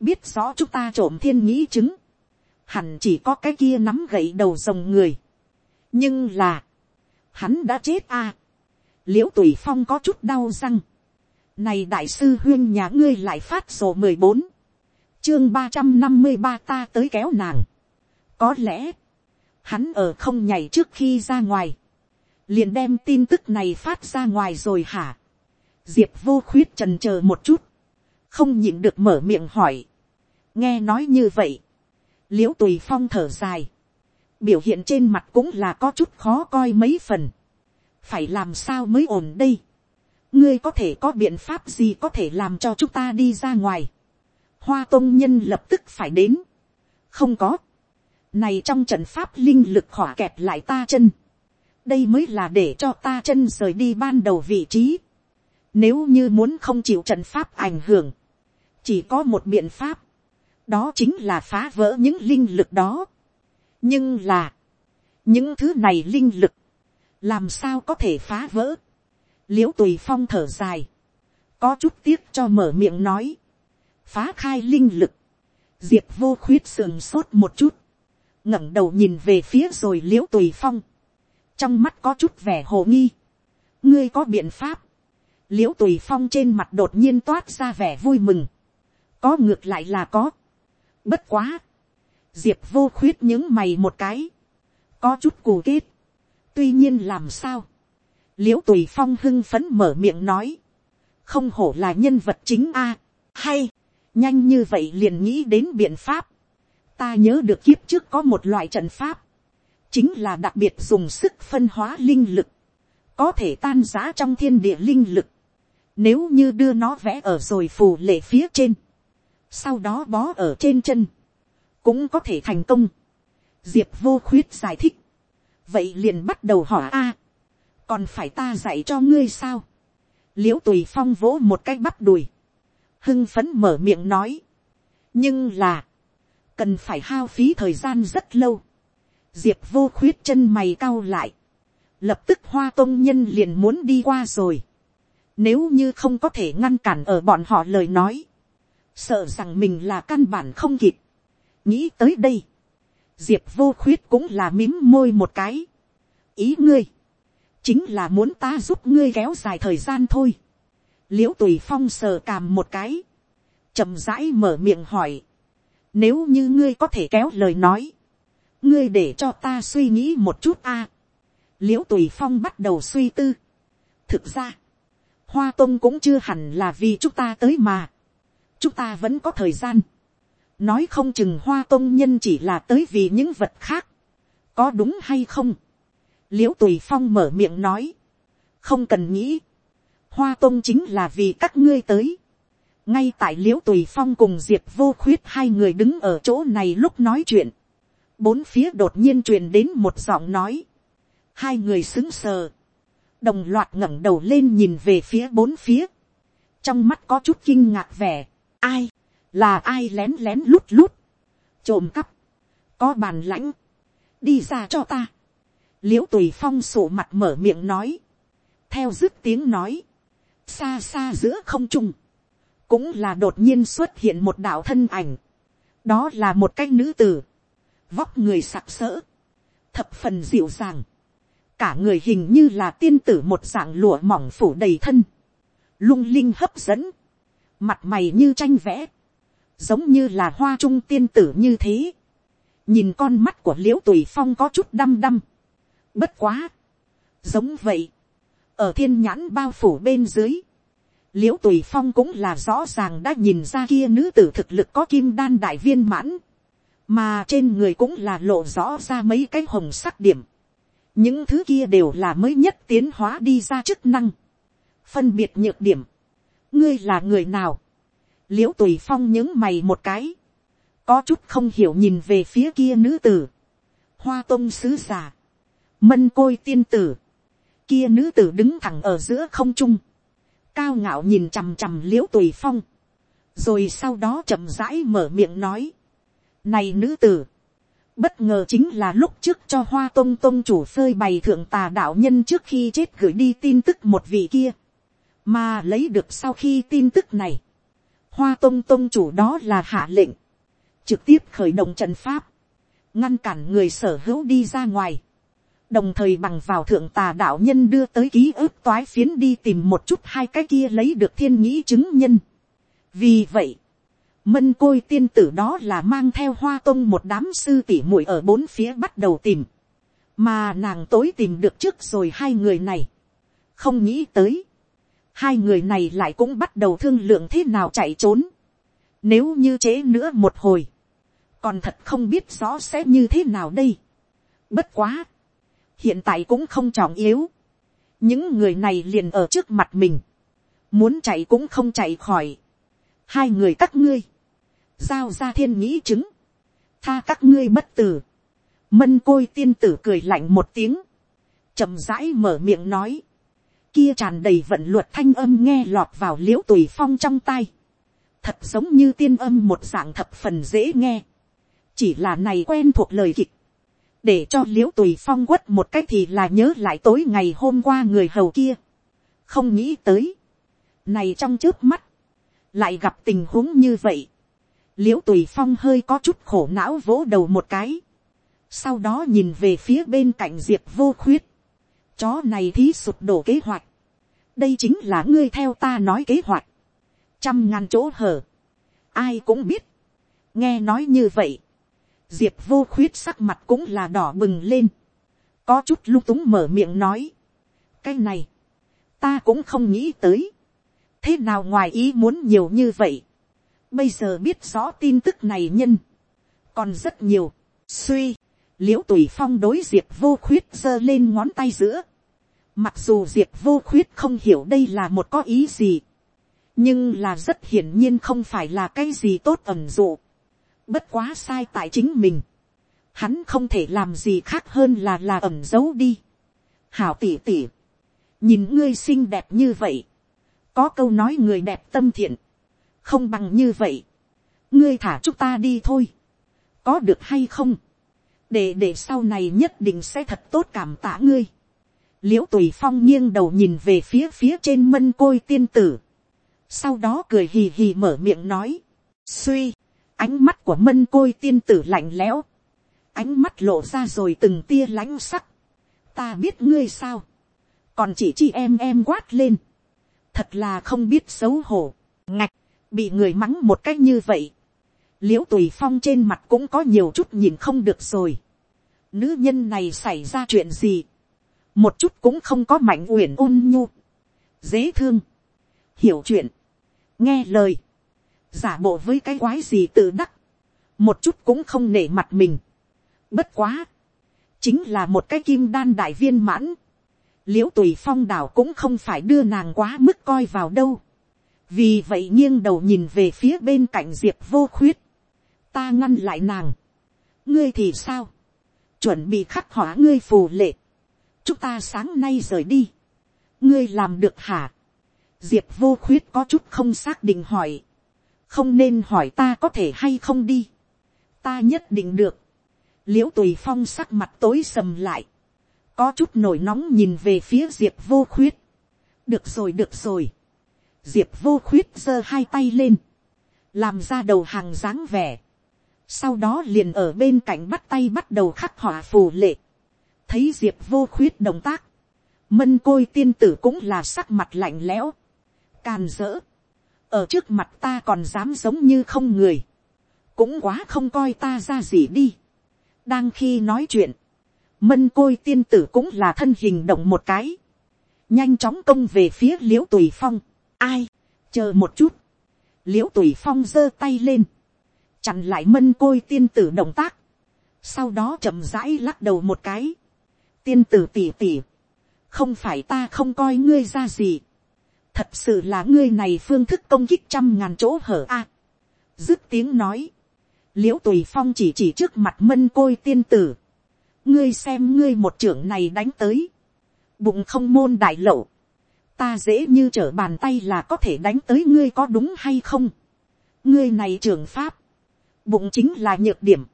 biết rõ chúng ta trộm thiên nghĩ chứng, hẳn chỉ có cái kia nắm gậy đầu rồng người, nhưng là, hắn đã chết à. l i ễ u tùy phong có chút đau răng. này đại sư huyên nhà ngươi lại phát sổ mười bốn, chương ba trăm năm mươi ba ta tới kéo nàng. có lẽ, hắn ở không nhảy trước khi ra ngoài, liền đem tin tức này phát ra ngoài rồi hả diệp vô khuyết trần c h ờ một chút, không nhịn được mở miệng hỏi. nghe nói như vậy, l i ễ u tùy phong thở dài, biểu hiện trên mặt cũng là có chút khó coi mấy phần. phải làm sao mới ổn đây. ngươi có thể có biện pháp gì có thể làm cho chúng ta đi ra ngoài. hoa tôn nhân lập tức phải đến. không có. này trong trận pháp linh lực khỏa kẹp lại ta chân. đây mới là để cho ta chân rời đi ban đầu vị trí nếu như muốn không chịu trận pháp ảnh hưởng, chỉ có một biện pháp. đó chính là phá vỡ những linh lực đó. Nhưng là, những thứ này linh lực, làm sao có thể phá vỡ. l i ễ u tùy phong thở dài, có chút tiếc cho mở miệng nói, phá khai linh lực, diệp vô khuyết sườn sốt một chút, ngẩng đầu nhìn về phía rồi l i ễ u tùy phong, trong mắt có chút vẻ hồ nghi, ngươi có biện pháp, l i ễ u tùy phong trên mặt đột nhiên toát ra vẻ vui mừng, có ngược lại là có, bất quá, diệp vô khuyết những mày một cái, có chút cù kết, tuy nhiên làm sao, l i ễ u tùy phong hưng phấn mở miệng nói, không hổ là nhân vật chính a, hay, nhanh như vậy liền nghĩ đến biện pháp, ta nhớ được kiếp trước có một loại trận pháp, chính là đặc biệt dùng sức phân hóa linh lực, có thể tan giá trong thiên địa linh lực, nếu như đưa nó vẽ ở rồi phù lệ phía trên, sau đó bó ở trên chân, cũng có thể thành công. diệp vô khuyết giải thích. vậy liền bắt đầu hỏi a. còn phải ta dạy cho ngươi sao. l i ễ u tùy phong vỗ một cái bắp đùi. hưng phấn mở miệng nói. nhưng là, cần phải hao phí thời gian rất lâu. diệp vô khuyết chân mày cao lại. lập tức hoa tôn nhân liền muốn đi qua rồi nếu như không có thể ngăn cản ở bọn họ lời nói, sợ rằng mình là căn bản không kịp nghĩ tới đây, diệp vô khuyết cũng là mím môi một cái. ý ngươi, chính là muốn ta giúp ngươi kéo dài thời gian thôi. liễu tùy phong sờ càm một cái, chậm rãi mở miệng hỏi, nếu như ngươi có thể kéo lời nói, ngươi để cho ta suy nghĩ một chút a. À. l tùy phong bắt đầu suy tư. thực ra, hoa tông cũng chưa hẳn là vì chúng ta tới mà. chúng ta vẫn có thời gian. Nói không chừng hoa Tông nhân chỉ là tới vì những vật khác, có đúng hay không, l i ễ u tùy phong mở miệng nói, không cần nghĩ, hoa Tông chính là vì các ngươi tới, ngay tại l i ễ u tùy phong cùng diệp vô khuyết hai người đứng ở chỗ này lúc nói chuyện, bốn phía đột nhiên truyền đến một giọng nói, hai người xứng sờ, đồng loạt ngẩng đầu lên nhìn về phía bốn phía, trong mắt có chút kinh ngạc vẻ, ai, là ai lén lén lút lút, trộm cắp, có bàn lãnh, đi ra cho ta, l i ễ u tùy phong sổ mặt mở miệng nói, theo dứt tiếng nói, xa xa giữa không trung, cũng là đột nhiên xuất hiện một đạo thân ảnh, đó là một cái nữ tử, vóc người sặc sỡ, thập phần dịu dàng, cả người hình như là tiên tử một dạng lụa mỏng phủ đầy thân, lung linh hấp dẫn, mặt mày như tranh vẽ, giống như là hoa trung tiên tử như thế. nhìn con mắt của l i ễ u tùy phong có chút đăm đăm. bất quá. giống vậy. ở thiên nhãn bao phủ bên dưới. l i ễ u tùy phong cũng là rõ ràng đã nhìn ra kia nữ tử thực lực có kim đan đại viên mãn. mà trên người cũng là lộ rõ ra mấy cái hồng sắc điểm những thứ kia đều là mới nhất tiến hóa đi ra chức năng. phân biệt nhược điểm. ngươi là người nào? L i ễ u tùy phong những mày một cái, có chút không hiểu nhìn về phía kia nữ tử, hoa tông sứ giả, mân côi tiên tử, kia nữ tử đứng thẳng ở giữa không trung, cao ngạo nhìn chằm chằm l i ễ u tùy phong, rồi sau đó chậm rãi mở miệng nói, này nữ tử, bất ngờ chính là lúc trước cho hoa tông tông chủ phơi bày thượng tà đạo nhân trước khi chết gửi đi tin tức một vị kia, mà lấy được sau khi tin tức này, hoa tông tông chủ đó là hạ lệnh, trực tiếp khởi động trận pháp, ngăn cản người sở hữu đi ra ngoài, đồng thời bằng vào thượng tà đạo nhân đưa tới ký ức toái phiến đi tìm một chút hai cái kia lấy được thiên nghĩ chứng nhân. vì vậy, mân côi tiên tử đó là mang theo hoa tông một đám sư tỉ muội ở bốn phía bắt đầu tìm, mà nàng tối tìm được trước rồi hai người này, không nghĩ tới, hai người này lại cũng bắt đầu thương lượng thế nào chạy trốn. Nếu như chế nữa một hồi, còn thật không biết rõ sẽ như thế nào đây. Bất quá, hiện tại cũng không trọng yếu. những người này liền ở trước mặt mình, muốn chạy cũng không chạy khỏi. hai người các ngươi, giao ra thiên nghĩ chứng, tha các ngươi bất tử. mân côi tiên tử cười lạnh một tiếng, chậm rãi mở miệng nói, kia tràn đầy vận luật thanh âm nghe lọt vào l i ễ u tùy phong trong tai, thật giống như tiên âm một dạng thập phần dễ nghe, chỉ là này quen thuộc lời kịch, để cho l i ễ u tùy phong quất một cách thì là nhớ lại tối ngày hôm qua người hầu kia, không nghĩ tới, này trong trước mắt, lại gặp tình huống như vậy, l i ễ u tùy phong hơi có chút khổ não vỗ đầu một cái, sau đó nhìn về phía bên cạnh diệp vô khuyết, chó này thí sụp đổ kế hoạch. đây chính là ngươi theo ta nói kế hoạch. trăm ngàn chỗ hở. ai cũng biết. nghe nói như vậy. diệp vô khuyết sắc mặt cũng là đỏ bừng lên. có chút lung túng mở miệng nói. cái này, ta cũng không nghĩ tới. thế nào ngoài ý muốn nhiều như vậy bây giờ biết rõ tin tức này nhân. còn rất nhiều. suy l i ễ u tùy phong đối diệp vô khuyết giơ lên ngón tay giữa, Mặc dù diệp vô khuyết không hiểu đây là một có ý gì. Nhưng là rất hiển nhiên không phải là cái gì tốt ẩn dụ. Bất quá sai tại chính mình. Hắn không thể làm gì khác hơn là là ẩn giấu đi. Hảo tỉ tỉ. Nhìn ngươi xinh đẹp như vậy. Có câu nói người đẹp tâm thiện. Không bằng như vậy. Ngươi thả chúng ta đi thôi. Có được hay không? Để để sau này nhất định sẽ thật tốt cảm tạ ngươi. L i ễ u tùy phong nghiêng đầu nhìn về phía phía trên mân côi tiên tử, sau đó cười hì hì mở miệng nói, suy, ánh mắt của mân côi tiên tử lạnh lẽo, ánh mắt lộ ra rồi từng tia lãnh sắc, ta biết ngươi sao, còn chỉ chi em em quát lên, thật là không biết xấu hổ, ngạch, bị người mắng một cách như vậy, l i ễ u tùy phong trên mặt cũng có nhiều chút nhìn không được rồi, nữ nhân này xảy ra chuyện gì, một chút cũng không có mạnh uyển ôn nhu, dễ thương, hiểu chuyện, nghe lời, giả bộ với cái quái gì tự đắc, một chút cũng không nể mặt mình. Bất quá, chính là một cái kim đan đại viên mãn, l i ễ u tùy phong đảo cũng không phải đưa nàng quá mức coi vào đâu, vì vậy nghiêng đầu nhìn về phía bên cạnh diệp vô khuyết, ta ngăn lại nàng, ngươi thì sao, chuẩn bị khắc hỏa ngươi phù lệ, chúng ta sáng nay rời đi, ngươi làm được hả, diệp vô khuyết có chút không xác định hỏi, không nên hỏi ta có thể hay không đi, ta nhất định được, l i ễ u tùy phong sắc mặt tối sầm lại, có chút nổi nóng nhìn về phía diệp vô khuyết, được rồi được rồi, diệp vô khuyết giơ hai tay lên, làm ra đầu hàng dáng vẻ, sau đó liền ở bên cạnh bắt tay bắt đầu khắc họa phù lệ, thấy diệp vô khuyết động tác, mân côi tiên tử cũng là sắc mặt lạnh lẽo, càn rỡ, ở trước mặt ta còn dám giống như không người, cũng quá không coi ta ra gì đi. đang khi nói chuyện, mân côi tiên tử cũng là thân hình động một cái, nhanh chóng công về phía l i ễ u tùy phong, ai, chờ một chút, l i ễ u tùy phong giơ tay lên, chặn lại mân côi tiên tử động tác, sau đó chậm rãi lắc đầu một cái, tiên tử tỉ tỉ, không phải ta không coi ngươi ra gì, thật sự là ngươi này phương thức công kích trăm ngàn chỗ hở a. dứt tiếng nói, l i ễ u tùy phong chỉ chỉ trước mặt mân côi tiên tử, ngươi xem ngươi một trưởng này đánh tới, bụng không môn đại lậu, ta dễ như trở bàn tay là có thể đánh tới ngươi có đúng hay không, ngươi này trường pháp, bụng chính là nhược điểm,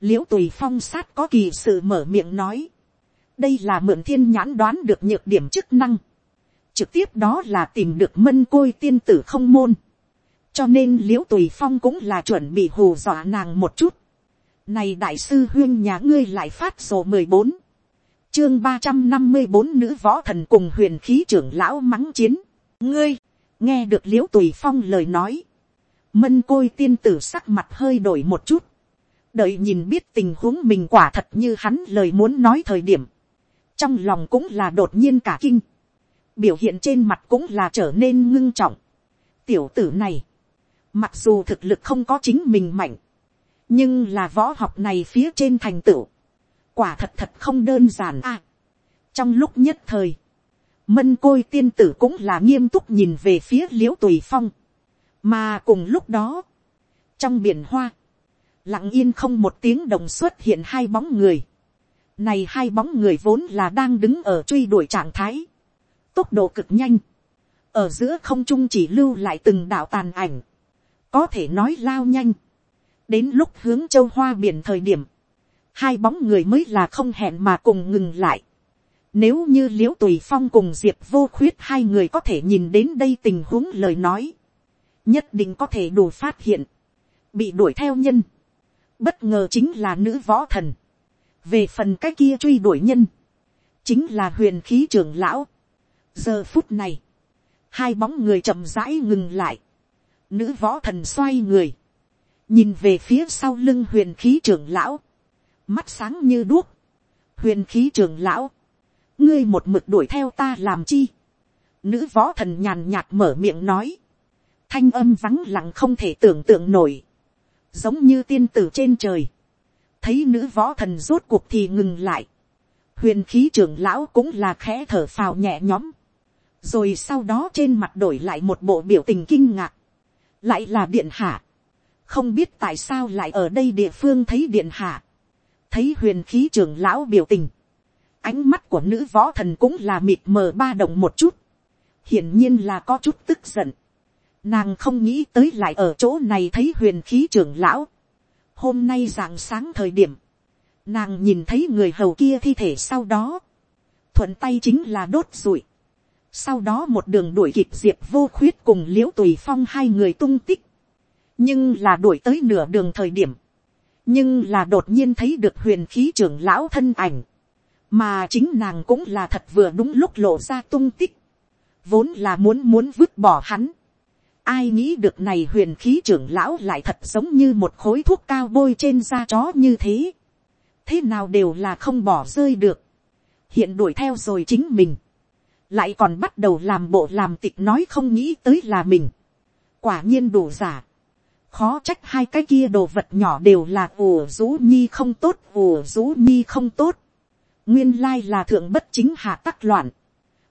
l i ễ u tùy phong sát có kỳ sự mở miệng nói, đây là mượn thiên nhãn đoán được nhược điểm chức năng. trực tiếp đó là tìm được mân côi tiên tử không môn. cho nên l i ễ u tùy phong cũng là chuẩn bị hù dọa nàng một chút. này đại sư huyên nhà ngươi lại phát sổ mười bốn, chương ba trăm năm mươi bốn nữ võ thần cùng huyền khí trưởng lão mắng chiến. ngươi, nghe được l i ễ u tùy phong lời nói. mân côi tiên tử sắc mặt hơi đổi một chút đợi nhìn biết tình huống mình quả thật như hắn lời muốn nói thời điểm, trong lòng cũng là đột nhiên cả kinh, biểu hiện trên mặt cũng là trở nên ngưng trọng. tiểu tử này, mặc dù thực lực không có chính mình mạnh, nhưng là võ học này phía trên thành tựu, quả thật thật không đơn giản à. trong lúc nhất thời, mân côi tiên tử cũng là nghiêm túc nhìn về phía l i ễ u tùy phong, mà cùng lúc đó, trong biển hoa, lặng yên không một tiếng đồng xuất hiện hai bóng người, này hai bóng người vốn là đang đứng ở truy đuổi trạng thái. Tốc độ cực nhanh. Ở giữa không trung chỉ lưu lại từng đạo tàn ảnh. Có thể nói lao nhanh. Đến lúc hướng châu hoa biển thời điểm. Hai bóng người mới là không hẹn mà cùng ngừng lại. Nếu như liễu tùy phong cùng diệp vô khuyết hai người có thể nhìn đến đây tình huống lời nói. Nhất định có thể đủ phát hiện. Bị đuổi theo nhân. Bất ngờ chính là nữ võ thần về phần cái kia truy đuổi nhân, chính là huyền khí trưởng lão. giờ phút này, hai bóng người chậm rãi ngừng lại, nữ võ thần xoay người, nhìn về phía sau lưng huyền khí trưởng lão, mắt sáng như đuốc, huyền khí trưởng lão, ngươi một mực đuổi theo ta làm chi, nữ võ thần nhàn nhạt mở miệng nói, thanh âm vắng lặng không thể tưởng tượng nổi, giống như tiên tử trên trời, thấy nữ võ thần rốt cuộc thì ngừng lại. huyền khí trưởng lão cũng là khẽ thở phào nhẹ nhõm. rồi sau đó trên mặt đổi lại một bộ biểu tình kinh ngạc. lại là điện hạ. không biết tại sao lại ở đây địa phương thấy điện hạ thấy huyền khí trưởng lão biểu tình. ánh mắt của nữ võ thần cũng là mịt mờ ba động một chút. hiển nhiên là có chút tức giận. Nàng không nghĩ tới lại ở chỗ này thấy huyền khí trưởng lão hôm nay rạng sáng thời điểm, nàng nhìn thấy người hầu kia thi thể sau đó, thuận tay chính là đốt rụi. sau đó một đường đuổi kịp diệp vô khuyết cùng l i ễ u tùy phong hai người tung tích, nhưng là đuổi tới nửa đường thời điểm, nhưng là đột nhiên thấy được huyền khí trưởng lão thân ảnh, mà chính nàng cũng là thật vừa đúng lúc lộ ra tung tích, vốn là muốn muốn vứt bỏ hắn, Ai nghĩ được này huyền khí trưởng lão lại thật giống như một khối thuốc cao bôi trên da chó như thế. Thế nào đều là không bỏ rơi được. Hiện đuổi theo rồi chính mình. Lại còn bắt đầu làm bộ làm tịch nói không nghĩ tới là mình. Quả nhiên đủ giả. Khó trách hai cái kia đồ vật nhỏ đều là ủ rú nhi không tốt ủ rú nhi không tốt. Nguyên lai là thượng bất chính hạ tắc loạn.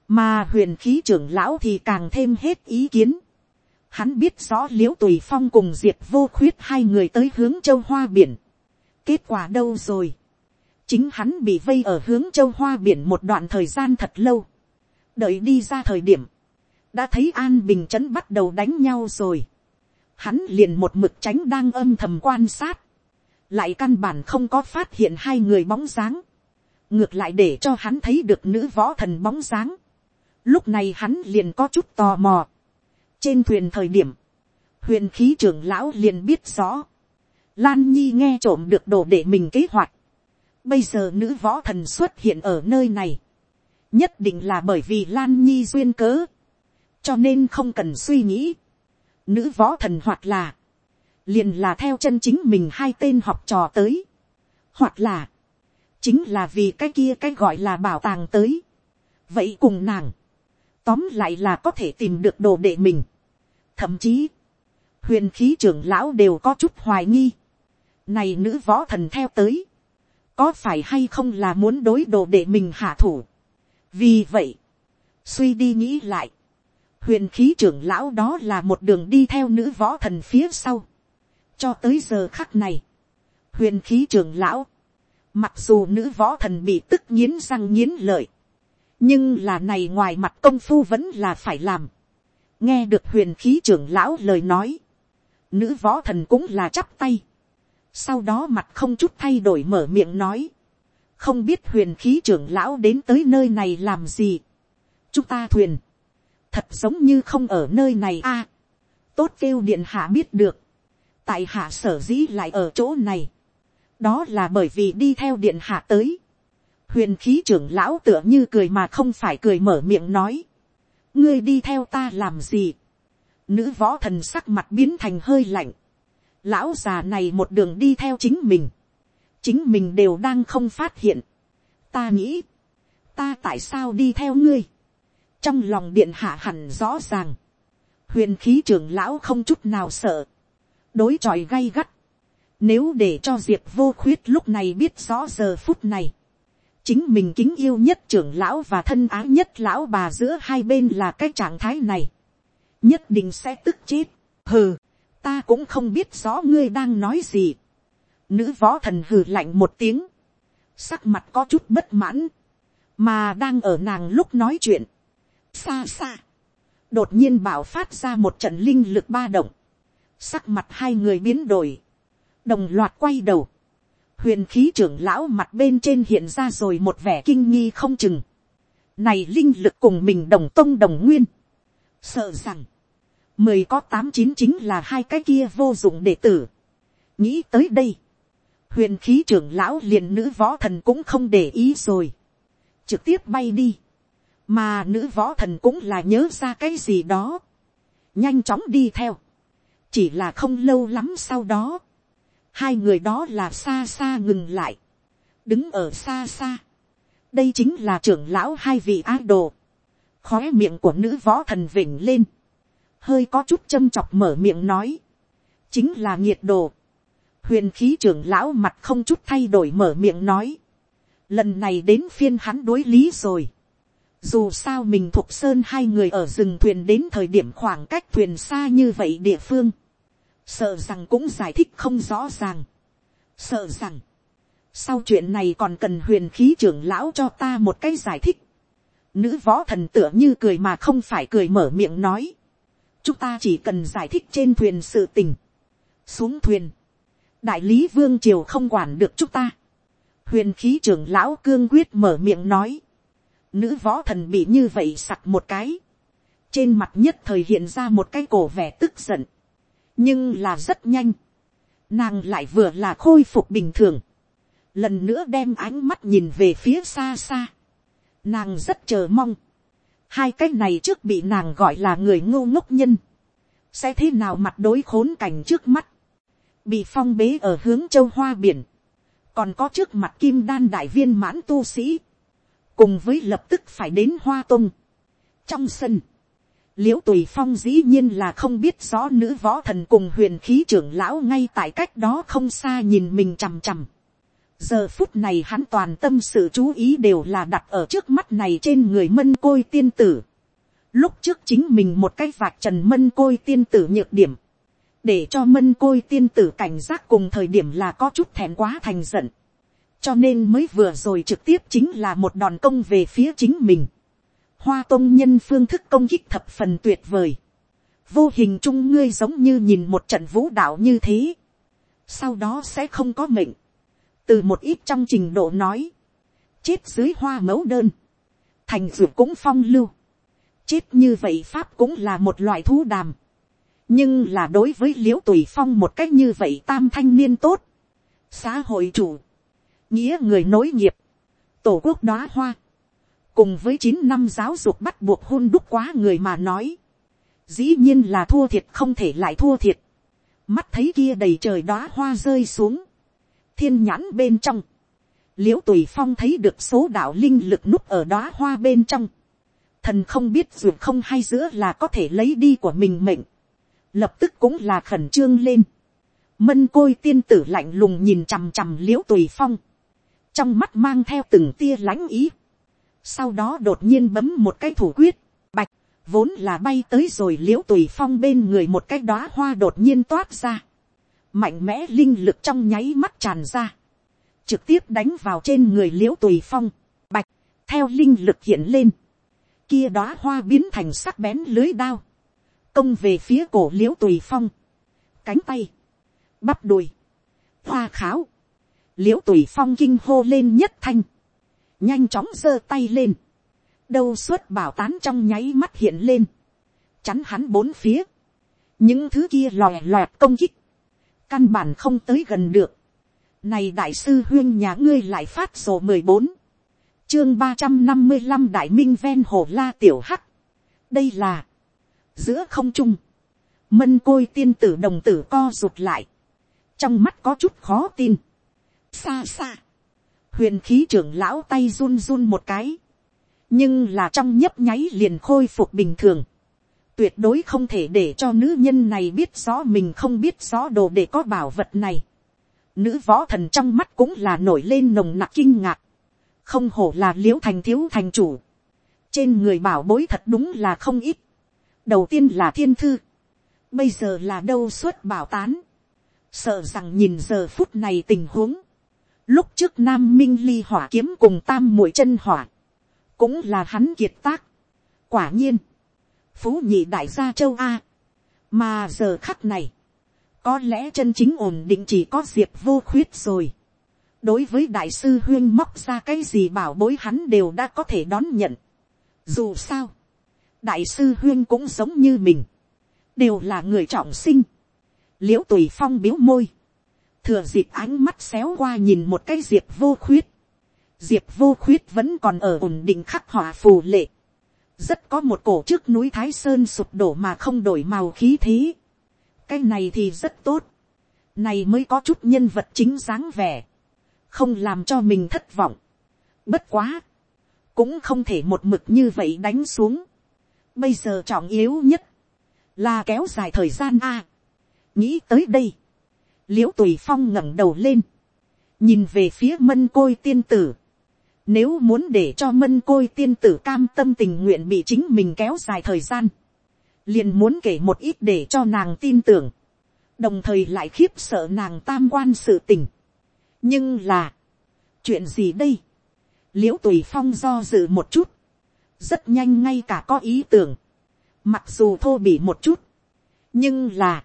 Mà huyền khí trưởng lão thì càng thêm hết ý kiến Hắn biết rõ l i ễ u tùy phong cùng diệt vô khuyết hai người tới hướng châu hoa biển. Kết quả đâu rồi. Chính hắn bị vây ở hướng châu hoa biển một đoạn thời gian thật lâu. Đợi đi ra thời điểm. đã thấy an bình trấn bắt đầu đánh nhau rồi, hắn liền một mực tránh đang âm thầm quan sát, lại căn bản không có phát hiện hai người bóng dáng, ngược lại để cho hắn thấy được nữ võ thần bóng dáng, lúc này hắn liền có chút tò mò, trên thuyền thời điểm, huyền khí trưởng lão liền biết rõ, lan nhi nghe trộm được đồ để mình kế hoạch, bây giờ nữ võ thần xuất hiện ở nơi này, nhất định là bởi vì lan nhi duyên cớ, cho nên không cần suy nghĩ, nữ võ thần hoặc là, liền là theo chân chính mình hai tên học trò tới, hoặc là, chính là vì cái kia cái gọi là bảo tàng tới, vậy cùng nàng, tóm lại là có thể tìm được đồ đệ mình, thậm chí, huyền khí trưởng lão đều có chút hoài nghi, này nữ võ thần theo tới, có phải hay không là muốn đối đồ đệ mình hạ thủ. vì vậy, suy đi nghĩ lại, huyền khí trưởng lão đó là một đường đi theo nữ võ thần phía sau. cho tới giờ khắc này, huyền khí trưởng lão, mặc dù nữ võ thần bị tức nghiến răng nghiến lợi, nhưng là này ngoài mặt công phu vẫn là phải làm. nghe được huyền khí trưởng lão lời nói, nữ võ thần cũng là chắp tay, sau đó mặt không chút thay đổi mở miệng nói, không biết huyền khí trưởng lão đến tới nơi này làm gì. chúng ta thuyền, thật giống như không ở nơi này a. tốt kêu điện hạ biết được, tại hạ sở dĩ lại ở chỗ này, đó là bởi vì đi theo điện hạ tới. huyền khí trưởng lão tựa như cười mà không phải cười mở miệng nói, ngươi đi theo ta làm gì. nữ võ thần sắc mặt biến thành hơi lạnh, lão già này một đường đi theo chính mình, chính mình đều đang không phát hiện. ta nghĩ, ta tại sao đi theo ngươi, trong lòng điện hạ hẳn rõ ràng, huyền khí trưởng lão không chút nào sợ, đối tròi gay gắt, nếu để cho diệp vô khuyết lúc này biết rõ giờ phút này, chính mình kính yêu nhất trưởng lão và thân ái nhất lão bà giữa hai bên là cái trạng thái này, nhất định sẽ tức chết, hừ, ta cũng không biết rõ ngươi đang nói gì. Nữ võ thần hừ lạnh một tiếng, sắc mặt có chút bất mãn, mà đang ở nàng lúc nói chuyện, xa xa, đột nhiên bảo phát ra một trận linh lực ba động, sắc mặt hai người biến đổi, đồng loạt quay đầu, huyền khí trưởng lão mặt bên trên hiện ra rồi một vẻ kinh nghi không chừng, này linh lực cùng mình đồng tông đồng nguyên, sợ rằng, mười có tám chín chính là hai cái kia vô dụng đệ tử. nghĩ tới đây, huyền khí trưởng lão liền nữ võ thần cũng không để ý rồi, trực tiếp bay đi, mà nữ võ thần cũng là nhớ ra cái gì đó, nhanh chóng đi theo, chỉ là không lâu lắm sau đó, hai người đó là xa xa ngừng lại, đứng ở xa xa, đây chính là trưởng lão hai vị ái đồ, khó miệng của nữ võ thần vỉnh lên, hơi có chút châm chọc mở miệng nói, chính là nhiệt đồ. huyền khí trưởng lão mặt không chút thay đổi mở miệng nói, lần này đến phiên hắn đối lý rồi dù sao mình thuộc sơn hai người ở rừng thuyền đến thời điểm khoảng cách thuyền xa như vậy địa phương, sợ rằng cũng giải thích không rõ ràng, sợ rằng, sau chuyện này còn cần huyền khí trưởng lão cho ta một cái giải thích. Nữ võ thần tựa như cười mà không phải cười mở miệng nói. Chúng ta chỉ cần giải thích trên thuyền sự tình, xuống thuyền, đại lý vương triều không quản được chúng ta, huyền khí trưởng lão cương quyết mở miệng nói, nữ võ thần bị như vậy sặc một cái, trên mặt nhất thời hiện ra một cái cổ vẻ tức giận, nhưng là rất nhanh, nàng lại vừa là khôi phục bình thường, lần nữa đem ánh mắt nhìn về phía xa xa, nàng rất chờ mong, hai cái này trước bị nàng gọi là người ngô ngốc nhân, sẽ thế nào mặt đối khốn cảnh trước mắt, bị phong bế ở hướng châu hoa biển, còn có trước mặt kim đan đại viên mãn tu sĩ, cùng với lập tức phải đến hoa tung. trong sân, l i ễ u tùy phong dĩ nhiên là không biết rõ nữ võ thần cùng huyền khí trưởng lão ngay tại cách đó không xa nhìn mình chằm chằm. giờ phút này hắn toàn tâm sự chú ý đều là đặt ở trước mắt này trên người mân côi tiên tử. Lúc trước chính mình một cái vạch trần mân côi tiên tử nhược điểm. Để cho mân côi tiên tử cảnh giác cùng thời điểm là có chút thèm quá thành giận. Cho nên mới vừa rồi trực tiếp chính là một đòn công về phía chính mình. hoa tôn nhân phương thức công kích thập phần tuyệt vời. vô hình chung ngươi giống như nhìn một trận vũ đạo như thế. sau đó sẽ không có mệnh. từ một ít trong trình độ nói. chết dưới hoa mẫu đơn. thành dược cũng phong lưu. chết như vậy pháp cũng là một loại thú đàm. nhưng là đối với liễu tùy phong một cách như vậy tam thanh niên tốt. xã hội chủ nghĩa người nối nghiệp. tổ quốc đoá hoa. Cùng với chín năm giáo dục bắt buộc hôn đúc quá người mà nói, dĩ nhiên là thua thiệt không thể lại thua thiệt, mắt thấy kia đầy trời đóa hoa rơi xuống, thiên nhãn bên trong, l i ễ u tùy phong thấy được số đạo linh lực núp ở đóa hoa bên trong, thần không biết dù không hay giữa là có thể lấy đi của mình mệnh, lập tức cũng là khẩn trương lên, mân côi tiên tử lạnh lùng nhìn chằm chằm l i ễ u tùy phong, trong mắt mang theo từng tia lãnh ý, sau đó đột nhiên bấm một cái thủ quyết, bạch, vốn là bay tới rồi l i ễ u tùy phong bên người một cái đóa hoa đột nhiên toát ra, mạnh mẽ linh lực trong nháy mắt tràn ra, trực tiếp đánh vào trên người l i ễ u tùy phong, bạch, theo linh lực hiện lên, kia đóa hoa biến thành sắc bén lưới đao, công về phía cổ l i ễ u tùy phong, cánh tay, bắp đùi, hoa kháo, l i ễ u tùy phong kinh hô lên nhất thanh, nhanh chóng giơ tay lên, đâu suốt bảo tán trong nháy mắt hiện lên, chắn hắn bốn phía, những thứ kia lòe loẹt công kích, căn bản không tới gần được, này đại sư huyên nhà ngươi lại phát sổ mười bốn, chương ba trăm năm mươi năm đại minh ven hồ la tiểu hắc, đây là, giữa không trung, mân côi tiên tử đồng tử co rụt lại, trong mắt có chút khó tin, xa xa, huyền khí trưởng lão tay run run một cái, nhưng là trong nhấp nháy liền khôi phục bình thường, tuyệt đối không thể để cho nữ nhân này biết rõ mình không biết rõ đồ để có bảo vật này. Nữ võ thần trong mắt cũng là nổi lên nồng nặc kinh ngạc, không hổ là liễu thành thiếu thành chủ, trên người bảo bối thật đúng là không ít, đầu tiên là thiên thư, bây giờ là đâu suốt bảo tán, sợ rằng nhìn giờ phút này tình huống, Lúc trước Nam Minh Ly hỏa kiếm cùng tam mũi chân hỏa. Cũng là hắn kiệt tác. Quả nhiên. Phú nhị đại gia châu A. Mà giờ khắc này. Có lẽ chân chính ổn định chỉ có diệp vô khuyết rồi. Đối với đại sư huyên móc ra cái gì bảo bối hắn đều đã có thể đón nhận. Dù sao. Đại sư huyên cũng giống như mình. Đều là người trọng sinh. Liễu tùy phong biếu môi thừa dịp ánh mắt xéo qua nhìn một cái diệp vô khuyết, diệp vô khuyết vẫn còn ở ổn định khắc họa phù lệ, rất có một cổ trước núi thái sơn sụp đổ mà không đổi màu khí thế, cái này thì rất tốt, này mới có chút nhân vật chính dáng vẻ, không làm cho mình thất vọng, bất quá, cũng không thể một mực như vậy đánh xuống, bây giờ trọng yếu nhất, là kéo dài thời gian a, nghĩ tới đây, l i ễ u tùy phong ngẩng đầu lên, nhìn về phía mân côi tiên tử. Nếu muốn để cho mân côi tiên tử cam tâm tình nguyện bị chính mình kéo dài thời gian, liền muốn kể một ít để cho nàng tin tưởng, đồng thời lại khiếp sợ nàng tam quan sự tình. nhưng là, chuyện gì đây, l i ễ u tùy phong do dự một chút, rất nhanh ngay cả có ý tưởng, mặc dù thô bị một chút, nhưng là,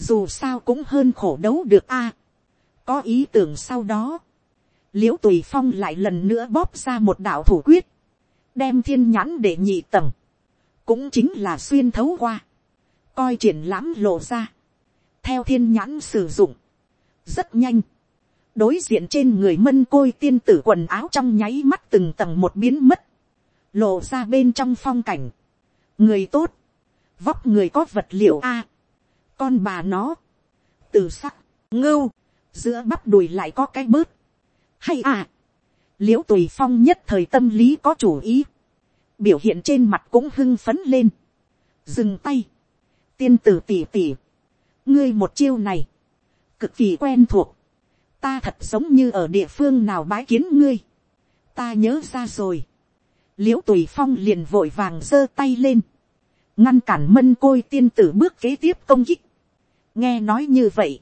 dù sao cũng hơn khổ đấu được a. có ý tưởng sau đó, l i ễ u tùy phong lại lần nữa bóp ra một đạo thủ quyết, đem thiên nhãn để nhị tầng, cũng chính là xuyên thấu qua, coi triển lãm lộ ra, theo thiên nhãn sử dụng, rất nhanh, đối diện trên người mân côi tiên tử quần áo trong nháy mắt từng tầng một biến mất, lộ ra bên trong phong cảnh, người tốt, vóc người có vật liệu a, con bà nó, từ sắc, ngưu, giữa bắp đùi lại có cái bớt. hay à, l i ễ u tùy phong nhất thời tâm lý có chủ ý, biểu hiện trên mặt cũng hưng phấn lên, dừng tay, tiên tử tỉ tỉ, ngươi một chiêu này, cực kỳ quen thuộc, ta thật giống như ở địa phương nào bái kiến ngươi, ta nhớ ra rồi, l i ễ u tùy phong liền vội vàng giơ tay lên, ngăn cản mân côi tiên tử bước kế tiếp công kích, nghe nói như vậy,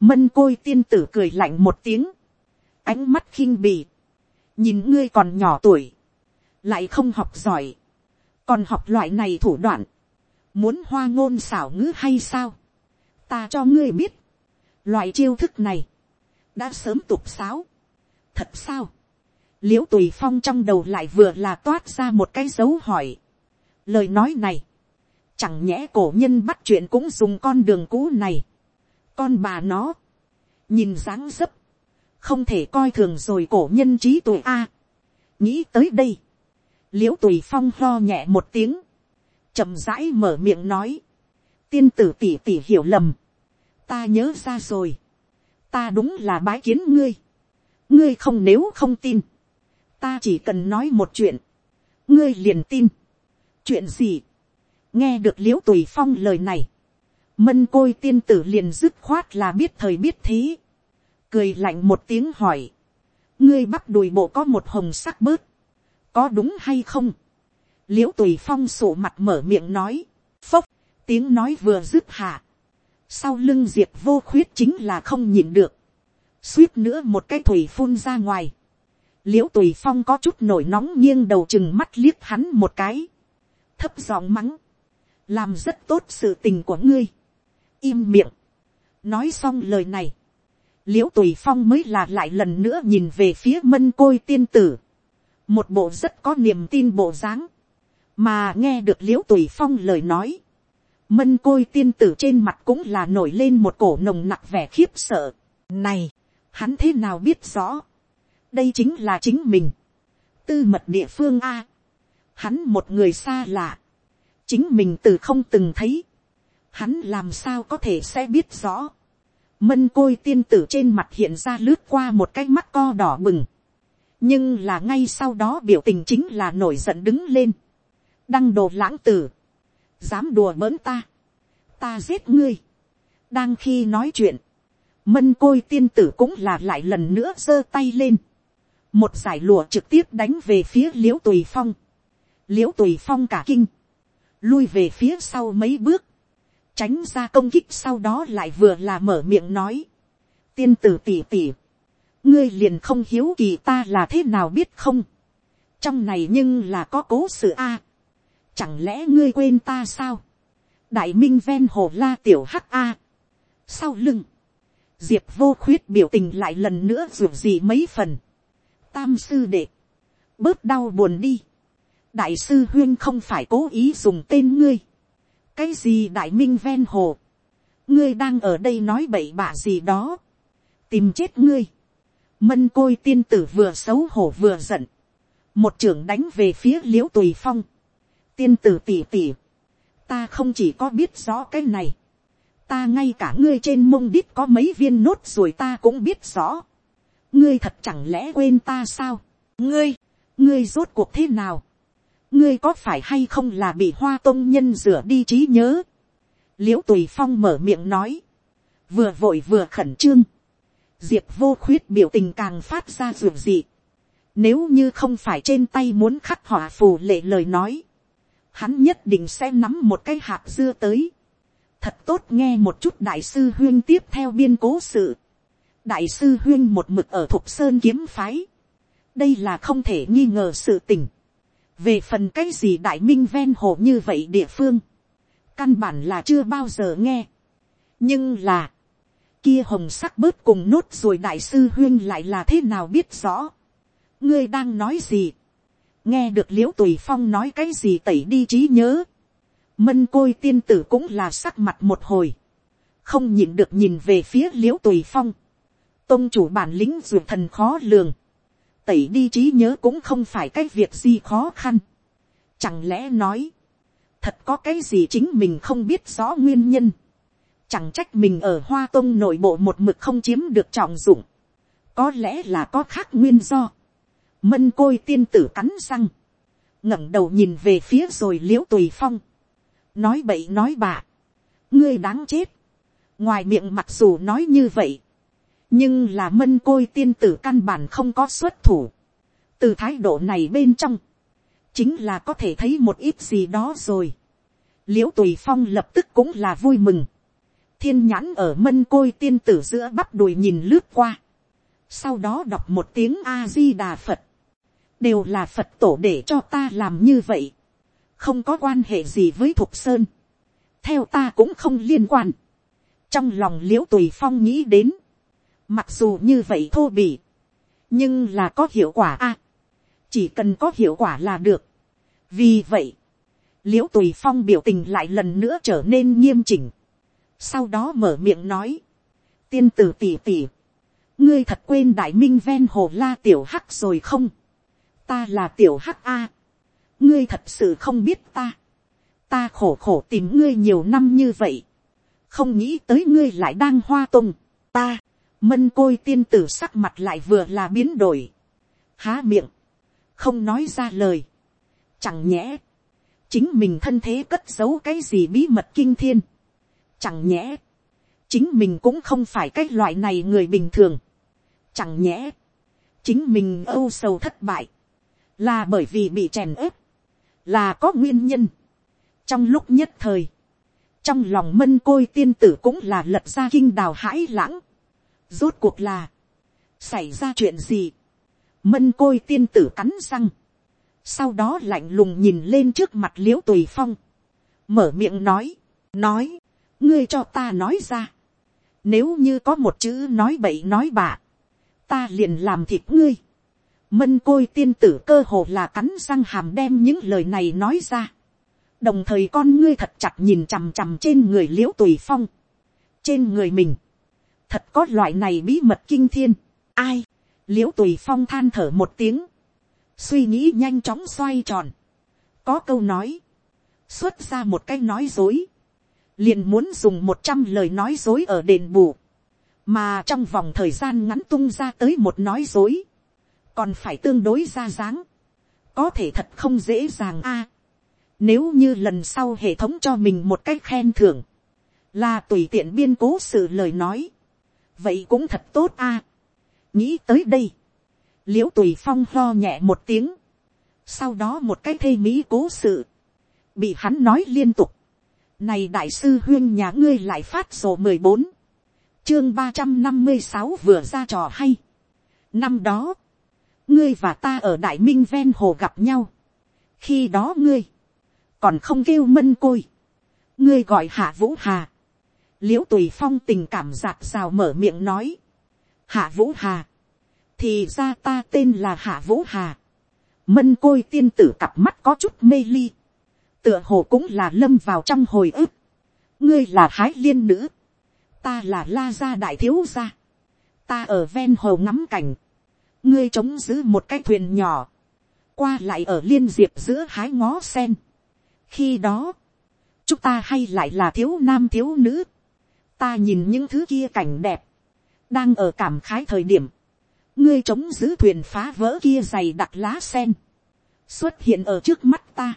mân côi tiên tử cười lạnh một tiếng, ánh mắt khinh bì, nhìn ngươi còn nhỏ tuổi, lại không học giỏi, còn học loại này thủ đoạn, muốn hoa ngôn xảo ngữ hay sao, ta cho ngươi biết, loại chiêu thức này, đã sớm tục sáo, thật sao, l i ễ u tùy phong trong đầu lại vừa là toát ra một cái dấu hỏi, lời nói này, chẳng nhẽ cổ nhân bắt chuyện cũng dùng con đường cũ này, con bà nó, nhìn dáng dấp, không thể coi thường rồi cổ nhân trí tuổi a. nghĩ tới đây, l i ễ u tùy phong lo nhẹ một tiếng, chậm rãi mở miệng nói, tiên tử tỉ tỉ hiểu lầm, ta nhớ ra rồi, ta đúng là bái kiến ngươi, ngươi không nếu không tin, ta chỉ cần nói một chuyện, ngươi liền tin, chuyện gì, nghe được l i ễ u tùy phong lời này, mân côi tiên tử liền dứt khoát là biết thời biết thế, cười lạnh một tiếng hỏi, ngươi bắt đùi bộ có một hồng sắc bớt, có đúng hay không, l i ễ u tùy phong sổ mặt mở miệng nói, phốc, tiếng nói vừa dứt hạ, sau lưng diệp vô khuyết chính là không nhịn được, suýt nữa một cái thủy phun ra ngoài, l i ễ u tùy phong có chút nổi nóng nghiêng đầu chừng mắt liếc hắn một cái, thấp giọng mắng, làm rất tốt sự tình của ngươi, im miệng, nói xong lời này, l i ễ u tùy phong mới là lại lần nữa nhìn về phía mân côi tiên tử, một bộ rất có niềm tin bộ dáng, mà nghe được l i ễ u tùy phong lời nói, mân côi tiên tử trên mặt cũng là nổi lên một cổ nồng nặc vẻ khiếp sợ. Này, hắn thế nào biết rõ, đây chính là chính mình, tư mật địa phương a, hắn một người xa lạ, chính mình từ không từng thấy, hắn làm sao có thể sẽ biết rõ, mân côi tiên tử trên mặt hiện ra lướt qua một cái mắt co đỏ bừng. nhưng là ngay sau đó biểu tình chính là nổi giận đứng lên. đăng đồ lãng tử. dám đùa bỡn ta. ta giết ngươi. đang khi nói chuyện, mân côi tiên tử cũng là lại lần nữa giơ tay lên. một giải lùa trực tiếp đánh về phía l i ễ u tùy phong. l i ễ u tùy phong cả kinh lui về phía sau mấy bước tránh ra công kích sau đó lại vừa là mở miệng nói, tiên tử tỉ tỉ, ngươi liền không hiếu kỳ ta là thế nào biết không, trong này nhưng là có cố sự a, chẳng lẽ ngươi quên ta sao, đại minh ven hồ la tiểu hắc a, sau lưng, diệp vô khuyết biểu tình lại lần nữa ruột gì mấy phần, tam sư đệ, bớt đau buồn đi, đại sư huyên không phải cố ý dùng tên ngươi, cái gì đại minh ven hồ, ngươi đang ở đây nói bậy bạ gì đó, tìm chết ngươi, mân côi tiên tử vừa xấu hổ vừa giận, một trưởng đánh về phía l i ễ u tùy phong, tiên tử tỉ tỉ, ta không chỉ có biết rõ cái này, ta ngay cả ngươi trên mông đít có mấy viên nốt rồi ta cũng biết rõ, ngươi thật chẳng lẽ quên ta sao, ngươi, ngươi rốt cuộc thế nào, ngươi có phải hay không là bị hoa tôn nhân rửa đi trí nhớ. l i ễ u tùy phong mở miệng nói, vừa vội vừa khẩn trương, diệp vô khuyết biểu tình càng phát ra ruột dị nếu như không phải trên tay muốn khắc họa phù lệ lời nói, hắn nhất định sẽ nắm một cái hạt dưa tới. thật tốt nghe một chút đại sư huyên tiếp theo biên cố sự. đại sư huyên một mực ở thục sơn kiếm phái. đây là không thể nghi ngờ sự tình về phần cái gì đại minh ven hồ như vậy địa phương, căn bản là chưa bao giờ nghe. nhưng là, kia hồng sắc bớt cùng nốt rồi đại sư huyên lại là thế nào biết rõ. ngươi đang nói gì. nghe được l i ễ u tùy phong nói cái gì tẩy đi trí nhớ. mân côi tiên tử cũng là sắc mặt một hồi. không nhìn được nhìn về phía l i ễ u tùy phong. tôn chủ bản lĩnh ruột thần khó lường tẩy đi trí nhớ cũng không phải cái việc gì khó khăn. Chẳng lẽ nói, thật có cái gì chính mình không biết rõ nguyên nhân. Chẳng trách mình ở hoa tông nội bộ một mực không chiếm được trọng dụng. Có lẽ là có khác nguyên do. Mân côi tiên tử cắn răng. ngẩng đầu nhìn về phía rồi liễu tùy phong. Nói bậy nói bạ. Ngươi đáng chết. Ngoài miệng mặc dù nói như vậy nhưng là mân côi tiên tử căn bản không có xuất thủ. từ thái độ này bên trong, chính là có thể thấy một ít gì đó rồi. l i ễ u tùy phong lập tức cũng là vui mừng. thiên nhãn ở mân côi tiên tử giữa bắp đùi nhìn lướt qua. sau đó đọc một tiếng a di đà phật. đều là phật tổ để cho ta làm như vậy. không có quan hệ gì với thục sơn, theo ta cũng không liên quan, trong lòng l i ễ u tùy phong nghĩ đến, mặc dù như vậy thô bỉ, nhưng là có hiệu quả a, chỉ cần có hiệu quả là được, vì vậy, l i ễ u tùy phong biểu tình lại lần nữa trở nên nghiêm chỉnh, sau đó mở miệng nói, tiên tử tỉ tỉ, ngươi thật quên đại minh ven hồ la tiểu hắc rồi không, ta là tiểu hắc a, ngươi thật sự không biết ta, ta khổ khổ tìm ngươi nhiều năm như vậy, không nghĩ tới ngươi lại đang hoa tung, ta, mân côi tiên tử sắc mặt lại vừa là biến đổi, há miệng, không nói ra lời, chẳng nhẽ, chính mình thân thế cất giấu cái gì bí mật kinh thiên, chẳng nhẽ, chính mình cũng không phải cái loại này người bình thường, chẳng nhẽ, chính mình âu sầu thất bại, là bởi vì bị chèn ép, là có nguyên nhân. trong lúc nhất thời, trong lòng mân côi tiên tử cũng là lật ra kinh đào hãi lãng rốt cuộc là, xảy ra chuyện gì. mân côi tiên tử cắn răng. sau đó lạnh lùng nhìn lên trước mặt Liễu tùy phong. mở miệng nói, nói, ngươi cho ta nói ra. nếu như có một chữ nói bậy nói bạ, ta liền làm thịt ngươi Mân côi tiên tử cơ hồ là cắn răng hàm đem những lời này nói ra. Đồng thời con ngươi thật chặt nhìn chằm chằm trên người liễu tùy phong. Trên người mình. Thật có loại này bí mật kinh thiên. Ai? Liễu tùy phong than thở một tiếng. Suy nghĩ nhanh chóng xoay tròn. Có câu nói. Xuất ra một cái nói dối. Liền muốn dùng một trăm lời nói dối ở đền bù. Mà trong vòng thời gian ngắn tung ra tới một nói dối còn phải tương đối ra dáng, có thể thật không dễ dàng a. nếu như lần sau hệ thống cho mình một cách khen thưởng, là tùy tiện biên cố sự lời nói, vậy cũng thật tốt a. nghĩ tới đây, l i ễ u tùy phong lo nhẹ một tiếng, sau đó một cái thê mỹ cố sự, bị hắn nói liên tục, này đại sư huyên nhà ngươi lại phát sổ mười bốn, chương ba trăm năm mươi sáu vừa ra trò hay. năm đó, ngươi và ta ở đại minh ven hồ gặp nhau. khi đó ngươi, còn không kêu mân côi. ngươi gọi hạ vũ hà l i ễ u tùy phong tình cảm giạt rào mở miệng nói. hạ vũ hà. thì ra ta tên là hạ vũ hà. mân côi tiên tử cặp mắt có chút mê ly. tựa hồ cũng là lâm vào trong hồi ức. ngươi là hái liên nữ. ta là la gia đại thiếu gia. ta ở ven hồ ngắm cảnh ngươi chống giữ một cái thuyền nhỏ, qua lại ở liên diệp giữa hái ngó sen. khi đó, chúng ta hay lại là thiếu nam thiếu nữ, ta nhìn những thứ kia cảnh đẹp, đang ở cảm khái thời điểm, ngươi chống giữ thuyền phá vỡ kia dày đặc lá sen, xuất hiện ở trước mắt ta.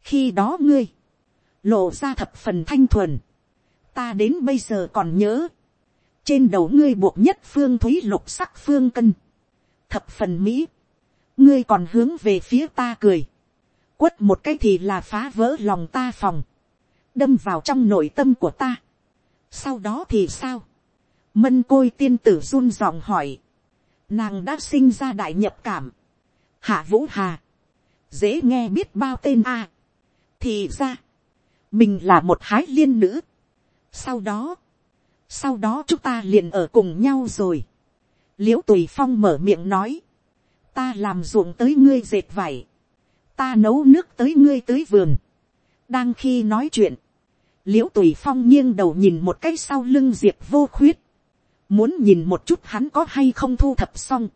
khi đó ngươi, lộ ra thập phần thanh thuần, ta đến bây giờ còn nhớ, trên đầu ngươi buộc nhất phương thúy lục sắc phương cân, thập phần mỹ, ngươi còn hướng về phía ta cười, quất một cái thì là phá vỡ lòng ta phòng, đâm vào trong nội tâm của ta sau đó thì sao, mân côi tiên tử run giọng hỏi, nàng đã sinh ra đại nhập cảm, hạ vũ hà, dễ nghe biết bao tên a, thì ra, mình là một hái liên nữ. sau đó, sau đó chúng ta liền ở cùng nhau rồi. L i ễ u tùy phong mở miệng nói, ta làm ruộng tới ngươi dệt vải, ta nấu nước tới ngươi tới vườn. đang khi nói chuyện, l i ễ u tùy phong nghiêng đầu nhìn một cái sau lưng diệp vô khuyết, muốn nhìn một chút hắn có hay không thu thập xong.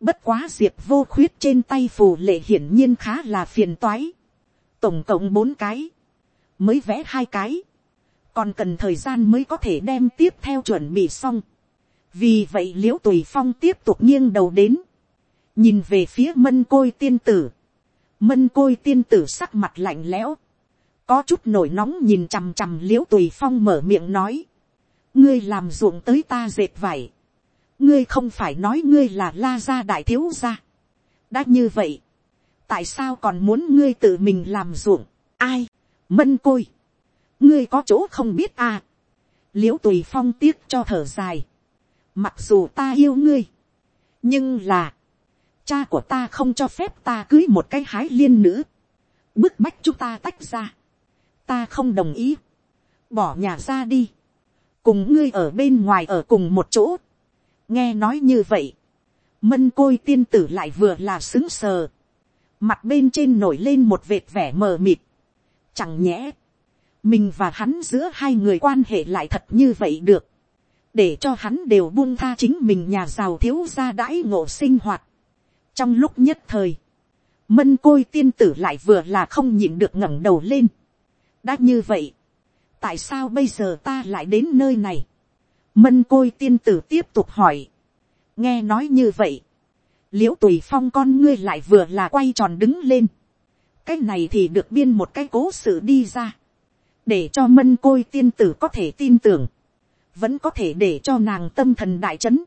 bất quá diệp vô khuyết trên tay phù lệ hiển nhiên khá là phiền toái, tổng cộng bốn cái, mới vẽ hai cái, còn cần thời gian mới có thể đem tiếp theo chuẩn bị xong. Vì vậy l i ễ u tùy phong tiếp tục nghiêng đầu đến, nhìn về phía mân côi tiên tử, mân côi tiên tử sắc mặt lạnh lẽo, có chút nổi nóng nhìn chằm chằm l i ễ u tùy phong mở miệng nói, ngươi làm ruộng tới ta dệt vải, ngươi không phải nói ngươi là la gia đại thiếu gia, đã như vậy, tại sao còn muốn ngươi tự mình làm ruộng, ai, mân côi, ngươi có chỗ không biết à, l i ễ u tùy phong tiếc cho thở dài, Mặc dù ta yêu ngươi. Nhưng là. Cha của ta không cho phép ta cưới một cái hái liên nữ. bức bách chúng ta tách ra, ta không đồng ý, bỏ nhà ra đi, cùng ngươi ở bên ngoài ở cùng một chỗ, nghe nói như vậy, mân côi tiên tử lại vừa là xứng sờ, mặt bên trên nổi lên một vệt vẻ mờ mịt, chẳng nhẽ, mình và hắn giữa hai người quan hệ lại thật như vậy được, để cho hắn đều buông tha chính mình nhà giàu thiếu gia đãi ngộ sinh hoạt. trong lúc nhất thời, mân côi tiên tử lại vừa là không nhịn được ngẩng đầu lên đã như vậy, tại sao bây giờ ta lại đến nơi này. mân côi tiên tử tiếp tục hỏi. nghe nói như vậy, l i ễ u tùy phong con ngươi lại vừa là quay tròn đứng lên. cái này thì được biên một cái cố sự đi ra để cho mân côi tiên tử có thể tin tưởng, vẫn có thể để cho nàng tâm thần đại chấn,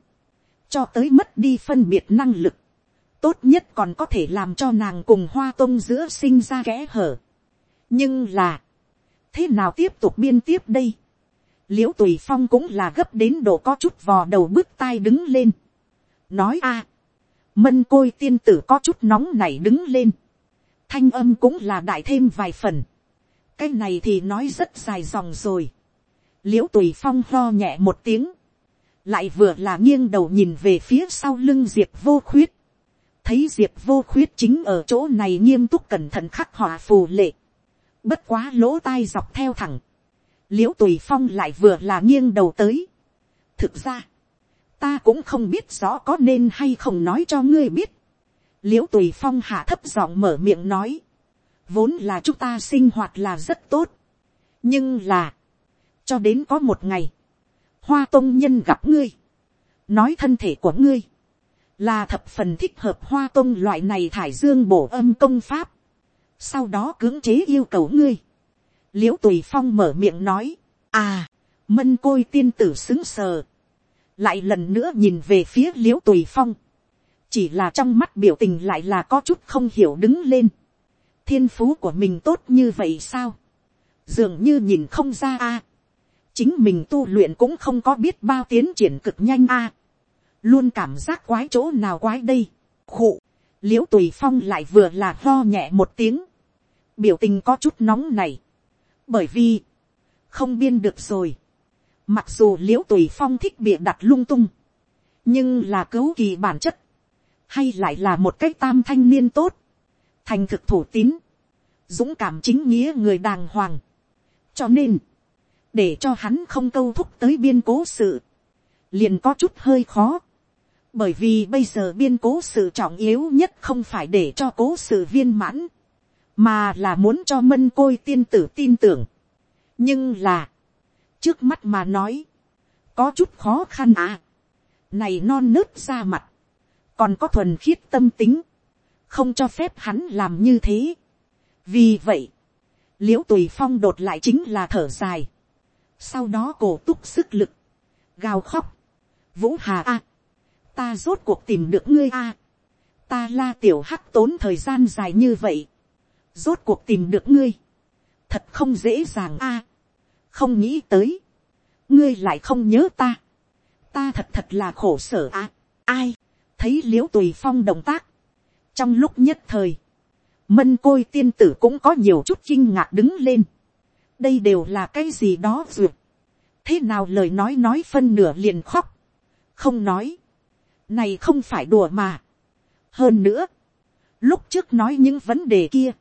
cho tới mất đi phân biệt năng lực, tốt nhất còn có thể làm cho nàng cùng hoa tông giữa sinh ra kẽ hở. nhưng là, thế nào tiếp tục biên tiếp đây, l i ễ u tùy phong cũng là gấp đến độ có chút vò đầu bước tai đứng lên, nói a, mân côi tiên tử có chút nóng này đứng lên, thanh âm cũng là đại thêm vài phần, cái này thì nói rất dài dòng rồi. l i ễ u tùy phong lo nhẹ một tiếng, lại vừa là nghiêng đầu nhìn về phía sau lưng diệp vô khuyết, thấy diệp vô khuyết chính ở chỗ này nghiêm túc cẩn thận khắc họa phù lệ, bất quá lỗ tai dọc theo thẳng, l i ễ u tùy phong lại vừa là nghiêng đầu tới. thực ra, ta cũng không biết rõ có nên hay không nói cho ngươi biết. l i ễ u tùy phong hạ thấp giọng mở miệng nói, vốn là chúng ta sinh hoạt là rất tốt, nhưng là, cho đến có một ngày, hoa tôn nhân gặp ngươi, nói thân thể của ngươi, là thập phần thích hợp hoa tôn loại này thải dương bổ âm công pháp, sau đó cưỡng chế yêu cầu ngươi, l i ễ u tùy phong mở miệng nói, à, mân côi tiên tử xứng sờ, lại lần nữa nhìn về phía l i ễ u tùy phong, chỉ là trong mắt biểu tình lại là có chút không hiểu đứng lên, thiên phú của mình tốt như vậy sao, dường như nhìn không ra a, chính mình tu luyện cũng không có biết bao tiến triển cực nhanh a, luôn cảm giác quái chỗ nào quái đây, khụ, l i ễ u tùy phong lại vừa là lo nhẹ một tiếng, biểu tình có chút nóng này, bởi vì, không biên được rồi, mặc dù l i ễ u tùy phong thích bịa đặt lung tung, nhưng là cứu kỳ bản chất, hay lại là một cách tam thanh niên tốt, thành thực thủ tín, dũng cảm chính nghĩa người đàng hoàng. cho nên, để cho hắn không câu thúc tới biên cố sự, liền có chút hơi khó. bởi vì bây giờ biên cố sự trọng yếu nhất không phải để cho cố sự viên mãn, mà là muốn cho mân côi tiên tử tin tưởng. nhưng là, trước mắt mà nói, có chút khó khăn à. này non nớt ra mặt, còn có thuần khiết tâm tính, không cho phép hắn làm như thế. vì vậy, l i ễ u tùy phong đột lại chính là thở dài, sau đó cổ túc sức lực, gào khóc, vũ hà a, ta rốt cuộc tìm được ngươi a, ta la tiểu hắc tốn thời gian dài như vậy, rốt cuộc tìm được ngươi, thật không dễ dàng a, không nghĩ tới, ngươi lại không nhớ ta, ta thật thật là khổ sở a, ai, thấy l i ễ u tùy phong động tác, trong lúc nhất thời, mân côi tiên tử cũng có nhiều chút kinh ngạc đứng lên. đây đều là cái gì đó duyệt. thế nào lời nói nói phân nửa liền khóc. không nói. này không phải đùa mà. hơn nữa, lúc trước nói những vấn đề kia,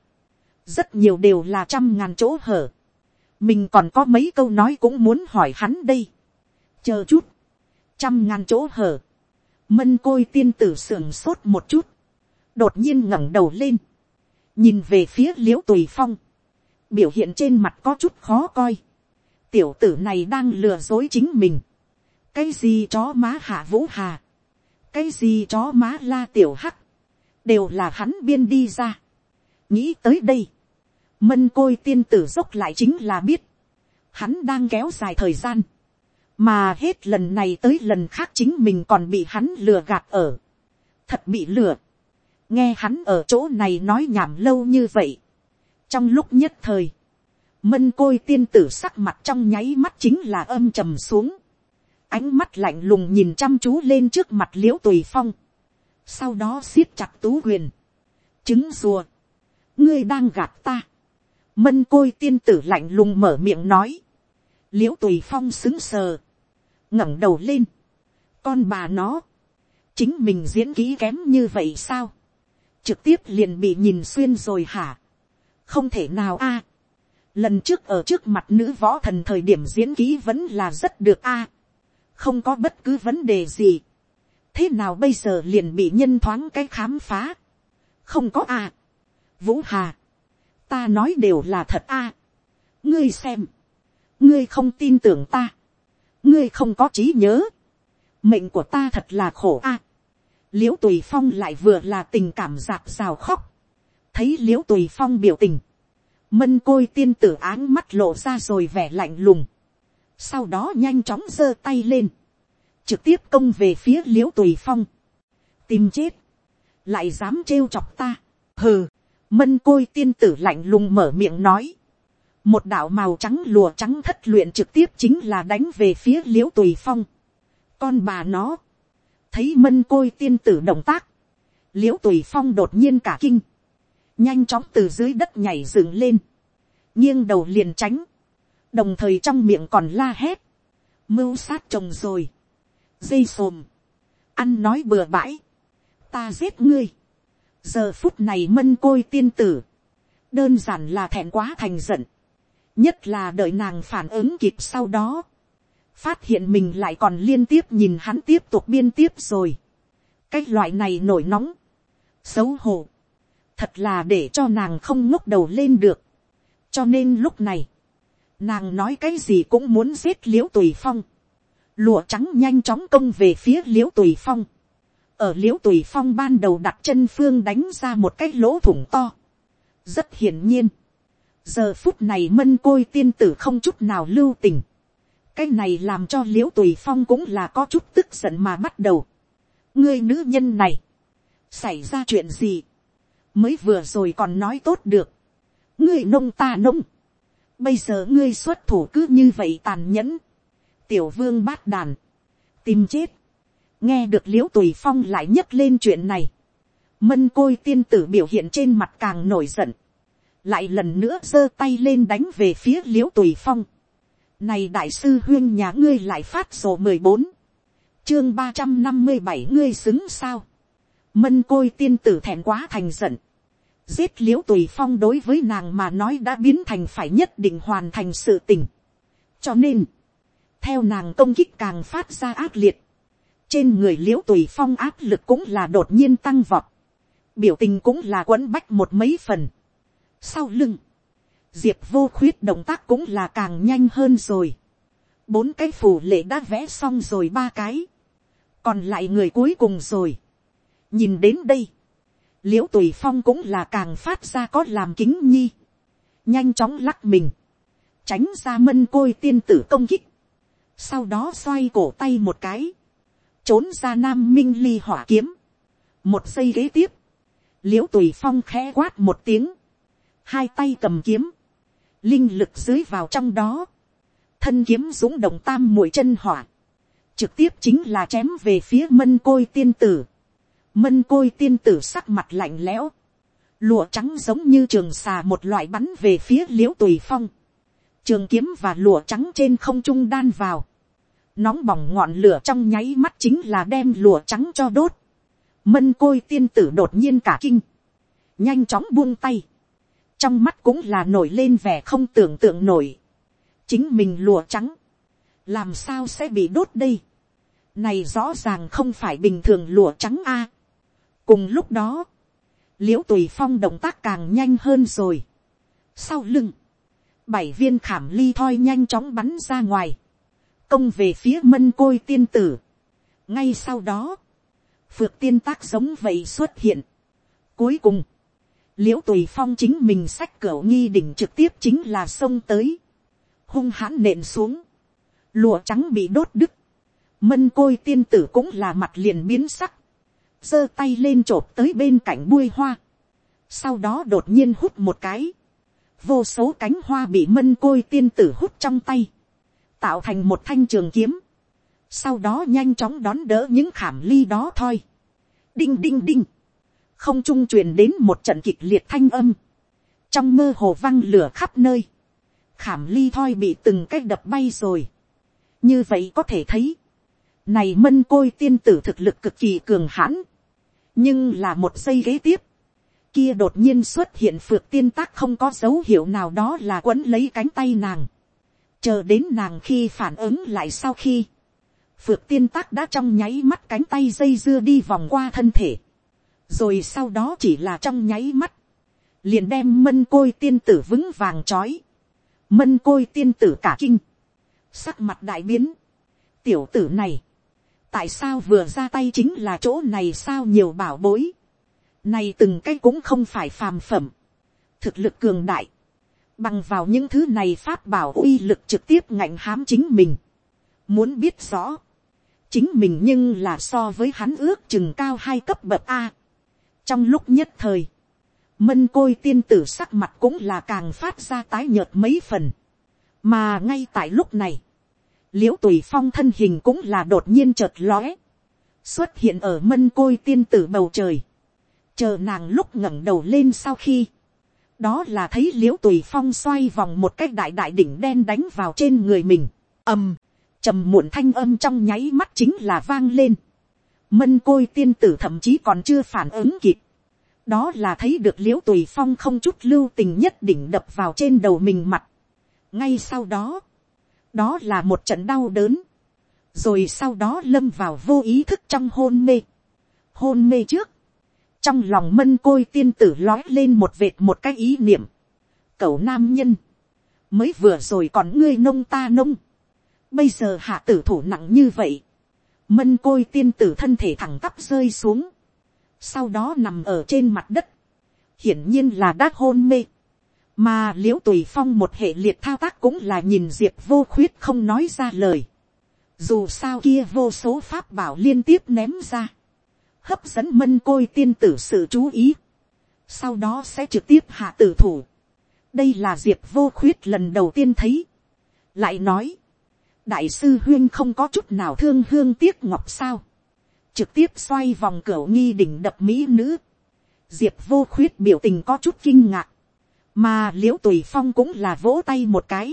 rất nhiều đều là trăm ngàn chỗ hở. mình còn có mấy câu nói cũng muốn hỏi hắn đây. chờ chút, trăm ngàn chỗ hở. mân côi tiên tử sưởng sốt một chút. Đột nhiên ngẩng đầu lên, nhìn về phía l i ễ u tùy phong, biểu hiện trên mặt có chút khó coi, tiểu tử này đang lừa dối chính mình, cái gì chó má hạ vũ hà, cái gì chó má la tiểu hắc, đều là hắn biên đi ra. nghĩ tới đây, mân côi tiên tử dốc lại chính là biết, hắn đang kéo dài thời gian, mà hết lần này tới lần khác chính mình còn bị hắn lừa gạt ở, thật bị lừa, nghe hắn ở chỗ này nói nhảm lâu như vậy. trong lúc nhất thời, mân côi tiên tử sắc mặt trong nháy mắt chính là âm trầm xuống. ánh mắt lạnh lùng nhìn chăm chú lên trước mặt l i ễ u tùy phong. sau đó siết chặt tú quyền. trứng rùa. ngươi đang gạt ta, mân côi tiên tử lạnh lùng mở miệng nói, l i ễ u tùy phong xứng sờ, ngẩng đầu lên, con bà nó, chính mình diễn kỹ kém như vậy sao, trực tiếp liền bị nhìn xuyên rồi hả, không thể nào a, lần trước ở trước mặt nữ võ thần thời điểm diễn kỹ vẫn là rất được a, không có bất cứ vấn đề gì, thế nào bây giờ liền bị nhân thoáng cái khám phá, không có a, vũ hà, ta nói đều là thật a. À, ngươi xem, ngươi không tin tưởng ta, ngươi không có trí nhớ, mệnh của ta thật là khổ a. À, l i ễ u tùy phong lại vừa là tình cảm giạt rào khóc, thấy l i ễ u tùy phong biểu tình, mân côi tiên tử áng mắt lộ ra rồi vẻ lạnh lùng, sau đó nhanh chóng giơ tay lên, trực tiếp công về phía l i ễ u tùy phong, tìm chết, lại dám trêu chọc ta, hừ, Mân côi tiên tử lạnh lùng mở miệng nói. Một đạo màu trắng lùa trắng thất luyện trực tiếp chính là đánh về phía liễu tùy phong. Con bà nó. Thấy mân côi tiên tử động tác. Liễu tùy phong đột nhiên cả kinh. Nhanh chóng từ dưới đất nhảy dựng lên. nghiêng đầu liền tránh. Đồng thời trong miệng còn la hét. Mưu sát chồng rồi. Dây sồm. Ăn nói bừa bãi. Ta giết ngươi giờ phút này mân côi tiên tử, đơn giản là thẹn quá thành giận, nhất là đợi nàng phản ứng kịp sau đó, phát hiện mình lại còn liên tiếp nhìn hắn tiếp tục biên tiếp rồi, cái loại này nổi nóng, xấu hổ, thật là để cho nàng không ngốc đầu lên được, cho nên lúc này, nàng nói cái gì cũng muốn giết l i ễ u tùy phong, lụa trắng nhanh chóng công về phía l i ễ u tùy phong, ở l i ễ u tùy phong ban đầu đặt chân phương đánh ra một cái lỗ thủng to. rất hiển nhiên, giờ phút này mân côi tiên tử không chút nào lưu tình. cái này làm cho l i ễ u tùy phong cũng là có chút tức giận mà bắt đầu. ngươi nữ nhân này, xảy ra chuyện gì, mới vừa rồi còn nói tốt được. ngươi nông ta nông, bây giờ ngươi xuất thủ cứ như vậy tàn nhẫn, tiểu vương bát đàn, tìm chết, nghe được l i ễ u tùy phong lại nhấc lên chuyện này, mân côi tiên tử biểu hiện trên mặt càng nổi giận, lại lần nữa giơ tay lên đánh về phía l i ễ u tùy phong. này đại sư huyên nhà ngươi lại phát sổ mười bốn, chương ba trăm năm mươi bảy ngươi xứng sao, mân côi tiên tử thẹn quá thành giận, giết l i ễ u tùy phong đối với nàng mà nói đã biến thành phải nhất định hoàn thành sự tình. cho nên, theo nàng công kích càng phát ra ác liệt, trên người l i ễ u tùy phong áp lực cũng là đột nhiên tăng vọt, biểu tình cũng là quấn bách một mấy phần. sau lưng, diệp vô khuyết động tác cũng là càng nhanh hơn rồi. bốn cái phủ lệ đã vẽ xong rồi ba cái, còn lại người cuối cùng rồi. nhìn đến đây, l i ễ u tùy phong cũng là càng phát ra có làm kính nhi, nhanh chóng lắc mình, tránh ra mân côi tiên tử công kích, sau đó xoay cổ tay một cái, trốn ra nam minh ly hỏa kiếm. một giây kế tiếp, l i ễ u tùy phong khẽ quát một tiếng, hai tay cầm kiếm, linh lực dưới vào trong đó, thân kiếm dũng động tam mũi chân hỏa, trực tiếp chính là chém về phía mân côi tiên tử, mân côi tiên tử sắc mặt lạnh lẽo, lụa trắng giống như trường xà một loại bắn về phía l i ễ u tùy phong, trường kiếm và lụa trắng trên không trung đan vào, nóng bỏng ngọn lửa trong nháy mắt chính là đem lùa trắng cho đốt. Mân côi tiên tử đột nhiên cả kinh. Nhanh chóng buông tay. Trong mắt cũng là nổi lên vẻ không tưởng tượng nổi. Chính mình lùa trắng. Làm sao sẽ bị đốt đây? Này rõ ràng không phải bình thường lùa trắng a. Cùng lúc đó. Liễu tùy phong động tác càng nhanh hơn rồi. Sau lưng. Bảy viên khảm ly thoi nhanh chóng bắn ra ngoài công về phía mân côi tiên tử. ngay sau đó, phược tiên tác giống vậy xuất hiện. cuối cùng, l i ễ u tùy phong chính mình sách cửa nghi đỉnh trực tiếp chính là sông tới, hung hãn nện xuống, lụa trắng bị đốt đứt, mân côi tiên tử cũng là mặt liền biến sắc, giơ tay lên t r ộ p tới bên cạnh bui hoa, sau đó đột nhiên hút một cái, vô số cánh hoa bị mân côi tiên tử hút trong tay, tạo thành một thanh trường kiếm, sau đó nhanh chóng đón đỡ những khảm ly đó thôi. đinh đinh đinh, không trung truyền đến một trận kịch liệt thanh âm, trong mơ hồ văng lửa khắp nơi, khảm ly thoi bị từng cách đập bay rồi. như vậy có thể thấy, này mân côi tiên tử thực lực cực kỳ cường hãn, nhưng là một giây ghế tiếp, kia đột nhiên xuất hiện phược tiên tác không có dấu hiệu nào đó là quấn lấy cánh tay nàng, chờ đến nàng khi phản ứng lại sau khi, phược tiên tác đã trong nháy mắt cánh tay dây dưa đi vòng qua thân thể, rồi sau đó chỉ là trong nháy mắt, liền đem mân côi tiên tử vững vàng trói, mân côi tiên tử cả kinh, sắc mặt đại biến, tiểu tử này, tại sao vừa ra tay chính là chỗ này sao nhiều bảo bối, này từng cái cũng không phải phàm phẩm, thực lực cường đại, bằng vào những thứ này pháp bảo uy lực trực tiếp ngạnh hám chính mình, muốn biết rõ, chính mình nhưng là so với hắn ước chừng cao hai cấp bậc a. trong lúc nhất thời, mân côi tiên tử sắc mặt cũng là càng phát ra tái nhợt mấy phần. mà ngay tại lúc này, l i ễ u tùy phong thân hình cũng là đột nhiên chợt lóe, xuất hiện ở mân côi tiên tử bầu trời, chờ nàng lúc ngẩng đầu lên sau khi, đó là thấy l i ễ u tùy phong xoay vòng một cái đại đại đỉnh đen đánh vào trên người mình, ầm, trầm muộn thanh âm trong nháy mắt chính là vang lên, mân côi tiên tử thậm chí còn chưa phản ứng kịp, đó là thấy được l i ễ u tùy phong không chút lưu tình nhất định đập vào trên đầu mình mặt. ngay sau đó, đó là một trận đau đớn, rồi sau đó lâm vào vô ý thức trong hôn mê. hôn mê trước, trong lòng mân côi tiên tử lói lên một vệt một cái ý niệm. cậu nam nhân, mới vừa rồi còn ngươi nông ta nông, bây giờ hạ tử thủ nặng như vậy, mân côi tiên tử thân thể thẳng tắp rơi xuống, sau đó nằm ở trên mặt đất, hiển nhiên là đã hôn mê, mà liễu tùy phong một hệ liệt thao tác cũng là nhìn diệp vô khuyết không nói ra lời, dù sao kia vô số pháp bảo liên tiếp ném ra, hấp dẫn mân côi tiên tử sự chú ý, sau đó sẽ trực tiếp hạ tử thủ, đây là diệp vô khuyết lần đầu tiên thấy, lại nói, đại sư huyên không có chút nào thương hương tiếc ngọc sao, trực tiếp xoay vòng cửa nghi đỉnh đập mỹ nữ. Diệp vô khuyết biểu tình có chút kinh ngạc, mà l i ễ u tùy phong cũng là vỗ tay một cái,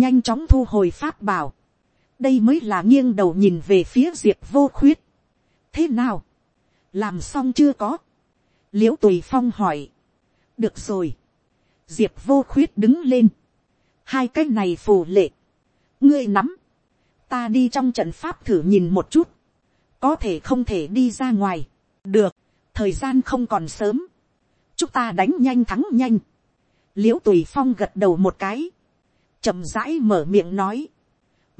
nhanh chóng thu hồi pháp bảo. đây mới là nghiêng đầu nhìn về phía diệp vô khuyết. thế nào, làm xong chưa có. l i ễ u tùy phong hỏi, được rồi. diệp vô khuyết đứng lên, hai cái này phù lệ, ngươi nắm, ta đi trong trận pháp thử nhìn một chút, có thể không thể đi ra ngoài, được, thời gian không còn sớm, chúng ta đánh nhanh thắng nhanh, l i ễ u tùy phong gật đầu một cái, chậm rãi mở miệng nói,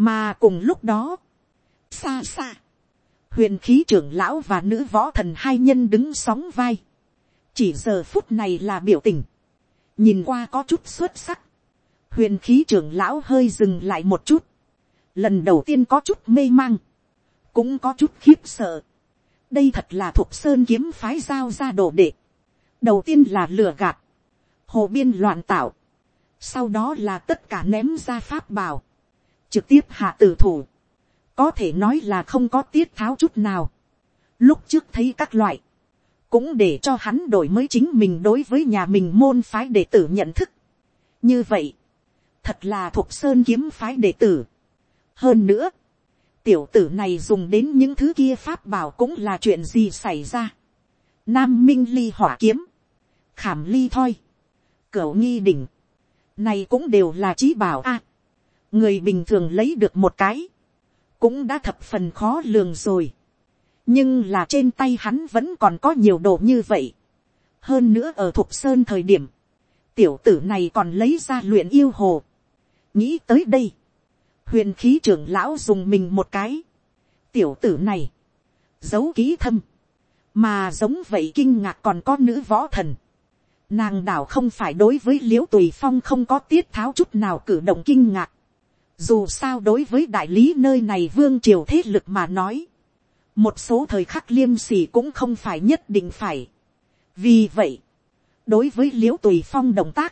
mà cùng lúc đó, xa xa, huyền khí trưởng lão và nữ võ thần hai nhân đứng sóng vai, chỉ giờ phút này là biểu tình, nhìn qua có chút xuất sắc, huyền khí trưởng lão hơi dừng lại một chút, lần đầu tiên có chút mê mang, cũng có chút khiếp sợ. đây thật là thuộc sơn kiếm phái giao ra đồ đệ. đầu tiên là lừa gạt, hồ biên loạn tạo, sau đó là tất cả ném ra pháp bảo, trực tiếp hạ tử thủ, có thể nói là không có tiết tháo chút nào. lúc trước thấy các loại, cũng để cho hắn đổi mới chính mình đối với nhà mình môn phái đệ tử nhận thức. như vậy, thật là thuộc sơn kiếm phái đệ tử. hơn nữa, tiểu tử này dùng đến những thứ kia pháp bảo cũng là chuyện gì xảy ra. Nam minh ly hỏa kiếm, khảm ly thoi, cửu nghi đỉnh, này cũng đều là trí bảo a. người bình thường lấy được một cái, cũng đã thập phần khó lường rồi. nhưng là trên tay hắn vẫn còn có nhiều đồ như vậy. hơn nữa ở thục sơn thời điểm, tiểu tử này còn lấy ra luyện yêu hồ. nghĩ tới đây, huyền khí trưởng lão dùng mình một cái, tiểu tử này, giấu ký thâm, mà giống vậy kinh ngạc còn có nữ võ thần, nàng đảo không phải đối với l i ễ u tùy phong không có tiết tháo chút nào cử động kinh ngạc, dù sao đối với đại lý nơi này vương triều thế lực mà nói, một số thời khắc liêm sỉ cũng không phải nhất định phải. vì vậy, đối với l i ễ u tùy phong động tác,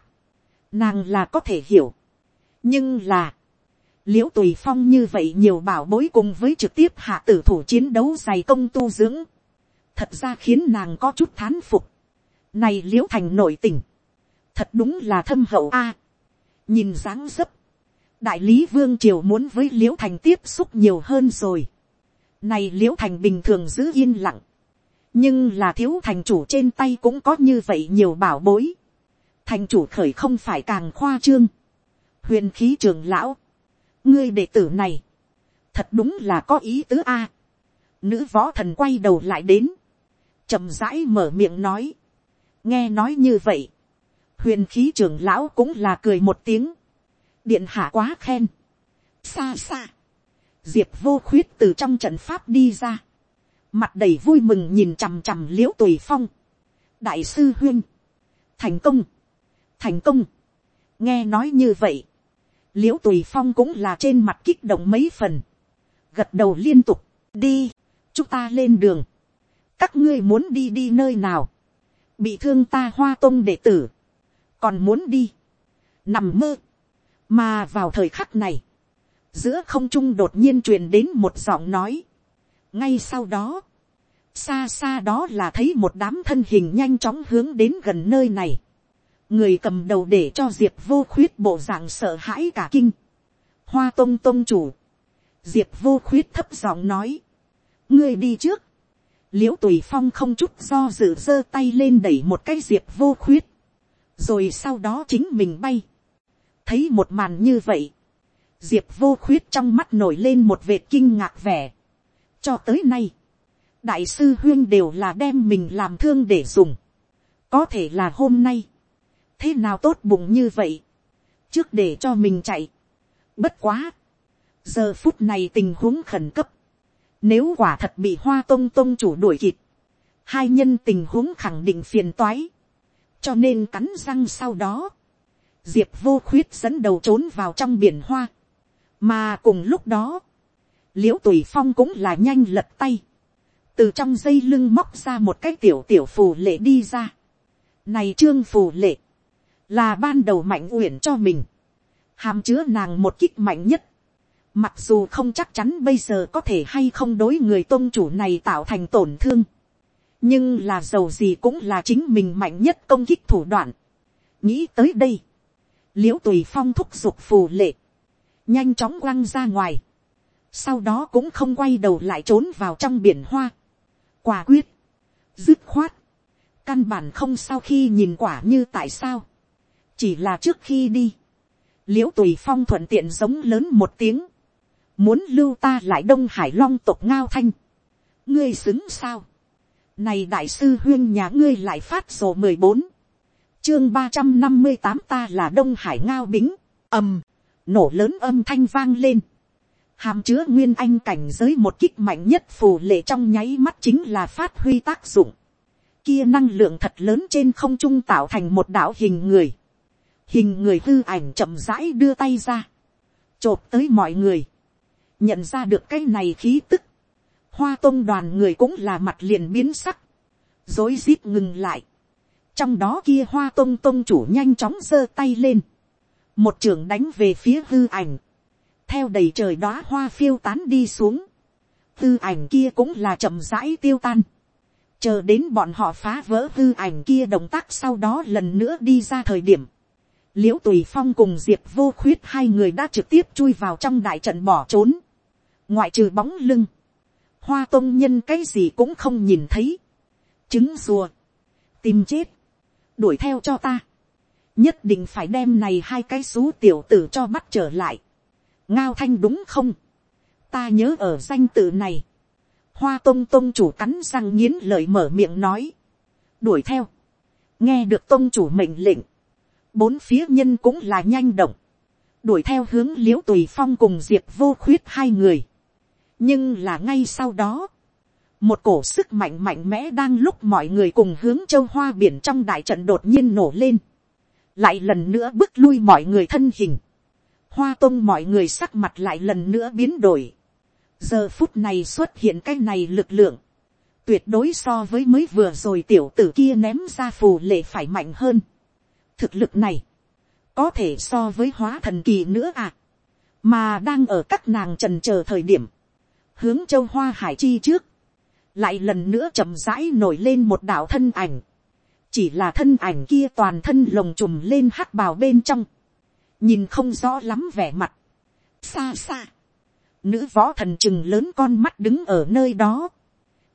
nàng là có thể hiểu, nhưng là, l i ễ u tùy phong như vậy nhiều bảo bối cùng với trực tiếp hạ tử thủ chiến đấu dày công tu dưỡng, thật ra khiến nàng có chút thán phục. Này l i ễ u thành nội tình, thật đúng là thâm hậu a. nhìn dáng dấp, đại lý vương triều muốn với l i ễ u thành tiếp xúc nhiều hơn rồi. này l i ễ u thành bình thường giữ yên lặng, nhưng là thiếu thành chủ trên tay cũng có như vậy nhiều bảo bối. thành chủ khởi không phải càng khoa trương. huyền khí trường lão, ngươi đệ tử này, thật đúng là có ý tứ a. nữ võ thần quay đầu lại đến, chậm rãi mở miệng nói, nghe nói như vậy, huyền khí trưởng lão cũng là cười một tiếng, điện hạ quá khen. xa xa, diệp vô khuyết từ trong trận pháp đi ra, mặt đầy vui mừng nhìn chằm chằm l i ễ u tùy phong, đại sư huyên, thành công, thành công, nghe nói như vậy, l i ễ u tùy phong cũng là trên mặt kích động mấy phần, gật đầu liên tục, đi, chúng ta lên đường, các ngươi muốn đi đi nơi nào, bị thương ta hoa tôn đệ tử, còn muốn đi, nằm mơ, mà vào thời khắc này, giữa không trung đột nhiên truyền đến một giọng nói. ngay sau đó, xa xa đó là thấy một đám thân hình nhanh chóng hướng đến gần nơi này. người cầm đầu để cho diệp vô khuyết bộ dạng sợ hãi cả kinh. hoa tông tông chủ, diệp vô khuyết thấp giọng nói, ngươi đi trước, l i ễ u tùy phong không chút do dự giơ tay lên đẩy một cái diệp vô khuyết, rồi sau đó chính mình bay, thấy một màn như vậy, diệp vô khuyết trong mắt nổi lên một vệt kinh ngạc vẻ. cho tới nay, đại sư huyên đều là đem mình làm thương để dùng. có thể là hôm nay, thế nào tốt bụng như vậy, trước để cho mình chạy. bất quá, giờ phút này tình huống khẩn cấp, nếu quả thật bị hoa tông tông chủ đuổi kịp, hai nhân tình huống khẳng định phiền toái, cho nên cắn răng sau đó, diệp vô khuyết dẫn đầu trốn vào trong biển hoa, mà cùng lúc đó, l i ễ u tùy phong cũng là nhanh lật tay, từ trong dây lưng móc ra một cái tiểu tiểu phù lệ đi ra. Này trương phù lệ, là ban đầu mạnh uyển cho mình, hàm chứa nàng một kích mạnh nhất, mặc dù không chắc chắn bây giờ có thể hay không đối người tôn chủ này tạo thành tổn thương, nhưng là giàu gì cũng là chính mình mạnh nhất công kích thủ đoạn. nghĩ tới đây, l i ễ u tùy phong thúc giục phù lệ, nhanh chóng quăng ra ngoài, sau đó cũng không quay đầu lại trốn vào trong biển hoa, quả quyết, dứt khoát, căn bản không sau khi nhìn quả như tại sao, chỉ là trước khi đi, l i ễ u tùy phong thuận tiện giống lớn một tiếng, muốn lưu ta lại đông hải long tộc ngao thanh, ngươi xứng sao, này đại sư huyên nhà ngươi lại phát sổ mười bốn, chương ba trăm năm mươi tám ta là đông hải ngao bính, ầm, nổ lớn âm thanh vang lên, hàm chứa nguyên anh cảnh giới một kích mạnh nhất phù lệ trong nháy mắt chính là phát huy tác dụng, kia năng lượng thật lớn trên không trung tạo thành một đạo hình người, hình người hư ảnh chậm rãi đưa tay ra, chộp tới mọi người, nhận ra được cái này khí tức, hoa tông đoàn người cũng là mặt liền biến sắc, dối rít ngừng lại, trong đó kia hoa tông tông chủ nhanh chóng giơ tay lên, một trường đánh về phía hư ảnh, theo đầy trời đó hoa phiêu tán đi xuống, hư ảnh kia cũng là chậm rãi tiêu tan, chờ đến bọn họ phá vỡ hư ảnh kia động tác sau đó lần nữa đi ra thời điểm, l i ễ u tùy phong cùng diệp vô khuyết hai người đã trực tiếp chui vào trong đại trận bỏ trốn, ngoại trừ bóng lưng, hoa tôn nhân cái gì cũng không nhìn thấy, trứng rùa, tìm chết, đuổi theo cho ta, nhất định phải đem này hai cái xú tiểu tử cho bắt trở lại, ngao thanh đúng không, ta nhớ ở danh tự này, hoa tông tông chủ cắn răng nghiến lời mở miệng nói, đuổi theo, nghe được tông chủ mệnh lệnh, bốn phía nhân cũng là nhanh động, đuổi theo hướng l i ễ u tùy phong cùng diệp vô khuyết hai người, nhưng là ngay sau đó, một cổ sức mạnh mạnh mẽ đang lúc mọi người cùng hướng châu hoa biển trong đại trận đột nhiên nổ lên, lại lần nữa bước lui mọi người thân hình, hoa tông mọi người sắc mặt lại lần nữa biến đổi, giờ phút này xuất hiện cái này lực lượng, tuyệt đối so với mới vừa rồi tiểu tử kia ném ra phù lệ phải mạnh hơn. thực lực này, có thể so với hóa thần kỳ nữa à, mà đang ở các nàng trần chờ thời điểm, hướng châu hoa hải chi trước, lại lần nữa chậm rãi nổi lên một đạo thân ảnh, chỉ là thân ảnh kia toàn thân lồng trùm lên hắc bào bên trong, nhìn không rõ lắm vẻ mặt, xa xa, nữ võ thần chừng lớn con mắt đứng ở nơi đó,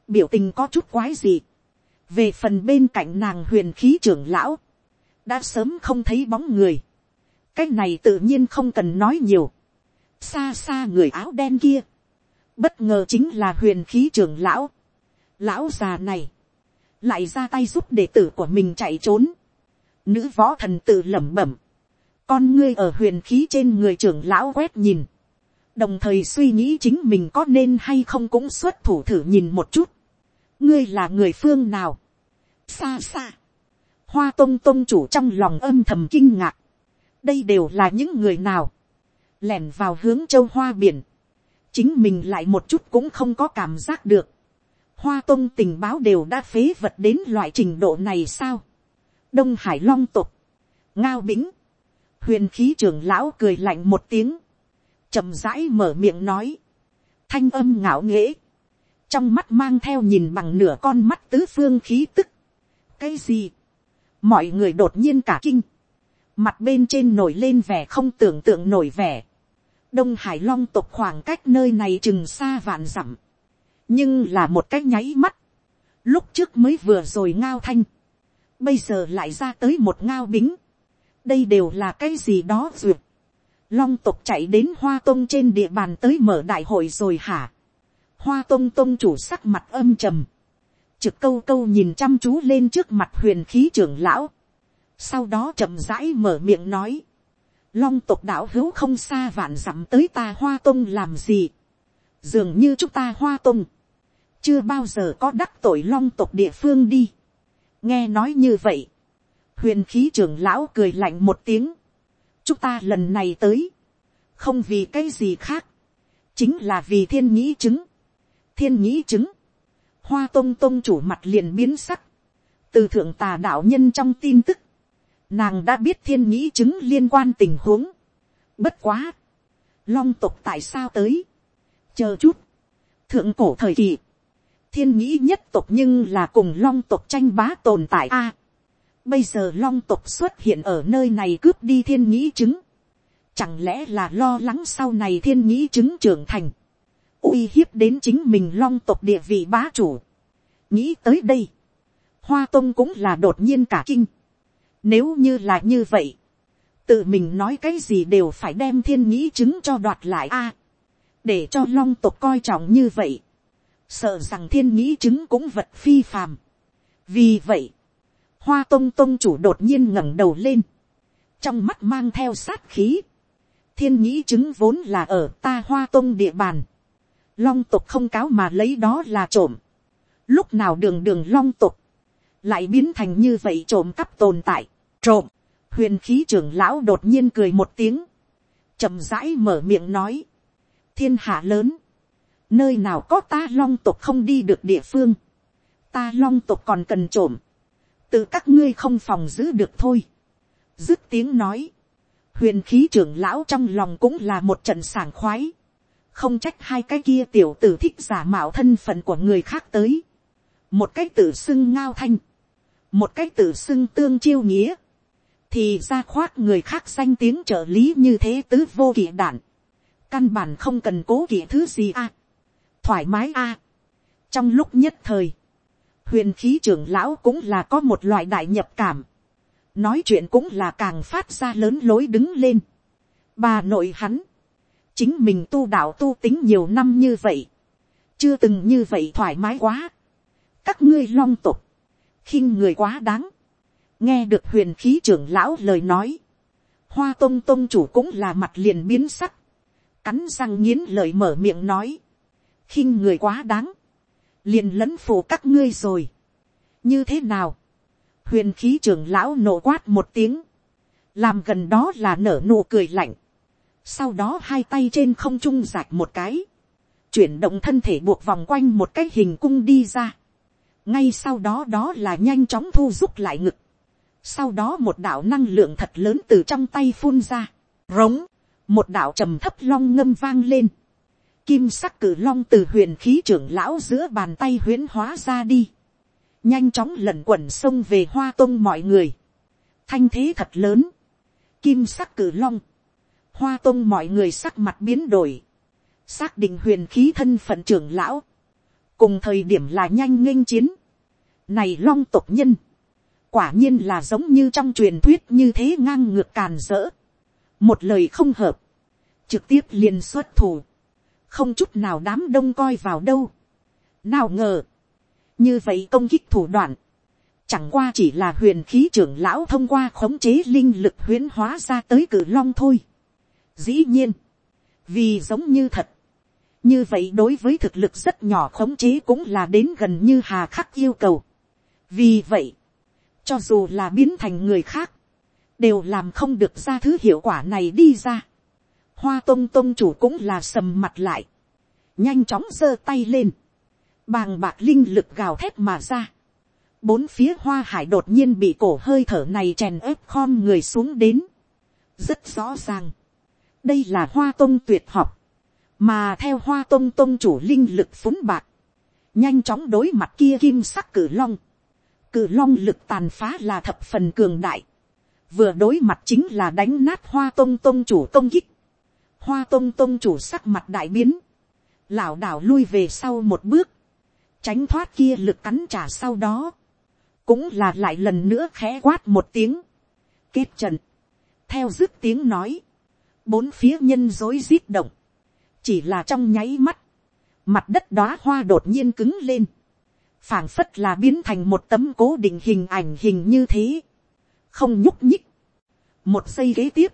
biểu tình có chút quái gì, về phần bên cạnh nàng huyền khí trưởng lão, đã sớm không thấy bóng người, cái này tự nhiên không cần nói nhiều, xa xa người áo đen kia, bất ngờ chính là huyền khí trưởng lão, lão già này, lại ra tay giúp đệ tử của mình chạy trốn, nữ võ thần tự lẩm bẩm, con ngươi ở huyền khí trên người trưởng lão quét nhìn, đồng thời suy nghĩ chính mình có nên hay không cũng xuất thủ thử nhìn một chút, ngươi là người phương nào, xa xa, hoa tông tông chủ trong lòng âm thầm kinh ngạc, đây đều là những người nào, lẻn vào hướng châu hoa biển, chính mình lại một chút cũng không có cảm giác được, hoa tông tình báo đều đã phế vật đến loại trình độ này sao, đông hải long tục, ngao bĩnh, huyền khí trưởng lão cười lạnh một tiếng, chậm rãi mở miệng nói, thanh âm ngạo nghễ, trong mắt mang theo nhìn bằng nửa con mắt tứ phương khí tức. cái gì, mọi người đột nhiên cả kinh, mặt bên trên nổi lên vẻ không tưởng tượng nổi vẻ, đông hải long tộc khoảng cách nơi này chừng xa vạn dặm, nhưng là một cái nháy mắt, lúc trước mới vừa rồi ngao thanh, bây giờ lại ra tới một ngao bính, đây đều là cái gì đó duyệt, long tộc chạy đến hoa tông trên địa bàn tới mở đại hội rồi hả, hoa tông tông chủ sắc mặt âm trầm, trực câu câu nhìn chăm chú lên trước mặt huyền khí trưởng lão, sau đó chậm rãi mở miệng nói, long tộc đạo hữu không xa vạn dặm tới ta hoa tông làm gì, dường như chúng ta hoa tông, chưa bao giờ có đắc tội long tộc địa phương đi. nghe nói như vậy, huyền khí trưởng lão cười lạnh một tiếng, chúng ta lần này tới, không vì cái gì khác, chính là vì thiên nhĩ chứng, thiên nhĩ chứng, hoa tông tông chủ mặt liền biến sắc, từ thượng tà đạo nhân trong tin tức, nàng đã biết thiên nhĩ chứng liên quan tình huống, bất quá, long tục tại sao tới, chờ chút, thượng cổ thời kỳ, thiên nhĩ nhất tộc nhưng là cùng long tộc tranh bá tồn tại a. bây giờ long tộc xuất hiện ở nơi này cướp đi thiên nhĩ chứng, chẳng lẽ là lo lắng sau này thiên nhĩ chứng trưởng thành, uy hiếp đến chính mình long tộc địa vị bá chủ. nghĩ tới đây, hoa tông cũng là đột nhiên cả kinh. nếu như là như vậy, tự mình nói cái gì đều phải đem thiên nhĩ chứng cho đoạt lại a để cho long tộc coi trọng như vậy, sợ rằng thiên nhĩ chứng cũng vật phi phàm. vì vậy, hoa tông tông chủ đột nhiên ngẩng đầu lên, trong mắt mang theo sát khí. thiên nhĩ chứng vốn là ở ta hoa tông địa bàn, long Tộc không cáo mà lấy đó là trộm. lúc nào đường đường long Tộc lại biến thành như vậy trộm cắp tồn tại, trộm, huyền khí trưởng lão đột nhiên cười một tiếng, chậm rãi mở miệng nói, thiên hạ lớn, nơi nào có ta long tục không đi được địa phương, ta long tục còn cần trộm, tự các ngươi không phòng giữ được thôi. dứt tiếng nói, huyền khí trưởng lão trong lòng cũng là một trận sảng khoái, không trách hai cái kia tiểu tử thích giả mạo thân phận của người khác tới, một cái tử xưng ngao thanh, một cái tử xưng tương chiêu nghĩa, thì ra khoác người khác danh tiếng trợ lý như thế tứ vô kỵ đản, căn bản không cần cố kỵ thứ gì a, thoải mái a, trong lúc nhất thời, huyền khí trưởng lão cũng là có một loại đại nhập cảm, nói chuyện cũng là càng phát ra lớn lối đứng lên, bà nội hắn, chính mình tu đạo tu tính nhiều năm như vậy, chưa từng như vậy thoải mái quá, các ngươi long tục, khinh người quá đáng, nghe được huyền khí trưởng lão lời nói, hoa tông tông chủ cũng là mặt liền biến sắc, cắn răng nghiến lời mở miệng nói, khinh người quá đáng, liền lẫn phủ các ngươi rồi, như thế nào, huyền khí trưởng lão nổ quát một tiếng, làm gần đó là nở nụ cười lạnh, sau đó hai tay trên không trung rạch một cái, chuyển động thân thể buộc vòng quanh một cái hình cung đi ra, ngay sau đó đó là nhanh chóng thu rút lại ngực, sau đó một đạo năng lượng thật lớn từ trong tay phun ra, rống, một đạo trầm thấp long ngâm vang lên, kim sắc cử long từ huyền khí trưởng lão giữa bàn tay huyễn hóa ra đi, nhanh chóng lẩn quẩn sông về hoa tông mọi người, thanh thế thật lớn, kim sắc cử long, hoa tông mọi người sắc mặt biến đổi, xác định huyền khí thân phận trưởng lão, cùng thời điểm là nhanh nghênh chiến, này long tộc nhân, quả nhiên là giống như trong truyền thuyết như thế ngang ngược càn rỡ, một lời không hợp, trực tiếp liền xuất thủ, không chút nào đám đông coi vào đâu, nào ngờ, như vậy công kích thủ đoạn, chẳng qua chỉ là huyền khí trưởng lão thông qua khống chế linh lực huyễn hóa ra tới cử long thôi. Dĩ nhiên, vì giống như thật, như vậy đối với thực lực rất nhỏ khống chế cũng là đến gần như hà khắc yêu cầu. vì vậy, cho dù là biến thành người khác, đều làm không được ra thứ hiệu quả này đi ra. hoa tông tông chủ cũng là sầm mặt lại, nhanh chóng giơ tay lên, bàng bạc linh lực gào thét mà ra. bốn phía hoa hải đột nhiên bị cổ hơi thở này chèn ép khom người xuống đến. rất rõ ràng, đây là hoa tông tuyệt học, mà theo hoa tông tông chủ linh lực phúng bạc, nhanh chóng đối mặt kia kim sắc cử long, cử long lực tàn phá là thập phần cường đại, vừa đối mặt chính là đánh nát hoa tông tông chủ công kích, hoa tông tông chủ sắc mặt đại biến, lảo đảo lui về sau một bước, tránh thoát kia lực cắn trả sau đó, cũng là lại lần nữa khẽ quát một tiếng, kết trận, theo dứt tiếng nói, bốn phía nhân dối rít động, chỉ là trong nháy mắt, mặt đất đóa hoa đột nhiên cứng lên, phảng phất là biến thành một tấm cố định hình ảnh hình như thế, không nhúc nhích. một giây kế tiếp,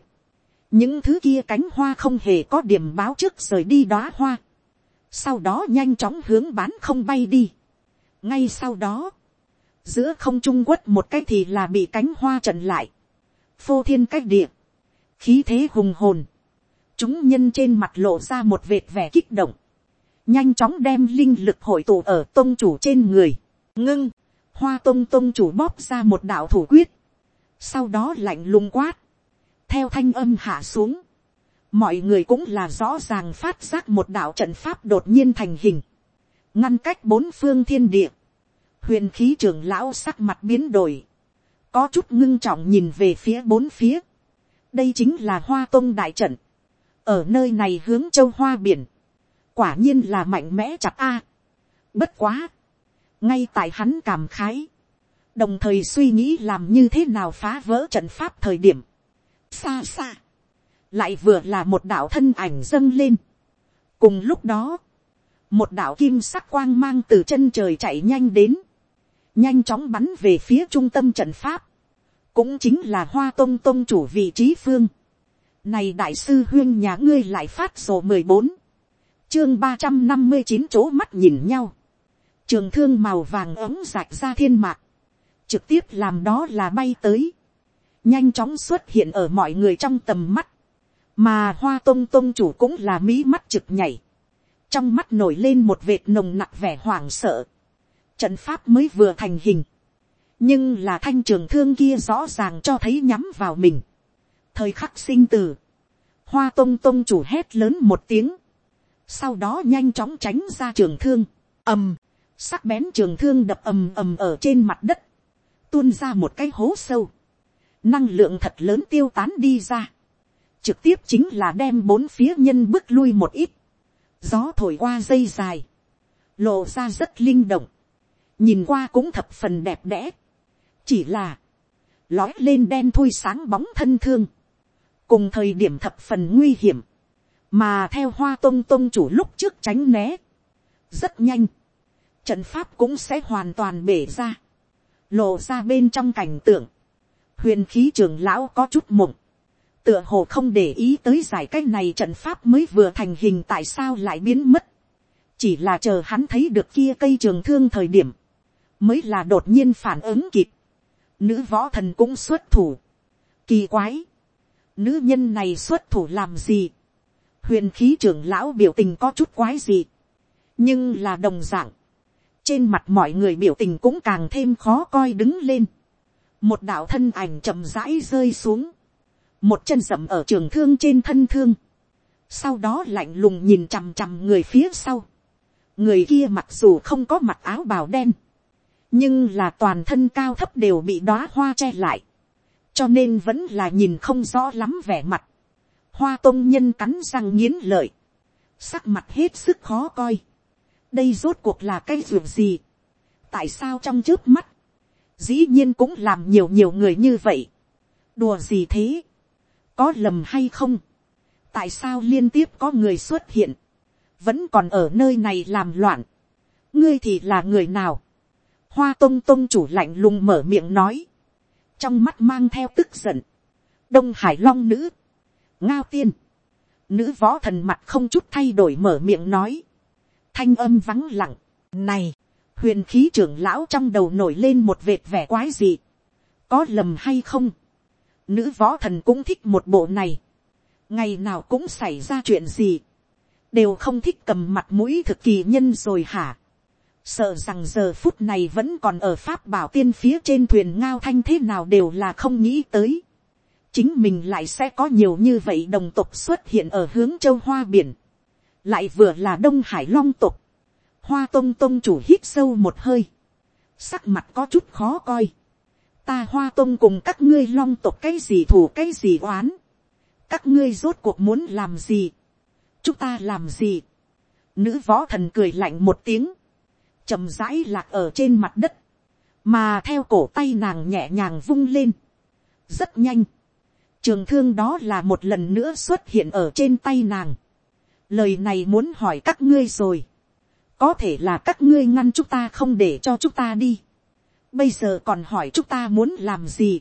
những thứ kia cánh hoa không hề có điểm báo trước rời đi đóa hoa, sau đó nhanh chóng hướng bán không bay đi. ngay sau đó, giữa không trung quất một cái thì là bị cánh hoa trận lại, phô thiên cách địa, khí thế hùng hồn, chúng nhân trên mặt lộ ra một vệt vẻ kích động, nhanh chóng đem linh lực hội tụ ở tôn chủ trên người, ngưng, hoa tôn tôn chủ bóp ra một đạo thủ quyết, sau đó lạnh lùng quát, theo thanh âm hạ xuống, mọi người cũng là rõ ràng phát giác một đạo trận pháp đột nhiên thành hình, ngăn cách bốn phương thiên địa, huyền khí trưởng lão sắc mặt biến đổi, có chút ngưng trọng nhìn về phía bốn phía, đây chính là hoa tôn đại trận, ở nơi này hướng châu hoa biển, quả nhiên là mạnh mẽ chặt a. bất quá, ngay tại hắn cảm khái, đồng thời suy nghĩ làm như thế nào phá vỡ trận pháp thời điểm, xa xa, lại vừa là một đạo thân ảnh dâng lên. cùng lúc đó, một đạo kim sắc quang mang từ chân trời chạy nhanh đến, nhanh chóng bắn về phía trung tâm trận pháp, cũng chính là hoa tông tông chủ vị trí phương. Này đại sư huyên nhà ngươi lại phát sổ mười bốn chương ba trăm năm mươi chín chỗ mắt nhìn nhau. Trường thương màu vàng ấm rạch ra thiên mạc. Trực tiếp làm đó là bay tới. Nhanh chóng xuất hiện ở mọi người trong tầm mắt. Mà hoa tông tông chủ cũng là mí mắt trực nhảy. Trong mắt nổi lên một vệt nồng nặc vẻ hoảng sợ. Trận pháp mới vừa thành hình. Nhưng là thanh trường thương kia rõ ràng cho thấy nhắm vào mình thời khắc sinh tử, hoa tông tông chủ hét lớn một tiếng, sau đó nhanh chóng tránh ra trường thương, ầm, sắc bén trường thương đập ầm ầm ở trên mặt đất, tuôn ra một cái hố sâu, năng lượng thật lớn tiêu tán đi ra, trực tiếp chính là đem bốn phía nhân bước lui một ít, gió thổi qua dây dài, lộ ra rất linh động, nhìn qua cũng thập phần đẹp đẽ, chỉ là, lói lên đen thui sáng bóng thân thương, cùng thời điểm thập phần nguy hiểm, mà theo hoa tôn tôn chủ lúc trước tránh né, rất nhanh, trận pháp cũng sẽ hoàn toàn bể ra, lộ ra bên trong cảnh tượng, huyền khí trường lão có chút mộng, tựa hồ không để ý tới giải cách này trận pháp mới vừa thành hình tại sao lại biến mất, chỉ là chờ hắn thấy được kia cây trường thương thời điểm, mới là đột nhiên phản ứng kịp, nữ võ thần cũng xuất thủ, kỳ quái, nữ nhân này xuất thủ làm gì, huyền khí trưởng lão biểu tình có chút quái gì, nhưng là đồng d ạ n g trên mặt mọi người biểu tình cũng càng thêm khó coi đứng lên, một đạo thân ảnh chậm rãi rơi xuống, một chân rậm ở trường thương trên thân thương, sau đó lạnh lùng nhìn chằm chằm người phía sau, người kia mặc dù không có mặc áo bào đen, nhưng là toàn thân cao thấp đều bị đóa hoa che lại, cho nên vẫn là nhìn không rõ lắm vẻ mặt. Hoa tôn nhân cắn răng nghiến lợi, sắc mặt hết sức khó coi đây rốt cuộc là cái ruộng gì, tại sao trong trước mắt, dĩ nhiên cũng làm nhiều nhiều người như vậy. đùa gì thế, có lầm hay không, tại sao liên tiếp có người xuất hiện, vẫn còn ở nơi này làm loạn, ngươi thì là người nào, hoa tông tông chủ lạnh lùng mở miệng nói, trong mắt mang theo tức giận, đông hải long nữ, ngao tiên, nữ võ thần mặt không chút thay đổi mở miệng nói, thanh âm vắng lặng, này, huyền khí trưởng lão trong đầu nổi lên một vệt vẻ quái gì, có lầm hay không, nữ võ thần cũng thích một bộ này, ngày nào cũng xảy ra chuyện gì, đều không thích cầm mặt mũi thực kỳ nhân rồi hả, sợ rằng giờ phút này vẫn còn ở pháp bảo tiên phía trên thuyền ngao thanh thế nào đều là không nghĩ tới. chính mình lại sẽ có nhiều như vậy đồng tục xuất hiện ở hướng châu hoa biển lại vừa là đông hải long tục. hoa tông tông chủ hít sâu một hơi. sắc mặt có chút khó coi. ta hoa tông cùng các ngươi long tục cái gì thủ cái gì oán. các ngươi rốt cuộc muốn làm gì. chúng ta làm gì. nữ võ thần cười lạnh một tiếng chậm rãi lạc ở trên mặt đất, mà theo cổ tay nàng nhẹ nhàng vung lên, rất nhanh, trường thương đó là một lần nữa xuất hiện ở trên tay nàng, lời này muốn hỏi các ngươi rồi, có thể là các ngươi ngăn chúng ta không để cho chúng ta đi, bây giờ còn hỏi chúng ta muốn làm gì,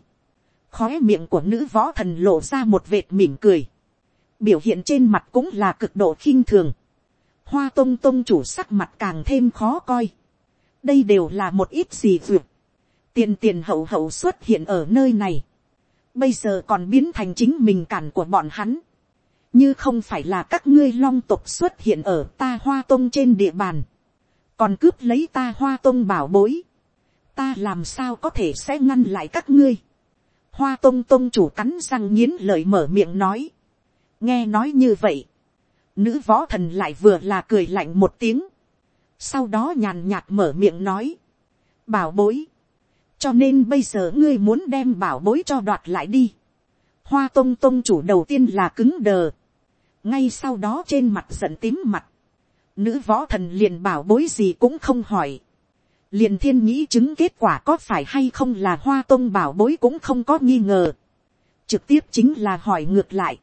khói miệng của nữ võ thần lộ ra một vệt mỉm cười, biểu hiện trên mặt cũng là cực độ khinh thường, hoa tông tông chủ sắc mặt càng thêm khó coi, đây đều là một ít gì duyệt, tiền tiền hậu hậu xuất hiện ở nơi này, bây giờ còn biến thành chính mình cản của bọn hắn, như không phải là các ngươi long tục xuất hiện ở ta hoa tông trên địa bàn, còn cướp lấy ta hoa tông bảo bối, ta làm sao có thể sẽ ngăn lại các ngươi. hoa tông tông chủ cắn răng nghiến lời mở miệng nói, nghe nói như vậy, nữ võ thần lại vừa là cười lạnh một tiếng, sau đó nhàn nhạt mở miệng nói, bảo bối, cho nên bây giờ ngươi muốn đem bảo bối cho đoạt lại đi. hoa tông tông chủ đầu tiên là cứng đờ, ngay sau đó trên mặt giận tím mặt, nữ võ thần liền bảo bối gì cũng không hỏi, liền thiên nghĩ chứng kết quả có phải hay không là hoa tông bảo bối cũng không có nghi ngờ, trực tiếp chính là hỏi ngược lại,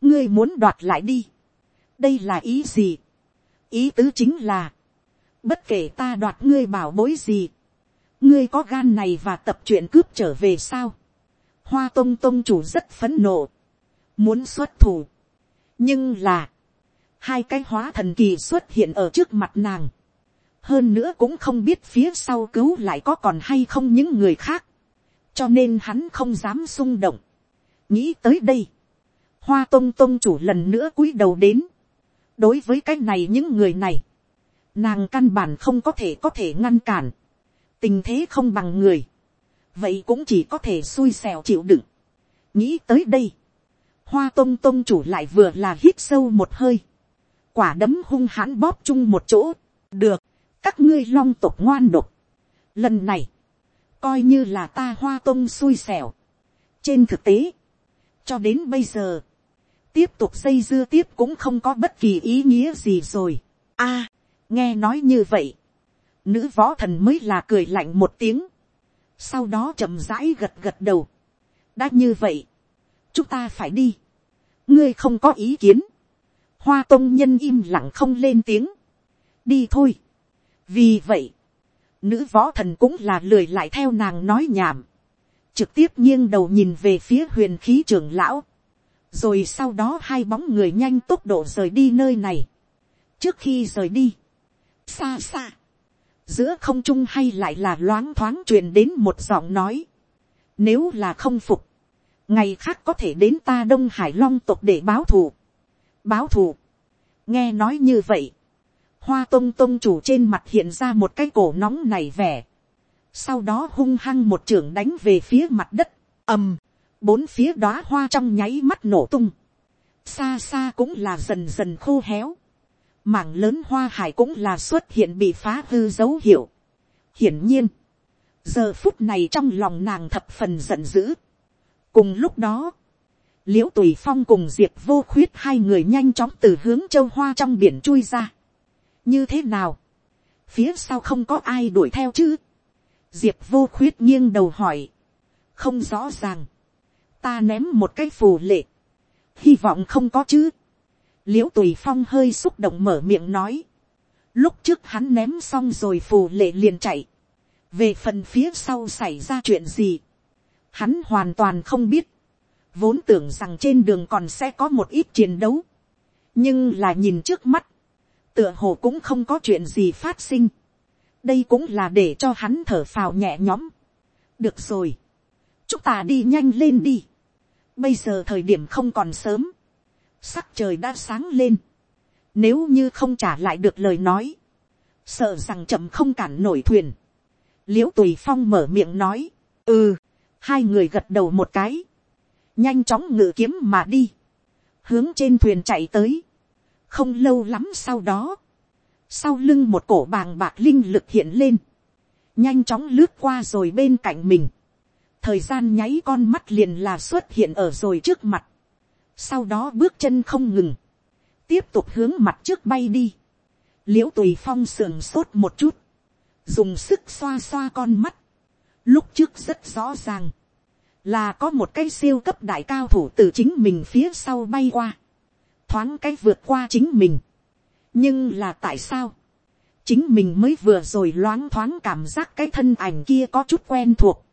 ngươi muốn đoạt lại đi, đây là ý gì, ý tứ chính là, bất kể ta đoạt ngươi bảo bối gì, ngươi có gan này và tập chuyện cướp trở về sao. hoa tông tông chủ rất phấn nộ, muốn xuất thủ nhưng là, hai cái hóa thần kỳ xuất hiện ở trước mặt nàng. hơn nữa cũng không biết phía sau cứu lại có còn hay không những người khác. cho nên hắn không dám xung động. nghĩ tới đây, hoa tông tông chủ lần nữa cúi đầu đến. đối với cái này những người này, nàng căn bản không có thể có thể ngăn cản, tình thế không bằng người, vậy cũng chỉ có thể xui xẻo chịu đựng. nghĩ tới đây, hoa tông tông chủ lại vừa là hít sâu một hơi, quả đấm hung hãn bóp chung một chỗ, được, các ngươi long tục ngoan độc. lần này, coi như là ta hoa tông xui xẻo. trên thực tế, cho đến bây giờ, tiếp tục xây dưa tiếp cũng không có bất kỳ ý nghĩa gì rồi. a, nghe nói như vậy, nữ võ thần mới là cười lạnh một tiếng, sau đó chậm rãi gật gật đầu, đã như vậy, chúng ta phải đi, ngươi không có ý kiến, hoa tông nhân im lặng không lên tiếng, đi thôi, vì vậy, nữ võ thần cũng là lười lại theo nàng nói nhảm, trực tiếp nghiêng đầu nhìn về phía huyền khí trưởng lão, rồi sau đó hai bóng người nhanh tốc độ rời đi nơi này. trước khi rời đi, xa xa, giữa không trung hay lại là loáng thoáng truyền đến một giọng nói, nếu là không phục, ngày khác có thể đến ta đông hải long tộc để báo thù, báo thù, nghe nói như vậy, hoa tông tông chủ trên mặt hiện ra một cái cổ nóng này vẻ, sau đó hung hăng một trưởng đánh về phía mặt đất, ầm, bốn phía đóa hoa trong nháy mắt nổ tung, xa xa cũng là dần dần khô héo, mảng lớn hoa hải cũng là xuất hiện bị phá hư dấu hiệu. hiển nhiên, giờ phút này trong lòng nàng thập phần giận dữ cùng lúc đó, l i ễ u tùy phong cùng diệp vô khuyết hai người nhanh chóng từ hướng châu hoa trong biển chui ra. như thế nào, phía sau không có ai đuổi theo chứ. diệp vô khuyết nghiêng đầu hỏi, không rõ ràng, ta ném một cái phù lệ, hy vọng không có chứ. l i ễ u tùy phong hơi xúc động mở miệng nói, lúc trước hắn ném xong rồi phù lệ liền chạy, về phần phía sau xảy ra chuyện gì, hắn hoàn toàn không biết, vốn tưởng rằng trên đường còn sẽ có một ít chiến đấu, nhưng là nhìn trước mắt, tựa hồ cũng không có chuyện gì phát sinh, đây cũng là để cho hắn thở phào nhẹ nhõm. được rồi, chúng ta đi nhanh lên đi, bây giờ thời điểm không còn sớm, sắc trời đã sáng lên, nếu như không trả lại được lời nói, sợ rằng chậm không cản nổi thuyền, l i ễ u tùy phong mở miệng nói, ừ, hai người gật đầu một cái, nhanh chóng ngự kiếm mà đi, hướng trên thuyền chạy tới, không lâu lắm sau đó, sau lưng một cổ bàng bạc linh lực hiện lên, nhanh chóng lướt qua rồi bên cạnh mình, thời gian nháy con mắt liền là xuất hiện ở rồi trước mặt, sau đó bước chân không ngừng, tiếp tục hướng mặt trước bay đi, l i ễ u tùy phong sườn sốt một chút, dùng sức xoa xoa con mắt, lúc trước rất rõ ràng, là có một cái siêu cấp đại cao thủ từ chính mình phía sau bay qua, thoáng cái vượt qua chính mình. nhưng là tại sao, chính mình mới vừa rồi loáng thoáng cảm giác cái thân ảnh kia có chút quen thuộc.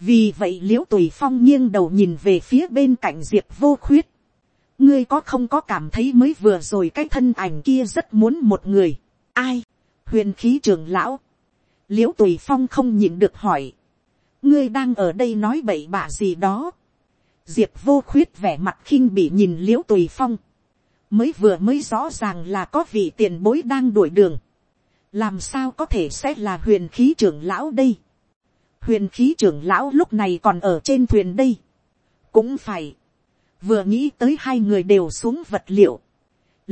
vì vậy l i ễ u tùy phong nghiêng đầu nhìn về phía bên cạnh diệp vô khuyết. ngươi có không có cảm thấy mới vừa rồi cái thân ảnh kia rất muốn một người. ai, huyền khí trường lão, l i ễ u tùy phong không nhịn được hỏi, ngươi đang ở đây nói bậy bạ gì đó, diệp vô khuyết vẻ mặt khinh bị nhìn l i ễ u tùy phong, mới vừa mới rõ ràng là có vị tiền bối đang đuổi đường, làm sao có thể sẽ là huyền khí trưởng lão đây, huyền khí trưởng lão lúc này còn ở trên thuyền đây, cũng phải, vừa nghĩ tới hai người đều xuống vật liệu,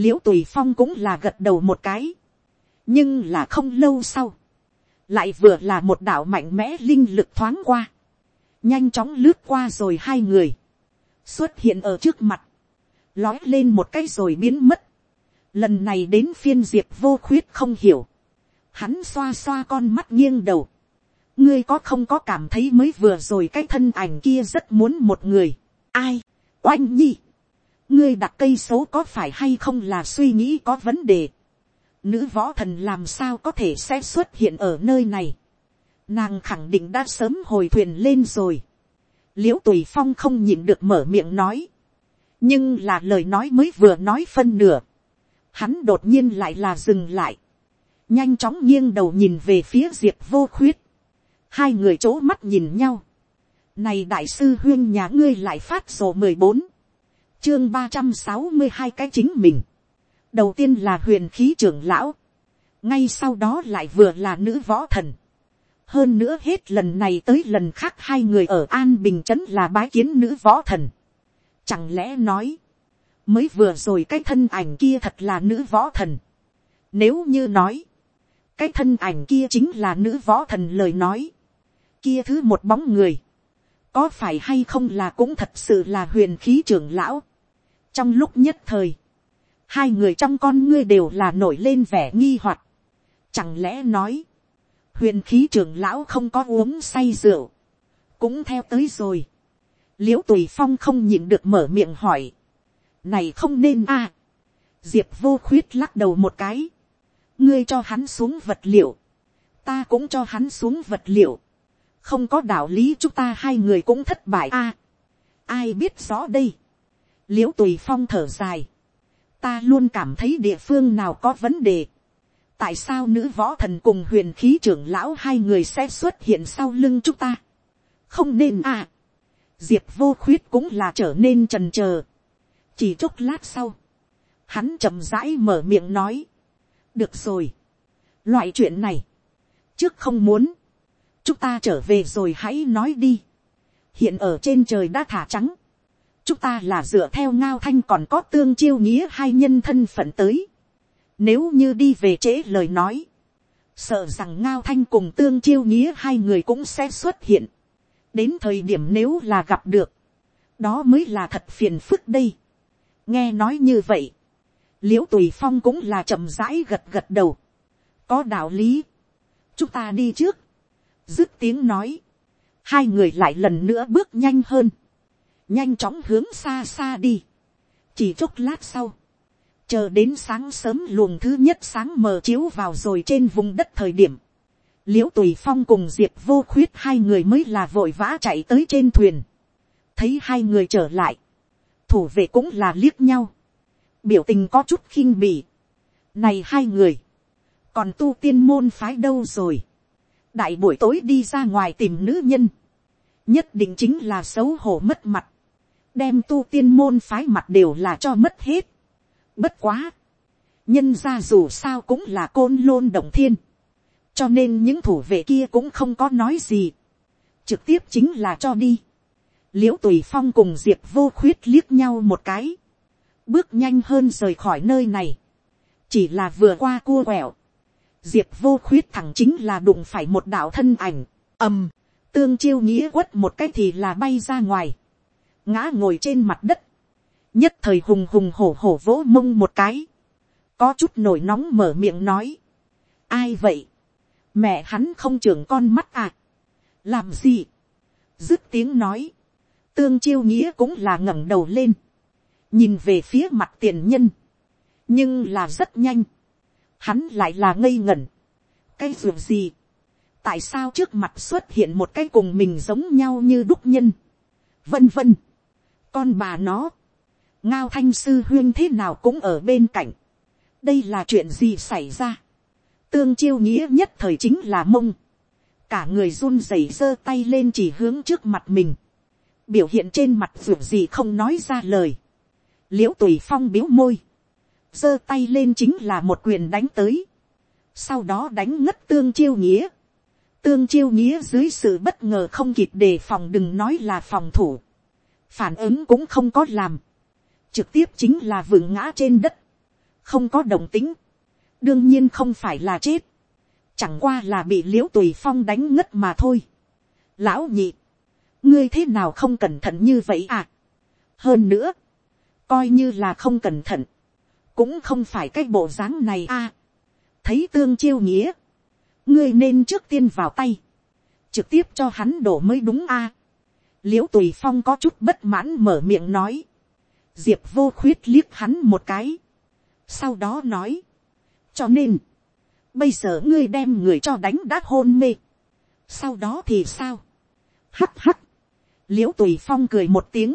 l i ễ u tùy phong cũng là gật đầu một cái, nhưng là không lâu sau, lại vừa là một đạo mạnh mẽ linh lực thoáng qua, nhanh chóng lướt qua rồi hai người, xuất hiện ở trước mặt, lói lên một cái rồi biến mất, lần này đến phiên diệp vô khuyết không hiểu, hắn xoa xoa con mắt nghiêng đầu, ngươi có không có cảm thấy mới vừa rồi cái thân ảnh kia rất muốn một người, ai, oanh nhi, ngươi đặt cây số có phải hay không là suy nghĩ có vấn đề, nữ võ thần làm sao có thể sẽ xuất hiện ở nơi này. Nàng khẳng định đã sớm hồi thuyền lên rồi. l i ễ u tùy phong không nhịn được mở miệng nói. nhưng là lời nói mới vừa nói phân nửa. hắn đột nhiên lại là dừng lại. nhanh chóng nghiêng đầu nhìn về phía diệp vô khuyết. hai người chỗ mắt nhìn nhau. này đại sư huyên nhà ngươi lại phát sổ mười bốn, chương ba trăm sáu mươi hai cái chính mình đầu tiên là huyền khí trưởng lão, ngay sau đó lại vừa là nữ võ thần. hơn nữa hết lần này tới lần khác hai người ở an bình trấn là bái kiến nữ võ thần. chẳng lẽ nói, mới vừa rồi cái thân ảnh kia thật là nữ võ thần. nếu như nói, cái thân ảnh kia chính là nữ võ thần lời nói, kia thứ một bóng người, có phải hay không là cũng thật sự là huyền khí trưởng lão. trong lúc nhất thời, hai người trong con ngươi đều là nổi lên vẻ nghi hoặc. Chẳng lẽ nói, huyền khí trưởng lão không có uống say rượu, cũng theo tới rồi. l i ễ u tùy phong không nhịn được mở miệng hỏi, này không nên a. diệp vô khuyết lắc đầu một cái, ngươi cho hắn xuống vật liệu, ta cũng cho hắn xuống vật liệu, không có đạo lý chúng ta hai người cũng thất bại a. ai biết rõ đây, l i ễ u tùy phong thở dài, ta luôn cảm thấy địa phương nào có vấn đề. tại sao nữ võ thần cùng huyền khí trưởng lão hai người sẽ xuất hiện sau lưng chúng ta. không nên à. diệp vô khuyết cũng là trở nên trần trờ. chỉ chốc lát sau, hắn chậm rãi mở miệng nói. được rồi. loại chuyện này, trước không muốn, chúng ta trở về rồi hãy nói đi. hiện ở trên trời đã thả trắng chúng ta là dựa theo ngao thanh còn có tương chiêu nghĩa hai nhân thân phận tới. Nếu như đi về trễ lời nói, sợ rằng ngao thanh cùng tương chiêu nghĩa hai người cũng sẽ xuất hiện, đến thời điểm nếu là gặp được, đó mới là thật phiền phức đây. nghe nói như vậy, l i ễ u tùy phong cũng là chậm rãi gật gật đầu, có đạo lý, chúng ta đi trước, dứt tiếng nói, hai người lại lần nữa bước nhanh hơn, nhanh chóng hướng xa xa đi, chỉ chốc lát sau, chờ đến sáng sớm luồng thứ nhất sáng mờ chiếu vào rồi trên vùng đất thời điểm, l i ễ u tùy phong cùng diệp vô khuyết hai người mới là vội vã chạy tới trên thuyền, thấy hai người trở lại, thủ vệ cũng là liếc nhau, biểu tình có chút khinh bỉ, này hai người, còn tu tiên môn phái đâu rồi, đại buổi tối đi ra ngoài tìm nữ nhân, nhất định chính là xấu hổ mất mặt, đem tu tiên môn phái mặt đều là cho mất hết, Bất quá. Nhân ra dù sao cũng là côn lôn động thiên. Cho nên những thủ vệ kia cũng không có nói gì. Trực tiếp chính là cho đi. Liễu tùy phong cùng diệp vô khuyết liếc nhau một cái. Bước nhanh hơn rời khỏi nơi này. Chỉ là vừa qua cua quẹo. Diệp vô khuyết thẳng chính là đụng phải một đạo thân ảnh. ầm, tương chiêu nghĩa quất một cái thì là bay ra ngoài. Ngã ngồi trên mặt đất. Nhất thời hùng hùng hổ hổ vỗ mông một cái, có chút nổi nóng mở miệng nói, ai vậy, mẹ hắn không trưởng con mắt à, làm gì, dứt tiếng nói, tương chiêu nghĩa cũng là ngẩng đầu lên, nhìn về phía mặt tiền nhân, nhưng là rất nhanh, hắn lại là ngây ngẩn, cái ruộng gì, tại sao trước mặt xuất hiện một cái cùng mình giống nhau như đúc nhân, vân vân, con bà nó, ngao thanh sư huyên thế nào cũng ở bên cạnh. đây là chuyện gì xảy ra. tương chiêu nghĩa nhất thời chính là mông. cả người run rẩy giơ tay lên chỉ hướng trước mặt mình. biểu hiện trên mặt ruột gì không nói ra lời. l i ễ u tùy phong biếu môi. giơ tay lên chính là một quyền đánh tới. sau đó đánh ngất tương chiêu nghĩa. tương chiêu nghĩa dưới sự bất ngờ không kịp đề phòng đừng nói là phòng thủ phản ứng cũng không có làm trực tiếp chính là vừng ngã trên đất, không có đồng tính, đương nhiên không phải là chết, chẳng qua là bị l i ễ u tùy phong đánh ngất mà thôi. lão nhị, ngươi thế nào không cẩn thận như vậy à. hơn nữa, coi như là không cẩn thận, cũng không phải cái bộ dáng này à. thấy tương chiêu nghĩa, ngươi nên trước tiên vào tay, trực tiếp cho hắn đổ mới đúng à l i ễ u tùy phong có chút bất mãn mở miệng nói, diệp vô khuyết liếc hắn một cái, sau đó nói, cho nên, bây giờ ngươi đem người cho đánh đã hôn mê, sau đó thì sao, hắt hắt, l i ễ u tùy phong cười một tiếng,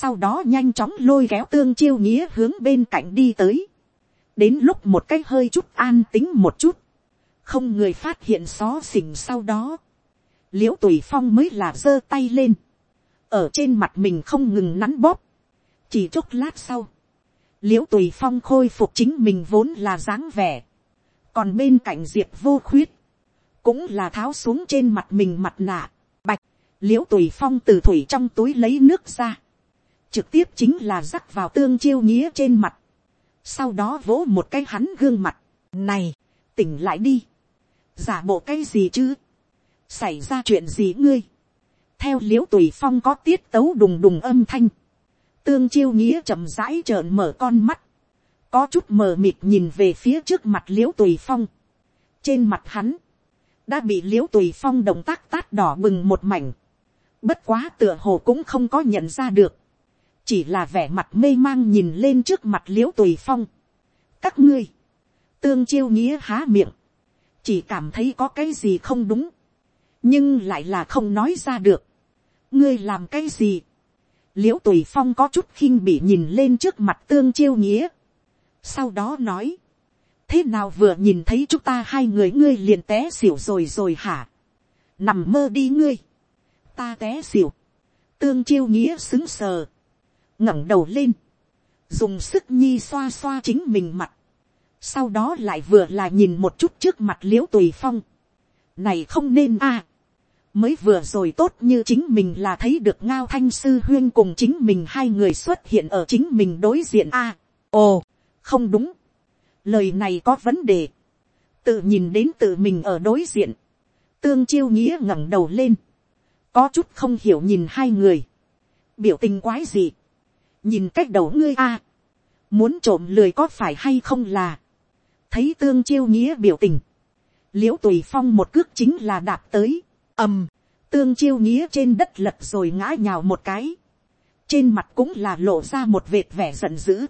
sau đó nhanh chóng lôi kéo tương chiêu nghĩa hướng bên cạnh đi tới, đến lúc một cái hơi chút an tính một chút, không người phát hiện xó xỉnh sau đó, l i ễ u tùy phong mới là giơ tay lên, ở trên mặt mình không ngừng nắn bóp, chỉ chốc lát sau, l i ễ u tùy phong khôi phục chính mình vốn là dáng vẻ, còn bên cạnh diệp vô khuyết, cũng là tháo xuống trên mặt mình mặt nạ, bạch, l i ễ u tùy phong từ thủy trong túi lấy nước ra, trực tiếp chính là rắc vào tương chiêu nghĩa trên mặt, sau đó vỗ một cái hắn gương mặt, này, tỉnh lại đi, giả bộ cái gì chứ, xảy ra chuyện gì ngươi, theo l i ễ u tùy phong có tiết tấu đùng đùng âm thanh, tương chiêu nghĩa chậm rãi trợn mở con mắt, có chút mờ mịt nhìn về phía trước mặt l i ễ u tùy phong. trên mặt hắn, đã bị l i ễ u tùy phong động tác tát đỏ bừng một mảnh, bất quá tựa hồ cũng không có nhận ra được, chỉ là vẻ mặt mê mang nhìn lên trước mặt l i ễ u tùy phong. các ngươi, tương chiêu nghĩa há miệng, chỉ cảm thấy có cái gì không đúng, nhưng lại là không nói ra được. ngươi làm cái gì, l i ễ u tùy phong có chút khinh bị nhìn lên trước mặt tương chiêu nghĩa. sau đó nói, thế nào vừa nhìn thấy chúng ta hai người ngươi liền té xỉu rồi rồi hả. nằm mơ đi ngươi. ta té xỉu. tương chiêu nghĩa xứng sờ. ngẩng đầu lên. dùng sức nhi xoa xoa chính mình mặt. sau đó lại vừa là nhìn một chút trước mặt l i ễ u tùy phong. này không nên a mới vừa rồi tốt như chính mình là thấy được ngao thanh sư huyên cùng chính mình hai người xuất hiện ở chính mình đối diện. A ồ không đúng. Lời này có vấn đề. Tự nhìn đến tự mình ở đối diện, tương chiêu nghĩa ngẩng đầu lên, có chút không hiểu nhìn hai người, biểu tình quái gì, nhìn cách đầu ngươi a, muốn trộm lười có phải hay không là, thấy tương chiêu nghĩa biểu tình, l i ễ u tùy phong một cước chính là đạp tới, ầm, tương chiêu nghĩa trên đất lật rồi ngã nhào một cái, trên mặt cũng là lộ ra một vệt vẻ giận dữ,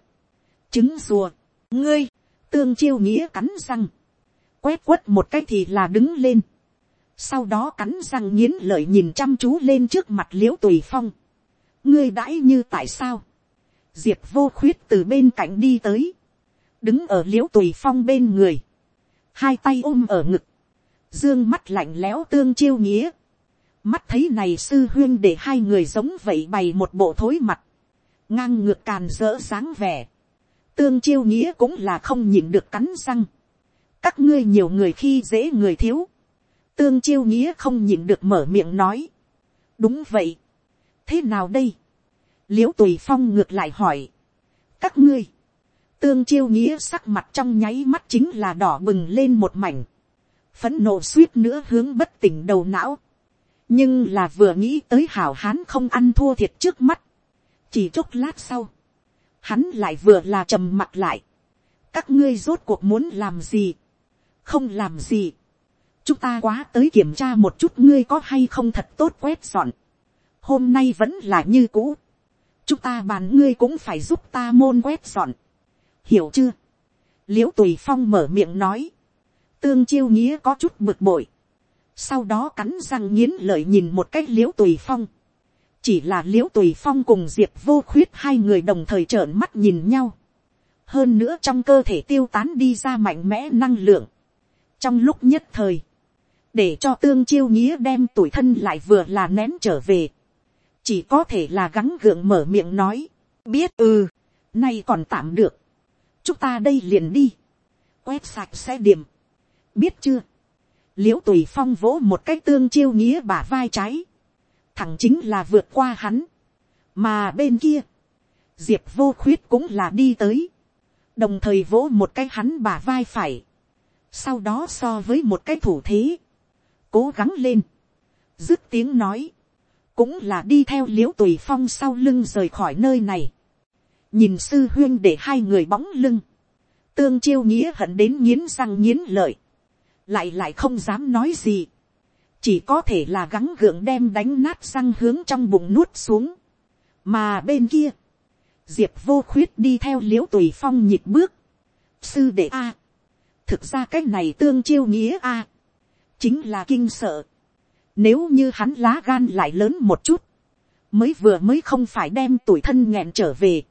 trứng rùa, ngươi, tương chiêu nghĩa cắn răng, quét quất một cái thì là đứng lên, sau đó cắn răng nghiến lợi nhìn chăm chú lên trước mặt l i ễ u tùy phong, ngươi đãi như tại sao, diệp vô khuyết từ bên cạnh đi tới, đứng ở l i ễ u tùy phong bên người, hai tay ôm ở ngực, dương mắt lạnh lẽo tương chiêu nghĩa, mắt thấy này sư huyên để hai người giống vậy bày một bộ thối mặt, ngang ngược càn dỡ sáng vẻ, tương chiêu nghĩa cũng là không nhìn được cắn răng, các ngươi nhiều người khi dễ người thiếu, tương chiêu nghĩa không nhìn được mở miệng nói, đúng vậy, thế nào đây, l i ễ u tùy phong ngược lại hỏi, các ngươi, tương chiêu nghĩa sắc mặt trong nháy mắt chính là đỏ bừng lên một mảnh, phấn nộ suýt nữa hướng bất tỉnh đầu não, nhưng là vừa nghĩ tới hảo hán không ăn thua thiệt trước mắt, chỉ chốc lát sau, hắn lại vừa là trầm mặt lại, các ngươi rốt cuộc muốn làm gì, không làm gì, chúng ta quá tới kiểm tra một chút ngươi có hay không thật tốt quét dọn, hôm nay vẫn là như cũ, chúng ta bàn ngươi cũng phải giúp ta môn quét dọn, hiểu chưa, l i ễ u tùy phong mở miệng nói, tương chiêu nghĩa có chút bực bội, sau đó cắn răng nghiến lợi nhìn một cách l i ễ u tùy phong, chỉ là l i ễ u tùy phong cùng diệp vô khuyết hai người đồng thời trợn mắt nhìn nhau, hơn nữa trong cơ thể tiêu tán đi ra mạnh mẽ năng lượng, trong lúc nhất thời, để cho tương chiêu nghĩa đem tuổi thân lại vừa là nén trở về, chỉ có thể là gắng gượng mở miệng nói, biết ừ, nay còn tạm được, chúng ta đây liền đi, quét sạch xe điểm, biết chưa, l i ễ u tùy phong vỗ một cái tương chiêu nghĩa bả vai trái, thẳng chính là vượt qua hắn, mà bên kia, diệp vô khuyết cũng là đi tới, đồng thời vỗ một cái hắn bả vai phải, sau đó so với một cái thủ thế, cố gắng lên, dứt tiếng nói, cũng là đi theo l i ễ u tùy phong sau lưng rời khỏi nơi này, nhìn sư huyên để hai người bóng lưng, tương chiêu nghĩa hận đến nghiến răng nghiến lợi, lại lại không dám nói gì, chỉ có thể là gắng gượng đem đánh nát răng hướng trong bụng nuốt xuống, mà bên kia, diệp vô khuyết đi theo l i ễ u tùy phong nhịp bước, sư đệ a, thực ra cái này tương chiêu nghĩa a, chính là kinh sợ, nếu như hắn lá gan lại lớn một chút, mới vừa mới không phải đem tuổi thân nghẹn trở về,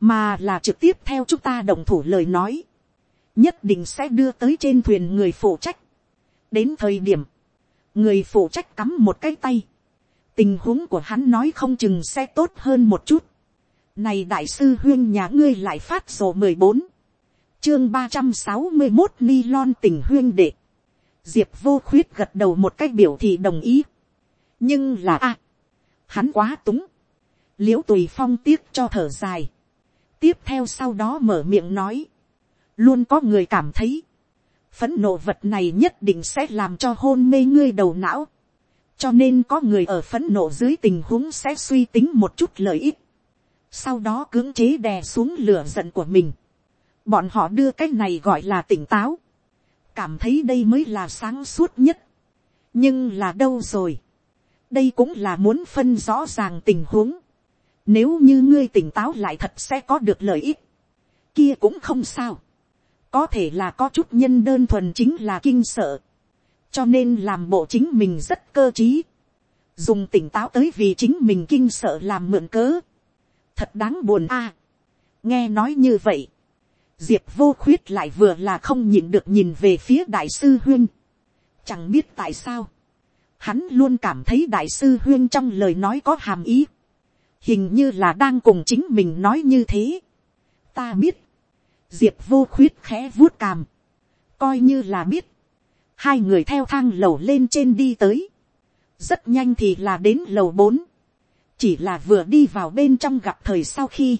mà là trực tiếp theo chúng ta đồng thủ lời nói, nhất định sẽ đưa tới trên thuyền người phụ trách. đến thời điểm, người phụ trách cắm một cái tay, tình huống của hắn nói không chừng sẽ tốt hơn một chút. này đại sư huyên nhà ngươi lại phát sổ mười bốn, chương ba trăm sáu mươi một ni lon tình huyên đệ, diệp vô khuyết gật đầu một cách biểu thị đồng ý. nhưng là a, hắn quá túng, l i ễ u tùy phong tiếc cho thở dài, tiếp theo sau đó mở miệng nói, luôn có người cảm thấy, phấn nộ vật này nhất định sẽ làm cho hôn mê ngươi đầu não, cho nên có người ở phấn nộ dưới tình huống sẽ suy tính một chút lợi ích, sau đó cưỡng chế đè xuống lửa giận của mình, bọn họ đưa cái này gọi là tỉnh táo, cảm thấy đây mới là sáng suốt nhất, nhưng là đâu rồi, đây cũng là muốn phân rõ ràng tình huống, nếu như ngươi tỉnh táo lại thật sẽ có được lợi ích. Kia cũng không sao. Có thể là có chút nhân đơn thuần chính là kinh sợ. Cho nên làm bộ chính mình rất cơ trí. Dùng tỉnh táo tới vì chính mình kinh sợ làm mượn cớ. Thật đáng buồn a. nghe nói như vậy. Diệp vô khuyết lại vừa là không nhịn được nhìn về phía đại sư huyên. Chẳng biết tại sao. Hắn luôn cảm thấy đại sư huyên trong lời nói có hàm ý hình như là đang cùng chính mình nói như thế. ta biết, diệp vô khuyết khẽ vuốt càm, coi như là biết, hai người theo thang lầu lên trên đi tới, rất nhanh thì là đến lầu bốn, chỉ là vừa đi vào bên trong gặp thời sau khi,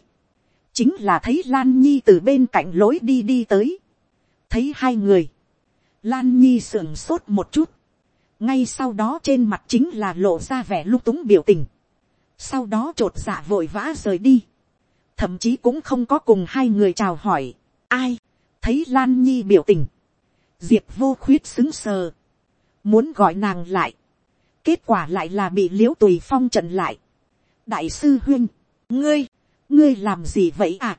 chính là thấy lan nhi từ bên cạnh lối đi đi tới, thấy hai người, Lan Nhi sưởng sốt một chút. Ngay sau đó trên mặt chính là lộ ra vẻ lung túng biểu tình. Sau đó trột dạ vội vã rời đi. Thậm chí cũng không có cùng hai người chào hỏi. Ai? Thấy Lan Nhi biểu tình. Diệp vô khuyết xứng sờ. Muốn gọi nàng lại. Kết quả lại là bị liễu tùy phong trận lại. Đại sư huyên. Ngươi. Ngươi làm gì vậy à?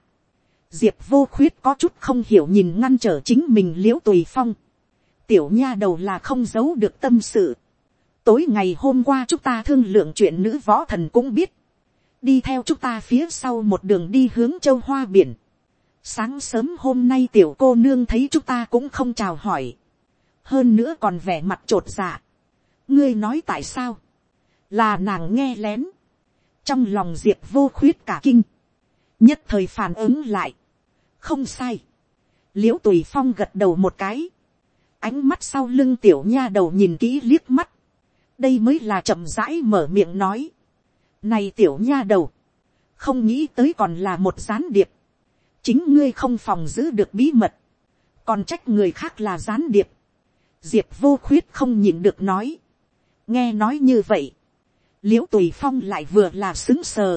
Diệp vô khuyết có chút không hiểu nhìn ngăn trở chính mình liễu tùy phong tiểu nha đầu là không giấu được tâm sự. tối ngày hôm qua chúng ta thương lượng chuyện nữ võ thần cũng biết. đi theo chúng ta phía sau một đường đi hướng châu hoa biển sáng sớm hôm nay tiểu cô nương thấy chúng ta cũng không chào hỏi. hơn nữa còn vẻ mặt t r ộ t dạ. ngươi nói tại sao. là nàng nghe lén. trong lòng diệp vô khuyết cả kinh. nhất thời phản ứng lại. không sai. l i ễ u tùy phong gật đầu một cái ánh mắt sau lưng tiểu nha đầu nhìn kỹ liếc mắt, đây mới là chậm rãi mở miệng nói. Này tiểu nha đầu, không nghĩ tới còn là một gián điệp, chính ngươi không phòng giữ được bí mật, còn trách người khác là gián điệp, diệp vô khuyết không nhìn được nói, nghe nói như vậy, l i ễ u tùy phong lại vừa là xứng sờ,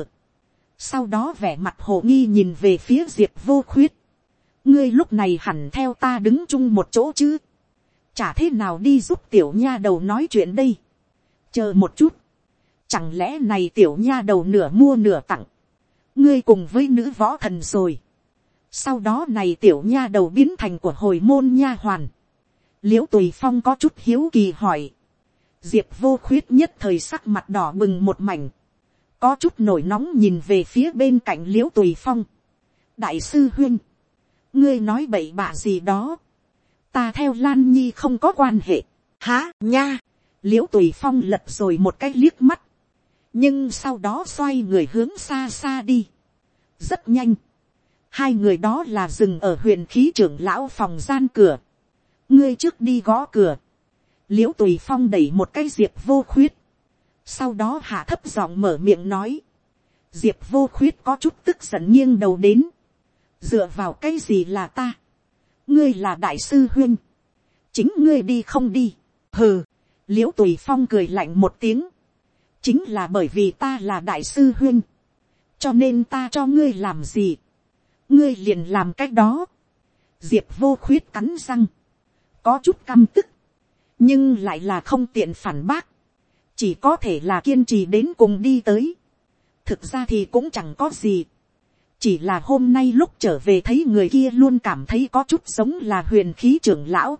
sau đó vẻ mặt hồ nghi nhìn về phía diệp vô khuyết, ngươi lúc này hẳn theo ta đứng chung một chỗ chứ, chả thế nào đi giúp tiểu nha đầu nói chuyện đây. chờ một chút, chẳng lẽ này tiểu nha đầu nửa mua nửa tặng, ngươi cùng với nữ võ thần rồi sau đó này tiểu nha đầu biến thành của hồi môn nha hoàn. l i ễ u tùy phong có chút hiếu kỳ hỏi. diệp vô khuyết nhất thời sắc mặt đỏ bừng một mảnh. có chút nổi nóng nhìn về phía bên cạnh l i ễ u tùy phong. đại sư huyên, ngươi nói bậy bạ gì đó ta theo lan nhi không có quan hệ, há nha, l i ễ u tùy phong lật rồi một cái liếc mắt, nhưng sau đó xoay người hướng xa xa đi, rất nhanh, hai người đó là dừng ở huyện khí trưởng lão phòng gian cửa, ngươi trước đi gõ cửa, l i ễ u tùy phong đẩy một cái diệp vô khuyết, sau đó hạ thấp giọng mở miệng nói, diệp vô khuyết có chút tức giận nghiêng đầu đến, dựa vào cái gì là ta, ngươi là đại sư huyên, chính ngươi đi không đi, hừ, l i ễ u tùy phong cười lạnh một tiếng, chính là bởi vì ta là đại sư huyên, cho nên ta cho ngươi làm gì, ngươi liền làm cách đó, diệp vô khuyết cắn răng, có chút căm tức, nhưng lại là không tiện phản bác, chỉ có thể là kiên trì đến cùng đi tới, thực ra thì cũng chẳng có gì, chỉ là hôm nay lúc trở về thấy người kia luôn cảm thấy có chút giống là huyền khí trưởng lão,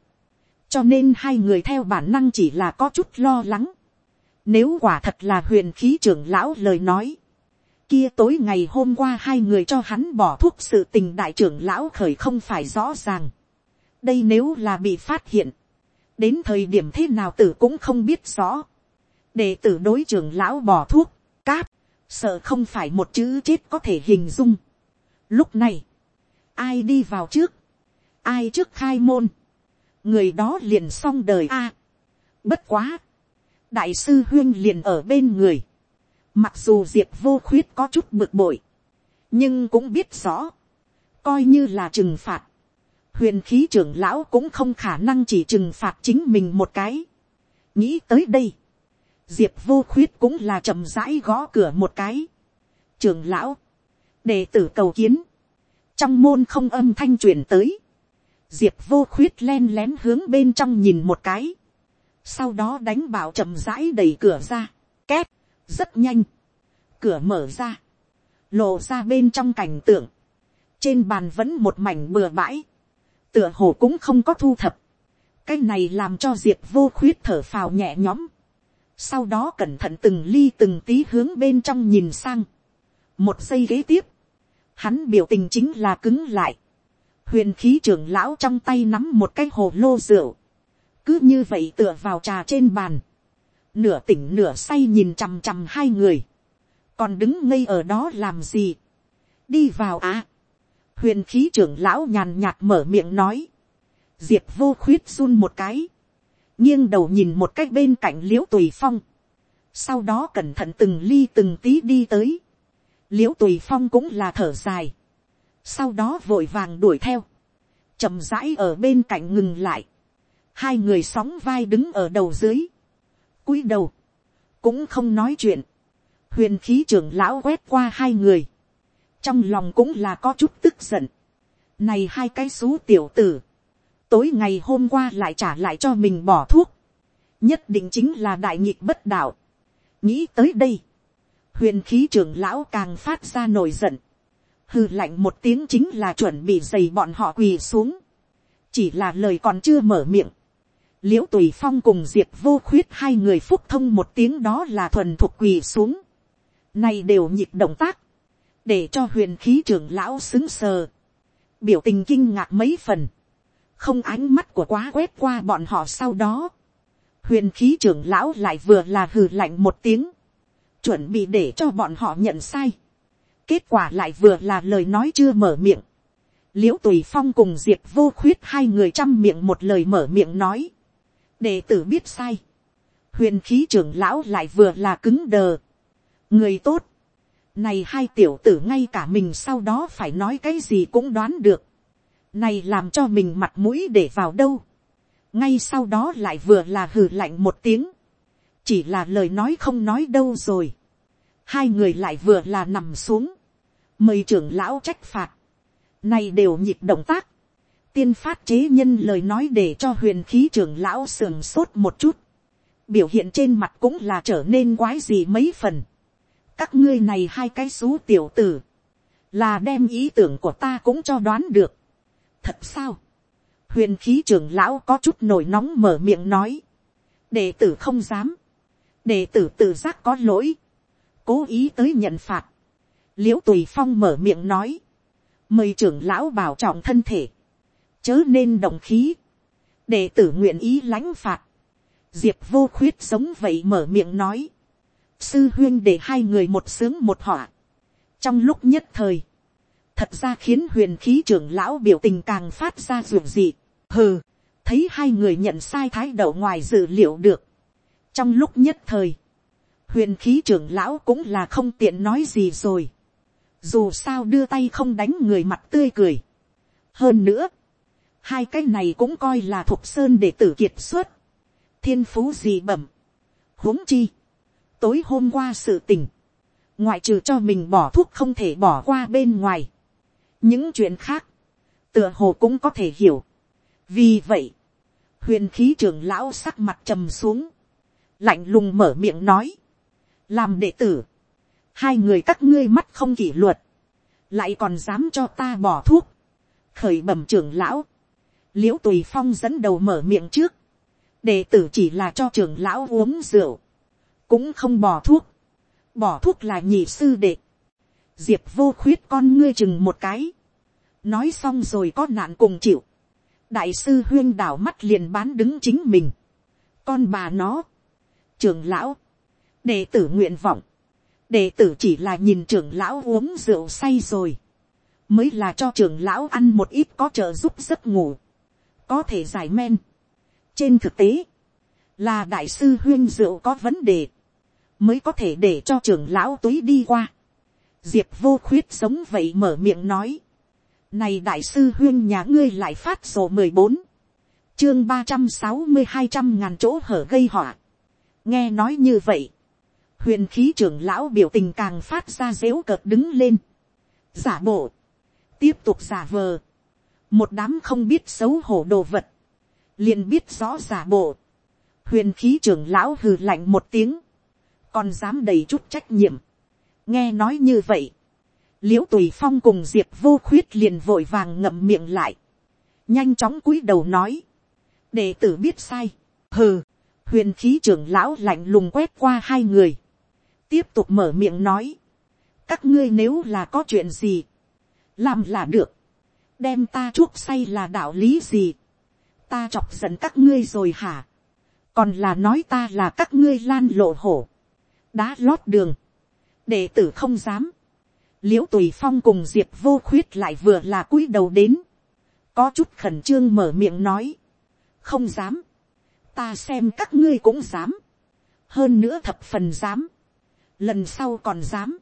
cho nên hai người theo bản năng chỉ là có chút lo lắng. Nếu quả thật là huyền khí trưởng lão lời nói, kia tối ngày hôm qua hai người cho hắn bỏ thuốc sự tình đại trưởng lão khởi không phải rõ ràng. đây nếu là bị phát hiện, đến thời điểm thế nào tử cũng không biết rõ. để tử đối trưởng lão bỏ thuốc, cáp, sợ không phải một chữ chết có thể hình dung. Lúc này, ai đi vào trước, ai trước khai môn, người đó liền xong đời a. bất quá, đại sư huyên liền ở bên người, mặc dù diệp vô khuyết có chút bực bội, nhưng cũng biết rõ, coi như là trừng phạt, huyền khí trưởng lão cũng không khả năng chỉ trừng phạt chính mình một cái. nghĩ tới đây, diệp vô khuyết cũng là chậm rãi gõ cửa một cái. trưởng lão, đệ tử cầu kiến, trong môn không âm thanh truyền tới, diệp vô khuyết len lén hướng bên trong nhìn một cái, sau đó đánh bảo chậm rãi đẩy cửa ra, két, rất nhanh, cửa mở ra, lộ ra bên trong cảnh tượng, trên bàn vẫn một mảnh bừa bãi, tựa hồ cũng không có thu thập, cái này làm cho diệp vô khuyết thở phào nhẹ nhõm, sau đó cẩn thận từng ly từng tí hướng bên trong nhìn sang, một giây ghế tiếp, hắn biểu tình chính là cứng lại, huyền khí trưởng lão trong tay nắm một cái hồ lô rượu, cứ như vậy tựa vào trà trên bàn, nửa tỉnh nửa say nhìn chằm chằm hai người, còn đứng ngây ở đó làm gì, đi vào à, huyền khí trưởng lão nhàn nhạt mở miệng nói, diệp vô khuyết run một cái, nghiêng đầu nhìn một cách bên cạnh l i ễ u tùy phong, sau đó cẩn thận từng ly từng tí đi tới, l i ễ u tùy phong cũng là thở dài, sau đó vội vàng đuổi theo, chậm rãi ở bên cạnh ngừng lại, hai người sóng vai đứng ở đầu dưới, cúi đầu, cũng không nói chuyện, huyền khí trưởng lão quét qua hai người, trong lòng cũng là có chút tức giận, này hai cái xú tiểu tử, tối ngày hôm qua lại trả lại cho mình bỏ thuốc, nhất định chính là đại nghịch bất đạo. nghĩ tới đây, huyền khí trưởng lão càng phát ra nổi giận, hư lạnh một tiếng chính là chuẩn bị dày bọn họ quỳ xuống, chỉ là lời còn chưa mở miệng, l i ễ u tùy phong cùng diệp vô khuyết hai người phúc thông một tiếng đó là thuần thuộc quỳ xuống, Này đều nhịp động tác, để cho huyền khí trưởng lão xứng sờ, biểu tình kinh ngạc mấy phần, không ánh mắt của quá quét qua bọn họ sau đó, huyền khí trưởng lão lại vừa là hừ lạnh một tiếng, chuẩn bị để cho bọn họ nhận sai. kết quả lại vừa là lời nói chưa mở miệng. l i ễ u tùy phong cùng diệp vô khuyết hai người chăm miệng một lời mở miệng nói đệ tử biết sai. huyền khí trưởng lão lại vừa là cứng đờ. người tốt. này hai tiểu tử ngay cả mình sau đó phải nói cái gì cũng đoán được. này làm cho mình mặt mũi để vào đâu. ngay sau đó lại vừa là hừ lạnh một tiếng chỉ là lời nói không nói đâu rồi. hai người lại vừa là nằm xuống, mời trưởng lão trách phạt, này đều nhịp động tác, tiên phát chế nhân lời nói để cho huyền khí trưởng lão sườn sốt một chút, biểu hiện trên mặt cũng là trở nên quái gì mấy phần. các ngươi này hai cái xú tiểu tử, là đem ý tưởng của ta cũng cho đoán được. thật sao, huyền khí trưởng lão có chút nổi nóng mở miệng nói, đệ tử không dám, đệ tử tự giác có lỗi, cố ý tới nhận phạt, l i ễ u tùy phong mở miệng nói, mời trưởng lão bảo trọng thân thể, chớ nên đồng khí, để tử nguyện ý lãnh phạt, diệp vô khuyết sống vậy mở miệng nói, sư huyên để hai người một sướng một họa, trong lúc nhất thời, thật ra khiến huyền khí trưởng lão biểu tình càng phát ra ruộng dị, hừ, thấy hai người nhận sai thái độ ngoài dự liệu được, trong lúc nhất thời, huyền khí trưởng lão cũng là không tiện nói gì rồi. dù sao đưa tay không đánh người mặt tươi cười. hơn nữa, hai cái này cũng coi là thuộc sơn để tử kiệt xuất. thiên phú gì bẩm. huống chi. tối hôm qua sự tình. ngoại trừ cho mình bỏ thuốc không thể bỏ qua bên ngoài. những chuyện khác, tựa hồ cũng có thể hiểu. vì vậy, huyền khí trưởng lão sắc mặt trầm xuống lạnh lùng mở miệng nói, làm đệ tử, hai người các ngươi mắt không kỷ luật, lại còn dám cho ta bỏ thuốc, khởi bẩm trưởng lão, l i ễ u tùy phong dẫn đầu mở miệng trước, đệ tử chỉ là cho trưởng lão uống rượu, cũng không bỏ thuốc, bỏ thuốc là nhị sư đệ, diệp vô khuyết con ngươi chừng một cái, nói xong rồi có nạn cùng chịu, đại sư huyên đảo mắt liền bán đứng chính mình, con bà nó, trưởng lão, đệ tử nguyện vọng, đệ tử chỉ là nhìn trưởng lão uống rượu say rồi, mới là cho trưởng lão ăn một ít có trợ giúp giấc ngủ, có thể giải men. trên thực tế, là đại sư huyên rượu có vấn đề, mới có thể để cho trưởng lão túi đi qua. diệp vô khuyết sống vậy mở miệng nói, này đại sư huyên nhà ngươi lại phát sổ mười bốn, chương ba trăm sáu mươi hai trăm ngàn chỗ hở gây họa nghe nói như vậy, huyền khí trưởng lão biểu tình càng phát ra dếu cợt đứng lên, giả bộ, tiếp tục giả vờ, một đám không biết xấu hổ đồ vật, liền biết rõ giả bộ, huyền khí trưởng lão hừ lạnh một tiếng, còn dám đầy chút trách nhiệm, nghe nói như vậy, l i ễ u tùy phong cùng diệp vô khuyết liền vội vàng ngậm miệng lại, nhanh chóng cúi đầu nói, để tử biết sai, hừ, huyền khí trưởng lão lạnh lùng quét qua hai người, tiếp tục mở miệng nói, các ngươi nếu là có chuyện gì, làm là được, đem ta chuốc say là đạo lý gì, ta chọc giận các ngươi rồi hả, còn là nói ta là các ngươi lan lộ hổ, đá lót đường, đệ tử không dám, l i ễ u tùy phong cùng diệp vô khuyết lại vừa là cúi đầu đến, có chút khẩn trương mở miệng nói, không dám, ta xem các ngươi cũng dám, hơn nữa thập phần dám, lần sau còn dám,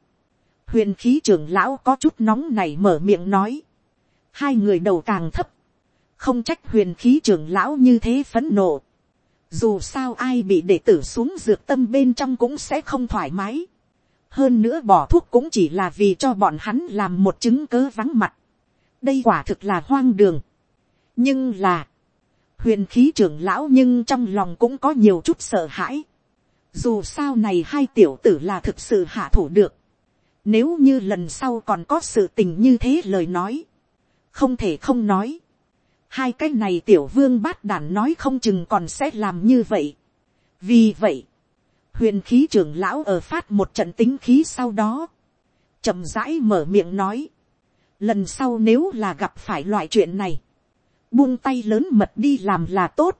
huyền khí trưởng lão có chút nóng này mở miệng nói, hai người đầu càng thấp, không trách huyền khí trưởng lão như thế phấn nộ. dù sao ai bị đệ tử xuống dược tâm bên trong cũng sẽ không thoải mái. hơn nữa bỏ thuốc cũng chỉ là vì cho bọn hắn làm một chứng cớ vắng mặt. đây quả thực là hoang đường. nhưng là, huyền khí trưởng lão nhưng trong lòng cũng có nhiều chút sợ hãi. dù sao này hai tiểu tử là thực sự hạ thủ được. nếu như lần sau còn có sự tình như thế lời nói, không thể không nói. hai cái này tiểu vương bát đàn nói không chừng còn sẽ làm như vậy. vì vậy, huyền khí trưởng lão ở phát một trận tính khí sau đó, chậm rãi mở miệng nói, lần sau nếu là gặp phải loại chuyện này, buông tay lớn mật đi làm là tốt,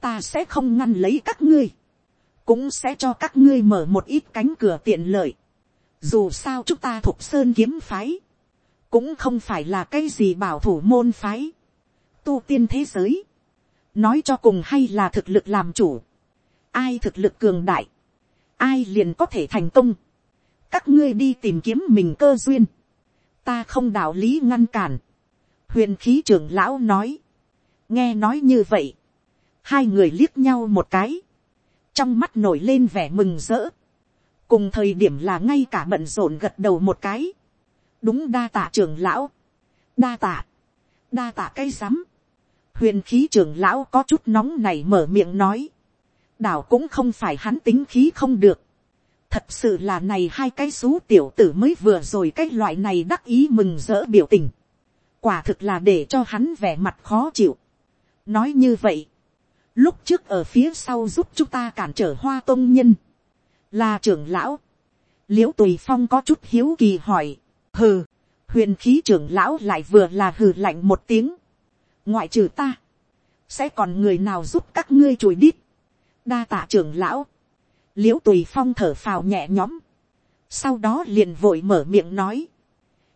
ta sẽ không ngăn lấy các ngươi, cũng sẽ cho các ngươi mở một ít cánh cửa tiện lợi, dù sao chúng ta thuộc sơn kiếm phái, cũng không phải là cái gì bảo thủ môn phái, tu tiên thế giới, nói cho cùng hay là thực lực làm chủ, ai thực lực cường đại, ai liền có thể thành công, các ngươi đi tìm kiếm mình cơ duyên, ta không đạo lý ngăn cản, huyền khí trưởng lão nói, nghe nói như vậy, hai người liếc nhau một cái, trong mắt nổi lên vẻ mừng rỡ, cùng thời điểm là ngay cả bận rộn gật đầu một cái, đúng đa tạ trưởng lão, đa tạ, đa tạ cây rắm, huyền khí trưởng lão có chút nóng này mở miệng nói, đảo cũng không phải hắn tính khí không được, thật sự là này hai cái xú tiểu tử mới vừa rồi cái loại này đắc ý mừng rỡ biểu tình, quả thực là để cho hắn vẻ mặt khó chịu. nói như vậy, lúc trước ở phía sau giúp chúng ta cản trở hoa tôn nhân, là trưởng lão, l i ễ u tùy phong có chút hiếu kỳ hỏi, hừ, huyền khí trưởng lão lại vừa là hừ lạnh một tiếng, ngoại trừ ta, sẽ còn người nào giúp các ngươi chùi đít, đa tạ trưởng lão, l i ễ u tùy phong thở phào nhẹ nhõm, sau đó liền vội mở miệng nói,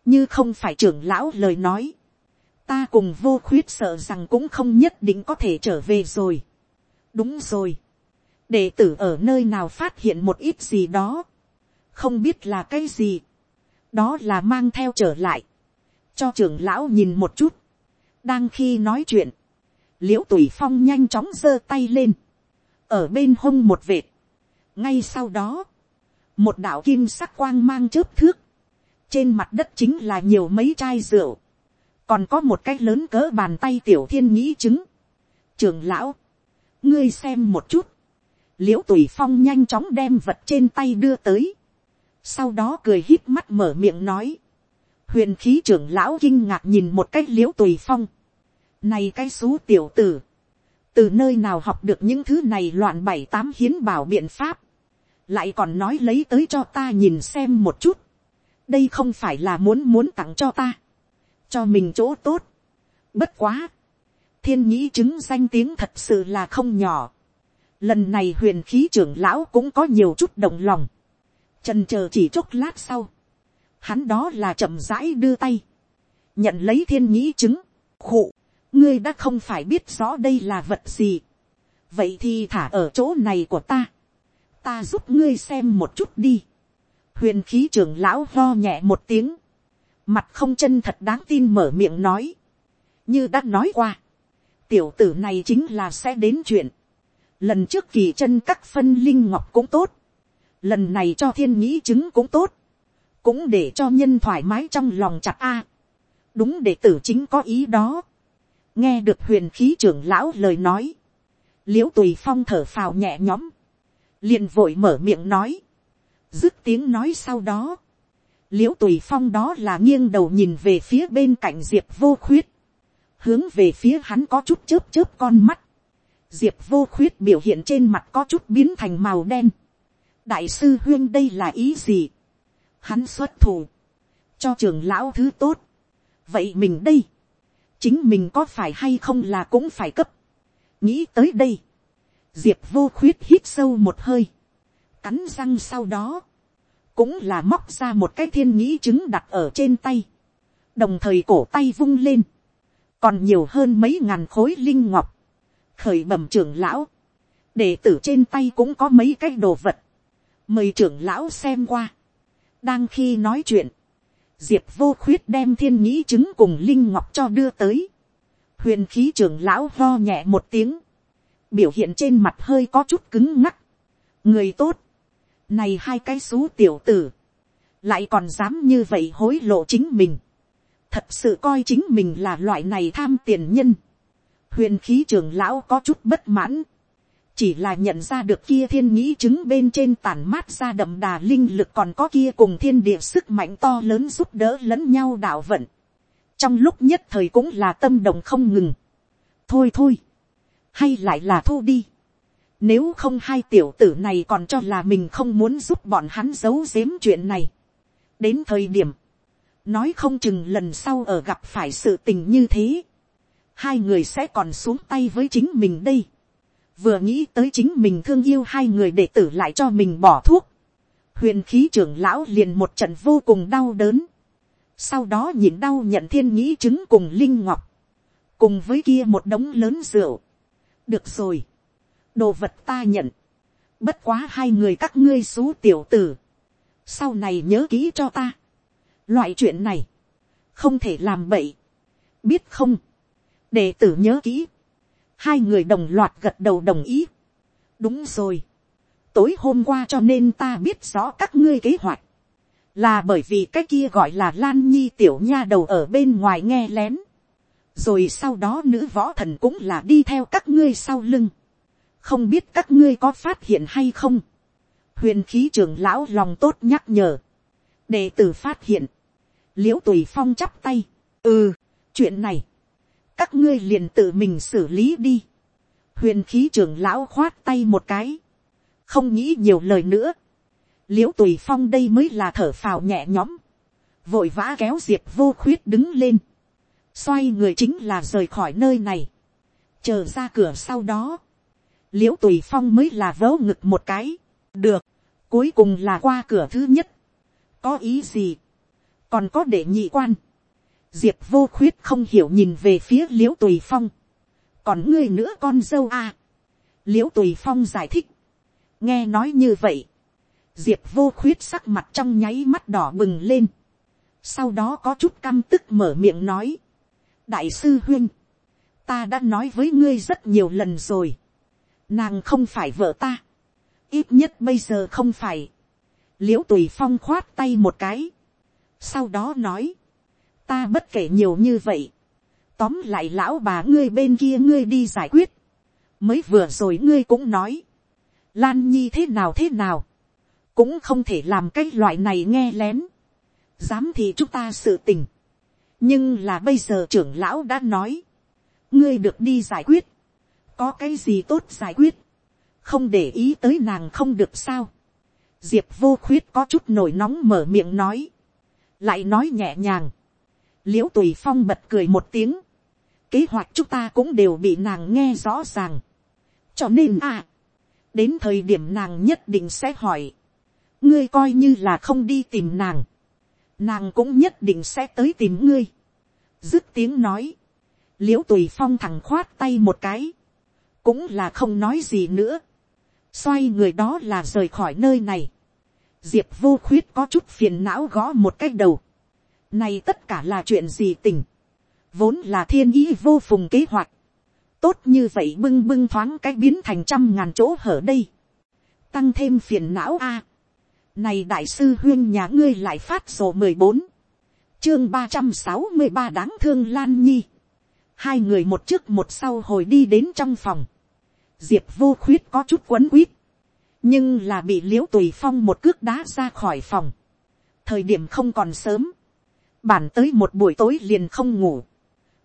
như không phải trưởng lão lời nói, ta cùng vô khuyết sợ rằng cũng không nhất định có thể trở về rồi. đúng rồi. đệ tử ở nơi nào phát hiện một ít gì đó. không biết là cái gì đó là mang theo trở lại. cho trưởng lão nhìn một chút. đang khi nói chuyện, l i ễ u tùy phong nhanh chóng giơ tay lên. ở bên hông một vệt. ngay sau đó, một đạo kim sắc quang mang chớp thước. trên mặt đất chính là nhiều mấy chai rượu còn có một cái lớn cỡ bàn tay tiểu thiên nhĩ trứng. trường lão, ngươi xem một chút, l i ễ u tùy phong nhanh chóng đem vật trên tay đưa tới, sau đó cười hít mắt mở miệng nói, huyền khí trưởng lão kinh ngạc nhìn một cái l i ễ u tùy phong, này cái xú tiểu tử, từ nơi nào học được những thứ này loạn bảy tám hiến bảo biện pháp, lại còn nói lấy tới cho ta nhìn xem một chút, đây không phải là muốn muốn tặng cho ta, cho mình chỗ tốt. Bất quá, thiên nhĩ chứng danh tiếng thật sự là không nhỏ. Lần này huyền khí trưởng lão cũng có nhiều chút động lòng. Trần chờ chỉ chốc lát sau. Hắn đó là chậm rãi đưa tay. Nhận lấy thiên nhĩ chứng. Khụ, ngươi đã không phải biết rõ đây là vật gì. Vậy thì thả ở chỗ này của ta. Ta giúp ngươi xem một chút đi. Huyền khí trưởng lão lo nhẹ một tiếng mặt không chân thật đáng tin mở miệng nói, như đã nói qua, tiểu tử này chính là sẽ đến chuyện, lần trước kỳ chân các phân linh ngọc cũng tốt, lần này cho thiên nhĩ chứng cũng tốt, cũng để cho nhân thoải mái trong lòng chặt a, đúng để tử chính có ý đó, nghe được huyền khí trưởng lão lời nói, l i ễ u tùy phong thở phào nhẹ nhõm, liền vội mở miệng nói, dứt tiếng nói sau đó, l i ễ u tùy phong đó là nghiêng đầu nhìn về phía bên cạnh diệp vô khuyết, hướng về phía hắn có chút chớp chớp con mắt, diệp vô khuyết biểu hiện trên mặt có chút biến thành màu đen, đại sư huyên đây là ý gì, hắn xuất thủ, cho trường lão thứ tốt, vậy mình đây, chính mình có phải hay không là cũng phải cấp, nghĩ tới đây, diệp vô khuyết hít sâu một hơi, cắn răng sau đó, cũng là móc ra một cái thiên nhĩ trứng đặt ở trên tay, đồng thời cổ tay vung lên, còn nhiều hơn mấy ngàn khối linh ngọc, khởi bẩm trưởng lão, đệ tử trên tay cũng có mấy cái đồ vật, mời trưởng lão xem qua, đang khi nói chuyện, diệp vô khuyết đem thiên nhĩ chứng cùng linh ngọc cho đưa tới, huyền khí trưởng lão lo nhẹ một tiếng, biểu hiện trên mặt hơi có chút cứng ngắc, người tốt, này hai cái xú tiểu tử, lại còn dám như vậy hối lộ chính mình, thật sự coi chính mình là loại này tham tiền nhân, huyền khí trưởng lão có chút bất mãn, chỉ là nhận ra được kia thiên nghĩ chứng bên trên tàn mát ra đậm đà linh lực còn có kia cùng thiên địa sức mạnh to lớn giúp đỡ lẫn nhau đạo vận. trong lúc nhất thời cũng là tâm động không ngừng. thôi thôi, hay lại là thu đi. nếu không hai tiểu tử này còn cho là mình không muốn giúp bọn hắn giấu giếm chuyện này. đến thời điểm, nói không chừng lần sau ở gặp phải sự tình như thế, hai người sẽ còn xuống tay với chính mình đây vừa nghĩ tới chính mình thương yêu hai người để tử lại cho mình bỏ thuốc, huyền khí trưởng lão liền một trận vô cùng đau đớn, sau đó nhìn đau nhận thiên nghĩ chứng cùng linh ngọc, cùng với kia một đống lớn rượu, được rồi, đồ vật ta nhận, bất quá hai người các ngươi xú tiểu tử, sau này nhớ kỹ cho ta, loại chuyện này, không thể làm bậy, biết không, đệ tử nhớ kỹ, hai người đồng loạt gật đầu đồng ý. đúng rồi. tối hôm qua cho nên ta biết rõ các ngươi kế hoạch. là bởi vì cái kia gọi là lan nhi tiểu nha đầu ở bên ngoài nghe lén. rồi sau đó nữ võ thần cũng là đi theo các ngươi sau lưng. không biết các ngươi có phát hiện hay không. huyền khí trưởng lão lòng tốt nhắc nhở. đệ tử phát hiện. l i ễ u tùy phong chắp tay. ừ, chuyện này các ngươi liền tự mình xử lý đi. huyền khí trưởng lão khoát tay một cái, không nghĩ nhiều lời nữa. l i ễ u tùy phong đây mới là thở phào nhẹ nhõm, vội vã kéo diệp vô khuyết đứng lên, xoay người chính là rời khỏi nơi này, chờ ra cửa sau đó, l i ễ u tùy phong mới là vớ ngực một cái, được, cuối cùng là qua cửa thứ nhất, có ý gì, còn có để nhị quan, diệp vô khuyết không hiểu nhìn về phía l i ễ u tùy phong, còn ngươi nữa con dâu a. À. l i ễ u tùy phong giải thích, nghe nói như vậy, diệp vô khuyết sắc mặt trong nháy mắt đỏ bừng lên, sau đó có chút căm tức mở miệng nói, đại sư huyên, ta đã nói với ngươi rất nhiều lần rồi, nàng không phải vợ ta, ít nhất bây giờ không phải, l i ễ u tùy phong khoát tay một cái, sau đó nói, ta bất kể nhiều như vậy, tóm lại lão bà ngươi bên kia ngươi đi giải quyết, mới vừa rồi ngươi cũng nói, lan nhi thế nào thế nào, cũng không thể làm cái loại này nghe lén, dám thì chúng ta sự tình, nhưng là bây giờ trưởng lão đã nói, ngươi được đi giải quyết, có cái gì tốt giải quyết, không để ý tới nàng không được sao, diệp vô khuyết có chút nổi nóng mở miệng nói, lại nói nhẹ nhàng, l i ễ u tùy phong bật cười một tiếng, kế hoạch chúng ta cũng đều bị nàng nghe rõ ràng. cho nên à, đến thời điểm nàng nhất định sẽ hỏi, ngươi coi như là không đi tìm nàng, nàng cũng nhất định sẽ tới tìm ngươi. dứt tiếng nói, l i ễ u tùy phong thẳng khoát tay một cái, cũng là không nói gì nữa, xoay người đó là rời khỏi nơi này. diệp vô khuyết có chút phiền não gõ một cái đầu, này tất cả là chuyện gì tình. Vốn là thiên ý vô phùng kế hoạch. Tốt như vậy bưng bưng thoáng cái biến thành trăm ngàn chỗ hở đây. Tăng thêm phiền não a. Này đại sư huyên nhà ngươi lại phát sổ mười bốn Chương ba trăm sáu mươi ba đáng thương Lan Nhi. Hai người một trước một sau hồi đi đến trong phòng. Diệp vô khuyết có chút quấn quýt. Nhưng là bị liễu tùy phong một cước đá ra khỏi phòng. Thời điểm không còn sớm bản tới một buổi tối liền không ngủ,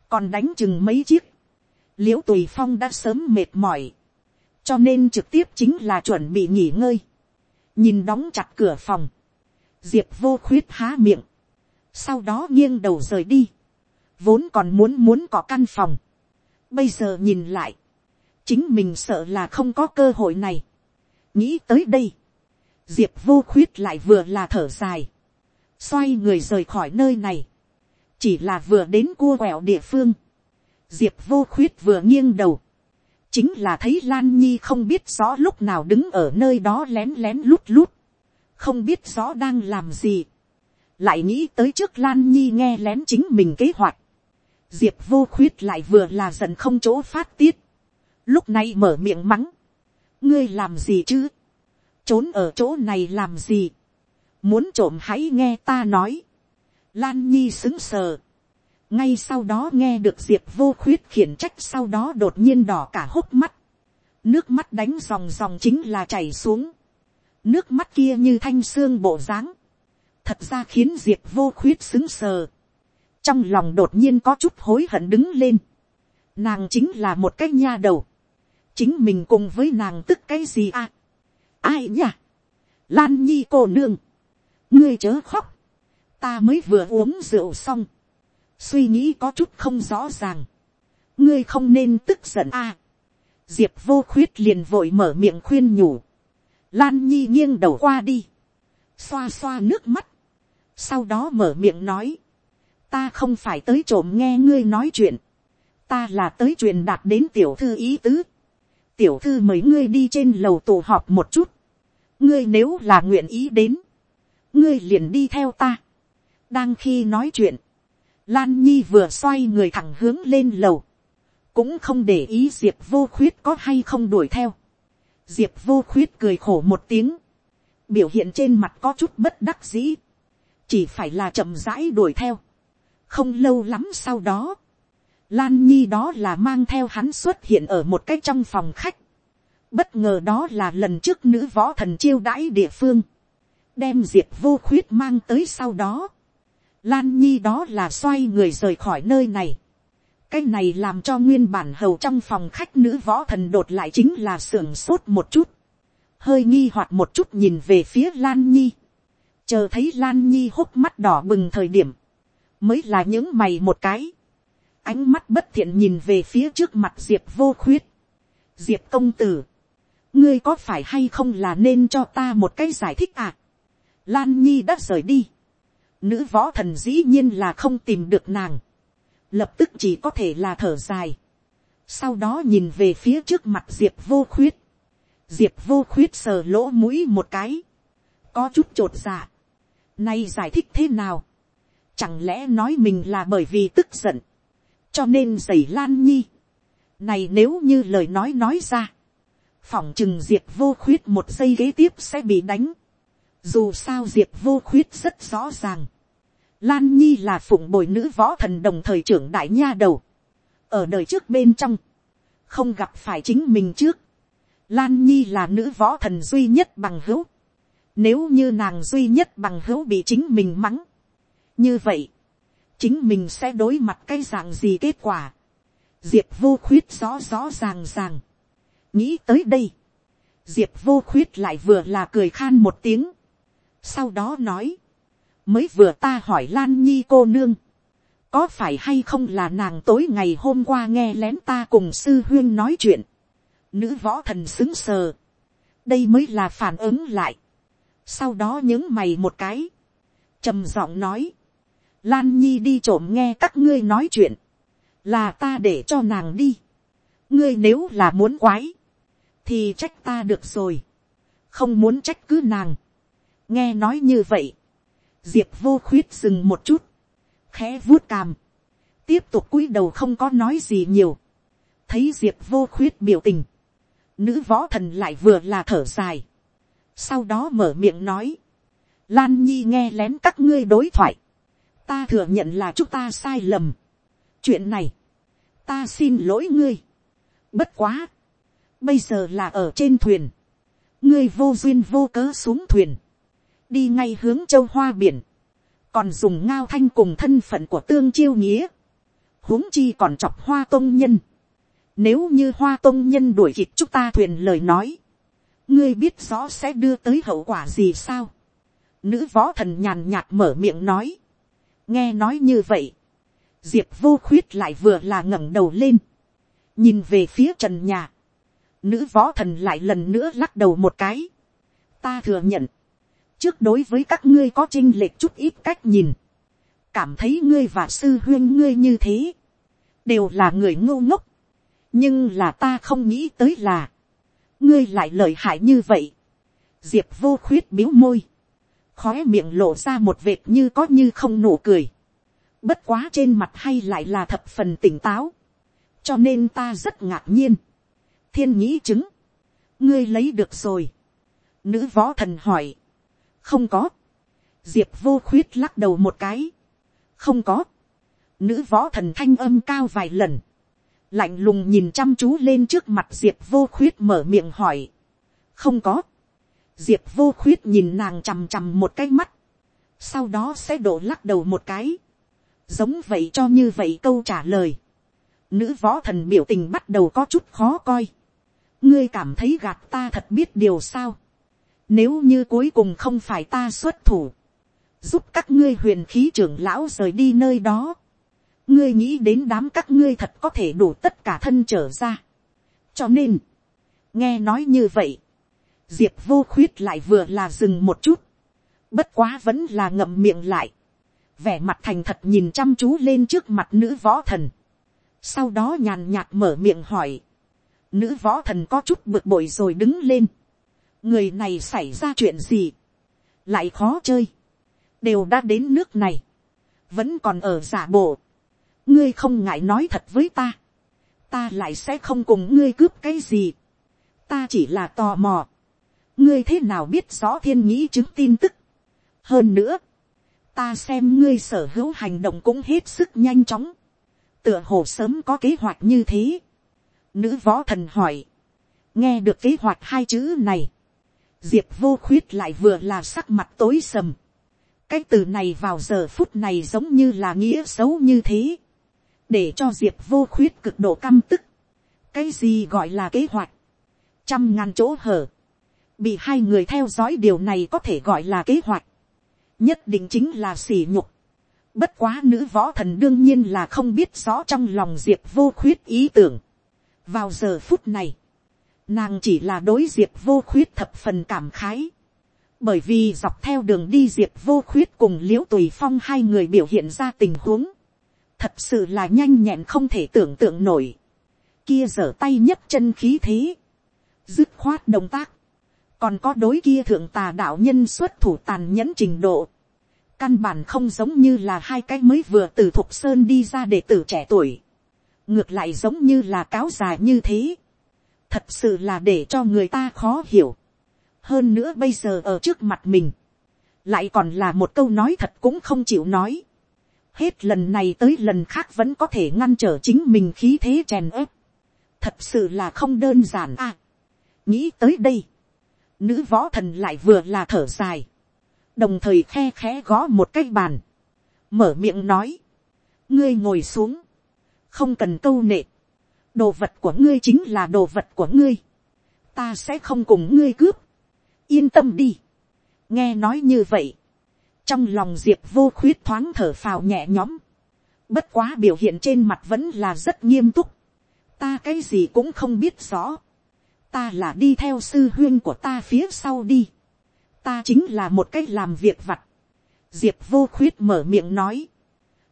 còn đánh chừng mấy chiếc, l i ễ u tùy phong đã sớm mệt mỏi, cho nên trực tiếp chính là chuẩn bị nghỉ ngơi, nhìn đóng chặt cửa phòng, diệp vô khuyết há miệng, sau đó nghiêng đầu rời đi, vốn còn muốn muốn có căn phòng, bây giờ nhìn lại, chính mình sợ là không có cơ hội này, nghĩ tới đây, diệp vô khuyết lại vừa là thở dài, xoay người rời khỏi nơi này, chỉ là vừa đến cua quẹo địa phương, diệp vô khuyết vừa nghiêng đầu, chính là thấy lan nhi không biết rõ lúc nào đứng ở nơi đó lén lén lút lút, không biết rõ đang làm gì, lại nghĩ tới trước lan nhi nghe lén chính mình kế hoạch, diệp vô khuyết lại vừa là giận không chỗ phát tiết, lúc này mở miệng mắng, ngươi làm gì chứ, trốn ở chỗ này làm gì, muốn trộm hãy nghe ta nói, lan nhi xứng sờ, ngay sau đó nghe được diệp vô khuyết khiển trách sau đó đột nhiên đỏ cả hốc mắt, nước mắt đánh dòng dòng chính là chảy xuống, nước mắt kia như thanh xương bộ dáng, thật ra khiến diệp vô khuyết xứng sờ, trong lòng đột nhiên có chút hối hận đứng lên, nàng chính là một cái nha đầu, chính mình cùng với nàng tức cái gì à, ai nhỉ, lan nhi cô nương, ngươi chớ khóc, ta mới vừa uống rượu xong, suy nghĩ có chút không rõ ràng, ngươi không nên tức giận a, diệp vô khuyết liền vội mở miệng khuyên nhủ, lan nhi nghiêng đầu qua đi, xoa xoa nước mắt, sau đó mở miệng nói, ta không phải tới trộm nghe ngươi nói chuyện, ta là tới truyền đạt đến tiểu thư ý tứ, tiểu thư mời ngươi đi trên lầu tù họp một chút, ngươi nếu là nguyện ý đến, ngươi liền đi theo ta. đang khi nói chuyện, lan nhi vừa xoay người thẳng hướng lên lầu, cũng không để ý diệp vô khuyết có hay không đuổi theo. diệp vô khuyết cười khổ một tiếng, biểu hiện trên mặt có chút bất đắc dĩ, chỉ phải là chậm rãi đuổi theo. không lâu lắm sau đó, Lan Nhi đó là mang theo hắn xuất hiện ở một cái trong phòng khách. Bất ngờ đó là lần trước nữ võ thần chiêu đãi địa phương. Đem diệp vô khuyết mang tới sau đó. Lan Nhi đó là xoay người rời khỏi nơi này. Cái này làm cho nguyên bản hầu trong phòng khách nữ võ thần đột lại chính là sưởng sốt một chút. Hơi nghi hoặc một chút nhìn về phía Lan Nhi. Chờ thấy Lan Nhi hốc mắt đỏ bừng thời điểm. Mới là những mày một cái ánh mắt bất thiện nhìn về phía trước mặt diệp vô khuyết. diệp công tử, ngươi có phải hay không là nên cho ta một cái giải thích à lan nhi đã rời đi. nữ võ thần dĩ nhiên là không tìm được nàng. lập tức chỉ có thể là thở dài. sau đó nhìn về phía trước mặt diệp vô khuyết. diệp vô khuyết sờ lỗ mũi một cái. có chút trột dạ. nay giải thích thế nào. chẳng lẽ nói mình là bởi vì tức giận cho nên giày lan nhi, này nếu như lời nói nói ra, phỏng chừng diệp vô khuyết một giây kế tiếp sẽ bị đánh, dù sao diệp vô khuyết rất rõ ràng, lan nhi là phụng bồi nữ võ thần đồng thời trưởng đại nha đầu, ở đời trước bên trong, không gặp phải chính mình trước, lan nhi là nữ võ thần duy nhất bằng hữu, nếu như nàng duy nhất bằng hữu bị chính mình mắng, như vậy, chính mình sẽ đối mặt cái dạng gì kết quả. diệp vô khuyết rõ rõ ràng ràng. nghĩ tới đây, diệp vô khuyết lại vừa là cười khan một tiếng sau đó nói, mới vừa ta hỏi lan nhi cô nương, có phải hay không là nàng tối ngày hôm qua nghe lén ta cùng sư huyên nói chuyện, nữ võ thần xứng sờ, đây mới là phản ứng lại, sau đó những mày một cái, trầm giọng nói, Lan Nhi đi trộm nghe các ngươi nói chuyện. Là ta để cho nàng đi. Ngươi nếu là muốn quái. Thì trách ta được rồi. Không muốn trách cứ nàng. Nghe nói như vậy. Diệp vô khuyết dừng một chút. Khẽ vuốt cằm. Tiếp tục cúi đầu không có nói gì nhiều. Thấy diệp vô khuyết biểu tình. Nữ võ thần lại vừa là thở dài. Sau đó mở miệng nói. Lan Nhi nghe lén các ngươi đối thoại ta thừa nhận là chúng ta sai lầm. chuyện này, ta xin lỗi ngươi. bất quá, bây giờ là ở trên thuyền, ngươi vô duyên vô cớ xuống thuyền, đi ngay hướng châu hoa biển, còn dùng ngao thanh cùng thân phận của tương chiêu nghĩa, huống chi còn chọc hoa tôn nhân. Nếu như hoa tôn nhân đuổi kịp chúng ta thuyền lời nói, ngươi biết rõ sẽ đưa tới hậu quả gì sao. Nữ võ thần nhàn nhạt mở miệng nói. Nghe nói như vậy, diệp vô khuyết lại vừa là ngẩng đầu lên, nhìn về phía trần nhà, nữ võ thần lại lần nữa lắc đầu một cái, ta thừa nhận, trước đối với các ngươi có chinh lệch chút ít cách nhìn, cảm thấy ngươi và sư huyên ngươi như thế, đều là người ngu ngốc, nhưng là ta không nghĩ tới là, ngươi lại lợi hại như vậy, diệp vô khuyết biếu môi, khóe miệng lộ ra một vệt như có như không nụ cười. Bất quá trên mặt hay lại là thập phần tỉnh táo. Cho nên ta rất ngạc nhiên. Thiên nhĩ chứng. Ngươi lấy được rồi. Nữ võ thần hỏi. Không có. Diệp vô khuyết lắc đầu một cái. Không có. Nữ võ thần thanh âm cao vài lần. Lạnh lùng nhìn chăm chú lên trước mặt diệp vô khuyết mở miệng hỏi. Không có. Diệp vô khuyết nhìn nàng chằm chằm một cái mắt. Sau đó sẽ đổ lắc đầu một cái. Giống vậy cho như vậy câu trả lời. Nữ võ thần biểu tình bắt đầu có chút khó coi. Ngươi cảm thấy gạt ta thật biết điều sao. Nếu như cuối cùng không phải ta xuất thủ. Giúp các ngươi huyền khí trưởng lão rời đi nơi đó. Ngươi nghĩ đến đám các ngươi thật có thể đủ tất cả thân trở ra. Cho nên. Nghe nói như vậy. Diệp vô khuyết lại vừa là dừng một chút. Bất quá vẫn là ngậm miệng lại. Vẻ mặt thành thật nhìn chăm chú lên trước mặt nữ võ thần. Sau đó nhàn nhạt mở miệng hỏi. Nữ võ thần có chút bực bội rồi đứng lên. Người này xảy ra chuyện gì? Lại khó chơi. Đều đã đến nước này. Vẫn còn ở giả bộ. Ngươi không ngại nói thật với ta. Ta lại sẽ không cùng ngươi cướp cái gì. Ta chỉ là tò mò ngươi thế nào biết rõ thiên nhĩ chứng tin tức. hơn nữa, ta xem ngươi sở hữu hành động cũng hết sức nhanh chóng. tựa hồ sớm có kế hoạch như thế. nữ võ thần hỏi. nghe được kế hoạch hai chữ này diệp vô khuyết lại vừa là sắc mặt tối sầm. cái từ này vào giờ phút này giống như là nghĩa xấu như thế. để cho diệp vô khuyết cực độ căm tức. cái gì gọi là kế hoạch. trăm ngàn chỗ hở bị hai người theo dõi điều này có thể gọi là kế hoạch, nhất định chính là sỉ nhục. Bất quá nữ võ thần đương nhiên là không biết rõ trong lòng diệp vô khuyết ý tưởng. vào giờ phút này, nàng chỉ là đối diệp vô khuyết thập phần cảm khái. bởi vì dọc theo đường đi diệp vô khuyết cùng liễu tùy phong hai người biểu hiện ra tình huống. thật sự là nhanh nhẹn không thể tưởng tượng nổi. kia giở tay nhất chân khí thế. dứt khoát động tác còn có đối kia thượng tà đạo nhân xuất thủ tàn nhẫn trình độ, căn bản không giống như là hai cái mới vừa từ thục sơn đi ra để tử trẻ tuổi, ngược lại giống như là cáo già như thế, thật sự là để cho người ta khó hiểu, hơn nữa bây giờ ở trước mặt mình, lại còn là một câu nói thật cũng không chịu nói, hết lần này tới lần khác vẫn có thể ngăn trở chính mình khí thế chèn ớp, thật sự là không đơn giản à. nghĩ tới đây, Nữ võ thần lại vừa là thở dài. Đồng thời khe khẽ gõ một cái bàn. Mở miệng nói. Ngươi ngồi xuống. Không cần câu nệ. Đồ vật của ngươi chính là đồ vật của ngươi. Ta sẽ không cùng ngươi cướp. Yên tâm đi. Nghe nói như vậy. Trong lòng diệp vô khuyết thoáng thở phào nhẹ nhõm. Bất quá biểu hiện trên mặt vẫn là rất nghiêm túc. Ta cái gì cũng không biết rõ ta là đi theo sư huyên của ta phía sau đi, ta chính là một cách làm việc vặt, diệp vô khuyết mở miệng nói,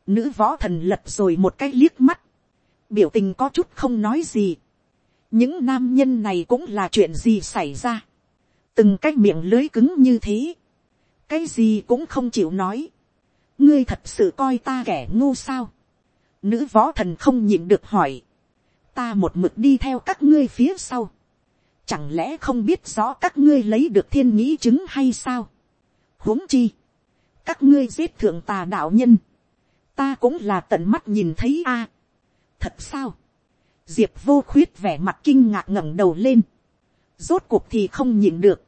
nữ võ thần lật rồi một cái liếc mắt, biểu tình có chút không nói gì, những nam nhân này cũng là chuyện gì xảy ra, từng cái miệng lưới cứng như thế, cái gì cũng không chịu nói, ngươi thật sự coi ta kẻ ngu sao, nữ võ thần không nhịn được hỏi, ta một mực đi theo các ngươi phía sau, chẳng lẽ không biết rõ các ngươi lấy được thiên nghĩ chứng hay sao. huống chi, các ngươi giết thượng tà đạo nhân, ta cũng là tận mắt nhìn thấy a thật sao, diệp vô khuyết vẻ mặt kinh ngạc ngẩng đầu lên, rốt cuộc thì không nhịn được,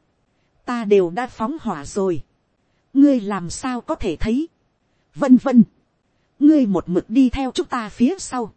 ta đều đã phóng hỏa rồi, ngươi làm sao có thể thấy, vân vân, ngươi một mực đi theo chúng ta phía sau,